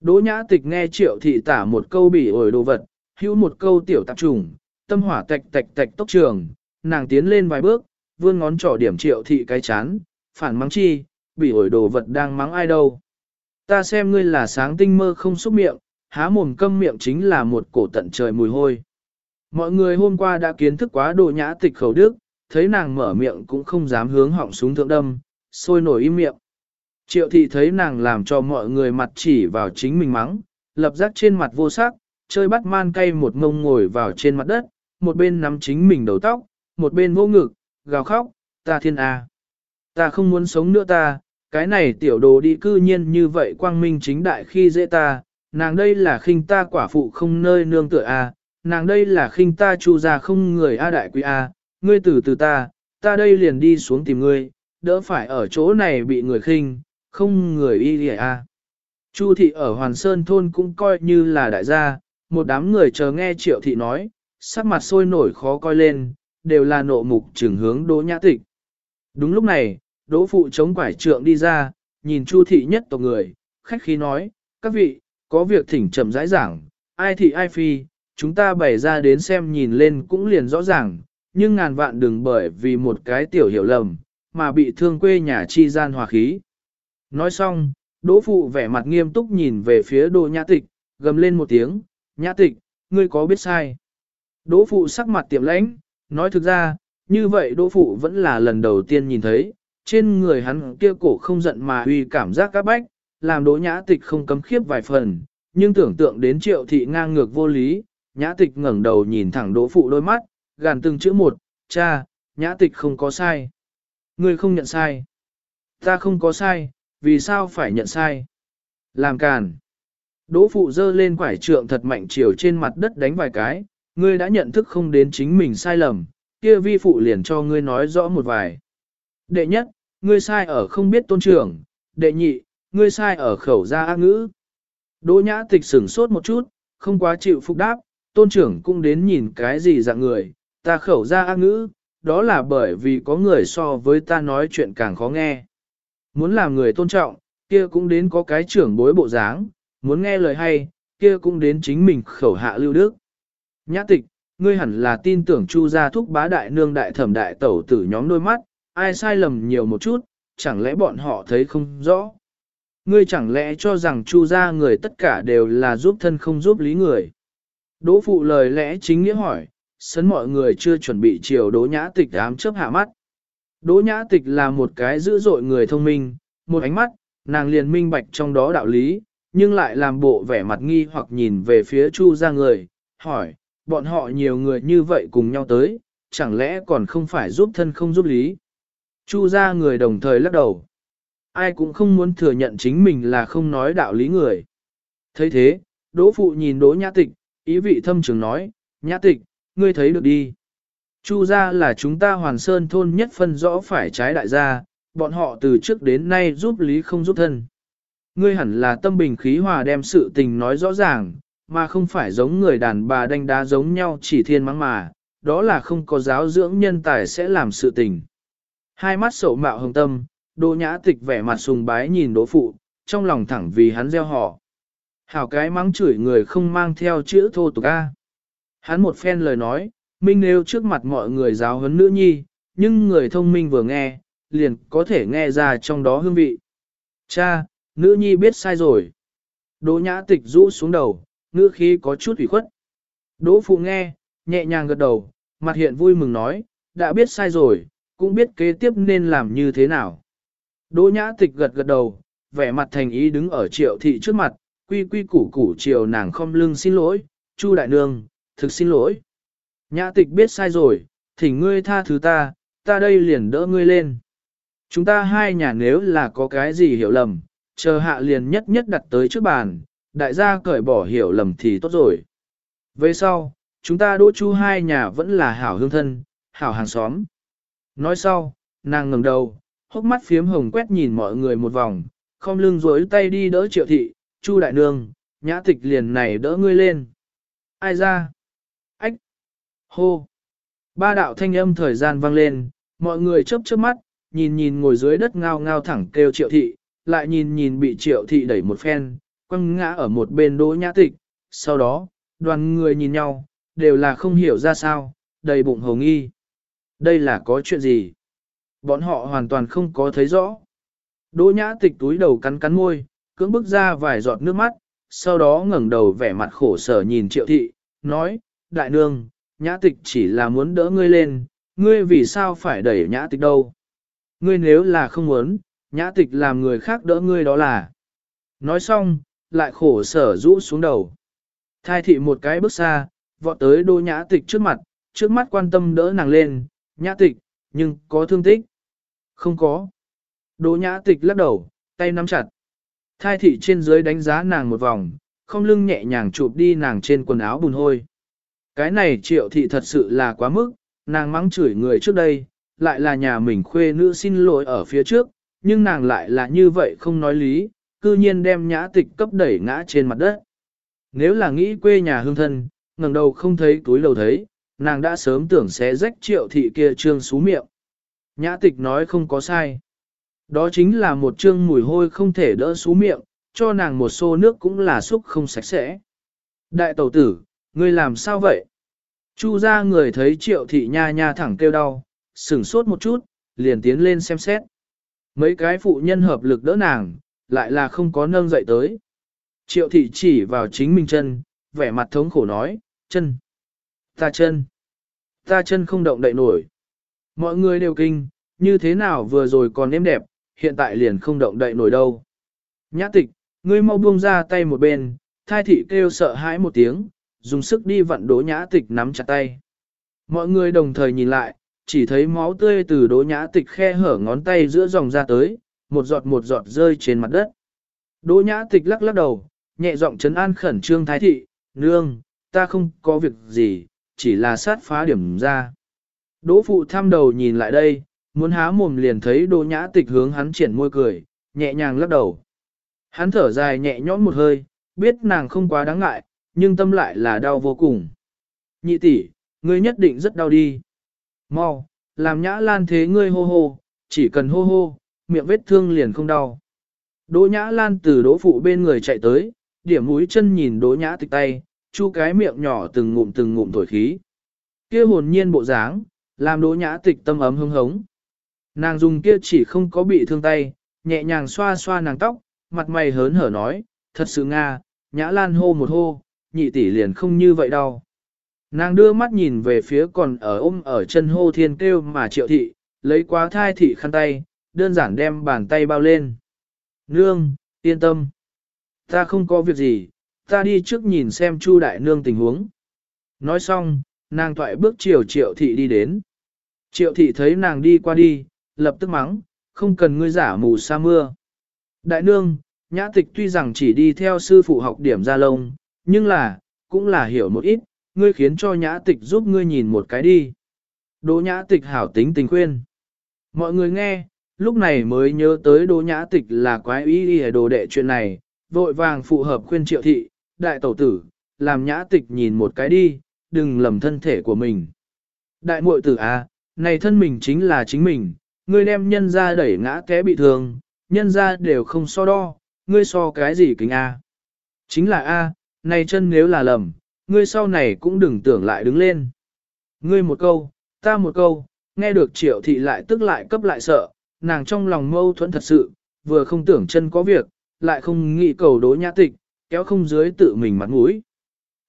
Đỗ nhã tịch nghe triệu thị tả một câu bỉ ổi đồ vật, hữu một câu tiểu tạp trùng, tâm hỏa tạch tạch tạch tốc trường, nàng tiến lên vài bước, vươn ngón trỏ điểm triệu thị cái chán, phản mắng chi, bỉ ổi đồ vật đang mắng ai đâu. Ta xem ngươi là sáng tinh mơ không xúc miệng, há mồm câm miệng chính là một cổ tận trời mùi hôi. Mọi người hôm qua đã kiến thức quá đồ nhã tịch khẩu đức, thấy nàng mở miệng cũng không dám hướng họng súng thượng đâm, sôi nổi im miệng. Triệu thị thấy nàng làm cho mọi người mặt chỉ vào chính mình mắng, lập giác trên mặt vô sắc, chơi bắt man cay một ngông ngồi vào trên mặt đất, một bên nắm chính mình đầu tóc, một bên vô ngực, gào khóc, ta thiên a, Ta không muốn sống nữa ta, cái này tiểu đồ đi cư nhiên như vậy quang minh chính đại khi dễ ta, nàng đây là khinh ta quả phụ không nơi nương tựa a, nàng đây là khinh ta chu ra không người a đại quý a, ngươi từ từ ta, ta đây liền đi xuống tìm ngươi, đỡ phải ở chỗ này bị người khinh, không người y lìa a. Chu thị ở Hoàn Sơn thôn cũng coi như là đại gia, một đám người chờ nghe triệu thị nói, sắc mặt sôi nổi khó coi lên, đều là nộ mục trừng hướng đỗ nhã tịch. Đúng lúc này, đỗ phụ chống quải trượng đi ra, nhìn chu thị nhất tộc người, khách khí nói, các vị, có việc thỉnh chậm rãi giảng, ai thị ai phi, chúng ta bày ra đến xem nhìn lên cũng liền rõ ràng, nhưng ngàn vạn đừng bởi vì một cái tiểu hiểu lầm, mà bị thương quê nhà chi gian hòa khí. Nói xong, đỗ phụ vẻ mặt nghiêm túc nhìn về phía đỗ nhã tịch, gầm lên một tiếng, nhã tịch, ngươi có biết sai. Đỗ phụ sắc mặt tiệm lãnh, nói thực ra, như vậy đỗ phụ vẫn là lần đầu tiên nhìn thấy, trên người hắn kia cổ không giận mà uy cảm giác các bách, làm đỗ nhã tịch không cấm khiếp vài phần, nhưng tưởng tượng đến triệu thị ngang ngược vô lý, nhã tịch ngẩng đầu nhìn thẳng đỗ phụ đôi mắt, gàn từng chữ một, cha, nhã tịch không có sai. Ngươi không nhận sai. Ta không có sai, vì sao phải nhận sai? Làm càn. Đỗ phụ dơ lên quải trượng thật mạnh chiều trên mặt đất đánh vài cái, ngươi đã nhận thức không đến chính mình sai lầm, kia vi phụ liền cho ngươi nói rõ một vài. Đệ nhất, ngươi sai ở không biết tôn trưởng, đệ nhị, ngươi sai ở khẩu gia ác ngữ. Đỗ nhã tịch sửng sốt một chút, không quá chịu phục đáp, tôn trưởng cũng đến nhìn cái gì dạng người, ta khẩu ra ác ngữ, đó là bởi vì có người so với ta nói chuyện càng khó nghe. Muốn làm người tôn trọng, kia cũng đến có cái trưởng bối bộ dáng, muốn nghe lời hay, kia cũng đến chính mình khẩu hạ lưu đức. Nhã tịch, ngươi hẳn là tin tưởng chu gia thúc bá đại nương đại thẩm đại tẩu tử nhóm đôi mắt, ai sai lầm nhiều một chút, chẳng lẽ bọn họ thấy không rõ. Ngươi chẳng lẽ cho rằng chu gia người tất cả đều là giúp thân không giúp lý người. Đỗ phụ lời lẽ chính nghĩa hỏi, sấn mọi người chưa chuẩn bị chiều đỗ nhã tịch ám chớp hạ mắt. Đỗ nhã tịch là một cái dữ dội người thông minh, một ánh mắt, nàng liền minh bạch trong đó đạo lý, nhưng lại làm bộ vẻ mặt nghi hoặc nhìn về phía chu gia người, hỏi, bọn họ nhiều người như vậy cùng nhau tới, chẳng lẽ còn không phải giúp thân không giúp lý. Chu gia người đồng thời lắc đầu. Ai cũng không muốn thừa nhận chính mình là không nói đạo lý người. thấy thế, đỗ phụ nhìn đỗ nhã tịch, ý vị thâm trường nói, nhã tịch, ngươi thấy được đi. Chu gia là chúng ta hoàn sơn thôn nhất phân rõ phải trái đại gia, bọn họ từ trước đến nay giúp lý không giúp thân. Ngươi hẳn là tâm bình khí hòa đem sự tình nói rõ ràng, mà không phải giống người đàn bà đánh đá giống nhau chỉ thiên mắng mà, đó là không có giáo dưỡng nhân tài sẽ làm sự tình. Hai mắt sổ mạo hồng tâm, đỗ nhã tịch vẻ mặt sùng bái nhìn đỗ phụ, trong lòng thẳng vì hắn gieo họ. Hảo cái mắng chửi người không mang theo chữ thô tục A. Hắn một phen lời nói, minh nêu trước mặt mọi người giáo huấn nữ nhi, nhưng người thông minh vừa nghe, liền có thể nghe ra trong đó hương vị. Cha, nữ nhi biết sai rồi. Đỗ nhã tịch rũ xuống đầu, ngữ khí có chút ủy khuất. Đỗ phụ nghe, nhẹ nhàng gật đầu, mặt hiện vui mừng nói, đã biết sai rồi, cũng biết kế tiếp nên làm như thế nào. Đỗ nhã tịch gật gật đầu, vẻ mặt thành ý đứng ở triệu thị trước mặt, quy quy củ củ triệu nàng không lưng xin lỗi, chu đại nương, thực xin lỗi. Nhã tịch biết sai rồi, thỉnh ngươi tha thứ ta, ta đây liền đỡ ngươi lên. Chúng ta hai nhà nếu là có cái gì hiểu lầm, chờ hạ liền nhất nhất đặt tới trước bàn, đại gia cởi bỏ hiểu lầm thì tốt rồi. Về sau, chúng ta đỗ chu hai nhà vẫn là hảo hương thân, hảo hàng xóm. Nói sau, nàng ngẩng đầu, hốc mắt phiếm hồng quét nhìn mọi người một vòng, không lưng rối tay đi đỡ triệu thị, chu đại nương, nhã tịch liền này đỡ ngươi lên. Ai ra? Ách! Hô! Ba đạo thanh âm thời gian vang lên, mọi người chớp chớp mắt, nhìn nhìn ngồi dưới đất ngao ngao thẳng kêu triệu thị, lại nhìn nhìn bị triệu thị đẩy một phen, quăng ngã ở một bên đỗ nhã tịch. Sau đó, đoàn người nhìn nhau, đều là không hiểu ra sao, đầy bụng hồng nghi. Đây là có chuyện gì? Bọn họ hoàn toàn không có thấy rõ. Đỗ nhã tịch túi đầu cắn cắn môi, cưỡng bức ra vài giọt nước mắt, sau đó ngẩng đầu vẻ mặt khổ sở nhìn triệu thị, nói, đại nương, nhã tịch chỉ là muốn đỡ ngươi lên, ngươi vì sao phải đẩy nhã tịch đâu? Ngươi nếu là không muốn, nhã tịch làm người khác đỡ ngươi đó là. Nói xong, lại khổ sở rũ xuống đầu. Thai thị một cái bước xa, vọt tới đô nhã tịch trước mặt, trước mắt quan tâm đỡ nàng lên, nhã tịch, nhưng có thương tích. Không có. Đỗ nhã tịch lắc đầu, tay nắm chặt. Thai thị trên dưới đánh giá nàng một vòng, không lưng nhẹ nhàng chụp đi nàng trên quần áo bùn hôi. Cái này triệu thị thật sự là quá mức, nàng mắng chửi người trước đây, lại là nhà mình khuê nữ xin lỗi ở phía trước, nhưng nàng lại là như vậy không nói lý, cư nhiên đem nhã tịch cấp đẩy ngã trên mặt đất. Nếu là nghĩ quê nhà hương thân, ngẩng đầu không thấy túi lầu thấy, nàng đã sớm tưởng sẽ rách triệu thị kia trương xú miệng. Nhã tịch nói không có sai. Đó chính là một trương mùi hôi không thể đỡ xú miệng, cho nàng một xô nước cũng là xúc không sạch sẽ. Đại tẩu tử, ngươi làm sao vậy? Chu ra người thấy triệu thị nha nha thẳng kêu đau, sửng sốt một chút, liền tiến lên xem xét. Mấy cái phụ nhân hợp lực đỡ nàng, lại là không có nâng dậy tới. Triệu thị chỉ vào chính mình chân, vẻ mặt thống khổ nói, chân, ta chân, ta chân không động đậy nổi. Mọi người đều kinh, như thế nào vừa rồi còn êm đẹp, hiện tại liền không động đậy nổi đâu. Nhã tịch, ngươi mau buông ra tay một bên, thai thị kêu sợ hãi một tiếng, dùng sức đi vặn đỗ nhã tịch nắm chặt tay. Mọi người đồng thời nhìn lại, chỉ thấy máu tươi từ đỗ nhã tịch khe hở ngón tay giữa dòng ra tới, một giọt một giọt rơi trên mặt đất. Đỗ nhã tịch lắc lắc đầu, nhẹ giọng trấn an khẩn trương thái thị, nương, ta không có việc gì, chỉ là sát phá điểm ra. Đỗ phụ thăm đầu nhìn lại đây, muốn há mồm liền thấy đỗ nhã tịch hướng hắn triển môi cười, nhẹ nhàng lắc đầu. Hắn thở dài nhẹ nhõm một hơi, biết nàng không quá đáng ngại, nhưng tâm lại là đau vô cùng. Nhị tỷ, ngươi nhất định rất đau đi. Mau, làm nhã lan thế ngươi hô hô, chỉ cần hô hô, miệng vết thương liền không đau. Đỗ nhã lan từ đỗ phụ bên người chạy tới, điểm mũi chân nhìn đỗ nhã tịch tay, chu cái miệng nhỏ từng ngụm từng ngụm thổi khí. kia hồn nhiên bộ dáng, làm đỗ nhã tịch tâm ấm hưng hống. Nàng dùng kia chỉ không có bị thương tay, nhẹ nhàng xoa xoa nàng tóc, mặt mày hớn hở nói, thật sự nga, nhã lan hô một hô, nhị tỷ liền không như vậy đâu. Nàng đưa mắt nhìn về phía còn ở ôm ở chân hô thiên kêu mà triệu thị, lấy quá thai thị khăn tay, đơn giản đem bàn tay bao lên. Nương, yên tâm. Ta không có việc gì, ta đi trước nhìn xem Chu đại nương tình huống. Nói xong, nàng thoại bước chiều triệu thị đi đến. Triệu thị thấy nàng đi qua đi, lập tức mắng, không cần ngươi giả mù sa mưa. Đại nương, nhã tịch tuy rằng chỉ đi theo sư phụ học điểm ra lông, nhưng là, cũng là hiểu một ít, ngươi khiến cho nhã tịch giúp ngươi nhìn một cái đi. Đỗ nhã tịch hảo tính tình khuyên. Mọi người nghe, lúc này mới nhớ tới đỗ nhã tịch là quái ý y đồ đệ chuyện này, vội vàng phụ hợp khuyên triệu thị, đại tẩu tử, làm nhã tịch nhìn một cái đi, đừng lầm thân thể của mình. Đại muội tử à, này thân mình chính là chính mình, ngươi đem nhân ra đẩy ngã té bị thương, nhân ra đều không so đo, ngươi so cái gì kính A? Chính là A, này chân nếu là lầm, ngươi sau này cũng đừng tưởng lại đứng lên. Ngươi một câu, ta một câu, nghe được triệu thị lại tức lại cấp lại sợ, nàng trong lòng mâu thuẫn thật sự, vừa không tưởng chân có việc, lại không nghĩ cầu đối nhã tịch, kéo không dưới tự mình mặt mũi.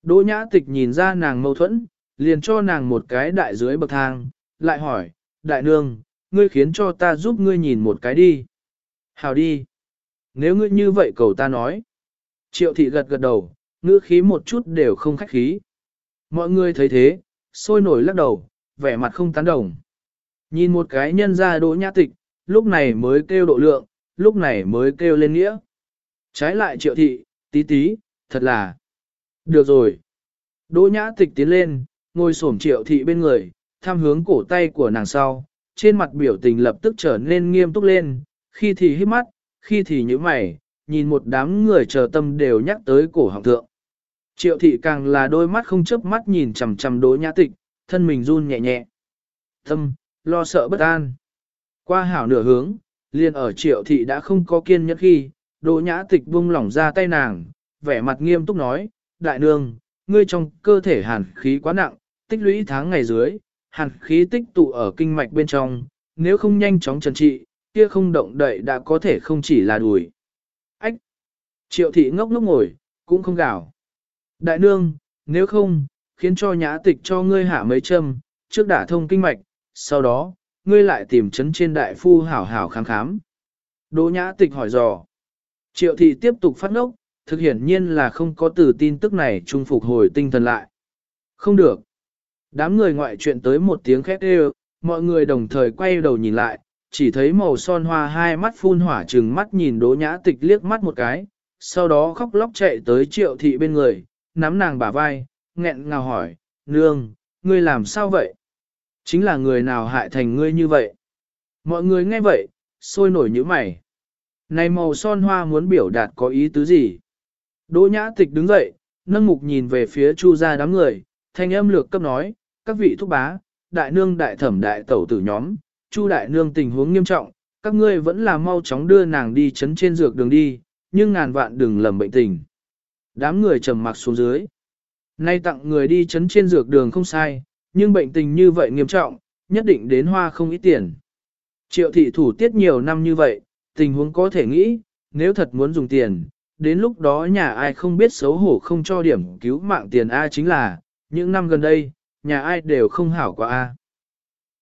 Đỗ nhã tịch nhìn ra nàng mâu thuẫn, liền cho nàng một cái đại dưới bậc thang, lại hỏi, đại nương, ngươi khiến cho ta giúp ngươi nhìn một cái đi. Hào đi. Nếu ngươi như vậy cầu ta nói. Triệu thị gật gật đầu, ngữ khí một chút đều không khách khí. Mọi người thấy thế, sôi nổi lắc đầu, vẻ mặt không tán đồng. Nhìn một cái nhân ra đỗ nhã tịch, lúc này mới kêu độ lượng, lúc này mới kêu lên nghĩa. Trái lại triệu thị, tí tí, thật là. Được rồi. Đỗ nhã tịch tiến lên, ngồi xổm triệu thị bên người, tham hướng cổ tay của nàng sau, trên mặt biểu tình lập tức trở nên nghiêm túc lên, khi thì hít mắt, khi thì nhíu mày, nhìn một đám người chờ tâm đều nhắc tới cổ họng thượng. Triệu thị càng là đôi mắt không chớp mắt nhìn chằm chằm đỗ nhã tịch, thân mình run nhẹ nhẹ. Tâm, lo sợ bất an. Qua hảo nửa hướng, liền ở triệu thị đã không có kiên nhẫn khi, đỗ nhã tịch buông lỏng ra tay nàng, vẻ mặt nghiêm túc nói, đại nương, ngươi trong cơ thể hàn khí quá nặng, tích lũy tháng ngày dưới, hàn khí tích tụ ở kinh mạch bên trong, nếu không nhanh chóng trần trị, kia không động đậy đã có thể không chỉ là đùi. Ách! Triệu thị ngốc ngốc ngồi, cũng không gào. Đại nương, nếu không, khiến cho nhã tịch cho ngươi hạ mấy châm, trước đả thông kinh mạch, sau đó, ngươi lại tìm chấn trên đại phu hảo hảo khám khám. Đỗ nhã tịch hỏi dò. Triệu thị tiếp tục phát ngốc, thực hiển nhiên là không có từ tin tức này trung phục hồi tinh thần lại. Không được. Đám người ngoại chuyện tới một tiếng khét đều, mọi người đồng thời quay đầu nhìn lại, chỉ thấy màu son hoa hai mắt phun hỏa trừng mắt nhìn đỗ nhã tịch liếc mắt một cái, sau đó khóc lóc chạy tới triệu thị bên người, nắm nàng bả vai, nghẹn ngào hỏi, nương, ngươi làm sao vậy? Chính là người nào hại thành ngươi như vậy? Mọi người nghe vậy, sôi nổi như mày. Này màu son hoa muốn biểu đạt có ý tứ gì? Đỗ nhã tịch đứng dậy, nâng mục nhìn về phía chu gia đám người, thanh âm lược cấp nói, các vị thúc bá, đại nương đại thẩm đại tẩu tử nhóm, chu đại nương tình huống nghiêm trọng, các ngươi vẫn là mau chóng đưa nàng đi chấn trên dược đường đi, nhưng ngàn vạn đừng lầm bệnh tình. Đám người trầm mặc xuống dưới. Nay tặng người đi chấn trên dược đường không sai, nhưng bệnh tình như vậy nghiêm trọng, nhất định đến hoa không ít tiền. Triệu thị thủ tiết nhiều năm như vậy, tình huống có thể nghĩ, nếu thật muốn dùng tiền, đến lúc đó nhà ai không biết xấu hổ không cho điểm cứu mạng tiền A chính là, những năm gần đây, nhà ai đều không hảo qua A.